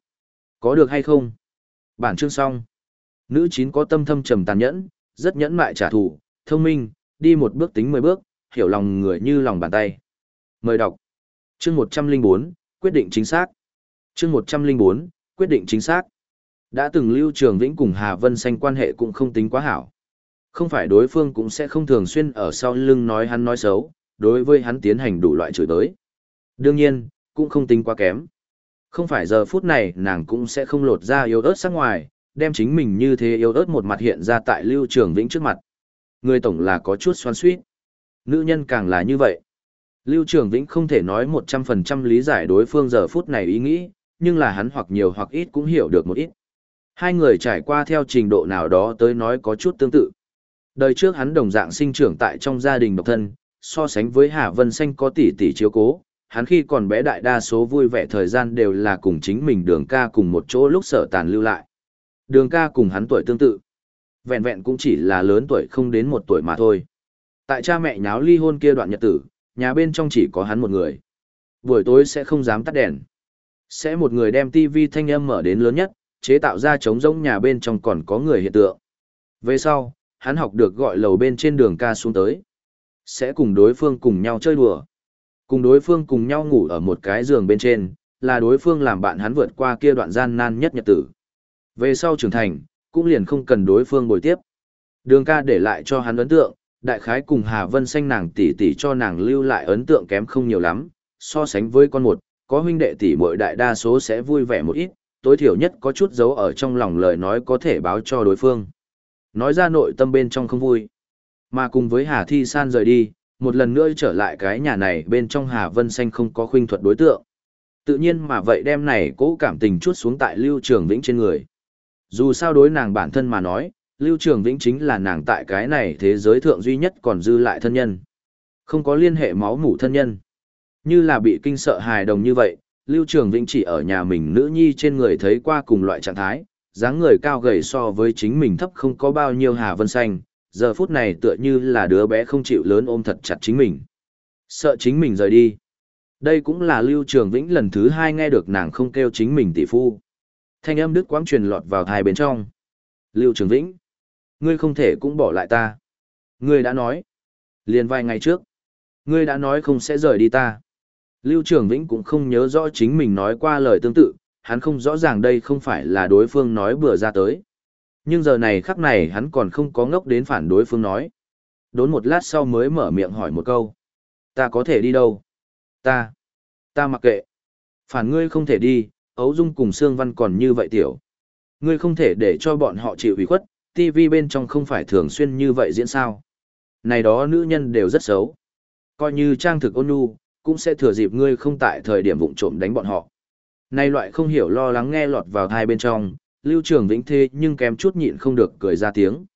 Có được hay không? Bản chương xong. Nữ chín có tâm thâm trầm tàn nhẫn, rất nhẫn mại trả thù, thông minh, đi một bước tính mười bước, hiểu lòng người như lòng bàn tay. Mời đọc. Chương một trăm linh bốn quyết định chính xác. Chương một trăm linh bốn quyết định chính xác. Đã từng Lưu Trường Vĩnh cùng Hà Vân Xanh quan hệ cũng không tính quá hảo. Không phải đối phương cũng sẽ không thường xuyên ở sau lưng nói hắn nói xấu, đối với hắn tiến hành đủ loại chửi tới. Đương nhiên, cũng không tính quá kém. Không phải giờ phút này nàng cũng sẽ không lột ra yếu ớt sắc ngoài, đem chính mình như thế yếu ớt một mặt hiện ra tại Lưu Trường Vĩnh trước mặt. Người tổng là có chút xoan suýt. Nữ nhân càng là như vậy. Lưu Trường Vĩnh không thể nói 100% lý giải đối phương giờ phút này ý nghĩ, nhưng là hắn hoặc nhiều hoặc ít cũng hiểu được một ít. Hai người trải qua theo trình độ nào đó tới nói có chút tương tự. Đời trước hắn đồng dạng sinh trưởng tại trong gia đình độc thân, so sánh với Hà Vân Xanh có tỷ tỷ chiếu cố, hắn khi còn bé đại đa số vui vẻ thời gian đều là cùng chính mình đường ca cùng một chỗ lúc sở tàn lưu lại. Đường ca cùng hắn tuổi tương tự. Vẹn vẹn cũng chỉ là lớn tuổi không đến một tuổi mà thôi. Tại cha mẹ nháo ly hôn kia đoạn nhật tử, nhà bên trong chỉ có hắn một người. Buổi tối sẽ không dám tắt đèn. Sẽ một người đem tivi thanh âm mở đến lớn nhất, chế tạo ra trống rỗng nhà bên trong còn có người hiện tượng. Về sau, hắn học được gọi lầu bên trên đường ca xuống tới. Sẽ cùng đối phương cùng nhau chơi đùa. Cùng đối phương cùng nhau ngủ ở một cái giường bên trên, là đối phương làm bạn hắn vượt qua kia đoạn gian nan nhất nhật tử. Về sau trưởng thành, cũng liền không cần đối phương bồi tiếp. Đường ca để lại cho hắn ấn tượng, đại khái cùng Hà Vân xanh nàng tỷ tỷ cho nàng lưu lại ấn tượng kém không nhiều lắm, so sánh với con một, có huynh đệ tỷ muội đại đa số sẽ vui vẻ một ít, tối thiểu nhất có chút dấu ở trong lòng lời nói có thể báo cho đối phương. Nói ra nội tâm bên trong không vui. Mà cùng với Hà Thi San rời đi, một lần nữa trở lại cái nhà này bên trong Hà Vân Xanh không có khuynh thuật đối tượng. Tự nhiên mà vậy đem này cố cảm tình chút xuống tại Lưu Trường Vĩnh trên người. Dù sao đối nàng bản thân mà nói, Lưu Trường Vĩnh chính là nàng tại cái này thế giới thượng duy nhất còn dư lại thân nhân. Không có liên hệ máu mủ thân nhân. Như là bị kinh sợ hài đồng như vậy, Lưu Trường Vĩnh chỉ ở nhà mình nữ nhi trên người thấy qua cùng loại trạng thái, dáng người cao gầy so với chính mình thấp không có bao nhiêu Hà Vân Xanh, giờ phút này tựa như là đứa bé không chịu lớn ôm thật chặt chính mình. Sợ chính mình rời đi. Đây cũng là Lưu Trường Vĩnh lần thứ hai nghe được nàng không kêu chính mình tỷ phu. Thanh âm đức quãng truyền lọt vào hai bên trong. Lưu Trường Vĩnh. Ngươi không thể cũng bỏ lại ta. Ngươi đã nói. Liền vài ngày trước. Ngươi đã nói không sẽ rời đi ta. Lưu Trường Vĩnh cũng không nhớ rõ chính mình nói qua lời tương tự, hắn không rõ ràng đây không phải là đối phương nói bừa ra tới. Nhưng giờ này khắc này hắn còn không có ngốc đến phản đối phương nói. Đốn một lát sau mới mở miệng hỏi một câu. Ta có thể đi đâu? Ta. Ta mặc kệ. Phản ngươi không thể đi, ấu dung cùng Sương Văn còn như vậy tiểu. Ngươi không thể để cho bọn họ chịu ủy khuất, TV bên trong không phải thường xuyên như vậy diễn sao. Này đó nữ nhân đều rất xấu. Coi như trang thực ôn nhu, cũng sẽ thừa dịp ngươi không tại thời điểm vụng trộm đánh bọn họ. Này loại không hiểu lo lắng nghe lọt vào hai bên trong, lưu trường vĩnh thế nhưng kém chút nhịn không được cười ra tiếng.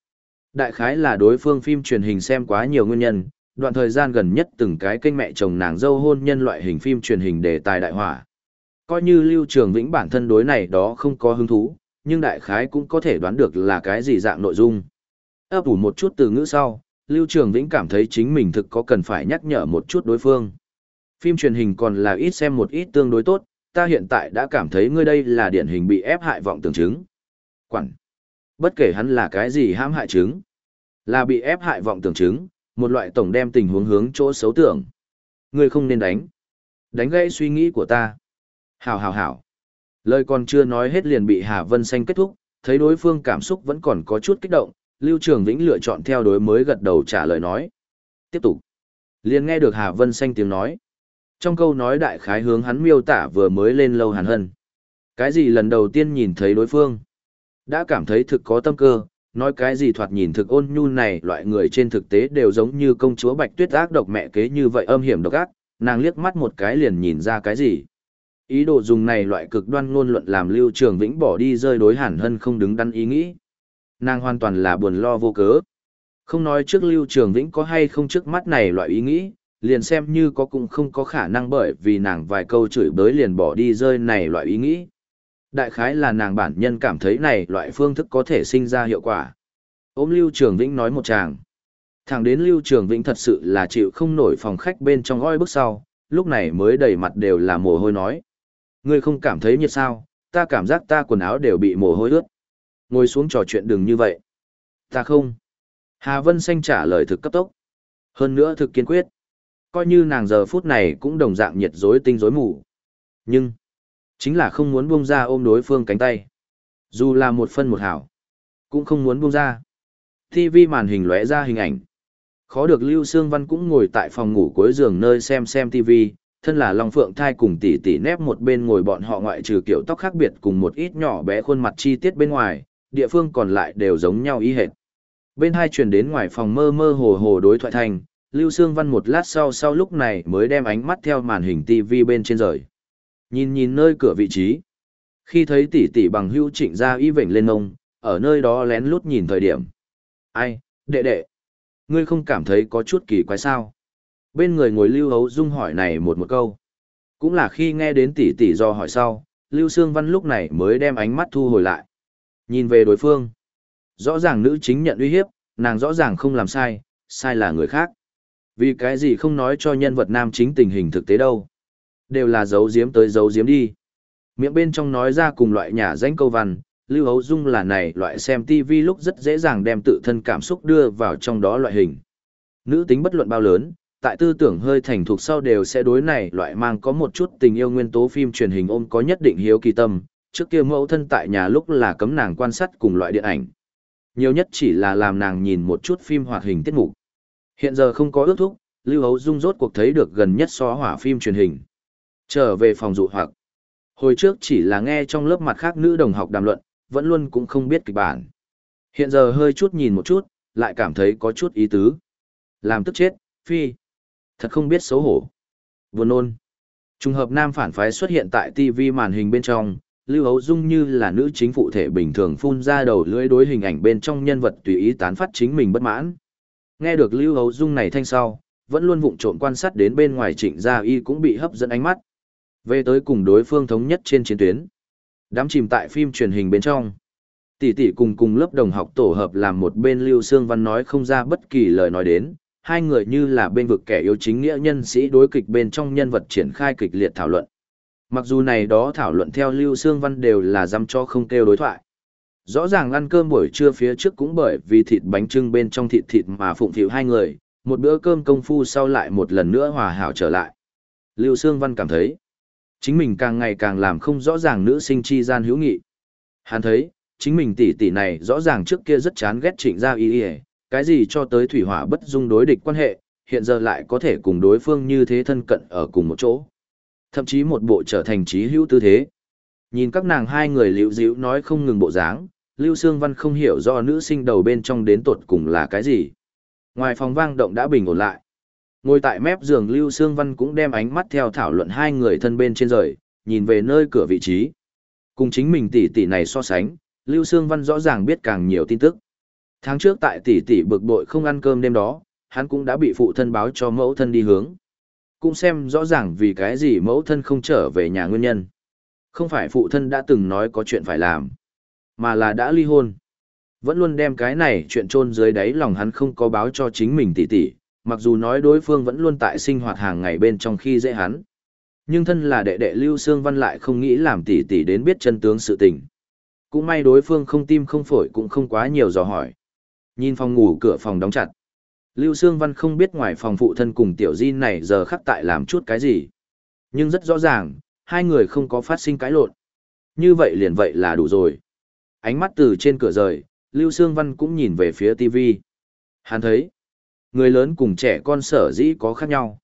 Đại khái là đối phương phim truyền hình xem quá nhiều nguyên nhân, đoạn thời gian gần nhất từng cái kênh mẹ chồng nàng dâu hôn nhân loại hình phim truyền hình đề tài đại hỏa. Coi như lưu trường vĩnh bản thân đối này đó không có hứng thú, nhưng đại khái cũng có thể đoán được là cái gì dạng nội dung. ấp ủ một chút từ ngữ sau, lưu trường vĩnh cảm thấy chính mình thực có cần phải nhắc nhở một chút đối phương. Phim truyền hình còn là ít xem một ít tương đối tốt, ta hiện tại đã cảm thấy ngươi đây là điển hình bị ép hại vọng tưởng chứng. Quản. Bất kể hắn là cái gì hãm hại chứng. Là bị ép hại vọng tưởng chứng, một loại tổng đem tình huống hướng chỗ xấu tưởng. Ngươi không nên đánh. Đánh gây suy nghĩ của ta. Hảo hảo hảo. Lời còn chưa nói hết liền bị Hà Vân Xanh kết thúc, thấy đối phương cảm xúc vẫn còn có chút kích động, Lưu Trường Vĩnh lựa chọn theo đối mới gật đầu trả lời nói. Tiếp tục. Liền nghe được Hà Vân Xanh tiếng nói. Trong câu nói đại khái hướng hắn miêu tả vừa mới lên lâu hàn hân. Cái gì lần đầu tiên nhìn thấy đối phương? Đã cảm thấy thực có tâm cơ, nói cái gì thoạt nhìn thực ôn nhu này loại người trên thực tế đều giống như công chúa bạch tuyết ác độc mẹ kế như vậy âm hiểm độc ác, nàng liếc mắt một cái liền nhìn ra cái gì. Ý đồ dùng này loại cực đoan ngôn luận làm Lưu Trường Vĩnh bỏ đi rơi đối hàn hân không đứng đắn ý nghĩ. Nàng hoàn toàn là buồn lo vô cớ. Không nói trước Lưu Trường Vĩnh có hay không trước mắt này loại ý nghĩ, liền xem như có cũng không có khả năng bởi vì nàng vài câu chửi bới liền bỏ đi rơi này loại ý nghĩ. Đại khái là nàng bản nhân cảm thấy này loại phương thức có thể sinh ra hiệu quả. Ôm Lưu Trường Vĩnh nói một chàng. Thẳng đến Lưu Trường Vĩnh thật sự là chịu không nổi phòng khách bên trong oi bước sau, lúc này mới đầy mặt đều là mồ hôi nói. Ngươi không cảm thấy nhiệt sao, ta cảm giác ta quần áo đều bị mồ hôi ướt. Ngồi xuống trò chuyện đừng như vậy. Ta không. Hà Vân Xanh trả lời thực cấp tốc. Hơn nữa thực kiên quyết. Coi như nàng giờ phút này cũng đồng dạng nhiệt rối tinh rối mù. Nhưng, chính là không muốn buông ra ôm đối phương cánh tay. Dù là một phân một hảo, cũng không muốn buông ra. TV màn hình lóe ra hình ảnh. Khó được Lưu Sương Văn cũng ngồi tại phòng ngủ cuối giường nơi xem xem TV, thân là Long Phượng thai cùng tỷ tỷ nép một bên ngồi bọn họ ngoại trừ kiểu tóc khác biệt cùng một ít nhỏ bé khuôn mặt chi tiết bên ngoài, địa phương còn lại đều giống nhau ý hệt. Bên hai truyền đến ngoài phòng mơ mơ hồ hồ đối thoại thành, Lưu Sương Văn một lát sau sau lúc này mới đem ánh mắt theo màn hình TV bên trên rời. Nhìn nhìn nơi cửa vị trí. Khi thấy tỷ tỷ bằng hưu trịnh ra y vệnh lên ông, ở nơi đó lén lút nhìn thời điểm. Ai, đệ đệ, ngươi không cảm thấy có chút kỳ quái sao? Bên người ngồi Lưu Hấu Dung hỏi này một một câu. Cũng là khi nghe đến tỷ tỷ do hỏi sau, Lưu Sương Văn lúc này mới đem ánh mắt thu hồi lại. Nhìn về đối phương. Rõ ràng nữ chính nhận uy hiếp, nàng rõ ràng không làm sai, sai là người khác. Vì cái gì không nói cho nhân vật nam chính tình hình thực tế đâu. Đều là giấu giếm tới giấu giếm đi. Miệng bên trong nói ra cùng loại nhà danh câu văn, Lưu Hấu Dung là này loại xem TV lúc rất dễ dàng đem tự thân cảm xúc đưa vào trong đó loại hình. Nữ tính bất luận bao lớn, tại tư tưởng hơi thành thục sau đều sẽ đối này loại mang có một chút tình yêu nguyên tố phim truyền hình ôm có nhất định hiếu kỳ tâm, trước kia mẫu thân tại nhà lúc là cấm nàng quan sát cùng loại điện ảnh. Nhiều nhất chỉ là làm nàng nhìn một chút phim hoạt hình tiết mục. Hiện giờ không có ước thúc, Lưu Hấu Dung rốt cuộc thấy được gần nhất xóa hỏa phim truyền hình. Trở về phòng dụ hoặc. Hồi trước chỉ là nghe trong lớp mặt khác nữ đồng học đàm luận, vẫn luôn cũng không biết kịch bản. Hiện giờ hơi chút nhìn một chút, lại cảm thấy có chút ý tứ. Làm tức chết, phi. Thật không biết xấu hổ. Buồn nôn. Trùng hợp nam phản phái xuất hiện tại TV màn hình bên trong, Lưu Hấu Dung như là nữ chính phụ thể bình thường phun ra đầu lưỡi đối hình ảnh bên trong nhân vật tùy ý tán phát chính mình bất mãn. Nghe được Lưu Hấu Dung này thanh sau, vẫn luôn vụng trộm quan sát đến bên ngoài trịnh gia y cũng bị hấp dẫn ánh mắt. Về tới cùng đối phương thống nhất trên chiến tuyến. Đám chìm tại phim truyền hình bên trong. Tỷ tỷ cùng cùng lớp đồng học tổ hợp làm một bên Lưu Sương Văn nói không ra bất kỳ lời nói đến, hai người như là bên vực kẻ yếu chính nghĩa nhân sĩ đối kịch bên trong nhân vật triển khai kịch liệt thảo luận. Mặc dù này đó thảo luận theo Lưu Sương Văn đều là dăm cho không kêu đối thoại. Rõ ràng ăn cơm buổi trưa phía trước cũng bởi vì thịt bánh trưng bên trong thịt thịt mà phụng phịu hai người, một bữa cơm công phu sau lại một lần nữa hòa hảo trở lại. Lưu Sương Văn cảm thấy, chính mình càng ngày càng làm không rõ ràng nữ sinh chi gian hữu nghị. Hắn thấy, chính mình tỷ tỷ này rõ ràng trước kia rất chán ghét trịnh gia y y, cái gì cho tới thủy hỏa bất dung đối địch quan hệ, hiện giờ lại có thể cùng đối phương như thế thân cận ở cùng một chỗ. Thậm chí một bộ trở thành trí hữu tư thế. Nhìn các nàng hai người liễu dĩu nói không ngừng bộ dáng, Lưu Sương Văn không hiểu do nữ sinh đầu bên trong đến tột cùng là cái gì. Ngoài phòng vang động đã bình ổn lại. Ngồi tại mép giường Lưu Sương Văn cũng đem ánh mắt theo thảo luận hai người thân bên trên rời, nhìn về nơi cửa vị trí. Cùng chính mình tỷ tỷ này so sánh, Lưu Sương Văn rõ ràng biết càng nhiều tin tức. Tháng trước tại tỷ tỷ bực bội không ăn cơm đêm đó, hắn cũng đã bị phụ thân báo cho mẫu thân đi hướng. Cũng xem rõ ràng vì cái gì mẫu thân không trở về nhà nguyên nhân. Không phải phụ thân đã từng nói có chuyện phải làm, mà là đã ly hôn. Vẫn luôn đem cái này chuyện chôn dưới đáy lòng hắn không có báo cho chính mình tỷ tỷ, mặc dù nói đối phương vẫn luôn tại sinh hoạt hàng ngày bên trong khi dễ hắn. Nhưng thân là đệ đệ Lưu Sương Văn lại không nghĩ làm tỷ tỷ đến biết chân tướng sự tình. Cũng may đối phương không tim không phổi cũng không quá nhiều dò hỏi. Nhìn phòng ngủ cửa phòng đóng chặt. Lưu Sương Văn không biết ngoài phòng phụ thân cùng tiểu di này giờ khắc tại làm chút cái gì. Nhưng rất rõ ràng, hai người không có phát sinh cãi lộn. Như vậy liền vậy là đủ rồi. Ánh mắt từ trên cửa rời, Lưu Sương Văn cũng nhìn về phía TV. Hắn thấy, người lớn cùng trẻ con sở dĩ có khác nhau.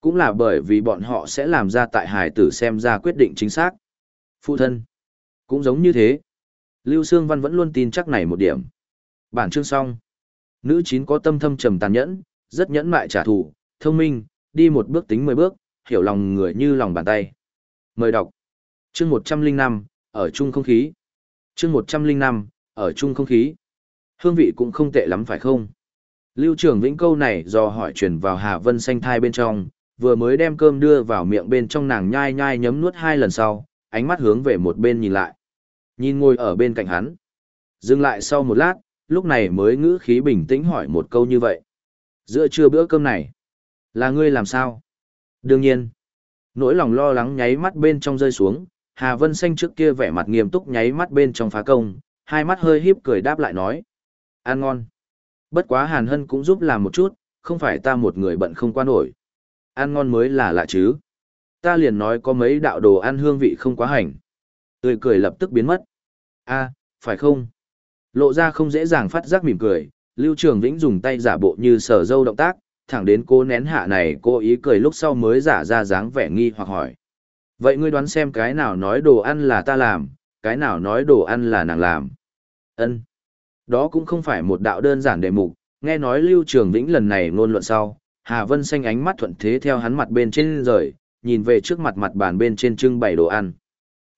Cũng là bởi vì bọn họ sẽ làm ra tại hải tử xem ra quyết định chính xác. Phụ thân, cũng giống như thế. Lưu Sương Văn vẫn luôn tin chắc này một điểm. Bản chương xong. Nữ chín có tâm thâm trầm tàn nhẫn, rất nhẫn mại trả thù, thông minh, đi một bước tính mười bước, hiểu lòng người như lòng bàn tay. Mời đọc. Chương một trăm linh năm ở chung không khí. Chương một trăm linh năm ở chung không khí. Hương vị cũng không tệ lắm phải không? Lưu trưởng Vĩnh câu này do hỏi truyền vào Hà Vân xanh thai bên trong, vừa mới đem cơm đưa vào miệng bên trong nàng nhai nhai nhấm nuốt hai lần sau, ánh mắt hướng về một bên nhìn lại. Nhìn ngồi ở bên cạnh hắn. Dừng lại sau một lát, lúc này mới ngữ khí bình tĩnh hỏi một câu như vậy. Giữa trưa bữa cơm này, là ngươi làm sao? Đương nhiên, nỗi lòng lo lắng nháy mắt bên trong rơi xuống, Hà Vân Xanh trước kia vẻ mặt nghiêm túc nháy mắt bên trong phá công, hai mắt hơi híp cười đáp lại nói. Ăn ngon. Bất quá Hàn Hân cũng giúp làm một chút, không phải ta một người bận không qua nổi. Ăn ngon mới là lạ chứ. Ta liền nói có mấy đạo đồ ăn hương vị không quá hành. Tươi cười lập tức biến mất. a phải không? Lộ ra không dễ dàng phát giác mỉm cười, Lưu Trường Vĩnh dùng tay giả bộ như sở dâu động tác, thẳng đến cô nén hạ này cô ý cười lúc sau mới giả ra dáng vẻ nghi hoặc hỏi. Vậy ngươi đoán xem cái nào nói đồ ăn là ta làm, cái nào nói đồ ăn là nàng làm. Ân, Đó cũng không phải một đạo đơn giản đề mục, nghe nói Lưu Trường Vĩnh lần này ngôn luận sau, Hà Vân xanh ánh mắt thuận thế theo hắn mặt bên trên rời, nhìn về trước mặt mặt bàn bên trên trưng bày đồ ăn.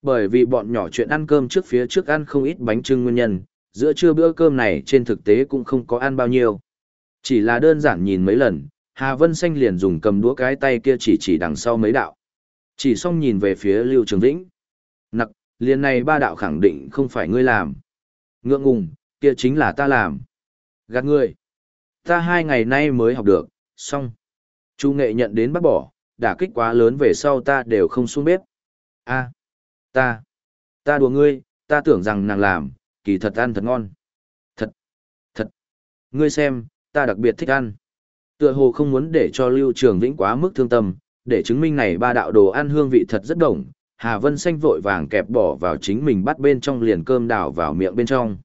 Bởi vì bọn nhỏ chuyện ăn cơm trước phía trước ăn không ít bánh trưng nguyên nhân, giữa trưa bữa cơm này trên thực tế cũng không có ăn bao nhiêu. Chỉ là đơn giản nhìn mấy lần, Hà Vân Xanh liền dùng cầm đũa cái tay kia chỉ chỉ đằng sau mấy đạo. Chỉ xong nhìn về phía Lưu Trường Vĩnh. Nặc, liền này ba đạo khẳng định không phải ngươi làm. Ngượng ngùng, kia chính là ta làm. Gạt ngươi. Ta hai ngày nay mới học được, xong. Chu nghệ nhận đến bắt bỏ, đả kích quá lớn về sau ta đều không xuống bếp. a ta, ta đùa ngươi, ta tưởng rằng nàng làm, kỳ thật ăn thật ngon. Thật, thật. Ngươi xem, ta đặc biệt thích ăn. Tựa hồ không muốn để cho Lưu Trường Vĩnh quá mức thương tâm, để chứng minh này ba đạo đồ ăn hương vị thật rất đồng. Hà Vân Xanh vội vàng kẹp bỏ vào chính mình bắt bên trong liền cơm đảo vào miệng bên trong.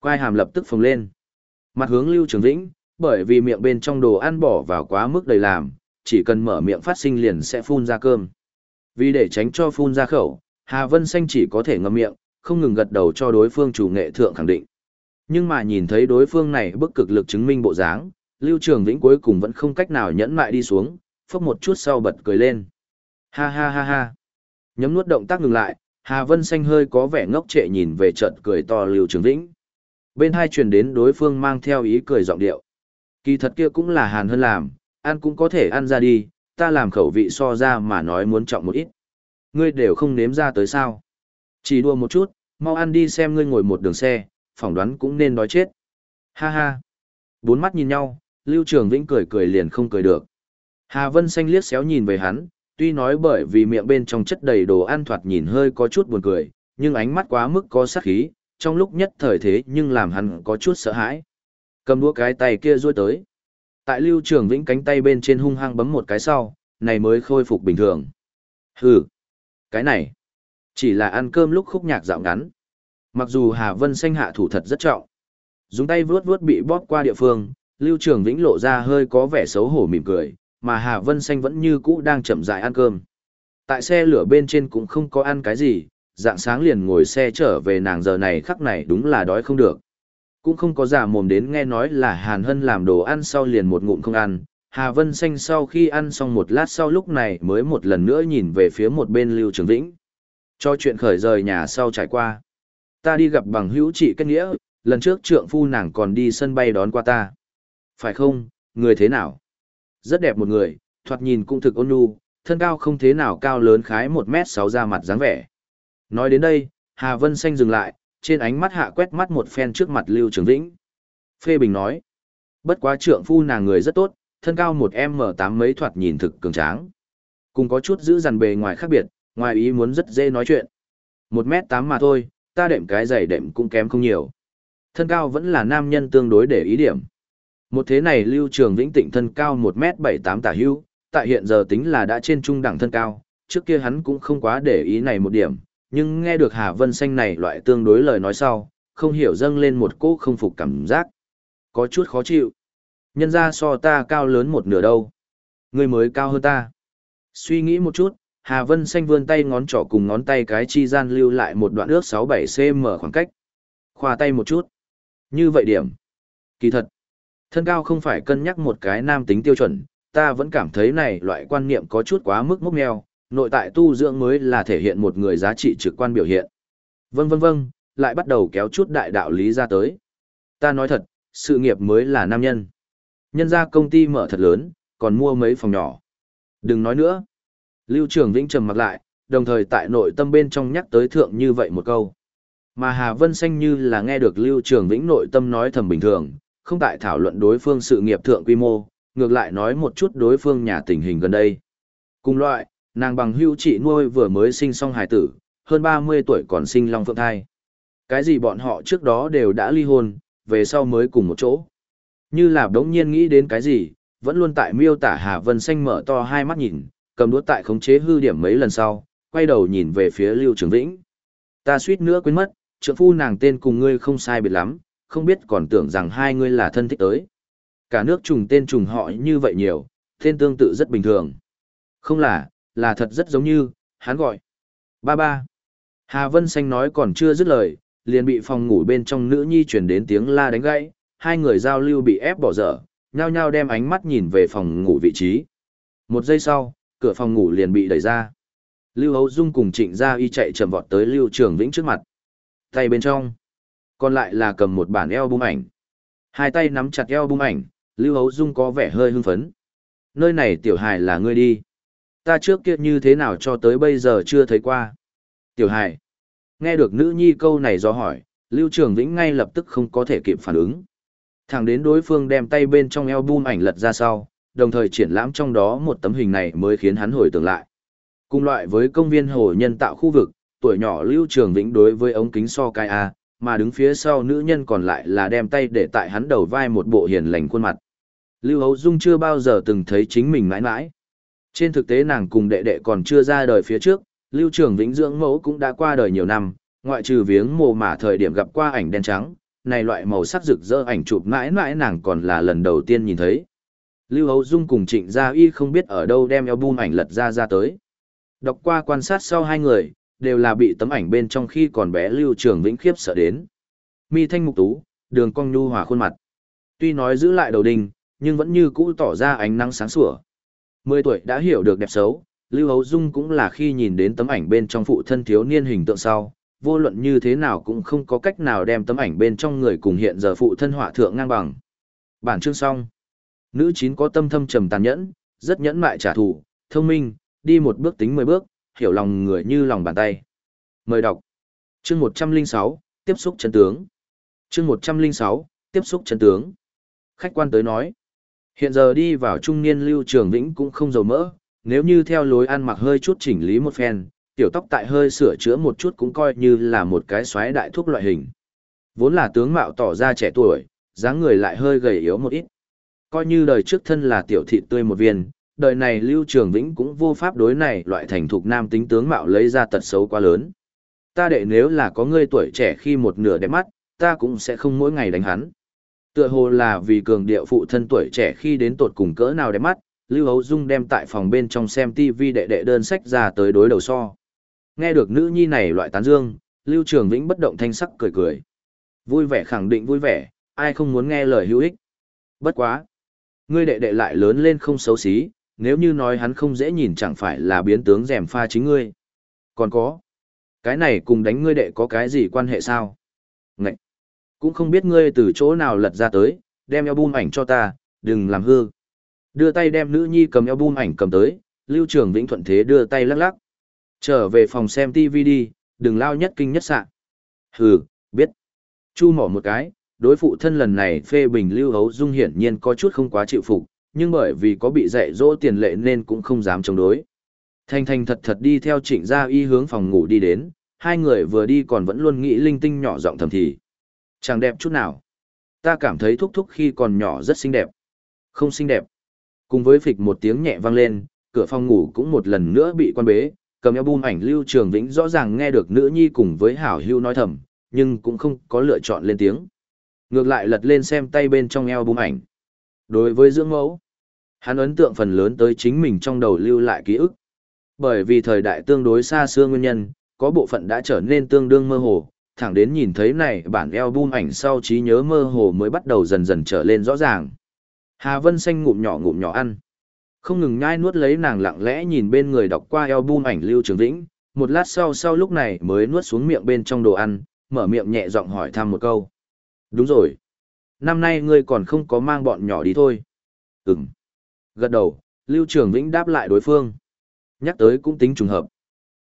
Quai hàm lập tức phồng lên. Mặt hướng Lưu Trường Vĩnh, bởi vì miệng bên trong đồ ăn bỏ vào quá mức đầy làm, chỉ cần mở miệng phát sinh liền sẽ phun ra cơm. Vì để tránh cho phun ra khẩu, Hà Vân Xanh chỉ có thể ngậm miệng, không ngừng gật đầu cho đối phương chủ nghệ thượng khẳng định. Nhưng mà nhìn thấy đối phương này bức cực lực chứng minh bộ dáng, Lưu Trường Vĩnh cuối cùng vẫn không cách nào nhẫn mại đi xuống, phốc một chút sau bật cười lên. Ha ha ha ha. Nhấm nuốt động tác ngừng lại, Hà Vân Xanh hơi có vẻ ngốc trệ nhìn về trận cười to Lưu Trường Vĩnh. Bên hai truyền đến đối phương mang theo ý cười giọng điệu. Kỳ thật kia cũng là hàn hơn làm, ăn cũng có thể ăn ra đi, ta làm khẩu vị so ra mà nói muốn trọng một ít. Ngươi đều không nếm ra tới sao. Chỉ đua một chút, mau ăn đi xem ngươi ngồi một đường xe, phỏng đoán cũng nên đói chết. Ha ha. Bốn mắt nhìn nhau, Lưu Trường Vĩnh cười cười liền không cười được. Hà Vân xanh liếc xéo nhìn về hắn, tuy nói bởi vì miệng bên trong chất đầy đồ ăn thoạt nhìn hơi có chút buồn cười, nhưng ánh mắt quá mức có sát khí, trong lúc nhất thời thế nhưng làm hắn có chút sợ hãi. Cầm đũa cái tay kia duỗi tới. Tại Lưu Trường Vĩnh cánh tay bên trên hung hăng bấm một cái sau, này mới khôi phục bình thường. Hừ, cái này, chỉ là ăn cơm lúc khúc nhạc dạo ngắn. Mặc dù Hà Vân xanh hạ thủ thật rất trọng. Dùng tay vướt vướt bị bóp qua địa phương, Lưu Trường Vĩnh lộ ra hơi có vẻ xấu hổ mỉm cười, mà Hà Vân xanh vẫn như cũ đang chậm rãi ăn cơm. Tại xe lửa bên trên cũng không có ăn cái gì, dạng sáng liền ngồi xe trở về nàng giờ này khắc này đúng là đói không được. Cũng không có giả mồm đến nghe nói là Hàn Hân làm đồ ăn sau liền một ngụm không ăn, Hà Vân Xanh sau khi ăn xong một lát sau lúc này mới một lần nữa nhìn về phía một bên Lưu Trường Vĩnh. Cho chuyện khởi rời nhà sau trải qua. Ta đi gặp bằng hữu trị kết nghĩa, lần trước trượng phu nàng còn đi sân bay đón qua ta. Phải không, người thế nào? Rất đẹp một người, thoạt nhìn cũng thực ôn nhu, thân cao không thế nào cao lớn khái một m sáu ra mặt dáng vẻ. Nói đến đây, Hà Vân Xanh dừng lại, trên ánh mắt hạ quét mắt một phen trước mặt Lưu Trường Vĩnh. Phê Bình nói, bất quá trượng phu nàng người rất tốt, thân cao một m tám mấy thoạt nhìn thực cường tráng. Cùng có chút giữ dằn bề ngoài khác biệt, ngoài ý muốn rất dễ nói chuyện. Một m tám mà thôi, ta đệm cái giày đệm cũng kém không nhiều. Thân cao vẫn là nam nhân tương đối để ý điểm. Một thế này Lưu Trường Vĩnh Tịnh thân cao 1m78 tả hưu, tại hiện giờ tính là đã trên trung đẳng thân cao, trước kia hắn cũng không quá để ý này một điểm, nhưng nghe được Hà Vân Xanh này loại tương đối lời nói sau, không hiểu dâng lên một cỗ không phục cảm giác. Có chút khó chịu. Nhân ra so ta cao lớn một nửa đâu. Người mới cao hơn ta. Suy nghĩ một chút, Hà Vân Xanh vươn tay ngón trỏ cùng ngón tay cái chi gian lưu lại một đoạn ước 6-7 cm khoảng cách. Khoa tay một chút. Như vậy điểm. Kỳ thật. Thân cao không phải cân nhắc một cái nam tính tiêu chuẩn, ta vẫn cảm thấy này loại quan niệm có chút quá mức mốc mèo, nội tại tu dưỡng mới là thể hiện một người giá trị trực quan biểu hiện. Vâng vâng vâng, lại bắt đầu kéo chút đại đạo lý ra tới. Ta nói thật, sự nghiệp mới là nam nhân. Nhân ra công ty mở thật lớn, còn mua mấy phòng nhỏ. Đừng nói nữa. Lưu Trường Vĩnh trầm mặt lại, đồng thời tại nội tâm bên trong nhắc tới thượng như vậy một câu. Mà Hà Vân Xanh như là nghe được Lưu Trường Vĩnh nội tâm nói thầm bình thường, không tại thảo luận đối phương sự nghiệp thượng quy mô, ngược lại nói một chút đối phương nhà tình hình gần đây. Cùng loại, nàng bằng hữu chị nuôi vừa mới sinh xong hài tử, hơn 30 tuổi còn sinh long phượng thai. Cái gì bọn họ trước đó đều đã ly hôn, về sau mới cùng một chỗ. Như là đống nhiên nghĩ đến cái gì, vẫn luôn tại miêu tả Hà Vân Xanh mở to hai mắt nhìn, cầm đuốt tại khống chế hư điểm mấy lần sau, quay đầu nhìn về phía Lưu Trường Vĩnh. Ta suýt nữa quên mất, trượng phu nàng tên cùng ngươi không sai biệt lắm, không biết còn tưởng rằng hai ngươi là thân thích tới. Cả nước trùng tên trùng họ như vậy nhiều, tên tương tự rất bình thường. Không là, là thật rất giống như, hắn gọi. Ba ba. Hà Vân Xanh nói còn chưa dứt lời, liền bị phòng ngủ bên trong nữ nhi chuyển đến tiếng la đánh gãy, hai người giao lưu bị ép bỏ dở, nhao nhao đem ánh mắt nhìn về phòng ngủ vị trí. Một giây sau, cửa phòng ngủ liền bị đẩy ra. Lưu Hấu Dung cùng Trịnh Gia Y chạy chậm vọt tới Lưu Trường Vĩnh trước mặt. Tay bên trong, còn lại là cầm một bản eo bung ảnh. Hai tay nắm chặt eo bung ảnh, Lưu Hấu Dung có vẻ hơi hưng phấn. Nơi này tiểu hài là ngươi đi. Ta trước kia như thế nào cho tới bây giờ chưa thấy qua. Tiểu hài. Nghe được nữ nhi câu này do hỏi, Lưu Trường Vĩnh ngay lập tức không có thể kịp phản ứng. Thẳng đến đối phương đem tay bên trong eo bung ảnh lật ra sau, đồng thời triển lãm trong đó một tấm hình này mới khiến hắn hồi tưởng lại. Cùng loại với công viên hồ nhân tạo khu vực, tuổi nhỏ Lưu Trường Vĩnh đối với ống kính so cai A, mà đứng phía sau nữ nhân còn lại là đem tay để tại hắn đầu vai một bộ hiền lành khuôn mặt. Lưu Hấu Dung chưa bao giờ từng thấy chính mình mãi mãi. Trên thực tế nàng cùng đệ đệ còn chưa ra đời phía trước, Lưu Trường Vĩnh dưỡng mẫu cũng đã qua đời nhiều năm, ngoại trừ viếng mồ mả thời điểm gặp qua ảnh đen trắng, này loại màu sắc rực rỡ ảnh chụp mãi mãi nàng còn là lần đầu tiên nhìn thấy. Lưu Hấu Dung cùng Trịnh Gia Y không biết ở đâu đem album ảnh lật ra ra tới. Đọc qua quan sát sau hai người, đều là bị tấm ảnh bên trong khi còn bé Lưu Trường Vĩnh khiếp sợ đến. Mi thanh mục tú, đường cong nhu hòa khuôn mặt. Tuy nói giữ lại đầu đinh, nhưng vẫn như cũ tỏ ra ánh nắng sáng sủa. Mười tuổi đã hiểu được đẹp xấu, Lưu Hấu Dung cũng là khi nhìn đến tấm ảnh bên trong phụ thân thiếu niên hình tượng sau, vô luận như thế nào cũng không có cách nào đem tấm ảnh bên trong người cùng hiện giờ phụ thân họa thượng ngang bằng. Bản chương xong. Nữ chín có tâm thâm trầm tàn nhẫn, rất nhẫn mại trả thù, thông minh, đi một bước tính mười bước, hiểu lòng người như lòng bàn tay. Mời đọc. Chương 106, tiếp xúc chân tướng. Chương 106, tiếp xúc chân tướng. Khách quan tới nói, hiện giờ đi vào trung niên lưu trường vĩnh cũng không dầu mỡ, nếu như theo lối ăn mặc hơi chút chỉnh lý một phen, tiểu tóc tại hơi sửa chữa một chút cũng coi như là một cái xoáy đại thuốc loại hình. Vốn là tướng mạo tỏ ra trẻ tuổi, dáng người lại hơi gầy yếu một ít. Coi như đời trước thân là tiểu thị tươi một viên, đời này Lưu Trường Vĩnh cũng vô pháp đối này loại thành thục nam tính tướng mạo lấy ra tật xấu quá lớn. Ta đệ nếu là có ngươi tuổi trẻ khi một nửa đẹp mắt, ta cũng sẽ không mỗi ngày đánh hắn. Tựa hồ là vì cường điệu phụ thân tuổi trẻ khi đến tột cùng cỡ nào đẹp mắt, Lưu Hấu Dung đem tại phòng bên trong xem TV đệ đệ đơn sách ra tới đối đầu so. Nghe được nữ nhi này loại tán dương, Lưu Trường Vĩnh bất động thanh sắc cười cười. Vui vẻ khẳng định vui vẻ, ai không muốn nghe lời hữu ích. Bất quá. Ngươi đệ đệ lại lớn lên không xấu xí, nếu như nói hắn không dễ nhìn chẳng phải là biến tướng rèm pha chính ngươi. Còn có. Cái này cùng đánh ngươi đệ có cái gì quan hệ sao? Ngậy. Cũng không biết ngươi từ chỗ nào lật ra tới, đem album ảnh cho ta, đừng làm hư. Đưa tay đem nữ nhi cầm album ảnh cầm tới, Lưu Trường Vĩnh thuận thế đưa tay lắc lắc. Trở về phòng xem TV đi, đừng lao nhất kinh nhất sạ. Hừ, biết. Chu mỏ một cái, đối phụ thân lần này phê bình Lưu Hấu Dung hiển nhiên có chút không quá chịu phục, nhưng bởi vì có bị dạy dỗ tiền lệ nên cũng không dám chống đối. Thanh thanh thật thật đi theo trịnh gia y hướng phòng ngủ đi đến, hai người vừa đi còn vẫn luôn nghĩ linh tinh nhỏ giọng thầm thì. Chẳng đẹp chút nào. Ta cảm thấy thúc thúc khi còn nhỏ rất xinh đẹp. Không xinh đẹp. Cùng với phịch một tiếng nhẹ vang lên, cửa phòng ngủ cũng một lần nữa bị quan bế, cầm album ảnh Lưu Trường Vĩnh rõ ràng nghe được nữ nhi cùng với Hảo Hưu nói thầm, nhưng cũng không có lựa chọn lên tiếng. Ngược lại lật lên xem tay bên trong album ảnh. Đối với dưỡng mẫu, hắn ấn tượng phần lớn tới chính mình trong đầu lưu lại ký ức. Bởi vì thời đại tương đối xa xưa nguyên nhân, có bộ phận đã trở nên tương đương mơ hồ, thẳng đến nhìn thấy này bản album ảnh sau trí nhớ mơ hồ mới bắt đầu dần dần trở lên rõ ràng. Hà Vân Xanh ngụm nhỏ ngụm nhỏ ăn. Không ngừng nhai nuốt lấy nàng lặng lẽ nhìn bên người đọc qua album ảnh Lưu Trường Vĩnh, một lát sau sau lúc này mới nuốt xuống miệng bên trong đồ ăn, mở miệng nhẹ giọng hỏi thăm một câu. Đúng rồi. Năm nay ngươi còn không có mang bọn nhỏ đi thôi. Ừm. Gật đầu, Lưu Trường Vĩnh đáp lại đối phương. Nhắc tới cũng tính trùng hợp.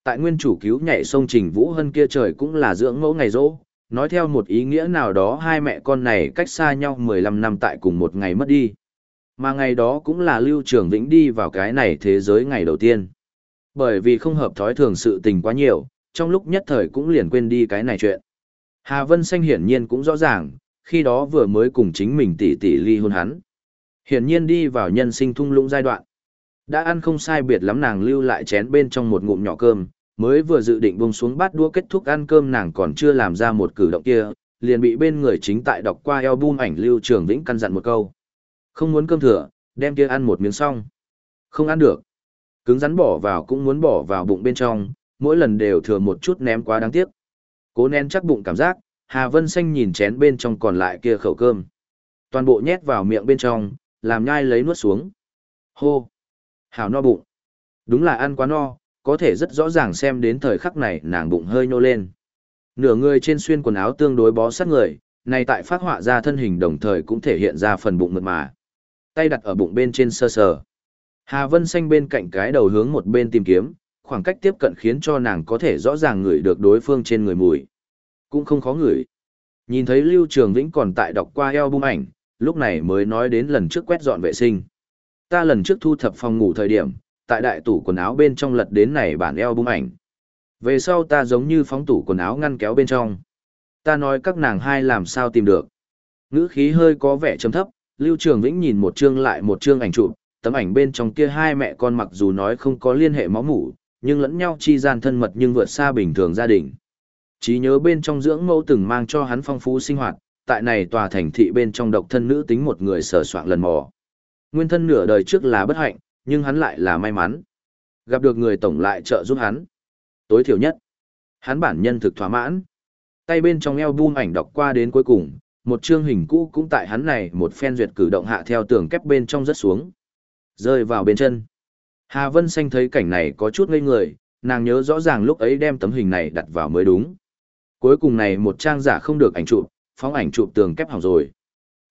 Tại nguyên chủ cứu nhảy sông Trình Vũ Hân kia trời cũng là dưỡng mẫu ngày rỗ, nói theo một ý nghĩa nào đó hai mẹ con này cách xa nhau 15 năm tại cùng một ngày mất đi. Mà ngày đó cũng là Lưu Trường Vĩnh đi vào cái này thế giới ngày đầu tiên. Bởi vì không hợp thói thường sự tình quá nhiều, trong lúc nhất thời cũng liền quên đi cái này chuyện. Hà Vân Xanh hiển nhiên cũng rõ ràng, khi đó vừa mới cùng chính mình tỷ tỷ ly hôn hắn. Hiển nhiên đi vào nhân sinh thung lũng giai đoạn. Đã ăn không sai biệt lắm nàng lưu lại chén bên trong một ngụm nhỏ cơm, mới vừa dự định buông xuống bát đũa kết thúc ăn cơm nàng còn chưa làm ra một cử động kia, liền bị bên người chính tại đọc qua album ảnh Lưu Trường Vĩnh căn dặn một câu. Không muốn cơm thừa, đem kia ăn một miếng xong. Không ăn được. Cứng rắn bỏ vào cũng muốn bỏ vào bụng bên trong, mỗi lần đều thừa một chút ném quá đáng tiếc. Cố nén chắc bụng cảm giác, Hà Vân Xanh nhìn chén bên trong còn lại kia khẩu cơm. Toàn bộ nhét vào miệng bên trong, làm nhai lấy nuốt xuống. Hô! hảo no bụng. Đúng là ăn quá no, có thể rất rõ ràng xem đến thời khắc này nàng bụng hơi nô lên. Nửa người trên xuyên quần áo tương đối bó sát người, này tại phát họa ra thân hình đồng thời cũng thể hiện ra phần bụng mượt mà. Tay đặt ở bụng bên trên sơ sờ. Hà Vân Xanh bên cạnh cái đầu hướng một bên tìm kiếm, khoảng cách tiếp cận khiến cho nàng có thể rõ ràng ngửi được đối phương trên người mùi. Cũng không khó ngửi. Nhìn thấy Lưu Trường Vĩnh còn tại đọc qua eo bung ảnh, lúc này mới nói đến lần trước quét dọn vệ sinh. Ta lần trước thu thập phòng ngủ thời điểm, tại đại tủ quần áo bên trong lật đến này bản eo bung ảnh. Về sau ta giống như phóng tủ quần áo ngăn kéo bên trong. Ta nói các nàng hai làm sao tìm được. Ngữ khí hơi có vẻ trầm thấp, Lưu Trường Vĩnh nhìn một chương lại một chương ảnh chụp, tấm ảnh bên trong kia hai mẹ con mặc dù nói không có liên hệ máu mủ, nhưng lẫn nhau chi gian thân mật nhưng vượt xa bình thường gia đình. Trí nhớ bên trong dưỡng mẫu từng mang cho hắn phong phú sinh hoạt, tại này tòa thành thị bên trong độc thân nữ tính một người sở soạn lần mò. Nguyên thân nửa đời trước là bất hạnh, nhưng hắn lại là may mắn. Gặp được người tổng lại trợ giúp hắn. Tối thiểu nhất, hắn bản nhân thực thỏa mãn. Tay bên trong eo buông ảnh đọc qua đến cuối cùng, một chương hình cũ cũng tại hắn này một phen duyệt cử động hạ theo tường kép bên trong rất xuống. Rơi vào bên chân. Hà Vân Xanh thấy cảnh này có chút ngây người, nàng nhớ rõ ràng lúc ấy đem tấm hình này đặt vào mới đúng. Cuối cùng này một trang giả không được ảnh chụp, phóng ảnh chụp tường kép hỏng rồi.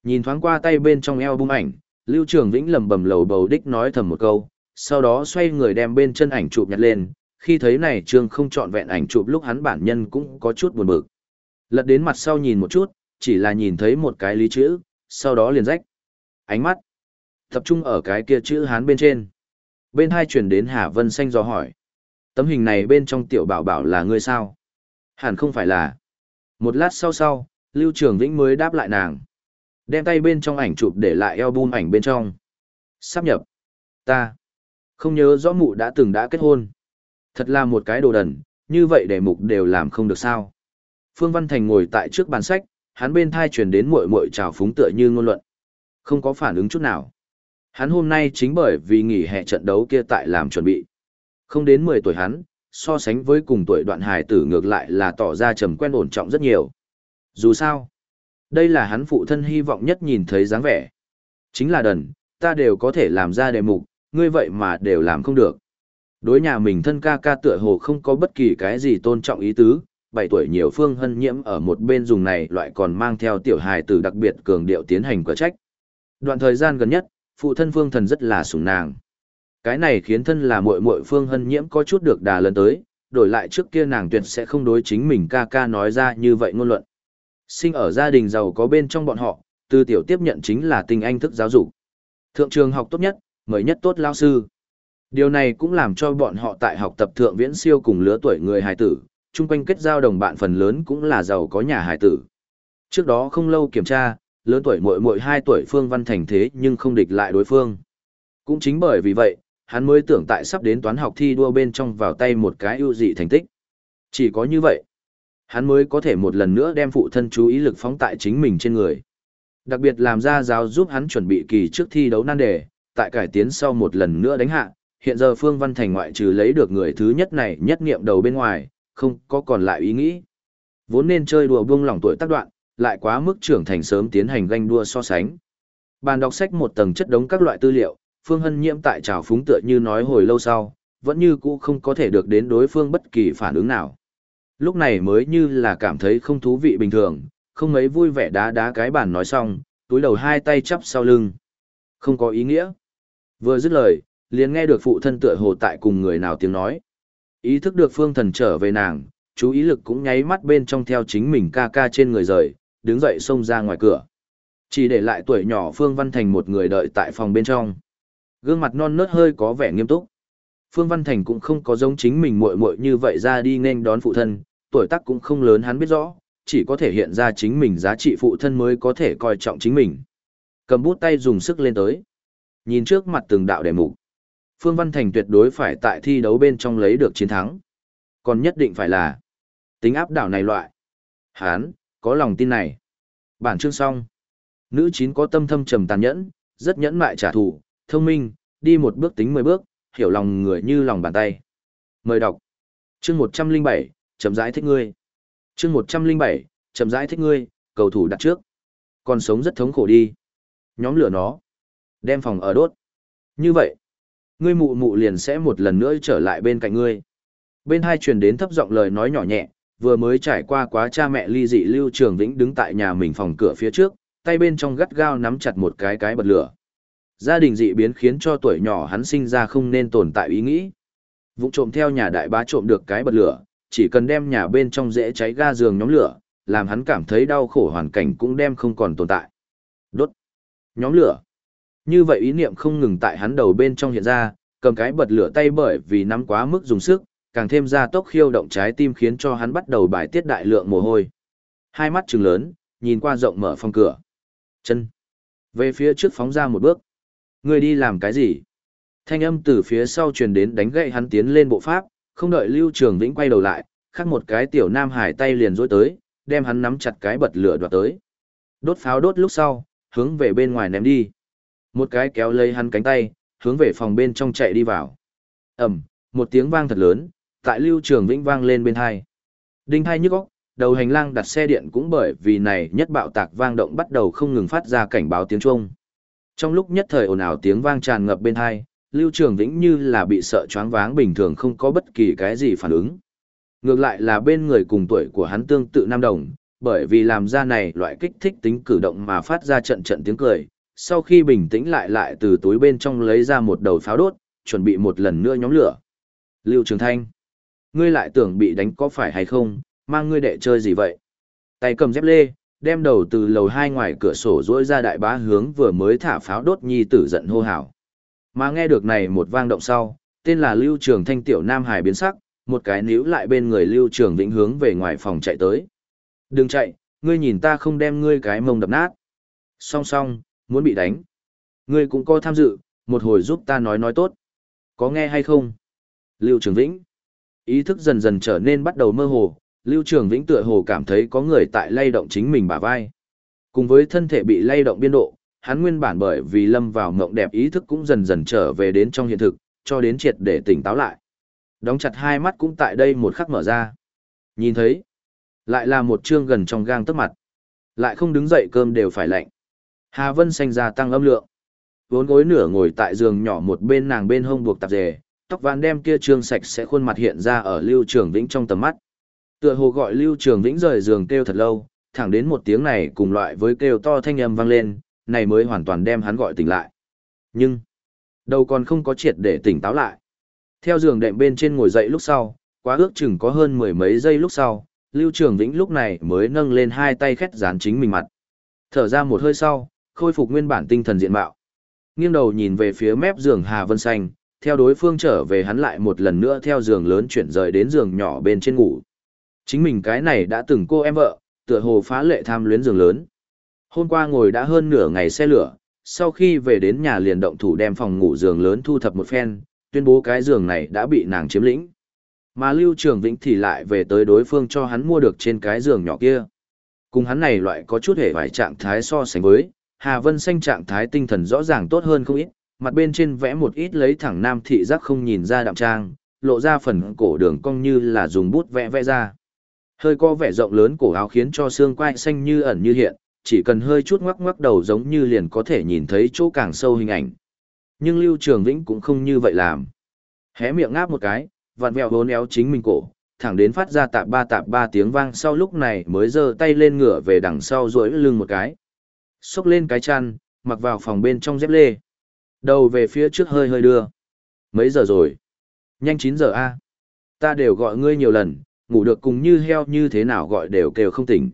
Nhìn thoáng qua tay bên trong eo bung ảnh, Lưu Trường Vĩnh lầm bầm lầu bầu đích nói thầm một câu, sau đó xoay người đem bên chân ảnh chụp nhặt lên, khi thấy này trương không chọn vẹn ảnh chụp lúc hắn bản nhân cũng có chút buồn bực. Lật đến mặt sau nhìn một chút, chỉ là nhìn thấy một cái lý chữ, sau đó liền rách. Ánh mắt tập trung ở cái kia chữ hán bên trên. Bên hai chuyển đến Hà Vân Xanh do hỏi. Tấm hình này bên trong tiểu bảo bảo là ngươi sao? Hẳn không phải là. Một lát sau sau, Lưu Trường Vĩnh mới đáp lại nàng. Đem tay bên trong ảnh chụp để lại album ảnh bên trong. Sắp nhập. Ta. Không nhớ rõ mụ đã từng đã kết hôn. Thật là một cái đồ đần, như vậy để mục đều làm không được sao. Phương Văn Thành ngồi tại trước bàn sách, hắn bên thai truyền đến muội muội trào phúng tựa như ngôn luận. Không có phản ứng chút nào. Hắn hôm nay chính bởi vì nghỉ hè trận đấu kia tại làm chuẩn bị. Không đến 10 tuổi hắn, so sánh với cùng tuổi đoạn hài tử ngược lại là tỏ ra trầm quen ổn trọng rất nhiều. Dù sao, đây là hắn phụ thân hy vọng nhất nhìn thấy dáng vẻ. Chính là đần, ta đều có thể làm ra đề mục, ngươi vậy mà đều làm không được. Đối nhà mình thân ca ca tựa hồ không có bất kỳ cái gì tôn trọng ý tứ, 7 tuổi nhiều phương hân nhiễm ở một bên dùng này loại còn mang theo tiểu hài tử đặc biệt cường điệu tiến hành quả trách. Đoạn thời gian gần nhất, phụ thân phương thần rất là sủng nàng. Cái này khiến thân là muội muội phương hân nhiễm có chút được đà lớn tới, đổi lại trước kia nàng tuyệt sẽ không đối chính mình ca ca nói ra như vậy ngôn luận. Sinh ở gia đình giàu có bên trong bọn họ, từ tiểu tiếp nhận chính là tình anh thức giáo dục. Thượng trường học tốt nhất, mới nhất tốt lao sư. Điều này cũng làm cho bọn họ tại học tập thượng viễn siêu cùng lứa tuổi người hài tử, chung quanh kết giao đồng bạn phần lớn cũng là giàu có nhà hài tử. Trước đó không lâu kiểm tra, lớn tuổi muội muội 2 tuổi Phương Văn Thành thế nhưng không địch lại đối phương. Cũng chính bởi vì vậy, hắn mới tưởng tại sắp đến toán học thi đua bên trong vào tay một cái ưu dị thành tích. Chỉ có như vậy, hắn mới có thể một lần nữa đem phụ thân chú ý lực phóng tại chính mình trên người. Đặc biệt làm ra giáo giúp hắn chuẩn bị kỳ trước thi đấu nan đề, tại cải tiến sau một lần nữa đánh hạ, hiện giờ Phương Văn Thành ngoại trừ lấy được người thứ nhất này nhất nghiệm đầu bên ngoài, không có còn lại ý nghĩ. Vốn nên chơi đùa buông lỏng tuổi tác đoạn, lại quá mức trưởng thành sớm tiến hành ganh đua so sánh. Bàn đọc sách một tầng chất đống các loại tư liệu, Phương Hân Nhiễm tại trào phúng tựa như nói hồi lâu sau, vẫn như cũ không có thể được đến đối phương bất kỳ phản ứng nào. Lúc này mới như là cảm thấy không thú vị bình thường, không mấy vui vẻ đá đá cái bàn nói xong, túi đầu hai tay chắp sau lưng. Không có ý nghĩa. Vừa dứt lời, liền nghe được phụ thân tựa hồ tại cùng người nào tiếng nói. Ý thức được phương thần trở về nàng, chú ý lực cũng nháy mắt bên trong theo chính mình ca ca trên người rời, đứng dậy xông ra ngoài cửa. Chỉ để lại tuổi nhỏ Phương Văn Thành một người đợi tại phòng bên trong. Gương mặt non nớt hơi có vẻ nghiêm túc. Phương Văn Thành cũng không có giống chính mình muội muội như vậy ra đi nên đón phụ thân, tuổi tác cũng không lớn hắn biết rõ, chỉ có thể hiện ra chính mình giá trị phụ thân mới có thể coi trọng chính mình. Cầm bút tay dùng sức lên tới. Nhìn trước mặt từng đạo đề mục. Phương Văn Thành tuyệt đối phải tại thi đấu bên trong lấy được chiến thắng. Còn nhất định phải là tính áp đảo này loại. Hán, có lòng tin này. Bản chương xong. Nữ chín có tâm thâm trầm tàn nhẫn, rất nhẫn mại trả thù, thông minh, đi một bước tính mười bước, hiểu lòng người như lòng bàn tay. Mời đọc. Chương một trăm linh bảy, chậm rãi thích ngươi. Chương một trăm linh bảy, chậm rãi thích ngươi, cầu thủ đặt trước. Còn sống rất thống khổ đi. Nhóm lửa nó. Đem phòng ở đốt. Như vậy, ngươi mụ mụ liền sẽ một lần nữa trở lại bên cạnh ngươi. Bên hai truyền đến thấp giọng lời nói nhỏ nhẹ, vừa mới trải qua quá cha mẹ ly dị Lưu Trường Vĩnh đứng tại nhà mình phòng cửa phía trước, tay bên trong gắt gao nắm chặt một cái cái bật lửa. Gia đình dị biến khiến cho tuổi nhỏ hắn sinh ra không nên tồn tại ý nghĩ. Vụ trộm theo nhà đại bá trộm được cái bật lửa, chỉ cần đem nhà bên trong dễ cháy ga giường nhóm lửa, làm hắn cảm thấy đau khổ hoàn cảnh cũng đem không còn tồn tại. Đốt. Nhóm lửa. Như vậy ý niệm không ngừng tại hắn đầu bên trong hiện ra, cầm cái bật lửa tay bởi vì nắm quá mức dùng sức, càng thêm ra tốc khiêu động trái tim khiến cho hắn bắt đầu bài tiết đại lượng mồ hôi. Hai mắt trừng lớn, nhìn qua rộng mở phòng cửa. Chân. Về phía trước phóng ra một bước. Người đi làm cái gì? Thanh âm từ phía sau truyền đến đánh gậy hắn tiến lên bộ pháp, không đợi Lưu Trường Vĩnh quay đầu lại, khắc một cái tiểu nam hải tay liền dối tới, đem hắn nắm chặt cái bật lửa đoạt tới. Đốt pháo đốt lúc sau, hướng về bên ngoài ném đi. Một cái kéo lấy hắn cánh tay, hướng về phòng bên trong chạy đi vào. Ầm, một tiếng vang thật lớn, tại Lưu Trường Vĩnh vang lên bên hai. Đinh hai nhức óc, đầu hành lang đặt xe điện cũng bởi vì này nhất bạo tạc vang động bắt đầu không ngừng phát ra cảnh báo tiếng chuông. Trong lúc nhất thời ồn ào tiếng vang tràn ngập bên hai, Lưu Trường Vĩnh như là bị sợ choáng váng bình thường không có bất kỳ cái gì phản ứng. Ngược lại là bên người cùng tuổi của hắn tương tự nam đồng, bởi vì làm ra này loại kích thích tính cử động mà phát ra trận trận tiếng cười, sau khi bình tĩnh lại lại từ túi bên trong lấy ra một đầu pháo đốt, chuẩn bị một lần nữa nhóm lửa. Lưu Trường Thanh, ngươi lại tưởng bị đánh có phải hay không, mang ngươi đệ chơi gì vậy? Tay cầm dép lê, đem đầu từ lầu hai ngoài cửa sổ rỗi ra đại bá hướng vừa mới thả pháo đốt nhi tử giận hô hào. Mà nghe được này một vang động sau, tên là Lưu Trường Thanh tiểu Nam Hải biến sắc, một cái níu lại bên người Lưu Trường Vĩnh hướng về ngoài phòng chạy tới. Đừng chạy, ngươi nhìn ta không đem ngươi cái mông đập nát. Song song, muốn bị đánh. Ngươi cũng có tham dự, một hồi giúp ta nói nói tốt. Có nghe hay không? Lưu Trường Vĩnh. Ý thức dần dần trở nên bắt đầu mơ hồ, Lưu Trường Vĩnh tựa hồ cảm thấy có người tại lay động chính mình bả vai. Cùng với thân thể bị lay động biên độ, hắn nguyên bản bởi vì lâm vào mộng đẹp ý thức cũng dần dần trở về đến trong hiện thực, cho đến triệt để tỉnh táo lại. Đóng chặt hai mắt cũng tại đây một khắc mở ra. Nhìn thấy, lại là một chương gần trong gang tấc mặt. Lại không đứng dậy cơm đều phải lạnh. Hà Vân xanh ra tăng âm lượng. Vốn gối nửa ngồi tại giường nhỏ một bên nàng bên hông buộc tạp dề, tóc vàng đem kia trương sạch sẽ khuôn mặt hiện ra ở Lưu Trường Vĩnh trong tầm mắt. Tựa hồ gọi Lưu Trường Vĩnh rời giường kêu thật lâu, thẳng đến một tiếng này cùng loại với kêu to thanh âm vang lên, này mới hoàn toàn đem hắn gọi tỉnh lại. Nhưng, đầu còn không có triệt để tỉnh táo lại. Theo giường đệm bên trên ngồi dậy lúc sau, quá ước chừng có hơn mười mấy giây lúc sau, Lưu Trường Vĩnh lúc này mới nâng lên hai tay khét dán chính mình mặt. Thở ra một hơi sau, khôi phục nguyên bản tinh thần diện mạo. Nghiêng đầu nhìn về phía mép giường Hà Vân Xanh, theo đối phương trở về hắn lại một lần nữa theo giường lớn chuyển rời đến giường nhỏ bên trên ngủ. Chính mình cái này đã từng cô em vợ, tựa hồ phá lệ tham luyến giường lớn. Hôm qua ngồi đã hơn nửa ngày xe lửa, sau khi về đến nhà liền động thủ đem phòng ngủ giường lớn thu thập một phen, tuyên bố cái giường này đã bị nàng chiếm lĩnh. Mà Lưu Trường Vĩnh thì lại về tới đối phương cho hắn mua được trên cái giường nhỏ kia. Cùng hắn này loại có chút hề vài trạng thái so sánh với, Hà Vân Xanh trạng thái tinh thần rõ ràng tốt hơn không ít, mặt bên trên vẽ một ít lấy thẳng nam thị giác không nhìn ra đạm trang, lộ ra phần cổ đường cong như là dùng bút vẽ vẽ ra. Hơi có vẻ rộng lớn cổ áo khiến cho xương quai xanh như ẩn như hiện, chỉ cần hơi chút ngoắc ngoắc đầu giống như liền có thể nhìn thấy chỗ càng sâu hình ảnh. Nhưng Lưu Trường Vĩnh cũng không như vậy làm. Hé miệng ngáp một cái, vặn vẹo hốn éo chính mình cổ, thẳng đến phát ra tạp ba tạp ba tiếng vang sau lúc này mới giơ tay lên ngửa về đằng sau duỗi lưng một cái. Xốc lên cái chăn, mặc vào phòng bên trong dép lê. Đầu về phía trước hơi hơi đưa. Mấy giờ rồi? Nhanh 9 giờ a. Ta đều gọi ngươi nhiều lần, ngủ được cùng như heo như thế nào gọi đều kêu không tỉnh.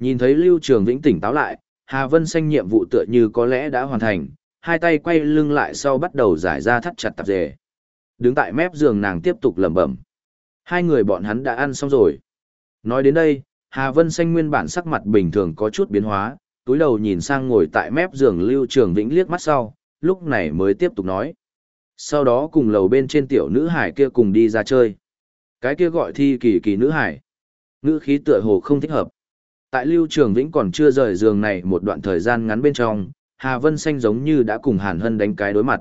Nhìn thấy Lưu Trường Vĩnh tỉnh táo lại, Hà Vân Xanh nhiệm vụ tựa như có lẽ đã hoàn thành, hai tay quay lưng lại sau bắt đầu giải ra thắt chặt tạp dề. Đứng tại mép giường nàng tiếp tục lẩm bẩm. Hai người bọn hắn đã ăn xong rồi. Nói đến đây, Hà Vân Xanh nguyên bản sắc mặt bình thường có chút biến hóa, túi đầu nhìn sang ngồi tại mép giường Lưu Trường Vĩnh liếc mắt sau, lúc này mới tiếp tục nói. Sau đó cùng lầu bên trên tiểu nữ hải kia cùng đi ra chơi. Cái kia gọi thi kỳ kỳ nữ hải. nữ khí tựa hồ không thích hợp. Tại Lưu Trường Vĩnh còn chưa rời giường này một đoạn thời gian ngắn bên trong, Hà Vân Xanh giống như đã cùng Hàn Hân đánh cái đối mặt.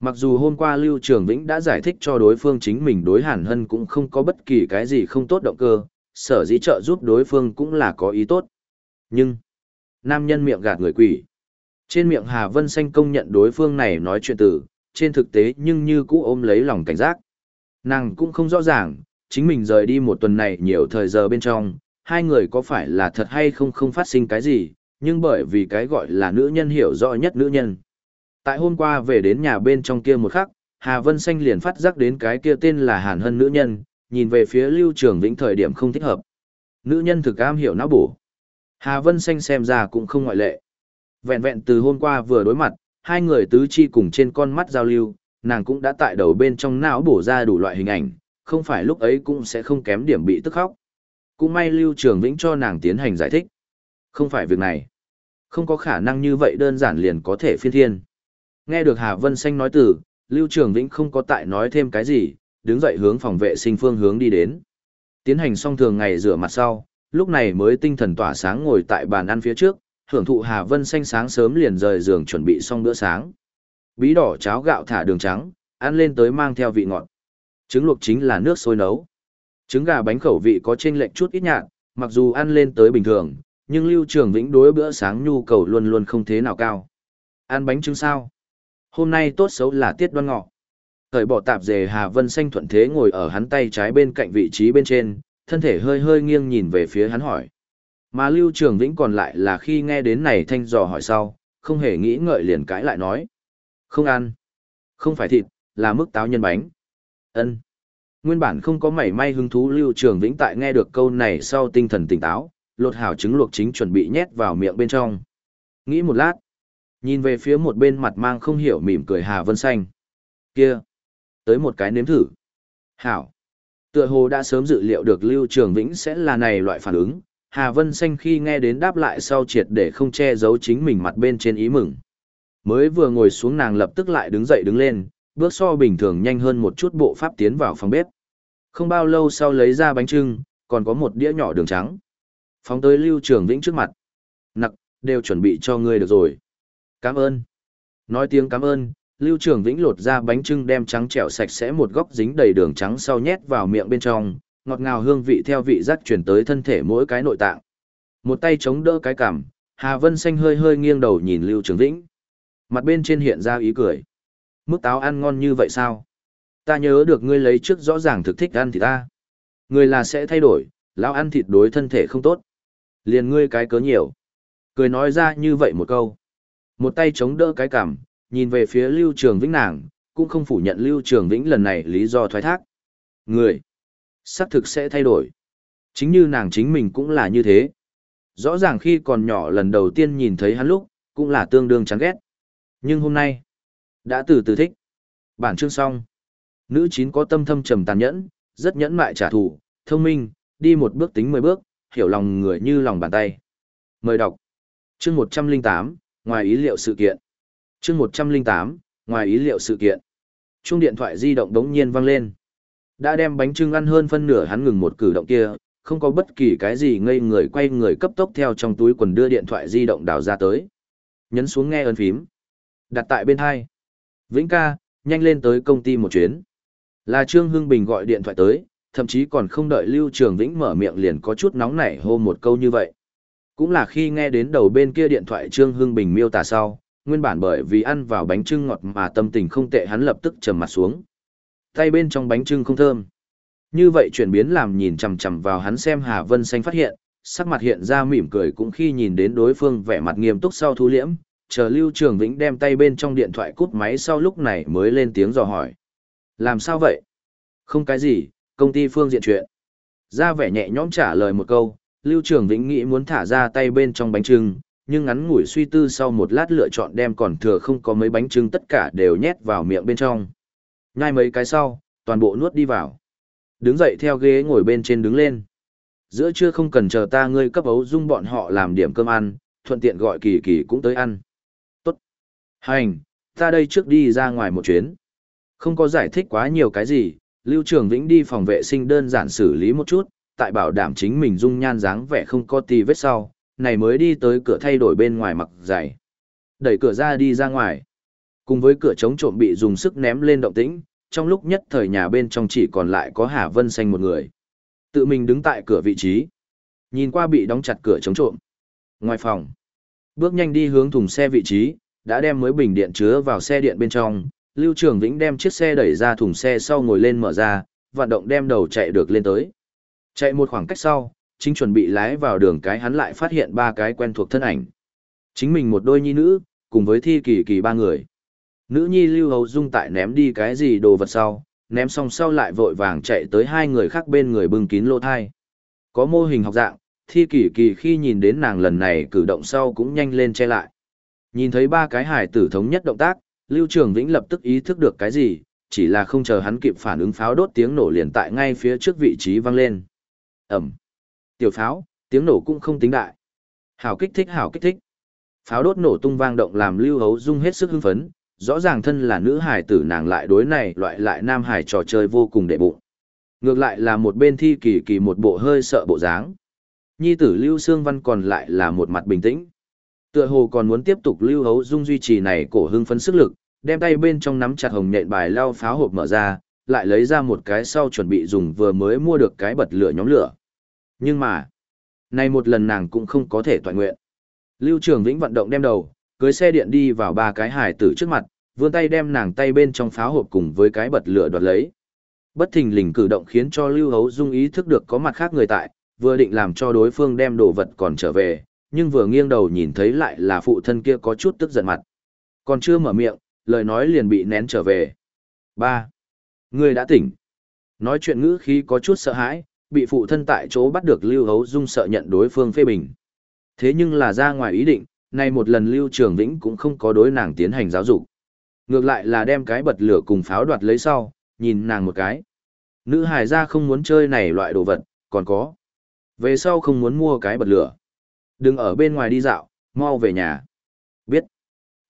Mặc dù hôm qua Lưu Trường Vĩnh đã giải thích cho đối phương chính mình đối Hàn Hân cũng không có bất kỳ cái gì không tốt động cơ, sở dĩ trợ giúp đối phương cũng là có ý tốt. Nhưng, nam nhân miệng gạt người quỷ. Trên miệng Hà Vân Xanh công nhận đối phương này nói chuyện từ, trên thực tế nhưng như cũ ôm lấy lòng cảnh giác. Nàng cũng không rõ ràng, chính mình rời đi một tuần này nhiều thời giờ bên trong, hai người có phải là thật hay không không phát sinh cái gì, nhưng bởi vì cái gọi là nữ nhân hiểu rõ nhất nữ nhân. Tại hôm qua về đến nhà bên trong kia một khắc, Hà Vân Xanh liền phát giác đến cái kia tên là Hàn Hân nữ nhân, nhìn về phía Lưu Trường Vĩnh thời điểm không thích hợp. Nữ nhân thực am hiểu não bổ. Hà Vân Xanh xem ra cũng không ngoại lệ. Vẹn vẹn từ hôm qua vừa đối mặt, hai người tứ chi cùng trên con mắt giao lưu, nàng cũng đã tại đầu bên trong não bổ ra đủ loại hình ảnh, không phải lúc ấy cũng sẽ không kém điểm bị tức khóc. Cũng may Lưu Trường Vĩnh cho nàng tiến hành giải thích. Không phải việc này. Không có khả năng như vậy đơn giản liền có thể phiên thiên. Nghe được Hà Vân Xanh nói từ, Lưu Trường Vĩnh không có tại nói thêm cái gì, đứng dậy hướng phòng vệ sinh phương hướng đi đến. Tiến hành xong thường ngày rửa mặt sau, lúc này mới tinh thần tỏa sáng ngồi tại bàn ăn phía trước, hưởng thụ Hà Vân Xanh sáng sớm liền rời giường chuẩn bị xong bữa sáng. Bí đỏ cháo gạo thả đường trắng, ăn lên tới mang theo vị ngọt. Trứng luộc chính là nước sôi nấu. Trứng gà bánh khẩu vị có chênh lệch chút ít nhạt, mặc dù ăn lên tới bình thường, nhưng Lưu Trường Vĩnh đối bữa sáng nhu cầu luôn luôn không thế nào cao. Ăn bánh trứng sao? Hôm nay tốt xấu là tiết đoan ngọ. Thời bỏ tạp dề Hà Vân Xanh thuận thế ngồi ở hắn tay trái bên cạnh vị trí bên trên, thân thể hơi hơi nghiêng nhìn về phía hắn hỏi. Mà Lưu Trường Vĩnh còn lại là khi nghe đến này thanh dò hỏi sau, không hề nghĩ ngợi liền cãi lại nói. Không ăn. Không phải thịt, là mức táo nhân bánh. ân Nguyên bản không có mảy may hứng thú Lưu Trường Vĩnh tại nghe được câu này sau tinh thần tỉnh táo, lột hảo trứng luộc chính chuẩn bị nhét vào miệng bên trong. Nghĩ một lát, nhìn về phía một bên mặt mang không hiểu mỉm cười Hà Vân Xanh. Kia, tới một cái nếm thử. Hảo. Tựa hồ đã sớm dự liệu được Lưu Trường Vĩnh sẽ là này loại phản ứng, Hà Vân Xanh khi nghe đến đáp lại sau triệt để không che giấu chính mình mặt bên trên ý mừng. Mới vừa ngồi xuống nàng lập tức lại đứng dậy đứng lên, bước so bình thường nhanh hơn một chút bộ pháp tiến vào phòng bếp. Không bao lâu sau lấy ra bánh trưng, còn có một đĩa nhỏ đường trắng. Phóng tới Lưu Trường Vĩnh trước mặt. Nặc, đều chuẩn bị cho ngươi được rồi. Cảm ơn. Nói tiếng cảm ơn, Lưu Trường Vĩnh lột ra bánh trưng đem trắng trẻo sạch sẽ một góc dính đầy đường trắng sau nhét vào miệng bên trong, ngọt ngào hương vị theo vị giác truyền tới thân thể mỗi cái nội tạng. Một tay chống đỡ cái cằm, Hà Vân Xanh hơi hơi nghiêng đầu nhìn Lưu Trường Vĩnh. Mặt bên trên hiện ra ý cười. Mức táo ăn ngon như vậy sao? Ta nhớ được ngươi lấy trước rõ ràng thực thích ăn thì ta. Ngươi là sẽ thay đổi, lão ăn thịt đối thân thể không tốt. Liền ngươi cái cớ nhiều. Cười nói ra như vậy một câu. Một tay chống đỡ cái cằm, nhìn về phía Lưu Trường Vĩnh nàng, cũng không phủ nhận Lưu Trường Vĩnh lần này lý do thoái thác. Người, xác thực sẽ thay đổi. Chính như nàng chính mình cũng là như thế. Rõ ràng khi còn nhỏ lần đầu tiên nhìn thấy hắn lúc, cũng là tương đương chán ghét. Nhưng hôm nay, đã từ từ thích. Bản chương xong. Nữ chín có tâm thâm trầm tàn nhẫn, rất nhẫn mại trả thù, thông minh, đi một bước tính mười bước, hiểu lòng người như lòng bàn tay. Mời đọc. Chương một trăm linh tám ngoài ý liệu sự kiện. Chương một trăm linh tám ngoài ý liệu sự kiện. Chuông điện thoại di động đống nhiên vang lên. Đã đem bánh trưng ăn hơn phân nửa hắn ngừng một cử động kia, không có bất kỳ cái gì ngây người quay người cấp tốc theo trong túi quần đưa điện thoại di động đào ra tới. Nhấn xuống nghe ấn phím. Đặt tại bên hai. Vĩnh ca, nhanh lên tới công ty một chuyến. Là Trương Hưng Bình gọi điện thoại tới, thậm chí còn không đợi Lưu Trường Vĩnh mở miệng liền có chút nóng nảy hô một câu như vậy. Cũng là khi nghe đến đầu bên kia điện thoại Trương Hưng Bình miêu tả sau, nguyên bản bởi vì ăn vào bánh trưng ngọt mà tâm tình không tệ hắn lập tức trầm mặt xuống. Tay bên trong bánh trưng không thơm. Như vậy chuyển biến làm nhìn chằm chằm vào hắn xem Hà Vân Xanh phát hiện, sắc mặt hiện ra mỉm cười cũng khi nhìn đến đối phương vẻ mặt nghiêm túc sau thu liễm, chờ Lưu Trường Vĩnh đem tay bên trong điện thoại cút máy sau lúc này mới lên tiếng dò hỏi. Làm sao vậy? Không cái gì, công ty phương diện chuyện. Ra vẻ nhẹ nhõm trả lời một câu, Lưu Trường Vĩnh nghĩ muốn thả ra tay bên trong bánh trưng, nhưng ngắn ngủi suy tư sau một lát lựa chọn đem còn thừa không có mấy bánh trưng tất cả đều nhét vào miệng bên trong. Nhai mấy cái sau, toàn bộ nuốt đi vào. Đứng dậy theo ghế ngồi bên trên đứng lên. Giữa trưa không cần chờ ta ngươi cấp ấu dung bọn họ làm điểm cơm ăn, thuận tiện gọi kỳ kỳ cũng tới ăn. Hành, ta đây trước đi ra ngoài một chuyến. Không có giải thích quá nhiều cái gì, Lưu Trường Vĩnh đi phòng vệ sinh đơn giản xử lý một chút, tại bảo đảm chính mình dung nhan dáng vẻ không có tì vết sau, này mới đi tới cửa thay đổi bên ngoài mặc giày. Đẩy cửa ra đi ra ngoài. Cùng với cửa chống trộm bị dùng sức ném lên động tĩnh, trong lúc nhất thời nhà bên trong chỉ còn lại có Hà Vân Xanh một người. Tự mình đứng tại cửa vị trí. Nhìn qua bị đóng chặt cửa chống trộm. Ngoài phòng. Bước nhanh đi hướng thùng xe vị trí, đã đem mới bình điện chứa vào xe điện bên trong. Lưu Trường Vĩnh đem chiếc xe đẩy ra thùng xe sau ngồi lên mở ra, vận động đem đầu chạy được lên tới. Chạy một khoảng cách sau, chính chuẩn bị lái vào đường cái hắn lại phát hiện ba cái quen thuộc thân ảnh. Chính mình một đôi nhi nữ, cùng với thi kỳ kỳ ba người. Nữ nhi lưu hầu dung tại ném đi cái gì đồ vật sau, ném xong sau lại vội vàng chạy tới hai người khác bên người bưng kín lỗ thai. Có mô hình học dạng, thi kỳ kỳ khi nhìn đến nàng lần này cử động sau cũng nhanh lên che lại. Nhìn thấy ba cái hải tử thống nhất động tác, Lưu Trường Vĩnh lập tức ý thức được cái gì, chỉ là không chờ hắn kịp phản ứng pháo đốt tiếng nổ liền tại ngay phía trước vị trí vang lên. Ẩm. Tiểu pháo, tiếng nổ cũng không tính đại. Hảo kích thích hảo kích thích. Pháo đốt nổ tung vang động làm Lưu Hấu Dung hết sức hưng phấn, rõ ràng thân là nữ hải tử nàng lại đối này loại lại nam hải trò chơi vô cùng đệ bụng. Ngược lại là một bên thi kỳ kỳ một bộ hơi sợ bộ dáng. Nhi tử Lưu Sương Văn còn lại là một mặt bình tĩnh. Tựa hồ còn muốn tiếp tục Lưu Hấu Dung duy trì này cổ hưng phấn sức lực, đem tay bên trong nắm chặt hồng nhện bài lao pháo hộp mở ra, lại lấy ra một cái sau chuẩn bị dùng vừa mới mua được cái bật lửa nhóm lửa. Nhưng mà, nay một lần nàng cũng không có thể toàn nguyện. Lưu Trường Vĩnh vận động đem đầu, cưới xe điện đi vào ba cái hải tử trước mặt, vươn tay đem nàng tay bên trong pháo hộp cùng với cái bật lửa đoạt lấy. Bất thình lình cử động khiến cho Lưu Hấu Dung ý thức được có mặt khác người tại, vừa định làm cho đối phương đem đồ vật còn trở về, nhưng vừa nghiêng đầu nhìn thấy lại là phụ thân kia có chút tức giận mặt. Còn chưa mở miệng, lời nói liền bị nén trở về. Ba, Người đã tỉnh. Nói chuyện ngữ khí có chút sợ hãi, bị phụ thân tại chỗ bắt được Lưu Hấu Dung sợ nhận đối phương phê bình. Thế nhưng là ra ngoài ý định, nay một lần Lưu Trường Vĩnh cũng không có đối nàng tiến hành giáo dục. Ngược lại là đem cái bật lửa cùng pháo đoạt lấy sau, nhìn nàng một cái. Nữ hài ra không muốn chơi này loại đồ vật, còn có. Về sau không muốn mua cái bật lửa. Đừng ở bên ngoài đi dạo, mau về nhà. Biết.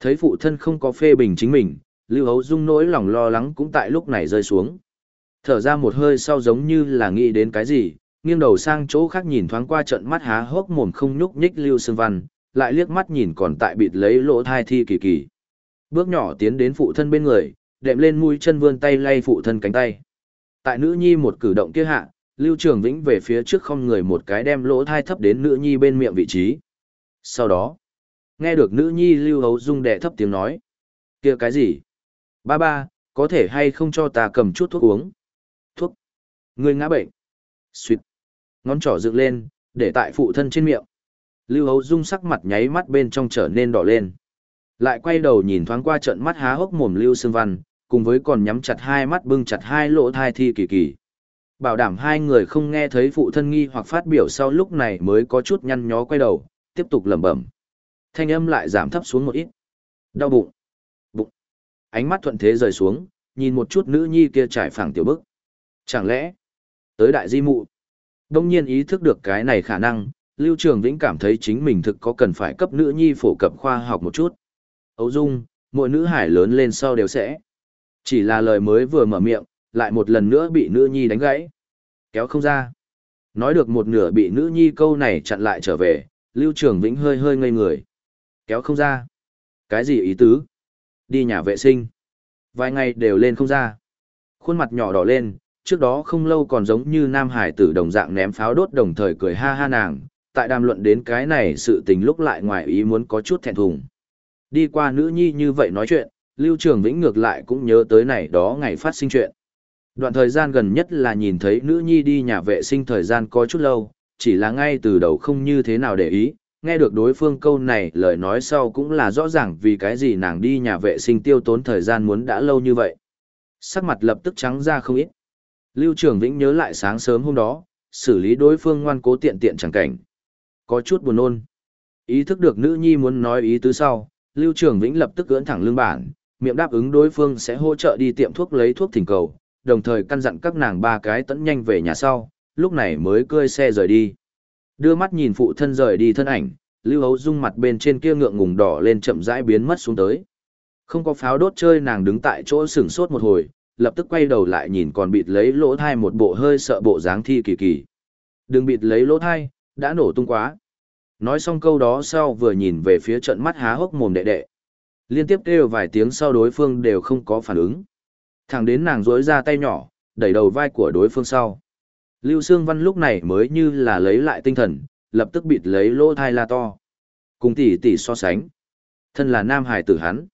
Thấy phụ thân không có phê bình chính mình, Lưu Hấu Dung nỗi lòng lo lắng cũng tại lúc này rơi xuống. Thở ra một hơi sau giống như là nghĩ đến cái gì, nghiêng đầu sang chỗ khác nhìn thoáng qua trận mắt há hốc mồm không nhúc nhích Lưu Sương Văn, lại liếc mắt nhìn còn tại bịt lấy lỗ thai thi kỳ kỳ. Bước nhỏ tiến đến phụ thân bên người, đệm lên mũi chân vươn tay lay phụ thân cánh tay. Tại nữ nhi một cử động kia hạ, Lưu Trường Vĩnh về phía trước không người một cái đem lỗ thai thấp đến nữ nhi bên miệng vị trí. Sau đó, nghe được nữ nhi Lưu Hấu Dung đẻ thấp tiếng nói. kia cái gì? Ba ba, có thể hay không cho ta cầm chút thuốc uống? Thuốc? Người ngã bệnh. Xuyệt. Ngón trỏ dựng lên, để tại phụ thân trên miệng. Lưu Hấu Dung sắc mặt nháy mắt bên trong trở nên đỏ lên. Lại quay đầu nhìn thoáng qua trận mắt há hốc mồm Lưu Sương Văn, cùng với còn nhắm chặt hai mắt bưng chặt hai lỗ thai thi kỳ kỳ. Bảo đảm hai người không nghe thấy phụ thân nghi hoặc phát biểu sau lúc này mới có chút nhăn nhó quay đầu, tiếp tục lẩm bẩm. Thanh âm lại giảm thấp xuống một ít. Đau bụng. Bụng. Ánh mắt thuận thế rời xuống, nhìn một chút nữ nhi kia trải phẳng tiểu bức. Chẳng lẽ, tới đại di mụ. Đông nhiên ý thức được cái này khả năng, Lưu Trường Vĩnh cảm thấy chính mình thực có cần phải cấp nữ nhi phổ cập khoa học một chút. Âu Dung, mỗi nữ hải lớn lên sau đều sẽ. Chỉ là lời mới vừa mở miệng, lại một lần nữa bị nữ nhi đánh gãy. Kéo không ra. Nói được một nửa bị nữ nhi câu này chặn lại trở về, Lưu Trường Vĩnh hơi hơi ngây người. Kéo không ra. Cái gì ý tứ? Đi nhà vệ sinh. Vài ngày đều lên không ra. Khuôn mặt nhỏ đỏ lên, trước đó không lâu còn giống như Nam Hải tử đồng dạng ném pháo đốt đồng thời cười ha ha nàng, tại đàm luận đến cái này sự tình lúc lại ngoài ý muốn có chút thẹn thùng. Đi qua nữ nhi như vậy nói chuyện, Lưu Trường Vĩnh ngược lại cũng nhớ tới này đó ngày phát sinh chuyện. Đoạn thời gian gần nhất là nhìn thấy nữ nhi đi nhà vệ sinh thời gian có chút lâu, chỉ là ngay từ đầu không như thế nào để ý, nghe được đối phương câu này lời nói sau cũng là rõ ràng vì cái gì nàng đi nhà vệ sinh tiêu tốn thời gian muốn đã lâu như vậy. Sắc mặt lập tức trắng ra không ít. Lưu Trường Vĩnh nhớ lại sáng sớm hôm đó, xử lý đối phương ngoan cố tiện tiện chẳng cảnh. Có chút buồn nôn. Ý thức được nữ nhi muốn nói ý tứ sau, Lưu Trường Vĩnh lập tức ưỡn thẳng lưng bản, miệng đáp ứng đối phương sẽ hỗ trợ đi tiệm thuốc lấy thuốc thỉnh cầu, đồng thời căn dặn các nàng ba cái tẫn nhanh về nhà sau, lúc này mới cơi xe rời đi. Đưa mắt nhìn phụ thân rời đi thân ảnh, Lưu Hấu Dung mặt bên trên kia ngượng ngùng đỏ lên chậm rãi biến mất xuống tới. Không có pháo đốt chơi nàng đứng tại chỗ sửng sốt một hồi, lập tức quay đầu lại nhìn còn bịt lấy lỗ thai một bộ hơi sợ bộ dáng thi kỳ kỳ. Đừng bịt lấy lỗ thai, đã nổ tung quá. Nói xong câu đó sau vừa nhìn về phía trận mắt há hốc mồm đệ đệ. Liên tiếp kêu vài tiếng sau đối phương đều không có phản ứng. Thẳng đến nàng rối ra tay nhỏ, đẩy đầu vai của đối phương sau. Lưu Sương Văn lúc này mới như là lấy lại tinh thần, lập tức bịt lấy lỗ thai la to. Cùng tỷ tỷ so sánh. Thân là nam hải tử hắn.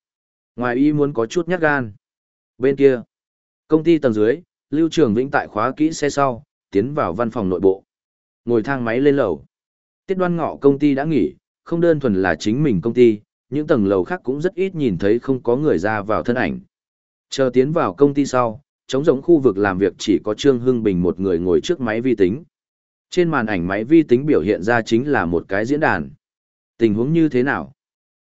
Ngoài y muốn có chút nhát gan. Bên kia, công ty tầng dưới, Lưu Trường Vĩnh tại khóa kỹ xe sau, tiến vào văn phòng nội bộ. Ngồi thang máy lên lầu. Tiết đoan ngọ công ty đã nghỉ, không đơn thuần là chính mình công ty, những tầng lầu khác cũng rất ít nhìn thấy không có người ra vào thân ảnh. Chờ tiến vào công ty sau, chống giống khu vực làm việc chỉ có Trương Hưng Bình một người ngồi trước máy vi tính. Trên màn ảnh máy vi tính biểu hiện ra chính là một cái diễn đàn. Tình huống như thế nào?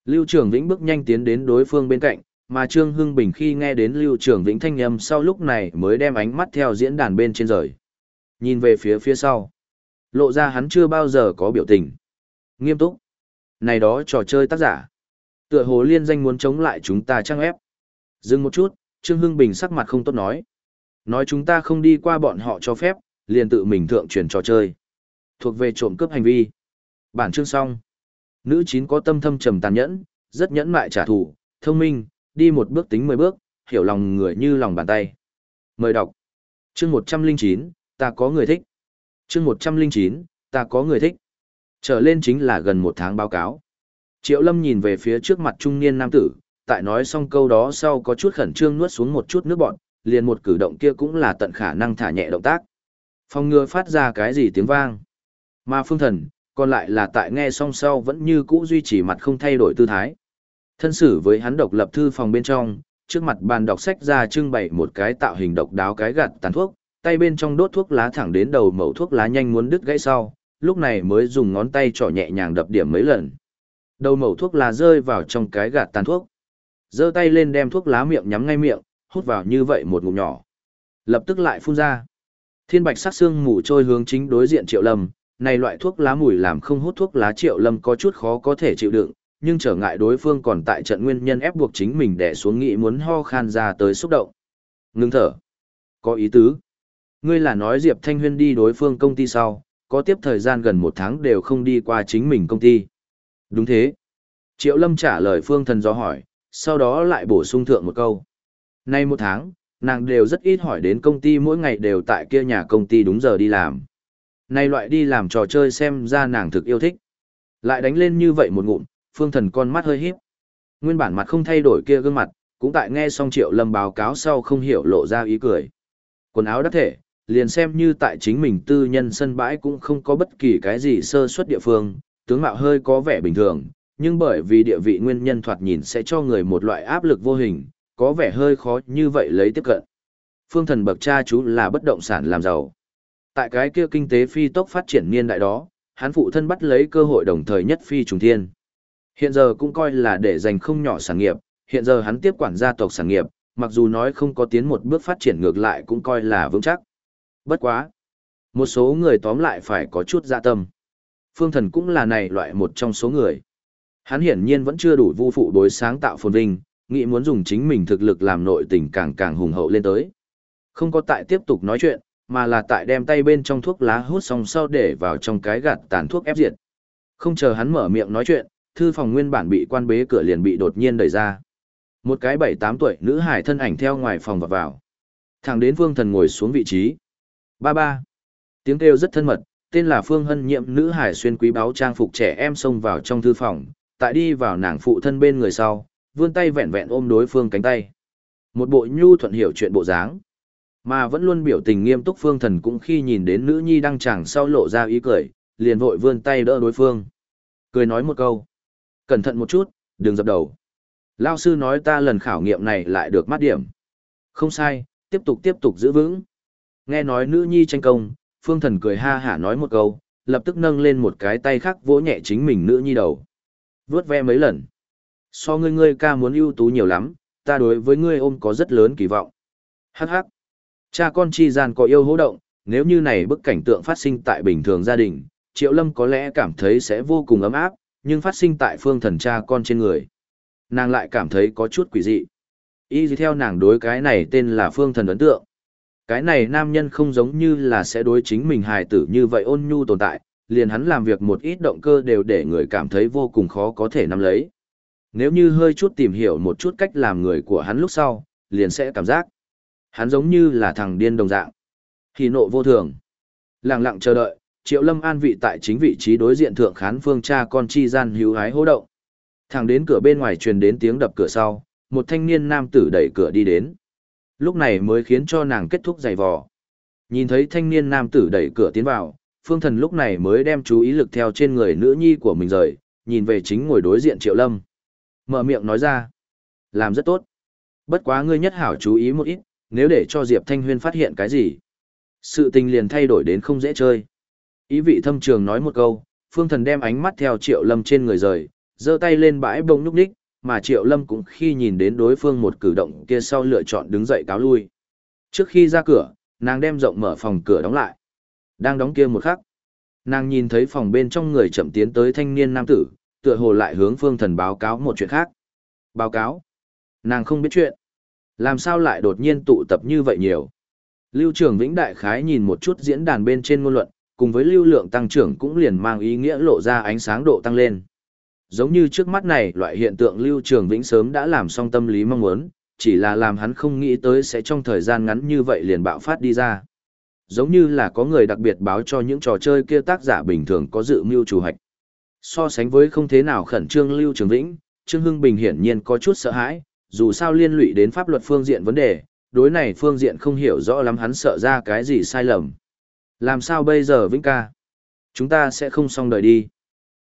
Lưu Trường Vĩnh bước nhanh tiến đến đối phương bên cạnh, mà Trương Hưng Bình khi nghe đến Lưu Trường Vĩnh thanh âm sau lúc này mới đem ánh mắt theo diễn đàn bên trên rời. Nhìn về phía phía sau. Lộ ra hắn chưa bao giờ có biểu tình. Nghiêm túc. Này đó trò chơi tác giả. Tựa hồ liên danh muốn chống lại chúng ta trang ép. Dừng một chút, Trương Hưng Bình sắc mặt không tốt nói. Nói chúng ta không đi qua bọn họ cho phép, liền tự mình thượng truyền trò chơi. Thuộc về trộm cướp hành vi. Bản chương xong. Nữ chín có tâm thâm trầm tàn nhẫn, rất nhẫn mại trả thù, thông minh, đi một bước tính mười bước, hiểu lòng người như lòng bàn tay. Mời đọc. Chương một trăm linh chín, ta có người thích. Chương một trăm linh chín, ta có người thích. Trở lên chính là gần một tháng báo cáo. Triệu Lâm nhìn về phía trước mặt trung niên nam tử, tại nói xong câu đó sau có chút khẩn trương nuốt xuống một chút nước bọn, liền một cử động kia cũng là tận khả năng thả nhẹ động tác. Phong ngừa phát ra cái gì tiếng vang. Mà phương thần, còn lại là tại nghe xong sau vẫn như cũ duy trì mặt không thay đổi tư thái. Thân xử với hắn độc lập thư phòng bên trong, trước mặt bàn đọc sách ra trưng bày một cái tạo hình độc đáo cái gạt tàn thuốc, tay bên trong đốt thuốc lá thẳng đến đầu mẩu thuốc lá nhanh muốn đứt gãy sau, lúc này mới dùng ngón tay trỏ nhẹ nhàng đập điểm mấy lần. Đầu mẩu thuốc lá rơi vào trong cái gạt tàn thuốc giơ tay lên đem thuốc lá miệng nhắm ngay miệng, hút vào như vậy một ngụm nhỏ. Lập tức lại phun ra. Thiên bạch sắc xương mù trôi hướng chính đối diện Triệu Lâm, này loại thuốc lá mùi làm không hút thuốc lá Triệu Lâm có chút khó có thể chịu đựng, nhưng trở ngại đối phương còn tại trận nguyên nhân ép buộc chính mình đè xuống nghĩ muốn ho khan ra tới xúc động. Ngưng thở. Có ý tứ. Ngươi là nói Diệp Thanh Huyên đi đối phương công ty sau, có tiếp thời gian gần một tháng đều không đi qua chính mình công ty. Đúng thế. Triệu Lâm trả lời Phương Thần do hỏi, sau đó lại bổ sung thượng một câu. Nay một tháng, nàng đều rất ít hỏi đến công ty mỗi ngày đều tại kia nhà công ty đúng giờ đi làm. Nay loại đi làm trò chơi xem ra nàng thực yêu thích. Lại đánh lên như vậy một ngụm, Phương Thần con mắt hơi híp. Nguyên bản mặt không thay đổi kia gương mặt, cũng tại nghe xong Triệu Lâm báo cáo sau không hiểu lộ ra ý cười. Quần áo đắc thể, liền xem như tại chính mình tư nhân sân bãi cũng không có bất kỳ cái gì sơ suất địa phương, tướng mạo hơi có vẻ bình thường, nhưng bởi vì địa vị nguyên nhân thoạt nhìn sẽ cho người một loại áp lực vô hình, có vẻ hơi khó như vậy lấy tiếp cận. Phương thần bậc cha chú là bất động sản làm giàu. Tại cái kia kinh tế phi tốc phát triển niên đại đó, hắn phụ thân bắt lấy cơ hội đồng thời nhất phi trùng thiên. Hiện giờ cũng coi là để dành không nhỏ sản nghiệp, hiện giờ hắn tiếp quản gia tộc sản nghiệp, mặc dù nói không có tiến một bước phát triển ngược lại cũng coi là vững chắc. Bất quá. Một số người tóm lại phải có chút dạ tâm. Phương thần cũng là này loại một trong số người. Hắn hiển nhiên vẫn chưa đủ vu phụ đối sáng tạo phồn vinh, nghĩ muốn dùng chính mình thực lực làm nội tình càng càng hùng hậu lên tới. Không có tại tiếp tục nói chuyện, mà là tại đem tay bên trong thuốc lá hút xong sau để vào trong cái gạt tàn thuốc ép diệt. Không chờ hắn mở miệng nói chuyện, thư phòng nguyên bản bị quan bế cửa liền bị đột nhiên đẩy ra. Một cái bảy tám tuổi nữ hải thân ảnh theo ngoài phòng vào vào. Thẳng đến Phương Thần ngồi xuống vị trí. Ba ba. Tiếng kêu rất thân mật, tên là Phương Hân nhiệm nữ hải xuyên quý báo trang phục trẻ em xông vào trong thư phòng, tại đi vào nàng phụ thân bên người sau, vươn tay vẹn vẹn ôm đối phương cánh tay. Một bộ nhu thuận hiểu chuyện bộ dáng. Mà vẫn luôn biểu tình nghiêm túc Phương Thần cũng khi nhìn đến nữ nhi đang chẳng sau lộ ra ý cười, liền vội vươn tay đỡ đối phương. Cười nói một câu. Cẩn thận một chút, đừng dập đầu. Lao sư nói ta lần khảo nghiệm này lại được mát điểm. Không sai, tiếp tục tiếp tục giữ vững. Nghe nói nữ nhi tranh công, phương thần cười ha hả nói một câu, lập tức nâng lên một cái tay khác vỗ nhẹ chính mình nữ nhi đầu. Vướt ve mấy lần. So ngươi ngươi ca muốn ưu tú nhiều lắm, ta đối với ngươi ôm có rất lớn kỳ vọng. Hắc hắc. Cha con chi gian có yêu hỗ động, nếu như này bức cảnh tượng phát sinh tại bình thường gia đình, Triệu Lâm có lẽ cảm thấy sẽ vô cùng ấm áp, nhưng phát sinh tại phương thần cha con trên người. Nàng lại cảm thấy có chút quỷ dị. Y theo nàng đối cái này tên là phương thần ấn tượng. Cái này nam nhân không giống như là sẽ đối chính mình hài tử như vậy ôn nhu tồn tại, liền hắn làm việc một ít động cơ đều để người cảm thấy vô cùng khó có thể nắm lấy. Nếu như hơi chút tìm hiểu một chút cách làm người của hắn lúc sau, liền sẽ cảm giác. Hắn giống như là thằng điên đồng dạng. Thì nộ vô thường. Lặng lặng chờ đợi, Triệu Lâm an vị tại chính vị trí đối diện thượng khán phương cha con chi gian hữu hái hô động. Thẳng đến cửa bên ngoài truyền đến tiếng đập cửa sau, một thanh niên nam tử đẩy cửa đi đến. Lúc này mới khiến cho nàng kết thúc giày vò. Nhìn thấy thanh niên nam tử đẩy cửa tiến vào, phương thần lúc này mới đem chú ý lực theo trên người nữ nhi của mình rời, nhìn về chính ngồi đối diện Triệu Lâm. Mở miệng nói ra. Làm rất tốt. Bất quá ngươi nhất hảo chú ý một ít, nếu để cho Diệp Thanh Huyên phát hiện cái gì. Sự tình liền thay đổi đến không dễ chơi. Ý vị thâm trường nói một câu, phương thần đem ánh mắt theo Triệu Lâm trên người rời, giơ tay lên bãi bông nhúc nhích, mà Triệu Lâm cũng khi nhìn đến đối phương một cử động kia sau lựa chọn đứng dậy cáo lui. Trước khi ra cửa, nàng đem rộng mở phòng cửa đóng lại. Đang đóng kia một khắc, nàng nhìn thấy phòng bên trong người chậm tiến tới thanh niên nam tử, tựa hồ lại hướng phương thần báo cáo một chuyện khác. Báo cáo? Nàng không biết chuyện. Làm sao lại đột nhiên tụ tập như vậy nhiều? Lưu trưởng Vĩnh Đại Khái nhìn một chút diễn đàn bên trên ngôn luận, cùng với lưu lượng tăng trưởng cũng liền mang ý nghĩa lộ ra ánh sáng độ tăng lên. Giống như trước mắt này loại hiện tượng Lưu Trường Vĩnh sớm đã làm xong tâm lý mong muốn, chỉ là làm hắn không nghĩ tới sẽ trong thời gian ngắn như vậy liền bạo phát đi ra. Giống như là có người đặc biệt báo cho những trò chơi kia tác giả bình thường có dự mưu chủ hạch. So sánh với không thế nào khẩn trương Lưu Trường Vĩnh, Trương Hưng Bình hiển nhiên có chút sợ hãi, dù sao liên lụy đến pháp luật phương diện vấn đề, đối này phương diện không hiểu rõ lắm hắn sợ ra cái gì sai lầm. Làm sao bây giờ Vĩnh ca? Chúng ta sẽ không xong đời đi.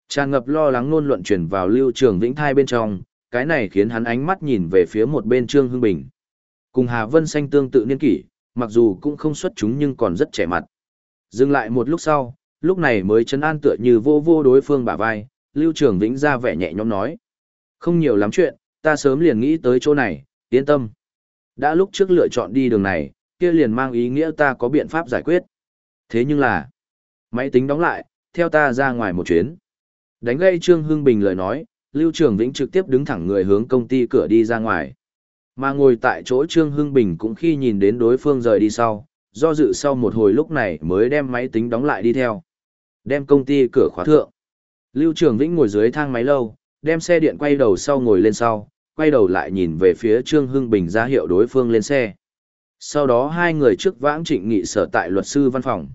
Tràn ngập lo lắng nôn luận chuyển vào lưu trường Vĩnh thai bên trong, cái này khiến hắn ánh mắt nhìn về phía một bên Trương Hưng Bình. Cùng Hà Vân Xanh tương tự niên kỷ, mặc dù cũng không xuất chúng nhưng còn rất trẻ mặt. Dừng lại một lúc sau, lúc này mới chấn an tựa như vô vô đối phương bả vai, Lưu Trường Vĩnh ra vẻ nhẹ nhõm nói. Không nhiều lắm chuyện, ta sớm liền nghĩ tới chỗ này, yên tâm. Đã lúc trước lựa chọn đi đường này, kia liền mang ý nghĩa ta có biện pháp giải quyết. Thế nhưng là, máy tính đóng lại, theo ta ra ngoài một chuyến. Đánh gây Trương Hưng Bình lời nói, Lưu Trường Vĩnh trực tiếp đứng thẳng người hướng công ty cửa đi ra ngoài. Mà ngồi tại chỗ Trương Hưng Bình cũng khi nhìn đến đối phương rời đi sau, do dự sau một hồi lúc này mới đem máy tính đóng lại đi theo. Đem công ty cửa khóa thượng. Lưu Trường Vĩnh ngồi dưới thang máy lâu, đem xe điện quay đầu sau ngồi lên sau, quay đầu lại nhìn về phía Trương Hưng Bình ra hiệu đối phương lên xe. Sau đó hai người trước vãng trịnh nghị sở tại luật sư văn phòng.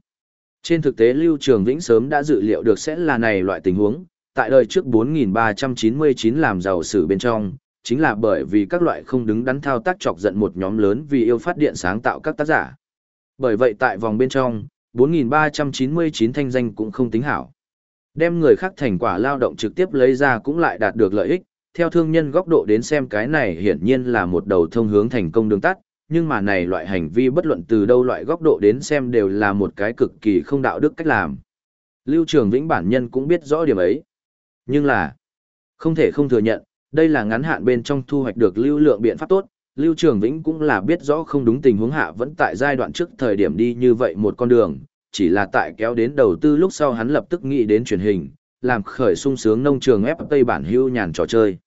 Trên thực tế Lưu Trường Vĩnh sớm đã dự liệu được sẽ là này loại tình huống, tại đời trước 4399 làm giàu sử bên trong, chính là bởi vì các loại không đứng đắn thao tác chọc giận một nhóm lớn vì yêu phát điện sáng tạo các tác giả. Bởi vậy tại vòng bên trong, 4.399 thanh danh cũng không tính hảo. Đem người khác thành quả lao động trực tiếp lấy ra cũng lại đạt được lợi ích, theo thương nhân góc độ đến xem cái này hiển nhiên là một đầu thông hướng thành công đường tắt, nhưng mà này loại hành vi bất luận từ đâu loại góc độ đến xem đều là một cái cực kỳ không đạo đức cách làm. Lưu Trường Vĩnh bản nhân cũng biết rõ điểm ấy. Nhưng là, không thể không thừa nhận, đây là ngắn hạn bên trong thu hoạch được lưu lượng biện pháp tốt, Lưu Trường Vĩnh cũng là biết rõ không đúng tình huống hạ vẫn tại giai đoạn trước thời điểm đi như vậy một con đường, chỉ là tại kéo đến đầu tư lúc sau hắn lập tức nghĩ đến truyền hình, làm khởi sung sướng nông trường ép Tây bản hưu nhàn trò chơi.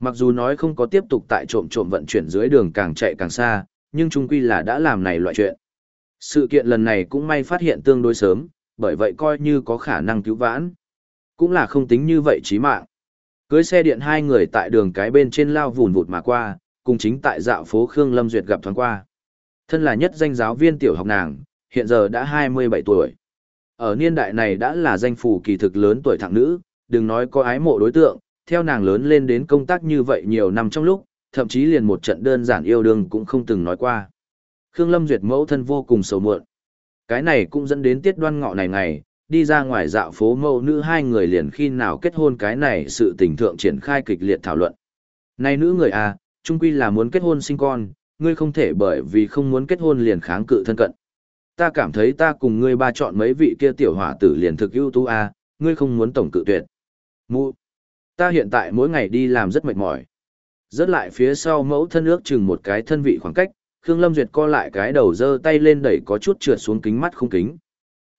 Mặc dù nói không có tiếp tục tại trộm trộm vận chuyển dưới đường càng chạy càng xa, nhưng trung quy là đã làm này loại chuyện. Sự kiện lần này cũng may phát hiện tương đối sớm, bởi vậy coi như có khả năng cứu vãn. Cũng là không tính như vậy chí mạng. Cưới xe điện hai người tại đường cái bên trên lao vùn vụt mà qua, cùng chính tại dạo phố Khương Lâm Duyệt gặp thoáng qua. Thân là nhất danh giáo viên tiểu học nàng, hiện giờ đã 27 tuổi. Ở niên đại này đã là danh phủ kỳ thực lớn tuổi thẳng nữ, đừng nói có ái mộ đối tượng, theo nàng lớn lên đến công tác như vậy nhiều năm trong lúc, thậm chí liền một trận đơn giản yêu đương cũng không từng nói qua. Khương Lâm Duyệt mẫu thân vô cùng sầu muộn. Cái này cũng dẫn đến tiết đoan ngọ này ngày, đi ra ngoài dạo phố mẫu nữ hai người liền khi nào kết hôn cái này sự tình thượng triển khai kịch liệt thảo luận. Này nữ người à, trung quy là muốn kết hôn sinh con, ngươi không thể bởi vì không muốn kết hôn liền kháng cự thân cận. Ta cảm thấy ta cùng ngươi ba chọn mấy vị kia tiểu hỏa tử liền thực ưu tú à, ngươi không muốn tổng cự tuyệt. Mụ, ta hiện tại mỗi ngày đi làm rất mệt mỏi. Rớt lại phía sau mẫu thân ước chừng một cái thân vị khoảng cách, Khương Lâm Duyệt co lại cái đầu dơ tay lên đẩy có chút trượt xuống kính mắt không kính.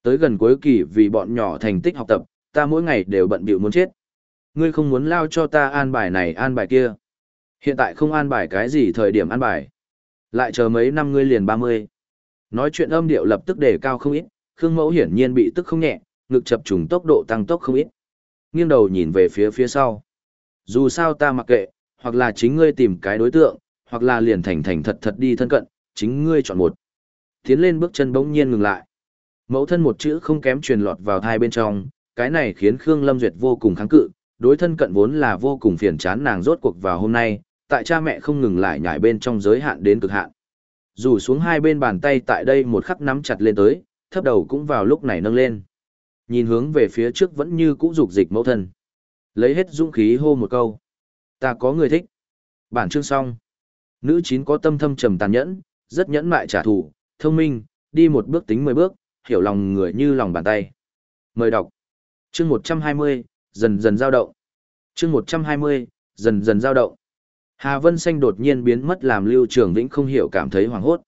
Tới gần cuối kỳ vì bọn nhỏ thành tích học tập, ta mỗi ngày đều bận bịu muốn chết. Ngươi không muốn lao cho ta an bài này an bài kia. Hiện tại không an bài cái gì thời điểm an bài. Lại chờ mấy năm ngươi liền 30. Nói chuyện âm điệu lập tức đề cao không ít, Khương Mẫu hiển nhiên bị tức không nhẹ, ngực chập trùng tốc độ tăng tốc không ít. Nghiêng đầu nhìn về phía phía sau. Dù sao ta mặc kệ, hoặc là chính ngươi tìm cái đối tượng, hoặc là liền thành thành thật thật đi thân cận, chính ngươi chọn một. Tiến lên bước chân bỗng nhiên ngừng lại. Mẫu thân một chữ không kém truyền lọt vào thai bên trong, cái này khiến Khương Lâm Duyệt vô cùng kháng cự, đối thân cận vốn là vô cùng phiền chán nàng rốt cuộc vào hôm nay, tại cha mẹ không ngừng lại nhảy bên trong giới hạn đến cực hạn. Dù xuống hai bên bàn tay tại đây một khắc nắm chặt lên tới, thấp đầu cũng vào lúc này nâng lên. Nhìn hướng về phía trước vẫn như cũ dục dịch mẫu thân. Lấy hết dũng khí hô một câu. Ta có người thích. Bản chương xong. Nữ chín có tâm thâm trầm tàn nhẫn, rất nhẫn mại trả thù, thông minh, đi một bước tính mười bước, hiểu lòng người như lòng bàn tay. Mời đọc. Chương 120, dần dần giao động. Chương 120, dần dần giao động. Hà Vân Xanh đột nhiên biến mất làm Lưu Trường Vĩnh không hiểu cảm thấy hoảng hốt.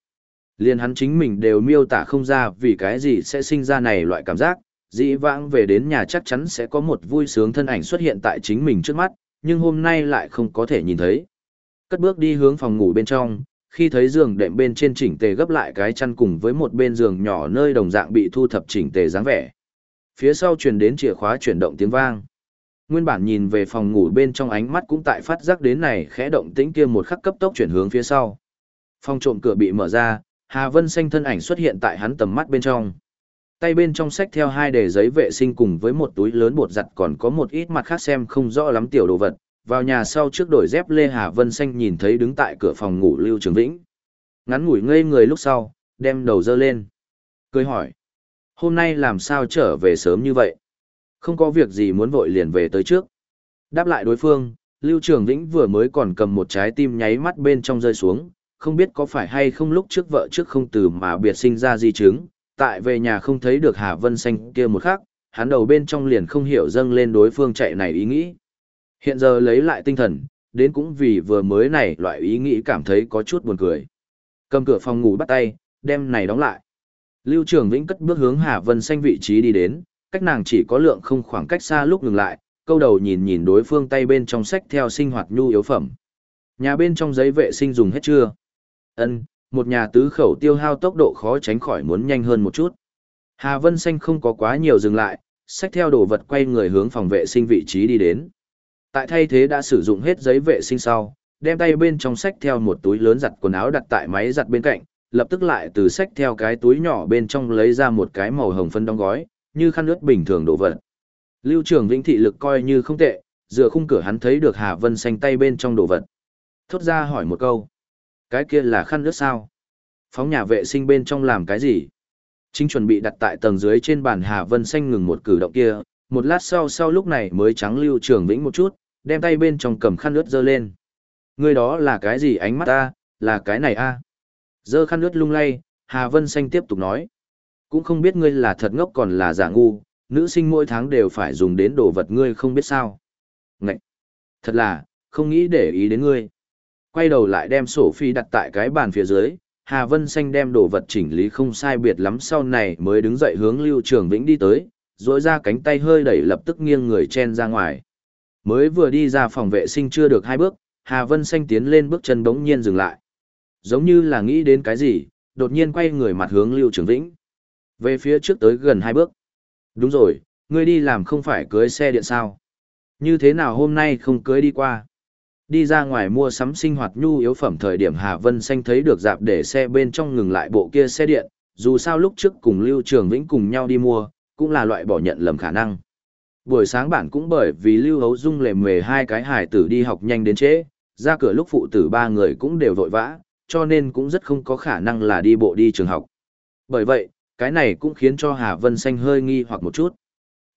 Liên hắn chính mình đều miêu tả không ra vì cái gì sẽ sinh ra này loại cảm giác, dĩ vãng về đến nhà chắc chắn sẽ có một vui sướng thân ảnh xuất hiện tại chính mình trước mắt, nhưng hôm nay lại không có thể nhìn thấy. Cất bước đi hướng phòng ngủ bên trong, khi thấy giường đệm bên trên chỉnh tề gấp lại cái chăn cùng với một bên giường nhỏ nơi đồng dạng bị thu thập chỉnh tề dáng vẻ. Phía sau truyền đến chìa khóa chuyển động tiếng vang. Nguyên bản nhìn về phòng ngủ bên trong ánh mắt cũng tại phát giác đến này khẽ động tĩnh kia một khắc cấp tốc chuyển hướng phía sau. Phòng trộm cửa bị mở ra, Hà Vân xanh thân ảnh xuất hiện tại hắn tầm mắt bên trong. Tay bên trong sách theo hai đề giấy vệ sinh cùng với một túi lớn bột giặt còn có một ít mặt khác xem không rõ lắm tiểu đồ vật, vào nhà sau trước đổi dép Lê Hà Vân Xanh nhìn thấy đứng tại cửa phòng ngủ Lưu Trường Vĩnh. Ngắn ngủi ngây người lúc sau, đem đầu dơ lên. Cười hỏi. Hôm nay làm sao trở về sớm như vậy? Không có việc gì muốn vội liền về tới trước. Đáp lại đối phương, Lưu Trường Vĩnh vừa mới còn cầm một trái tim nháy mắt bên trong rơi xuống, không biết có phải hay không lúc trước vợ trước không từ mà biệt sinh ra di chứng, tại về nhà không thấy được Hà Vân Xanh kia một khắc, hắn đầu bên trong liền không hiểu dâng lên đối phương chạy này ý nghĩ. Hiện giờ lấy lại tinh thần, đến cũng vì vừa mới này loại ý nghĩ cảm thấy có chút buồn cười. Cầm cửa phòng ngủ bắt tay, đem này đóng lại. Lưu Trường Vĩnh cất bước hướng Hà Vân Xanh vị trí đi đến, cách nàng chỉ có lượng không khoảng cách xa lúc ngừng lại, câu đầu nhìn nhìn đối phương tay bên trong sách theo sinh hoạt nhu yếu phẩm. Nhà bên trong giấy vệ sinh dùng hết chưa? Ân, một nhà tứ khẩu tiêu hao tốc độ khó tránh khỏi muốn nhanh hơn một chút. Hà Vân Xanh không có quá nhiều dừng lại, sách theo đồ vật quay người hướng phòng vệ sinh vị trí đi đến. Tại thay thế đã sử dụng hết giấy vệ sinh sau, đem tay bên trong sách theo một túi lớn giặt quần áo đặt tại máy giặt bên cạnh, lập tức lại từ sách theo cái túi nhỏ bên trong lấy ra một cái màu hồng phân đóng gói, như khăn ướt bình thường đổ vật. Lưu Trường Vĩnh thị lực coi như không tệ, dựa khung cửa hắn thấy được Hà Vân xanh tay bên trong đồ vật. Thốt ra hỏi một câu. Cái kia là khăn ướt sao? Phóng nhà vệ sinh bên trong làm cái gì? Chính chuẩn bị đặt tại tầng dưới trên bàn Hà Vân xanh ngừng một cử động kia, một lát sau sau lúc này mới trắng Lưu Trường Vĩnh một chút, đem tay bên trong cầm khăn ướt dơ lên. Người đó là cái gì ánh mắt ta, là cái này a Dơ khăn ướt lung lay, Hà Vân Xanh tiếp tục nói. Cũng không biết ngươi là thật ngốc còn là giả ngu, nữ sinh mỗi tháng đều phải dùng đến đồ vật ngươi không biết sao. Ngậy! Thật là, không nghĩ để ý đến ngươi. Quay đầu lại đem sổ phi đặt tại cái bàn phía dưới, Hà Vân Xanh đem đồ vật chỉnh lý không sai biệt lắm sau này mới đứng dậy hướng Lưu Trường Vĩnh đi tới, rỗi ra cánh tay hơi đẩy lập tức nghiêng người chen ra ngoài. Mới vừa đi ra phòng vệ sinh chưa được hai bước, Hà Vân Xanh tiến lên bước chân bỗng nhiên dừng lại. Giống như là nghĩ đến cái gì, đột nhiên quay người mặt hướng Lưu Trường Vĩnh. Về phía trước tới gần hai bước. Đúng rồi, ngươi đi làm không phải cưới xe điện sao? Như thế nào hôm nay không cưới đi qua? Đi ra ngoài mua sắm sinh hoạt nhu yếu phẩm thời điểm Hà Vân Xanh thấy được dạp để xe bên trong ngừng lại bộ kia xe điện, dù sao lúc trước cùng Lưu Trường Vĩnh cùng nhau đi mua, cũng là loại bỏ nhận lầm khả năng. Buổi sáng bản cũng bởi vì Lưu Hấu Dung lề mề hai cái hải tử đi học nhanh đến trễ, ra cửa lúc phụ tử ba người cũng đều vội vã, cho nên cũng rất không có khả năng là đi bộ đi trường học. Bởi vậy, cái này cũng khiến cho Hà Vân Xanh hơi nghi hoặc một chút.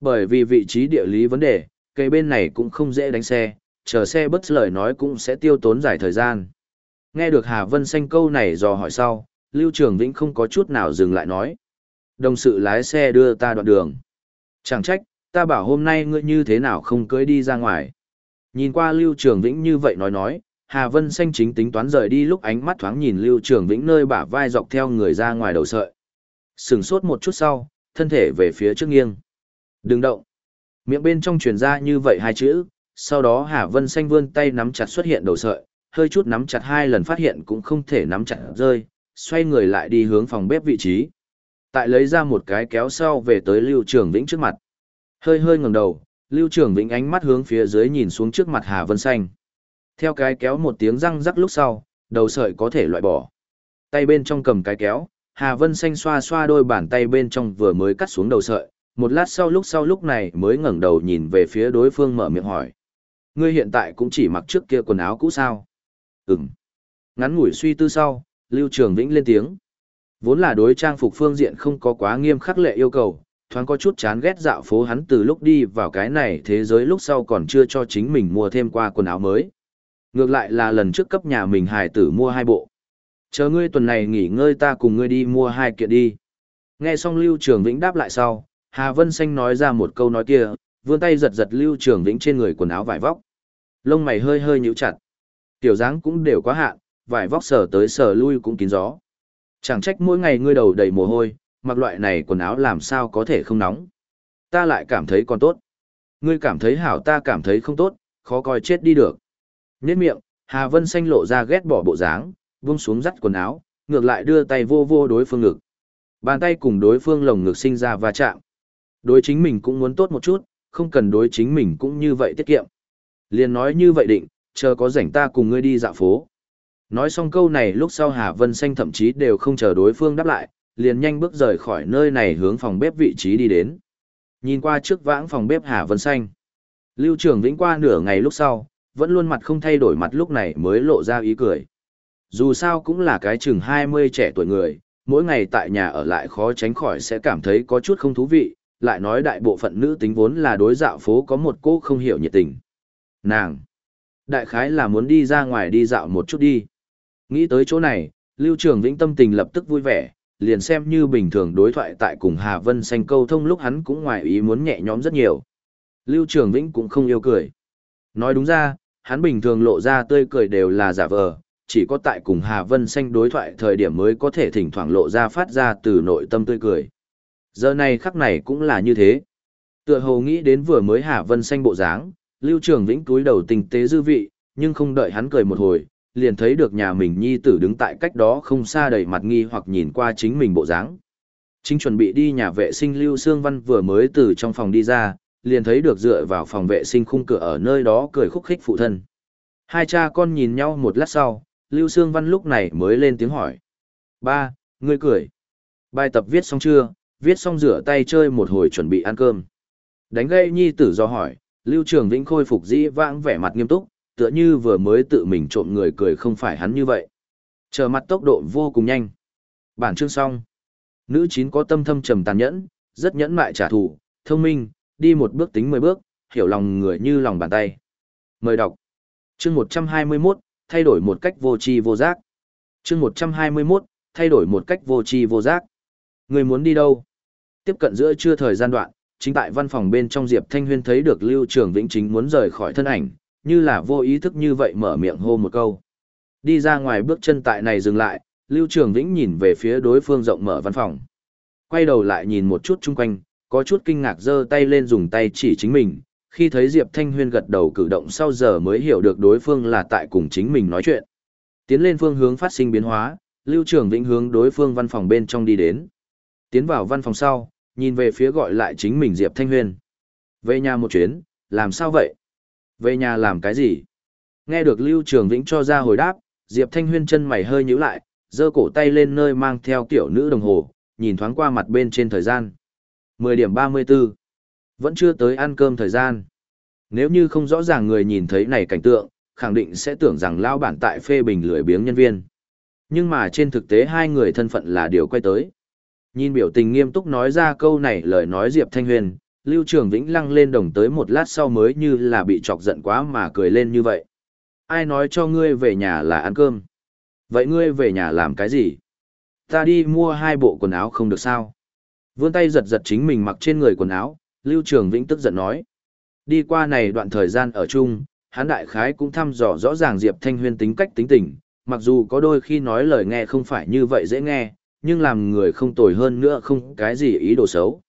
Bởi vì vị trí địa lý vấn đề, cây bên này cũng không dễ đánh xe, chờ xe bất lời nói cũng sẽ tiêu tốn dài thời gian. Nghe được Hà Vân Xanh câu này dò hỏi sau, Lưu Trường Vĩnh không có chút nào dừng lại nói. Đồng sự lái xe đưa ta đoạn đường. Chẳng trách, ta bảo hôm nay ngươi như thế nào không cưới đi ra ngoài. Nhìn qua Lưu Trường Vĩnh như vậy nói nói, Hà Vân Xanh chính tính toán rời đi lúc ánh mắt thoáng nhìn Lưu Trường Vĩnh nơi bả vai dọc theo người ra ngoài đầu sợi. Sừng sốt một chút sau, thân thể về phía trước nghiêng. Đừng động. Miệng bên trong truyền ra như vậy hai chữ, sau đó Hà Vân Xanh vươn tay nắm chặt xuất hiện đầu sợi, hơi chút nắm chặt hai lần phát hiện cũng không thể nắm chặt rơi, xoay người lại đi hướng phòng bếp vị trí. Tại lấy ra một cái kéo sau về tới Lưu Trường Vĩnh trước mặt. Hơi hơi ngẩng đầu, Lưu Trường Vĩnh ánh mắt hướng phía dưới nhìn xuống trước mặt Hà Vân Xanh. Theo cái kéo một tiếng răng rắc lúc sau, đầu sợi có thể loại bỏ. Tay bên trong cầm cái kéo, Hà Vân Xanh xoa xoa đôi bàn tay bên trong vừa mới cắt xuống đầu sợi, một lát sau lúc sau lúc này mới ngẩng đầu nhìn về phía đối phương mở miệng hỏi. Ngươi hiện tại cũng chỉ mặc trước kia quần áo cũ sao? Ừm. Ngắn ngủi suy tư sau, Lưu Trường Vĩnh lên tiếng. Vốn là đối trang phục phương diện không có quá nghiêm khắc lệ yêu cầu, thoáng có chút chán ghét dạo phố hắn từ lúc đi vào cái này thế giới lúc sau còn chưa cho chính mình mua thêm qua quần áo mới. Ngược lại là lần trước cấp nhà mình hài tử mua hai bộ. Chờ ngươi tuần này nghỉ ngơi ta cùng ngươi đi mua hai kiện đi. Nghe xong Lưu Trường Vĩnh đáp lại sau, Hà Vân Xanh nói ra một câu nói kia, vươn tay giật giật Lưu Trường Vĩnh trên người quần áo vải vóc. Lông mày hơi hơi nhíu chặt. Tiểu dáng cũng đều quá hạn, vải vóc sờ tới sờ lui cũng kín gió. Chẳng trách mỗi ngày ngươi đầu đầy mồ hôi, mặc loại này quần áo làm sao có thể không nóng. Ta lại cảm thấy còn tốt. Ngươi cảm thấy hảo ta cảm thấy không tốt, khó coi chết đi được. Nhết miệng, Hà Vân Xanh lộ ra ghét bỏ bộ dáng, vung xuống dắt quần áo, ngược lại đưa tay vô vô đối phương ngực. Bàn tay cùng đối phương lồng ngực sinh ra va chạm. Đối chính mình cũng muốn tốt một chút, không cần đối chính mình cũng như vậy tiết kiệm. Liền nói như vậy định, chờ có rảnh ta cùng ngươi đi dạo phố. Nói xong câu này lúc sau Hà Vân Xanh thậm chí đều không chờ đối phương đáp lại, liền nhanh bước rời khỏi nơi này hướng phòng bếp vị trí đi đến. Nhìn qua trước vãng phòng bếp Hà Vân Xanh. Lưu Trường Vĩnh qua nửa ngày lúc sau, vẫn luôn mặt không thay đổi mặt lúc này mới lộ ra ý cười. Dù sao cũng là cái chừng 20 trẻ tuổi người, mỗi ngày tại nhà ở lại khó tránh khỏi sẽ cảm thấy có chút không thú vị, lại nói đại bộ phận nữ tính vốn là đối dạo phố có một cô không hiểu nhiệt tình. Nàng! Đại khái là muốn đi ra ngoài đi dạo một chút đi. Nghĩ tới chỗ này, Lưu Trường Vĩnh tâm tình lập tức vui vẻ, liền xem như bình thường đối thoại tại cùng Hà Vân Xanh câu thông lúc hắn cũng ngoài ý muốn nhẹ nhõm rất nhiều. Lưu Trường Vĩnh cũng không yêu cười. Nói đúng ra, hắn bình thường lộ ra tươi cười đều là giả vờ, chỉ có tại cùng Hà Vân Xanh đối thoại thời điểm mới có thể thỉnh thoảng lộ ra phát ra từ nội tâm tươi cười. Giờ này khắc này cũng là như thế. Tựa hồ nghĩ đến vừa mới Hà Vân Xanh bộ dáng, Lưu Trường Vĩnh túi đầu tình tế dư vị, nhưng không đợi hắn cười một hồi, liền thấy được nhà mình nhi tử đứng tại cách đó không xa đầy mặt nghi hoặc nhìn qua chính mình bộ dáng. Chính chuẩn bị đi nhà vệ sinh Lưu Sương Văn vừa mới từ trong phòng đi ra, liền thấy được dựa vào phòng vệ sinh khung cửa ở nơi đó cười khúc khích phụ thân. Hai cha con nhìn nhau một lát sau, Lưu Sương Văn lúc này mới lên tiếng hỏi. Ba, ngươi cười. Bài tập viết xong chưa, viết xong rửa tay chơi một hồi chuẩn bị ăn cơm. Đánh gây nhi tử do hỏi, Lưu Trường Vĩnh khôi phục dĩ vãng vẻ mặt nghiêm túc, tựa như vừa mới tự mình trộm người cười không phải hắn như vậy. Chờ mặt tốc độ vô cùng nhanh. Bản chương xong. Nữ chín có tâm thâm trầm tàn nhẫn, rất nhẫn mại trả thù, thông minh, đi một bước tính mười bước, hiểu lòng người như lòng bàn tay. Mời đọc. Chương 121, thay đổi một cách vô tri vô giác. Chương 121, thay đổi một cách vô tri vô giác. Người muốn đi đâu? Tiếp cận giữa trưa thời gian đoạn, chính tại văn phòng bên trong Diệp Thanh Huyên thấy được Lưu Trường Vĩnh chính muốn rời khỏi thân ảnh, như là vô ý thức như vậy mở miệng hô một câu. Đi ra ngoài bước chân tại này dừng lại, Lưu Trường Vĩnh nhìn về phía đối phương rộng mở văn phòng. Quay đầu lại nhìn một chút chung quanh, có chút kinh ngạc giơ tay lên dùng tay chỉ chính mình, khi thấy Diệp Thanh Huyên gật đầu cử động sau giờ mới hiểu được đối phương là tại cùng chính mình nói chuyện. Tiến lên phương hướng phát sinh biến hóa, Lưu Trường Vĩnh hướng đối phương văn phòng bên trong đi đến. Tiến vào văn phòng sau, nhìn về phía gọi lại chính mình Diệp Thanh Huyên. Về nhà một chuyến, làm sao vậy? Về nhà làm cái gì? Nghe được Lưu Trường Vĩnh cho ra hồi đáp, Diệp Thanh Huyên chân mày hơi nhíu lại, giơ cổ tay lên nơi mang theo tiểu nữ đồng hồ, nhìn thoáng qua mặt bên trên thời gian. 10 điểm 34. Vẫn chưa tới ăn cơm thời gian. Nếu như không rõ ràng người nhìn thấy này cảnh tượng, khẳng định sẽ tưởng rằng lao bản tại phê bình lười biếng nhân viên. Nhưng mà trên thực tế hai người thân phận là điều quay tới. Nhìn biểu tình nghiêm túc nói ra câu này lời nói Diệp Thanh Huyền, Lưu Trường Vĩnh lăng lên đồng tới một lát sau mới như là bị chọc giận quá mà cười lên như vậy. Ai nói cho ngươi về nhà là ăn cơm? Vậy ngươi về nhà làm cái gì? Ta đi mua hai bộ quần áo không được sao? Vươn tay giật giật chính mình mặc trên người quần áo, Lưu Trường Vĩnh tức giận nói. Đi qua này đoạn thời gian ở chung, Hán đại khái cũng thăm dò rõ ràng Diệp Thanh Huyên tính cách tính tình, mặc dù có đôi khi nói lời nghe không phải như vậy dễ nghe, nhưng làm người không tồi hơn nữa không cái gì ý đồ xấu.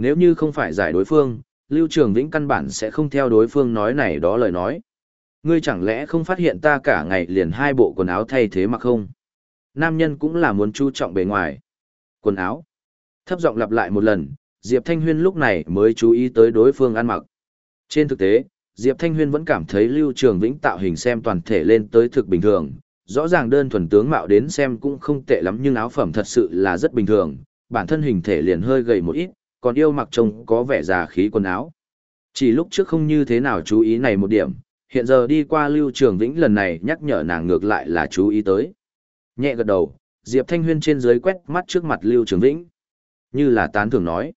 Nếu như không phải giải đối phương, Lưu Trường Vĩnh căn bản sẽ không theo đối phương nói này đó lời nói. Ngươi chẳng lẽ không phát hiện ta cả ngày liền hai bộ quần áo thay thế mặc không? Nam nhân cũng là muốn chú trọng bề ngoài. Quần áo. Thấp giọng lặp lại một lần, Diệp Thanh Huyên lúc này mới chú ý tới đối phương ăn mặc. Trên thực tế, Diệp Thanh Huyên vẫn cảm thấy Lưu Trường Vĩnh tạo hình xem toàn thể lên tới thực bình thường, rõ ràng đơn thuần tướng mạo đến xem cũng không tệ lắm nhưng áo phẩm thật sự là rất bình thường, bản thân hình thể liền hơi gầy một ít, còn yêu mặc trông có vẻ già khí quần áo. Chỉ lúc trước không như thế nào chú ý này một điểm, hiện giờ đi qua Lưu Trường Vĩnh lần này nhắc nhở nàng ngược lại là chú ý tới. Nhẹ gật đầu, Diệp Thanh Huyên trên dưới quét mắt trước mặt Lưu Trường Vĩnh. Như là tán thường nói.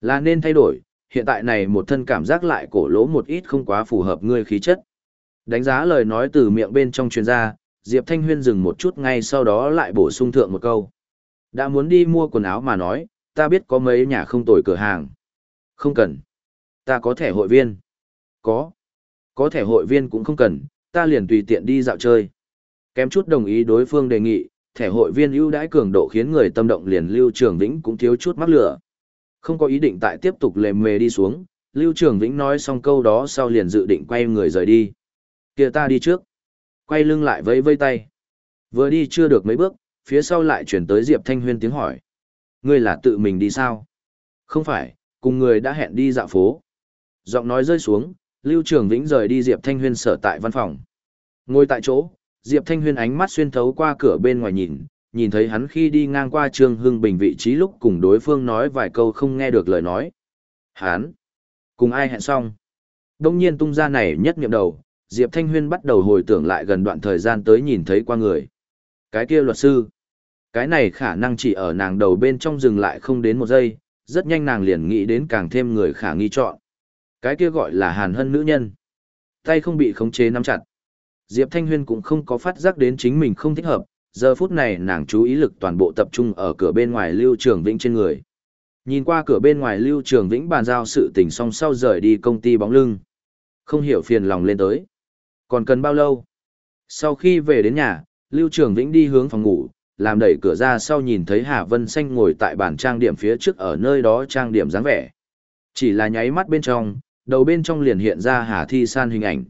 Là nên thay đổi, hiện tại này một thân cảm giác lại cổ lỗ một ít không quá phù hợp ngươi khí chất. Đánh giá lời nói từ miệng bên trong truyền ra, Diệp Thanh Huyên dừng một chút ngay sau đó lại bổ sung thượng một câu. Đã muốn đi mua quần áo mà nói, ta biết có mấy nhà không tồi cửa hàng. Không cần. Ta có thẻ hội viên. Có. Có thẻ hội viên cũng không cần, ta liền tùy tiện đi dạo chơi. Kém chút đồng ý đối phương đề nghị, thẻ hội viên ưu đãi cường độ khiến người tâm động liền Lưu Trường Vĩnh cũng thiếu chút mắc lửa. Không có ý định tại tiếp tục lề mề đi xuống, Lưu Trường Vĩnh nói xong câu đó sau liền dự định quay người rời đi. kia ta đi trước. Quay lưng lại vẫy vây tay. Vừa đi chưa được mấy bước, phía sau lại chuyển tới Diệp Thanh Huyên tiếng hỏi. Ngươi là tự mình đi sao? Không phải, cùng người đã hẹn đi dạo phố. Giọng nói rơi xuống, Lưu Trường Vĩnh rời đi Diệp Thanh Huyên sở tại văn phòng. Ngồi tại chỗ, Diệp Thanh Huyên ánh mắt xuyên thấu qua cửa bên ngoài nhìn, nhìn thấy hắn khi đi ngang qua Trương Hưng Bình vị trí lúc cùng đối phương nói vài câu không nghe được lời nói. Hắn, cùng ai hẹn xong? Đông nhiên tung ra này nhất nghiệm đầu, Diệp Thanh Huyên bắt đầu hồi tưởng lại gần đoạn thời gian tới nhìn thấy qua người. Cái kia luật sư. Cái này khả năng chỉ ở nàng đầu bên trong dừng lại không đến một giây, rất nhanh nàng liền nghĩ đến càng thêm người khả nghi chọn. Cái kia gọi là hàn hân nữ nhân. Tay không bị khống chế nắm chặt. Diệp Thanh Huyên cũng không có phát giác đến chính mình không thích hợp, giờ phút này nàng chú ý lực toàn bộ tập trung ở cửa bên ngoài Lưu Trường Vĩnh trên người. Nhìn qua cửa bên ngoài Lưu Trường Vĩnh bàn giao sự tình xong sau rời đi công ty bóng lưng. Không hiểu phiền lòng lên tới. Còn cần bao lâu? Sau khi về đến nhà, Lưu Trường Vĩnh đi hướng phòng ngủ, làm đẩy cửa ra sau nhìn thấy Hà Vân Xanh ngồi tại bàn trang điểm phía trước ở nơi đó trang điểm dáng vẻ. Chỉ là nháy mắt bên trong, đầu bên trong liền hiện ra Hà Thi San hình ảnh.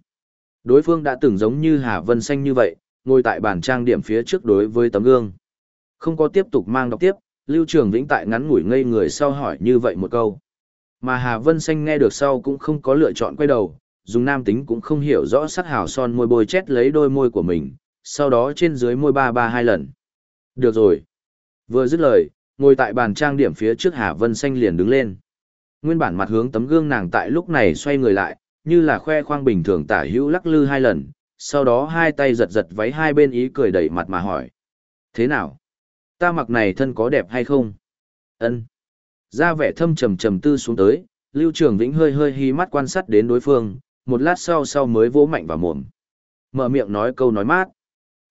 Đối phương đã từng giống như Hà Vân Xanh như vậy, ngồi tại bàn trang điểm phía trước đối với tấm gương. Không có tiếp tục mang đọc tiếp, Lưu Trường Vĩnh tại ngắn ngủi ngây người sau hỏi như vậy một câu. Mà Hà Vân Xanh nghe được sau cũng không có lựa chọn quay đầu, dùng nam tính cũng không hiểu rõ sắc hào son môi bôi chét lấy đôi môi của mình, sau đó trên dưới môi ba ba hai lần. Được rồi. Vừa dứt lời, ngồi tại bàn trang điểm phía trước Hà Vân Xanh liền đứng lên. Nguyên bản mặt hướng tấm gương nàng tại lúc này xoay người lại, như là khoe khoang bình thường tả hữu lắc lư hai lần, sau đó hai tay giật giật váy hai bên ý cười đẩy mặt mà hỏi. Thế nào? Ta mặc này thân có đẹp hay không? Ân. Ra vẻ thâm trầm trầm tư xuống tới, Lưu Trường Vĩnh hơi hơi hí mắt quan sát đến đối phương, một lát sau sau mới vỗ mạnh vào mồm. Mở miệng nói câu nói mát.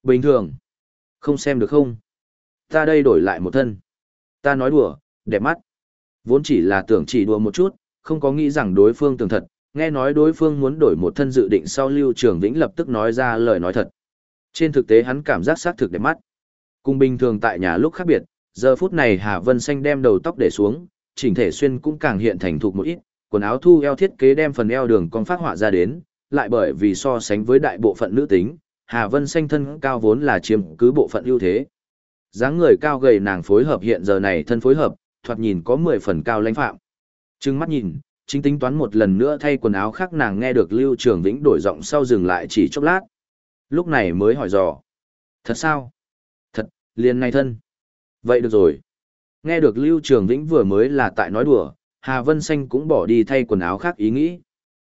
Bình thường. Không xem được không? Ta đây đổi lại một thân. Ta nói đùa, đẹp mắt. Vốn chỉ là tưởng chỉ đùa một chút, không có nghĩ rằng đối phương tưởng thật, nghe nói đối phương muốn đổi một thân dự định sau Lưu Trường Vĩnh lập tức nói ra lời nói thật. Trên thực tế hắn cảm giác xác thực đẹp mắt. Cùng bình thường tại nhà lúc khác biệt, giờ phút này Hà Vân Xanh đem đầu tóc để xuống, chỉnh thể xuyên cũng càng hiện thành thục một ít, quần áo thu eo thiết kế đem phần eo đường con phát họa ra đến, lại bởi vì so sánh với đại bộ phận nữ tính, Hà Vân Xanh thân cao vốn là chiếm cứ bộ phận ưu thế dáng người cao gầy nàng phối hợp hiện giờ này thân phối hợp, thoạt nhìn có 10 phần cao lãnh phạm. Trừng mắt nhìn, chính tính toán một lần nữa thay quần áo khác nàng nghe được Lưu Trường Vĩnh đổi giọng sau dừng lại chỉ chốc lát. Lúc này mới hỏi dò. Thật sao? Thật, liền này thân. Vậy được rồi. Nghe được Lưu Trường Vĩnh vừa mới là tại nói đùa, Hà Vân Xanh cũng bỏ đi thay quần áo khác ý nghĩ.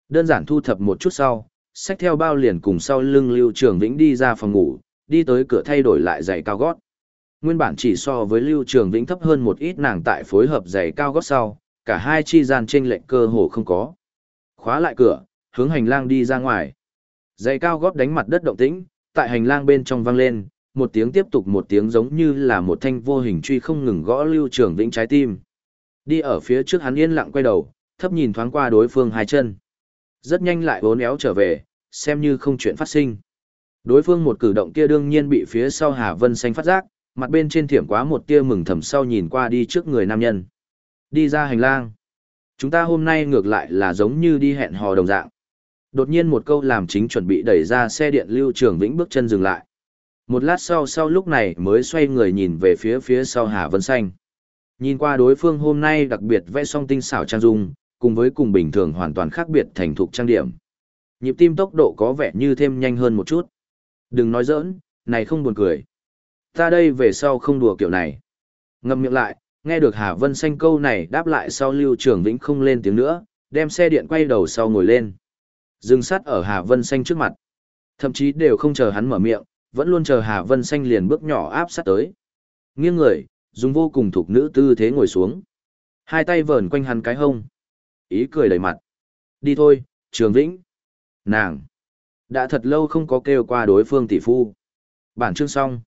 Đơn giản thu thập một chút sau, xách theo bao liền cùng sau lưng Lưu Trường Vĩnh đi ra phòng ngủ, đi tới cửa thay đổi lại giày cao gót. Nguyên bản chỉ so với Lưu Trường Vĩnh thấp hơn một ít nàng tại phối hợp giày cao gót sau, cả hai chi gian chênh lệch cơ hồ không có. Khóa lại cửa, hướng hành lang đi ra ngoài. Giày cao gót đánh mặt đất động tĩnh, tại hành lang bên trong vang lên, một tiếng tiếp tục một tiếng giống như là một thanh vô hình truy không ngừng gõ Lưu Trường Vĩnh trái tim. Đi ở phía trước hắn yên lặng quay đầu, thấp nhìn thoáng qua đối phương hai chân. Rất nhanh lại bốn éo trở về, xem như không chuyện phát sinh. Đối phương một cử động kia đương nhiên bị phía sau Hà Vân Xanh phát giác, mặt bên trên thiểm quá một tia mừng thầm sau nhìn qua đi trước người nam nhân. Đi ra hành lang. Chúng ta hôm nay ngược lại là giống như đi hẹn hò đồng dạng. Đột nhiên một câu làm chính chuẩn bị đẩy ra xe điện lưu trường vĩnh bước chân dừng lại. Một lát sau sau lúc này mới xoay người nhìn về phía phía sau Hà Vân Xanh. Nhìn qua đối phương hôm nay đặc biệt vẽ song tinh xảo trang dung, cùng với cùng bình thường hoàn toàn khác biệt thành thục trang điểm. Nhịp tim tốc độ có vẻ như thêm nhanh hơn một chút. Đừng nói giỡn, này không buồn cười. Ta đây về sau không đùa kiểu này. ngầm miệng lại, nghe được Hà Vân Xanh câu này đáp lại sau Lưu Trường Vĩnh không lên tiếng nữa, đem xe điện quay đầu sau ngồi lên. Dừng sát ở Hà Vân Xanh trước mặt. Thậm chí đều không chờ hắn mở miệng, vẫn luôn chờ Hà Vân Xanh liền bước nhỏ áp sát tới. Nghiêng người, dùng vô cùng thục nữ tư thế ngồi xuống. Hai tay vờn quanh hắn cái hông. Ý cười đầy mặt. Đi thôi, Trường Vĩnh. Nàng. Đã thật lâu không có kêu qua đối phương tỷ phu. Bản chương xong.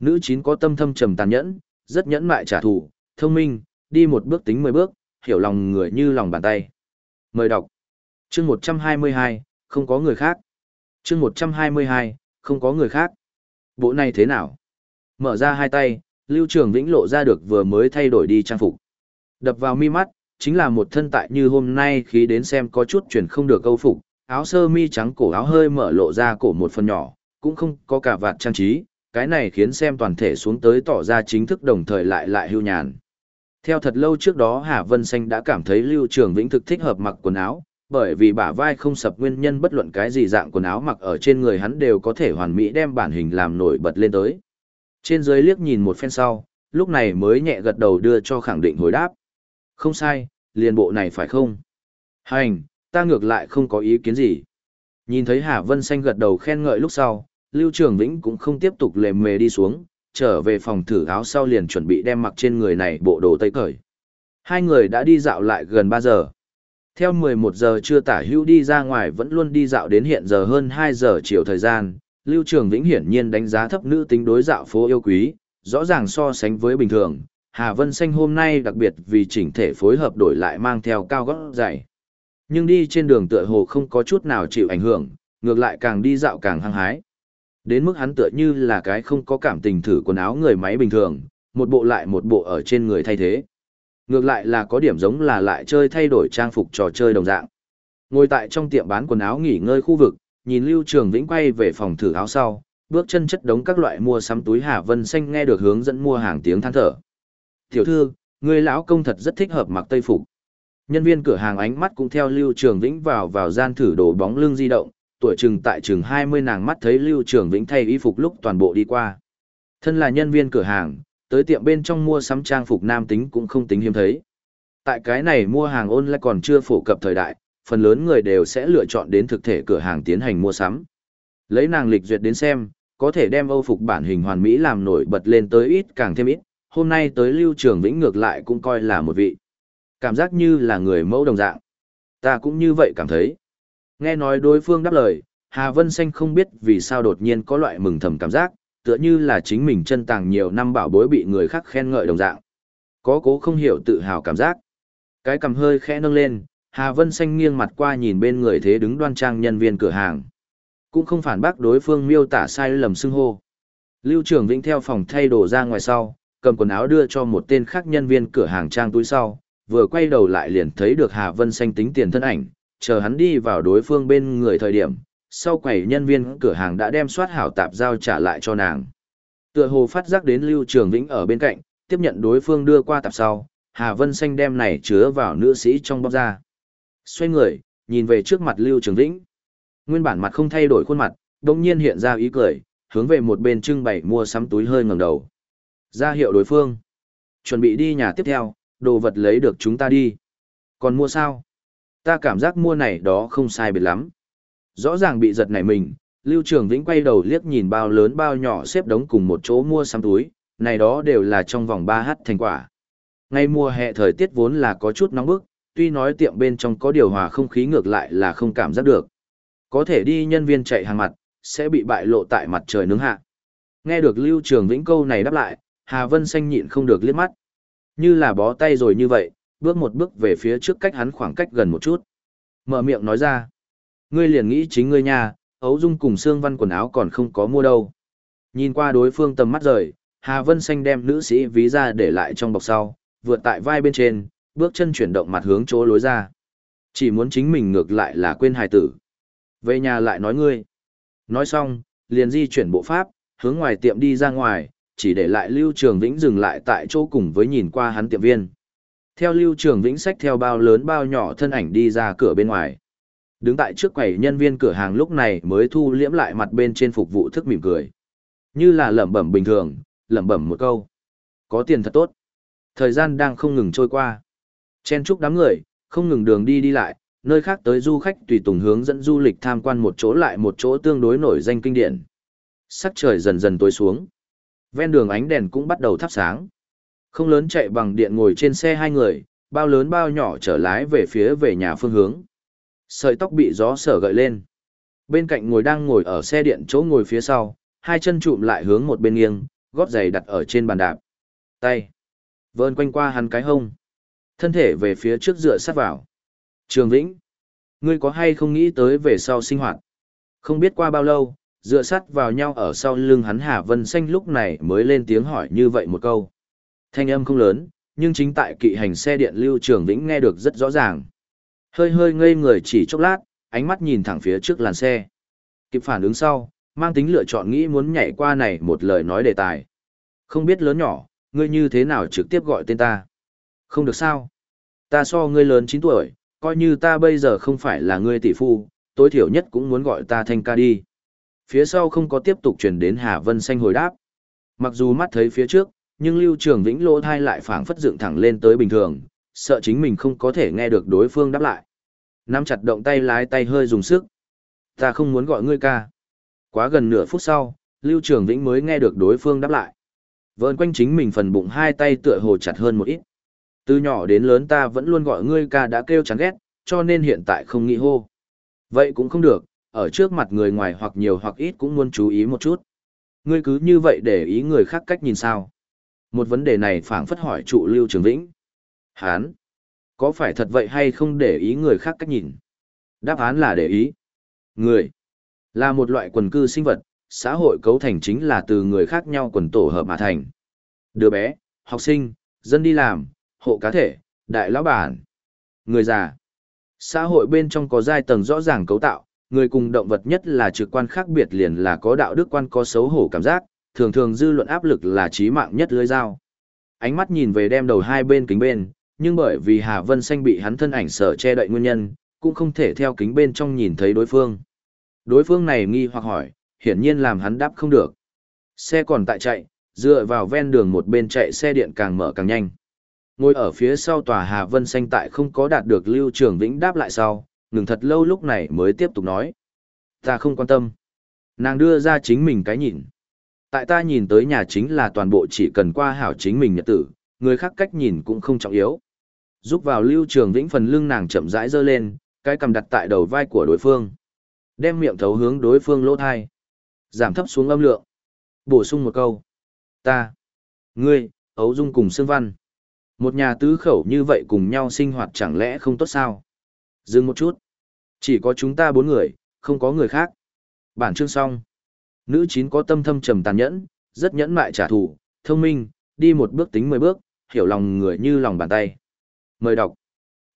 Nữ chín có tâm thâm trầm tàn nhẫn, rất nhẫn mại trả thù, thông minh, đi một bước tính mười bước, hiểu lòng người như lòng bàn tay. Mời đọc. Chương 122, không có người khác. Chương 122, không có người khác. Bộ này thế nào? Mở ra hai tay, Lưu Trường Vĩnh lộ ra được vừa mới thay đổi đi trang phục. Đập vào mi mắt, chính là một thân tại như hôm nay khi đến xem có chút chuyển không được câu phục, áo sơ mi trắng cổ áo hơi mở lộ ra cổ một phần nhỏ, cũng không có cả vạt trang trí, cái này khiến xem toàn thể xuống tới tỏ ra chính thức đồng thời lại lại hưu nhàn. Theo thật lâu trước đó Hà Vân Xanh đã cảm thấy Lưu Trường Vĩnh thực thích hợp mặc quần áo, bởi vì bả vai không sập nguyên nhân bất luận cái gì dạng quần áo mặc ở trên người hắn đều có thể hoàn mỹ đem bản hình làm nổi bật lên tới. Trên dưới liếc nhìn một phen sau, lúc này mới nhẹ gật đầu đưa cho khẳng định hồi đáp. Không sai, liền bộ này phải không? Hành, ta ngược lại không có ý kiến gì. Nhìn thấy Hà Vân Xanh gật đầu khen ngợi lúc sau, Lưu Trường Vĩnh cũng không tiếp tục lề mề đi xuống, trở về phòng thử áo sau liền chuẩn bị đem mặc trên người này bộ đồ tây cởi. Hai người đã đi dạo lại gần 3 giờ. Theo 11 giờ chưa tả hữu đi ra ngoài vẫn luôn đi dạo đến hiện giờ hơn 2 giờ chiều thời gian, Lưu Trường Vĩnh hiển nhiên đánh giá thấp nữ tính đối dạo phố yêu quý, rõ ràng so sánh với bình thường. Hà Vân Xanh hôm nay đặc biệt vì chỉnh thể phối hợp đổi lại mang theo cao gót dày. Nhưng đi trên đường tựa hồ không có chút nào chịu ảnh hưởng, ngược lại càng đi dạo càng hăng hái. Đến mức hắn tựa như là cái không có cảm tình thử quần áo người máy bình thường, một bộ lại một bộ ở trên người thay thế. Ngược lại là có điểm giống là lại chơi thay đổi trang phục trò chơi đồng dạng. Ngồi tại trong tiệm bán quần áo nghỉ ngơi khu vực, nhìn Lưu Trường Vĩnh quay về phòng thử áo sau, bước chân chất đống các loại mua sắm túi Hà Vân Xanh nghe được hướng dẫn mua hàng tiếng than thở. Tiểu thư, người lão công thật rất thích hợp mặc tây phục. Nhân viên cửa hàng ánh mắt cũng theo Lưu Trường Vĩnh vào vào gian thử đồ bóng lưng di động, tuổi chừng tại chừng 20 nàng mắt thấy Lưu Trường Vĩnh thay y phục lúc toàn bộ đi qua. Thân là nhân viên cửa hàng, tới tiệm bên trong mua sắm trang phục nam tính cũng không tính hiếm thấy. Tại cái này mua hàng online còn chưa phổ cập thời đại, phần lớn người đều sẽ lựa chọn đến thực thể cửa hàng tiến hành mua sắm. Lấy nàng lịch duyệt đến xem, có thể đem Âu phục bản hình hoàn mỹ làm nổi bật lên tới ít càng thêm ít, hôm nay tới Lưu Trường Vĩnh ngược lại cũng coi là một vị. Cảm giác như là người mẫu đồng dạng. Ta cũng như vậy cảm thấy. Nghe nói đối phương đáp lời, Hà Vân Xanh không biết vì sao đột nhiên có loại mừng thầm cảm giác, tựa như là chính mình chân tàng nhiều năm bảo bối bị người khác khen ngợi đồng dạng. Có cố không hiểu tự hào cảm giác. Cái cầm hơi khẽ nâng lên, Hà Vân Xanh nghiêng mặt qua nhìn bên người thế đứng đoan trang nhân viên cửa hàng. Cũng không phản bác đối phương miêu tả sai lầm xưng hô. Lưu Trường Vĩnh theo phòng thay đồ ra ngoài sau, cầm quần áo đưa cho một tên khác nhân viên cửa hàng trang túi sau, vừa quay đầu lại liền thấy được Hà Vân Xanh tính tiền thân ảnh, chờ hắn đi vào đối phương bên người thời điểm, sau quầy nhân viên cửa hàng đã đem soát hảo tạp giao trả lại cho nàng. Tựa hồ phát giác đến Lưu Trường Vĩnh ở bên cạnh, tiếp nhận đối phương đưa qua tạp sau, Hà Vân Xanh đem này chứa vào nữ sĩ trong bóc ra. Xoay người, nhìn về trước mặt Lưu Trường Vĩnh. Nguyên bản mặt không thay đổi khuôn mặt, đồng nhiên hiện ra ý cười, hướng về một bên trưng bày mua sắm túi hơi ngẩng đầu. Ra hiệu đối phương. Chuẩn bị đi nhà tiếp theo, đồ vật lấy được chúng ta đi. Còn mua sao? Ta cảm giác mua này đó không sai biệt lắm. Rõ ràng bị giật nảy mình, Lưu Trường Vĩnh quay đầu liếc nhìn bao lớn bao nhỏ xếp đống cùng một chỗ mua sắm túi, này đó đều là trong vòng 3h thành quả. Ngay mùa hè thời tiết vốn là có chút nóng bức, tuy nói tiệm bên trong có điều hòa không khí ngược lại là không cảm giác được. Có thể đi nhân viên chạy hàng mặt, sẽ bị bại lộ tại mặt trời nướng hạ. Nghe được Lưu Trường Vĩnh câu này đáp lại, Hà Vân Xanh nhịn không được liếc mắt. Như là bó tay rồi như vậy, bước một bước về phía trước cách hắn khoảng cách gần một chút. Mở miệng nói ra. Ngươi liền nghĩ chính ngươi nha, ấu dung cùng xương văn quần áo còn không có mua đâu. Nhìn qua đối phương tầm mắt rời, Hà Vân Xanh đem nữ sĩ ví ra để lại trong bọc sau, vượt tại vai bên trên, bước chân chuyển động mặt hướng chỗ lối ra. Chỉ muốn chính mình ngược lại là quên hài tử. Về nhà lại nói ngươi. Nói xong, liền di chuyển bộ pháp, hướng ngoài tiệm đi ra ngoài, chỉ để lại Lưu Trường Vĩnh dừng lại tại chỗ cùng với nhìn qua hắn tiệm viên. Theo Lưu Trường Vĩnh sách theo bao lớn bao nhỏ thân ảnh đi ra cửa bên ngoài. Đứng tại trước quầy nhân viên cửa hàng lúc này mới thu liễm lại mặt bên trên phục vụ thức mỉm cười. Như là lẩm bẩm bình thường, lẩm bẩm một câu. Có tiền thật tốt. Thời gian đang không ngừng trôi qua. Chen chúc đám người, không ngừng đường đi đi lại, nơi khác tới du khách tùy tùng hướng dẫn du lịch tham quan một chỗ lại một chỗ tương đối nổi danh kinh điển. Sắc trời dần dần tối xuống. Ven đường ánh đèn cũng bắt đầu thắp sáng. Không lớn chạy bằng điện ngồi trên xe hai người, bao lớn bao nhỏ trở lái về phía về nhà phương hướng. Sợi tóc bị gió sở gợi lên. Bên cạnh ngồi đang ngồi ở xe điện chỗ ngồi phía sau, hai chân trụm lại hướng một bên nghiêng, gót giày đặt ở trên bàn đạp. Tay. Vơn quanh qua hắn cái hông. Thân thể về phía trước dựa sát vào. Trường Vĩnh. Ngươi có hay không nghĩ tới về sau sinh hoạt? Không biết qua bao lâu, dựa sát vào nhau ở sau lưng hắn Hà Vân Xanh lúc này mới lên tiếng hỏi như vậy một câu. Thanh âm không lớn, nhưng chính tại kỵ hành xe điện Lưu Trường Vĩnh nghe được rất rõ ràng. Hơi hơi ngây người chỉ chốc lát, ánh mắt nhìn thẳng phía trước làn xe. Kịp phản ứng sau, mang tính lựa chọn nghĩ muốn nhảy qua này một lời nói đề tài. Không biết lớn nhỏ, ngươi như thế nào trực tiếp gọi tên ta. Không được sao. Ta so ngươi lớn 9 tuổi, coi như ta bây giờ không phải là ngươi tỷ phu, tối thiểu nhất cũng muốn gọi ta thanh ca đi. Phía sau không có tiếp tục truyền đến Hà Vân Xanh hồi đáp. Mặc dù mắt thấy phía trước, nhưng Lưu Trường Vĩnh lỗ thai lại phảng phất dựng thẳng lên tới bình thường, sợ chính mình không có thể nghe được đối phương đáp lại. Nắm chặt động tay lái tay hơi dùng sức. Ta không muốn gọi ngươi ca. Quá gần nửa phút sau, Lưu Trường Vĩnh mới nghe được đối phương đáp lại. Vợn quanh chính mình phần bụng hai tay tựa hồ chặt hơn một ít. Từ nhỏ đến lớn ta vẫn luôn gọi ngươi ca đã kêu chán ghét, cho nên hiện tại không nghĩ hô. Vậy cũng không được, ở trước mặt người ngoài hoặc nhiều hoặc ít cũng muốn chú ý một chút. Ngươi cứ như vậy để ý người khác cách nhìn sao. Một vấn đề này phảng phất hỏi trụ Lưu Trường Vĩnh. Hán, có phải thật vậy hay không để ý người khác cách nhìn? Đáp án là để ý. Người là một loại quần cư sinh vật, xã hội cấu thành chính là từ người khác nhau quần tổ hợp mà thành. Đứa bé, học sinh, dân đi làm, hộ cá thể, đại lão bản, người già. Xã hội bên trong có giai tầng rõ ràng cấu tạo, người cùng động vật nhất là trực quan khác biệt liền là có đạo đức quan có xấu hổ cảm giác, thường thường dư luận áp lực là chí mạng nhất lưới dao. Ánh mắt nhìn về đem đầu hai bên kính bên, nhưng bởi vì Hà Vân Xanh bị hắn thân ảnh sở che đậy nguyên nhân, cũng không thể theo kính bên trong nhìn thấy đối phương. Đối phương này nghi hoặc hỏi, hiển nhiên làm hắn đáp không được. Xe còn tại chạy, dựa vào ven đường một bên chạy xe điện càng mở càng nhanh. Ngồi ở phía sau tòa Hà Vân Xanh tại không có đạt được Lưu Trường Vĩnh đáp lại sau, ngừng thật lâu lúc này mới tiếp tục nói. Ta không quan tâm. Nàng đưa ra chính mình cái nhìn. Tại ta nhìn tới nhà chính là toàn bộ chỉ cần qua hảo chính mình nhật tử, người khác cách nhìn cũng không trọng yếu. Giúp vào Lưu Trường Vĩnh phần lưng nàng chậm rãi dơ lên, cái cầm đặt tại đầu vai của đối phương. Đem miệng thấu hướng đối phương lỗ thai. Giảm thấp xuống âm lượng. Bổ sung một câu. Ta. Ngươi, ấu dung cùng Sương Văn. Một nhà tứ khẩu như vậy cùng nhau sinh hoạt chẳng lẽ không tốt sao? Dừng một chút. Chỉ có chúng ta bốn người, không có người khác. Bản chương xong. Nữ chín có tâm thâm trầm tàn nhẫn, rất nhẫn mại trả thù, thông minh, đi một bước tính mười bước, hiểu lòng người như lòng bàn tay. Mời đọc.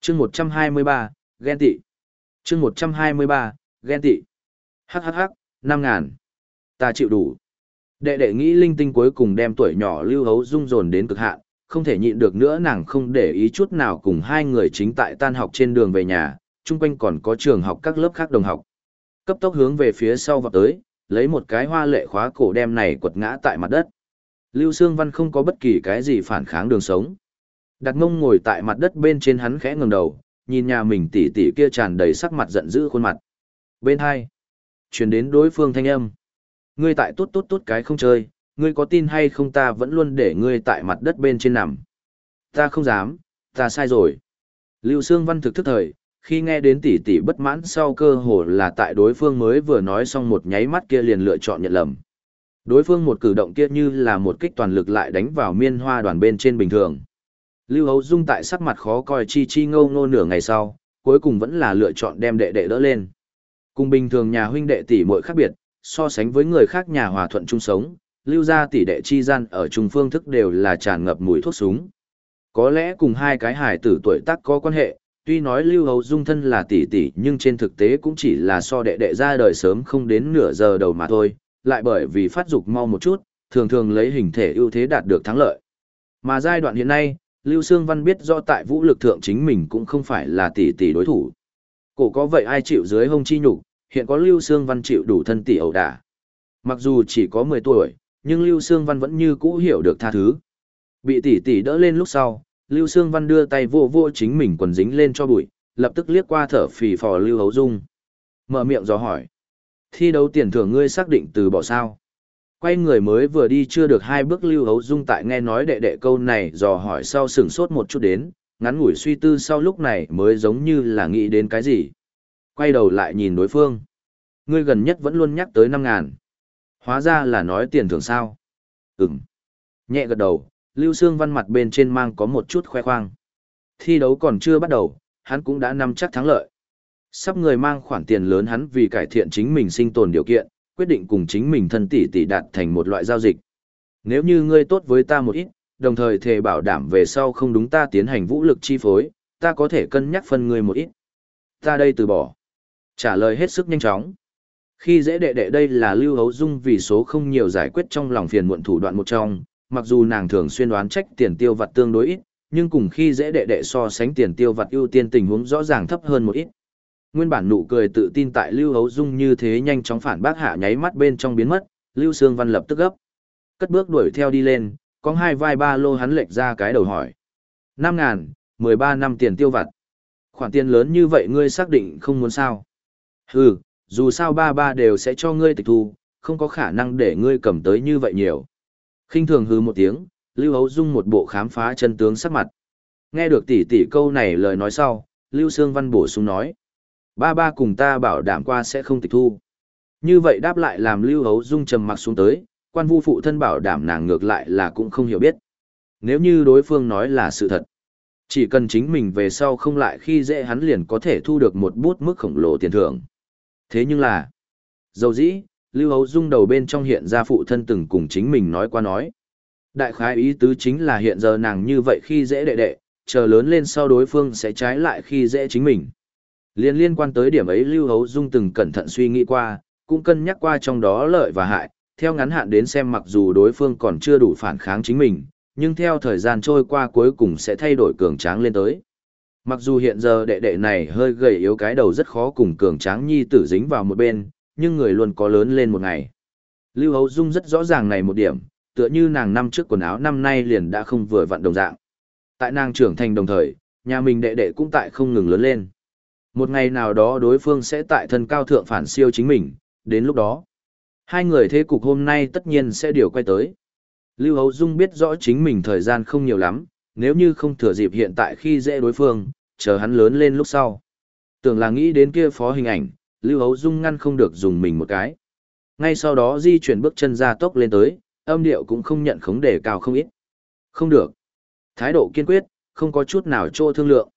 Chương một trăm hai mươi ba, ghen tị. Chương một trăm hai mươi ba, ghen tị. Hhh, năm ngàn. Ta chịu đủ. Đệ đệ nghĩ linh tinh cuối cùng đem tuổi nhỏ lưu hấu dung dồn đến cực hạn, không thể nhịn được nữa nàng không để ý chút nào cùng hai người chính tại tan học trên đường về nhà, chung quanh còn có trường học các lớp khác đồng học. Cấp tốc hướng về phía sau vào tới, lấy một cái hoa lệ khóa cổ đem này quật ngã tại mặt đất. Lưu Sương Văn không có bất kỳ cái gì phản kháng đường sống. Đặt mông ngồi tại mặt đất bên trên hắn khẽ ngẩng đầu, nhìn nhà mình tỉ tỉ kia tràn đầy sắc mặt giận dữ khuôn mặt. Bên hai, truyền đến đối phương thanh âm. Ngươi tại tốt tốt tốt cái không chơi, ngươi có tin hay không ta vẫn luôn để ngươi tại mặt đất bên trên nằm. Ta không dám, ta sai rồi. Lưu Sương Văn thực thức thời, khi nghe đến tỷ tỷ bất mãn sau cơ hồ là tại đối phương mới vừa nói xong một nháy mắt kia liền lựa chọn nhận lầm. Đối phương một cử động kia như là một kích toàn lực lại đánh vào miên hoa đoàn bên trên bình thường. Lưu Hấu Dung tại sắc mặt khó coi chi chi ngâu ngô nửa ngày sau, cuối cùng vẫn là lựa chọn đem đệ đệ đỡ lên. Cùng bình thường nhà huynh đệ tỷ muội khác biệt, so sánh với người khác nhà hòa thuận chung sống, lưu gia tỷ đệ chi gian ở trung phương thức đều là tràn ngập mùi thuốc súng. Có lẽ cùng hai cái hài tử tuổi tác có quan hệ, tuy nói Lưu Hầu Dung thân là tỷ tỷ nhưng trên thực tế cũng chỉ là so đệ đệ ra đời sớm không đến nửa giờ đầu mà thôi, lại bởi vì phát dục mau một chút, thường thường lấy hình thể ưu thế đạt được thắng lợi. Mà giai đoạn hiện nay, Lưu Sương Văn biết do tại vũ lực thượng chính mình cũng không phải là tỷ tỷ đối thủ. Cổ có vậy ai chịu dưới hông chi nhục, hiện có Lưu Sương Văn chịu đủ thân tỷ ẩu đả. Mặc dù chỉ có 10 tuổi, nhưng Lưu Sương Văn vẫn như cũ hiểu được tha thứ. Bị tỷ tỷ đỡ lên lúc sau, Lưu Sương Văn đưa tay vô vô chính mình quần dính lên cho bụi, lập tức liếc qua thở phì phò Lưu Hấu Dung. Mở miệng dò hỏi. Thi đấu tiền thưởng ngươi xác định từ bỏ sao. Quay người mới vừa đi chưa được hai bước Lưu Hấu Dung tại nghe nói đệ đệ câu này dò hỏi sau sửng sốt một chút đến, ngắn ngủi suy tư sau lúc này mới giống như là nghĩ đến cái gì. Quay đầu lại nhìn đối phương. Ngươi gần nhất vẫn luôn nhắc tới năm ngàn. Hóa ra là nói tiền thưởng sao. Ừm. Nhẹ gật đầu, Lưu Sương Văn mặt bên trên mang có một chút khoe khoang. Thi đấu còn chưa bắt đầu, hắn cũng đã nắm chắc thắng lợi. Sắp người mang khoản tiền lớn hắn vì cải thiện chính mình sinh tồn điều kiện, quyết định cùng chính mình thân tỷ tỷ đạt thành một loại giao dịch. Nếu như ngươi tốt với ta một ít, đồng thời thề bảo đảm về sau không đúng ta tiến hành vũ lực chi phối, ta có thể cân nhắc phân ngươi một ít. Ta đây từ bỏ. Trả lời hết sức nhanh chóng. Khi dễ đệ đệ đây là Lưu Hấu Dung vì số không nhiều giải quyết trong lòng phiền muộn thủ đoạn một trong, mặc dù nàng thường xuyên đoán trách tiền tiêu vặt tương đối ít, nhưng cùng khi dễ đệ đệ so sánh tiền tiêu vặt ưu tiên tình huống rõ ràng thấp hơn một ít. Nguyên bản nụ cười tự tin tại Lưu Hấu Dung như thế nhanh chóng phản bác hạ nháy mắt bên trong biến mất, Lưu Sương Văn lập tức gấp. Cất bước đuổi theo đi lên, có hai vai ba lô hắn lệch ra cái đầu hỏi. Năm ngàn, mười ba năm tiền tiêu vặt. Khoản tiền lớn như vậy ngươi xác định không muốn sao. Hừ, dù sao ba ba đều sẽ cho ngươi tịch thu, không có khả năng để ngươi cầm tới như vậy nhiều khinh thường hư một tiếng, Lưu Hấu Dung một bộ khám phá chân tướng sắc mặt. Nghe được tỷ tỷ câu này lời nói sau, Lưu Sương Văn bổ sung nói. Ba ba cùng ta bảo đảm qua sẽ không tịch thu. Như vậy đáp lại làm Lưu Hấu Dung trầm mặc xuống tới, quan vu phụ thân bảo đảm nàng ngược lại là cũng không hiểu biết. Nếu như đối phương nói là sự thật, chỉ cần chính mình về sau không lại khi dễ hắn liền có thể thu được một bút mức khổng lồ tiền thưởng. Thế nhưng là, dầu dĩ, Lưu Hấu Dung đầu bên trong hiện ra phụ thân từng cùng chính mình nói qua nói. Đại khái ý tứ chính là hiện giờ nàng như vậy khi dễ đệ đệ, chờ lớn lên sau đối phương sẽ trái lại khi dễ chính mình. Liên liên quan tới điểm ấy Lưu Hấu Dung từng cẩn thận suy nghĩ qua, cũng cân nhắc qua trong đó lợi và hại, theo ngắn hạn đến xem mặc dù đối phương còn chưa đủ phản kháng chính mình, nhưng theo thời gian trôi qua cuối cùng sẽ thay đổi cường tráng lên tới. Mặc dù hiện giờ đệ đệ này hơi gầy yếu cái đầu rất khó cùng cường tráng nhi tử dính vào một bên, nhưng người luôn có lớn lên một ngày. Lưu Hấu Dung rất rõ ràng này một điểm, tựa như nàng năm trước quần áo năm nay liền đã không vừa vặn đồng dạng. Tại nàng trưởng thành đồng thời, nhà mình đệ đệ cũng tại không ngừng lớn lên. Một ngày nào đó đối phương sẽ tại thân cao thượng phản siêu chính mình, đến lúc đó. Hai người thế cục hôm nay tất nhiên sẽ điều quay tới. Lưu Hấu Dung biết rõ chính mình thời gian không nhiều lắm, nếu như không thừa dịp hiện tại khi dễ đối phương, chờ hắn lớn lên lúc sau. Tưởng là nghĩ đến kia phó hình ảnh, Lưu Hấu Dung ngăn không được dùng mình một cái. Ngay sau đó di chuyển bước chân ra tốc lên tới, âm điệu cũng không nhận khống đề cao không ít. Không được. Thái độ kiên quyết, không có chút nào trô thương lượng.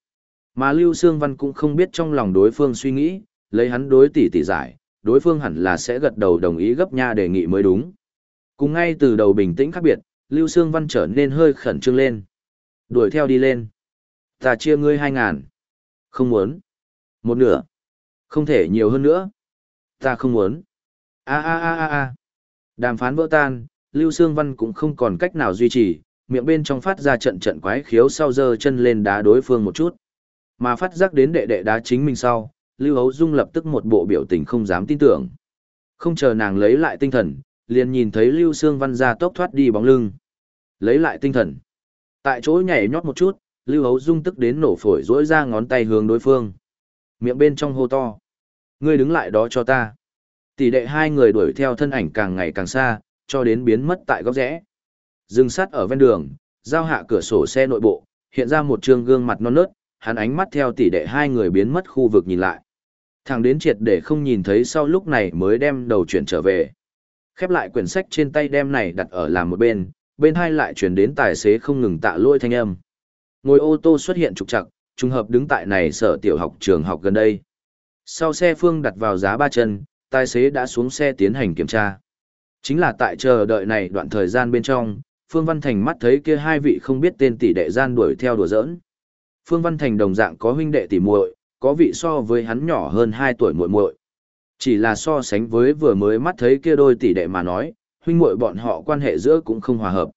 Mà Lưu Sương Văn cũng không biết trong lòng đối phương suy nghĩ, lấy hắn đối tỷ tỷ giải, đối phương hẳn là sẽ gật đầu đồng ý gấp nha đề nghị mới đúng. Cùng ngay từ đầu bình tĩnh khác biệt, Lưu Sương Văn trở nên hơi khẩn trương lên. Đuổi theo đi lên. Ta chia ngươi hai ngàn. Không muốn. Một nửa. Không thể nhiều hơn nữa. Ta không muốn. A a a a a. Đàm phán vỡ tan, Lưu Sương Văn cũng không còn cách nào duy trì, miệng bên trong phát ra trận trận quái khiếu sau giơ chân lên đá đối phương một chút. Mà phát giác đến đệ đệ đá chính mình sau, Lưu Hấu Dung lập tức một bộ biểu tình không dám tin tưởng. Không chờ nàng lấy lại tinh thần, liền nhìn thấy Lưu Sương Văn ra tốc thoát đi bóng lưng. Lấy lại tinh thần. Tại chỗ nhảy nhót một chút, Lưu Hấu Dung tức đến nổ phổi rỗi ra ngón tay hướng đối phương. Miệng bên trong hô to. Ngươi đứng lại đó cho ta. Tỷ đệ hai người đuổi theo thân ảnh càng ngày càng xa, cho đến biến mất tại góc rẽ. Dừng sát ở ven đường, giao hạ cửa sổ xe nội bộ, hiện ra một trương gương mặt non nớt, hắn ánh mắt theo tỷ đệ hai người biến mất khu vực nhìn lại. Thằng đến triệt để không nhìn thấy sau lúc này mới đem đầu chuyển trở về. Khép lại quyển sách trên tay đem này đặt ở làm một bên, bên hai lại chuyển đến tài xế không ngừng tạ lôi thanh âm. Ngồi ô tô xuất hiện trục trặc, trùng hợp đứng tại này sở tiểu học trường học gần đây. Sau xe phương đặt vào giá ba chân, tài xế đã xuống xe tiến hành kiểm tra. Chính là tại chờ đợi này đoạn thời gian bên trong, Phương Văn Thành mắt thấy kia hai vị không biết tên tỷ đệ gian đuổi theo đùa giỡn. Phương Văn Thành đồng dạng có huynh đệ tỷ muội, có vị so với hắn nhỏ hơn 2 tuổi muội muội. Chỉ là so sánh với vừa mới mắt thấy kia đôi tỷ đệ mà nói, huynh muội bọn họ quan hệ giữa cũng không hòa hợp.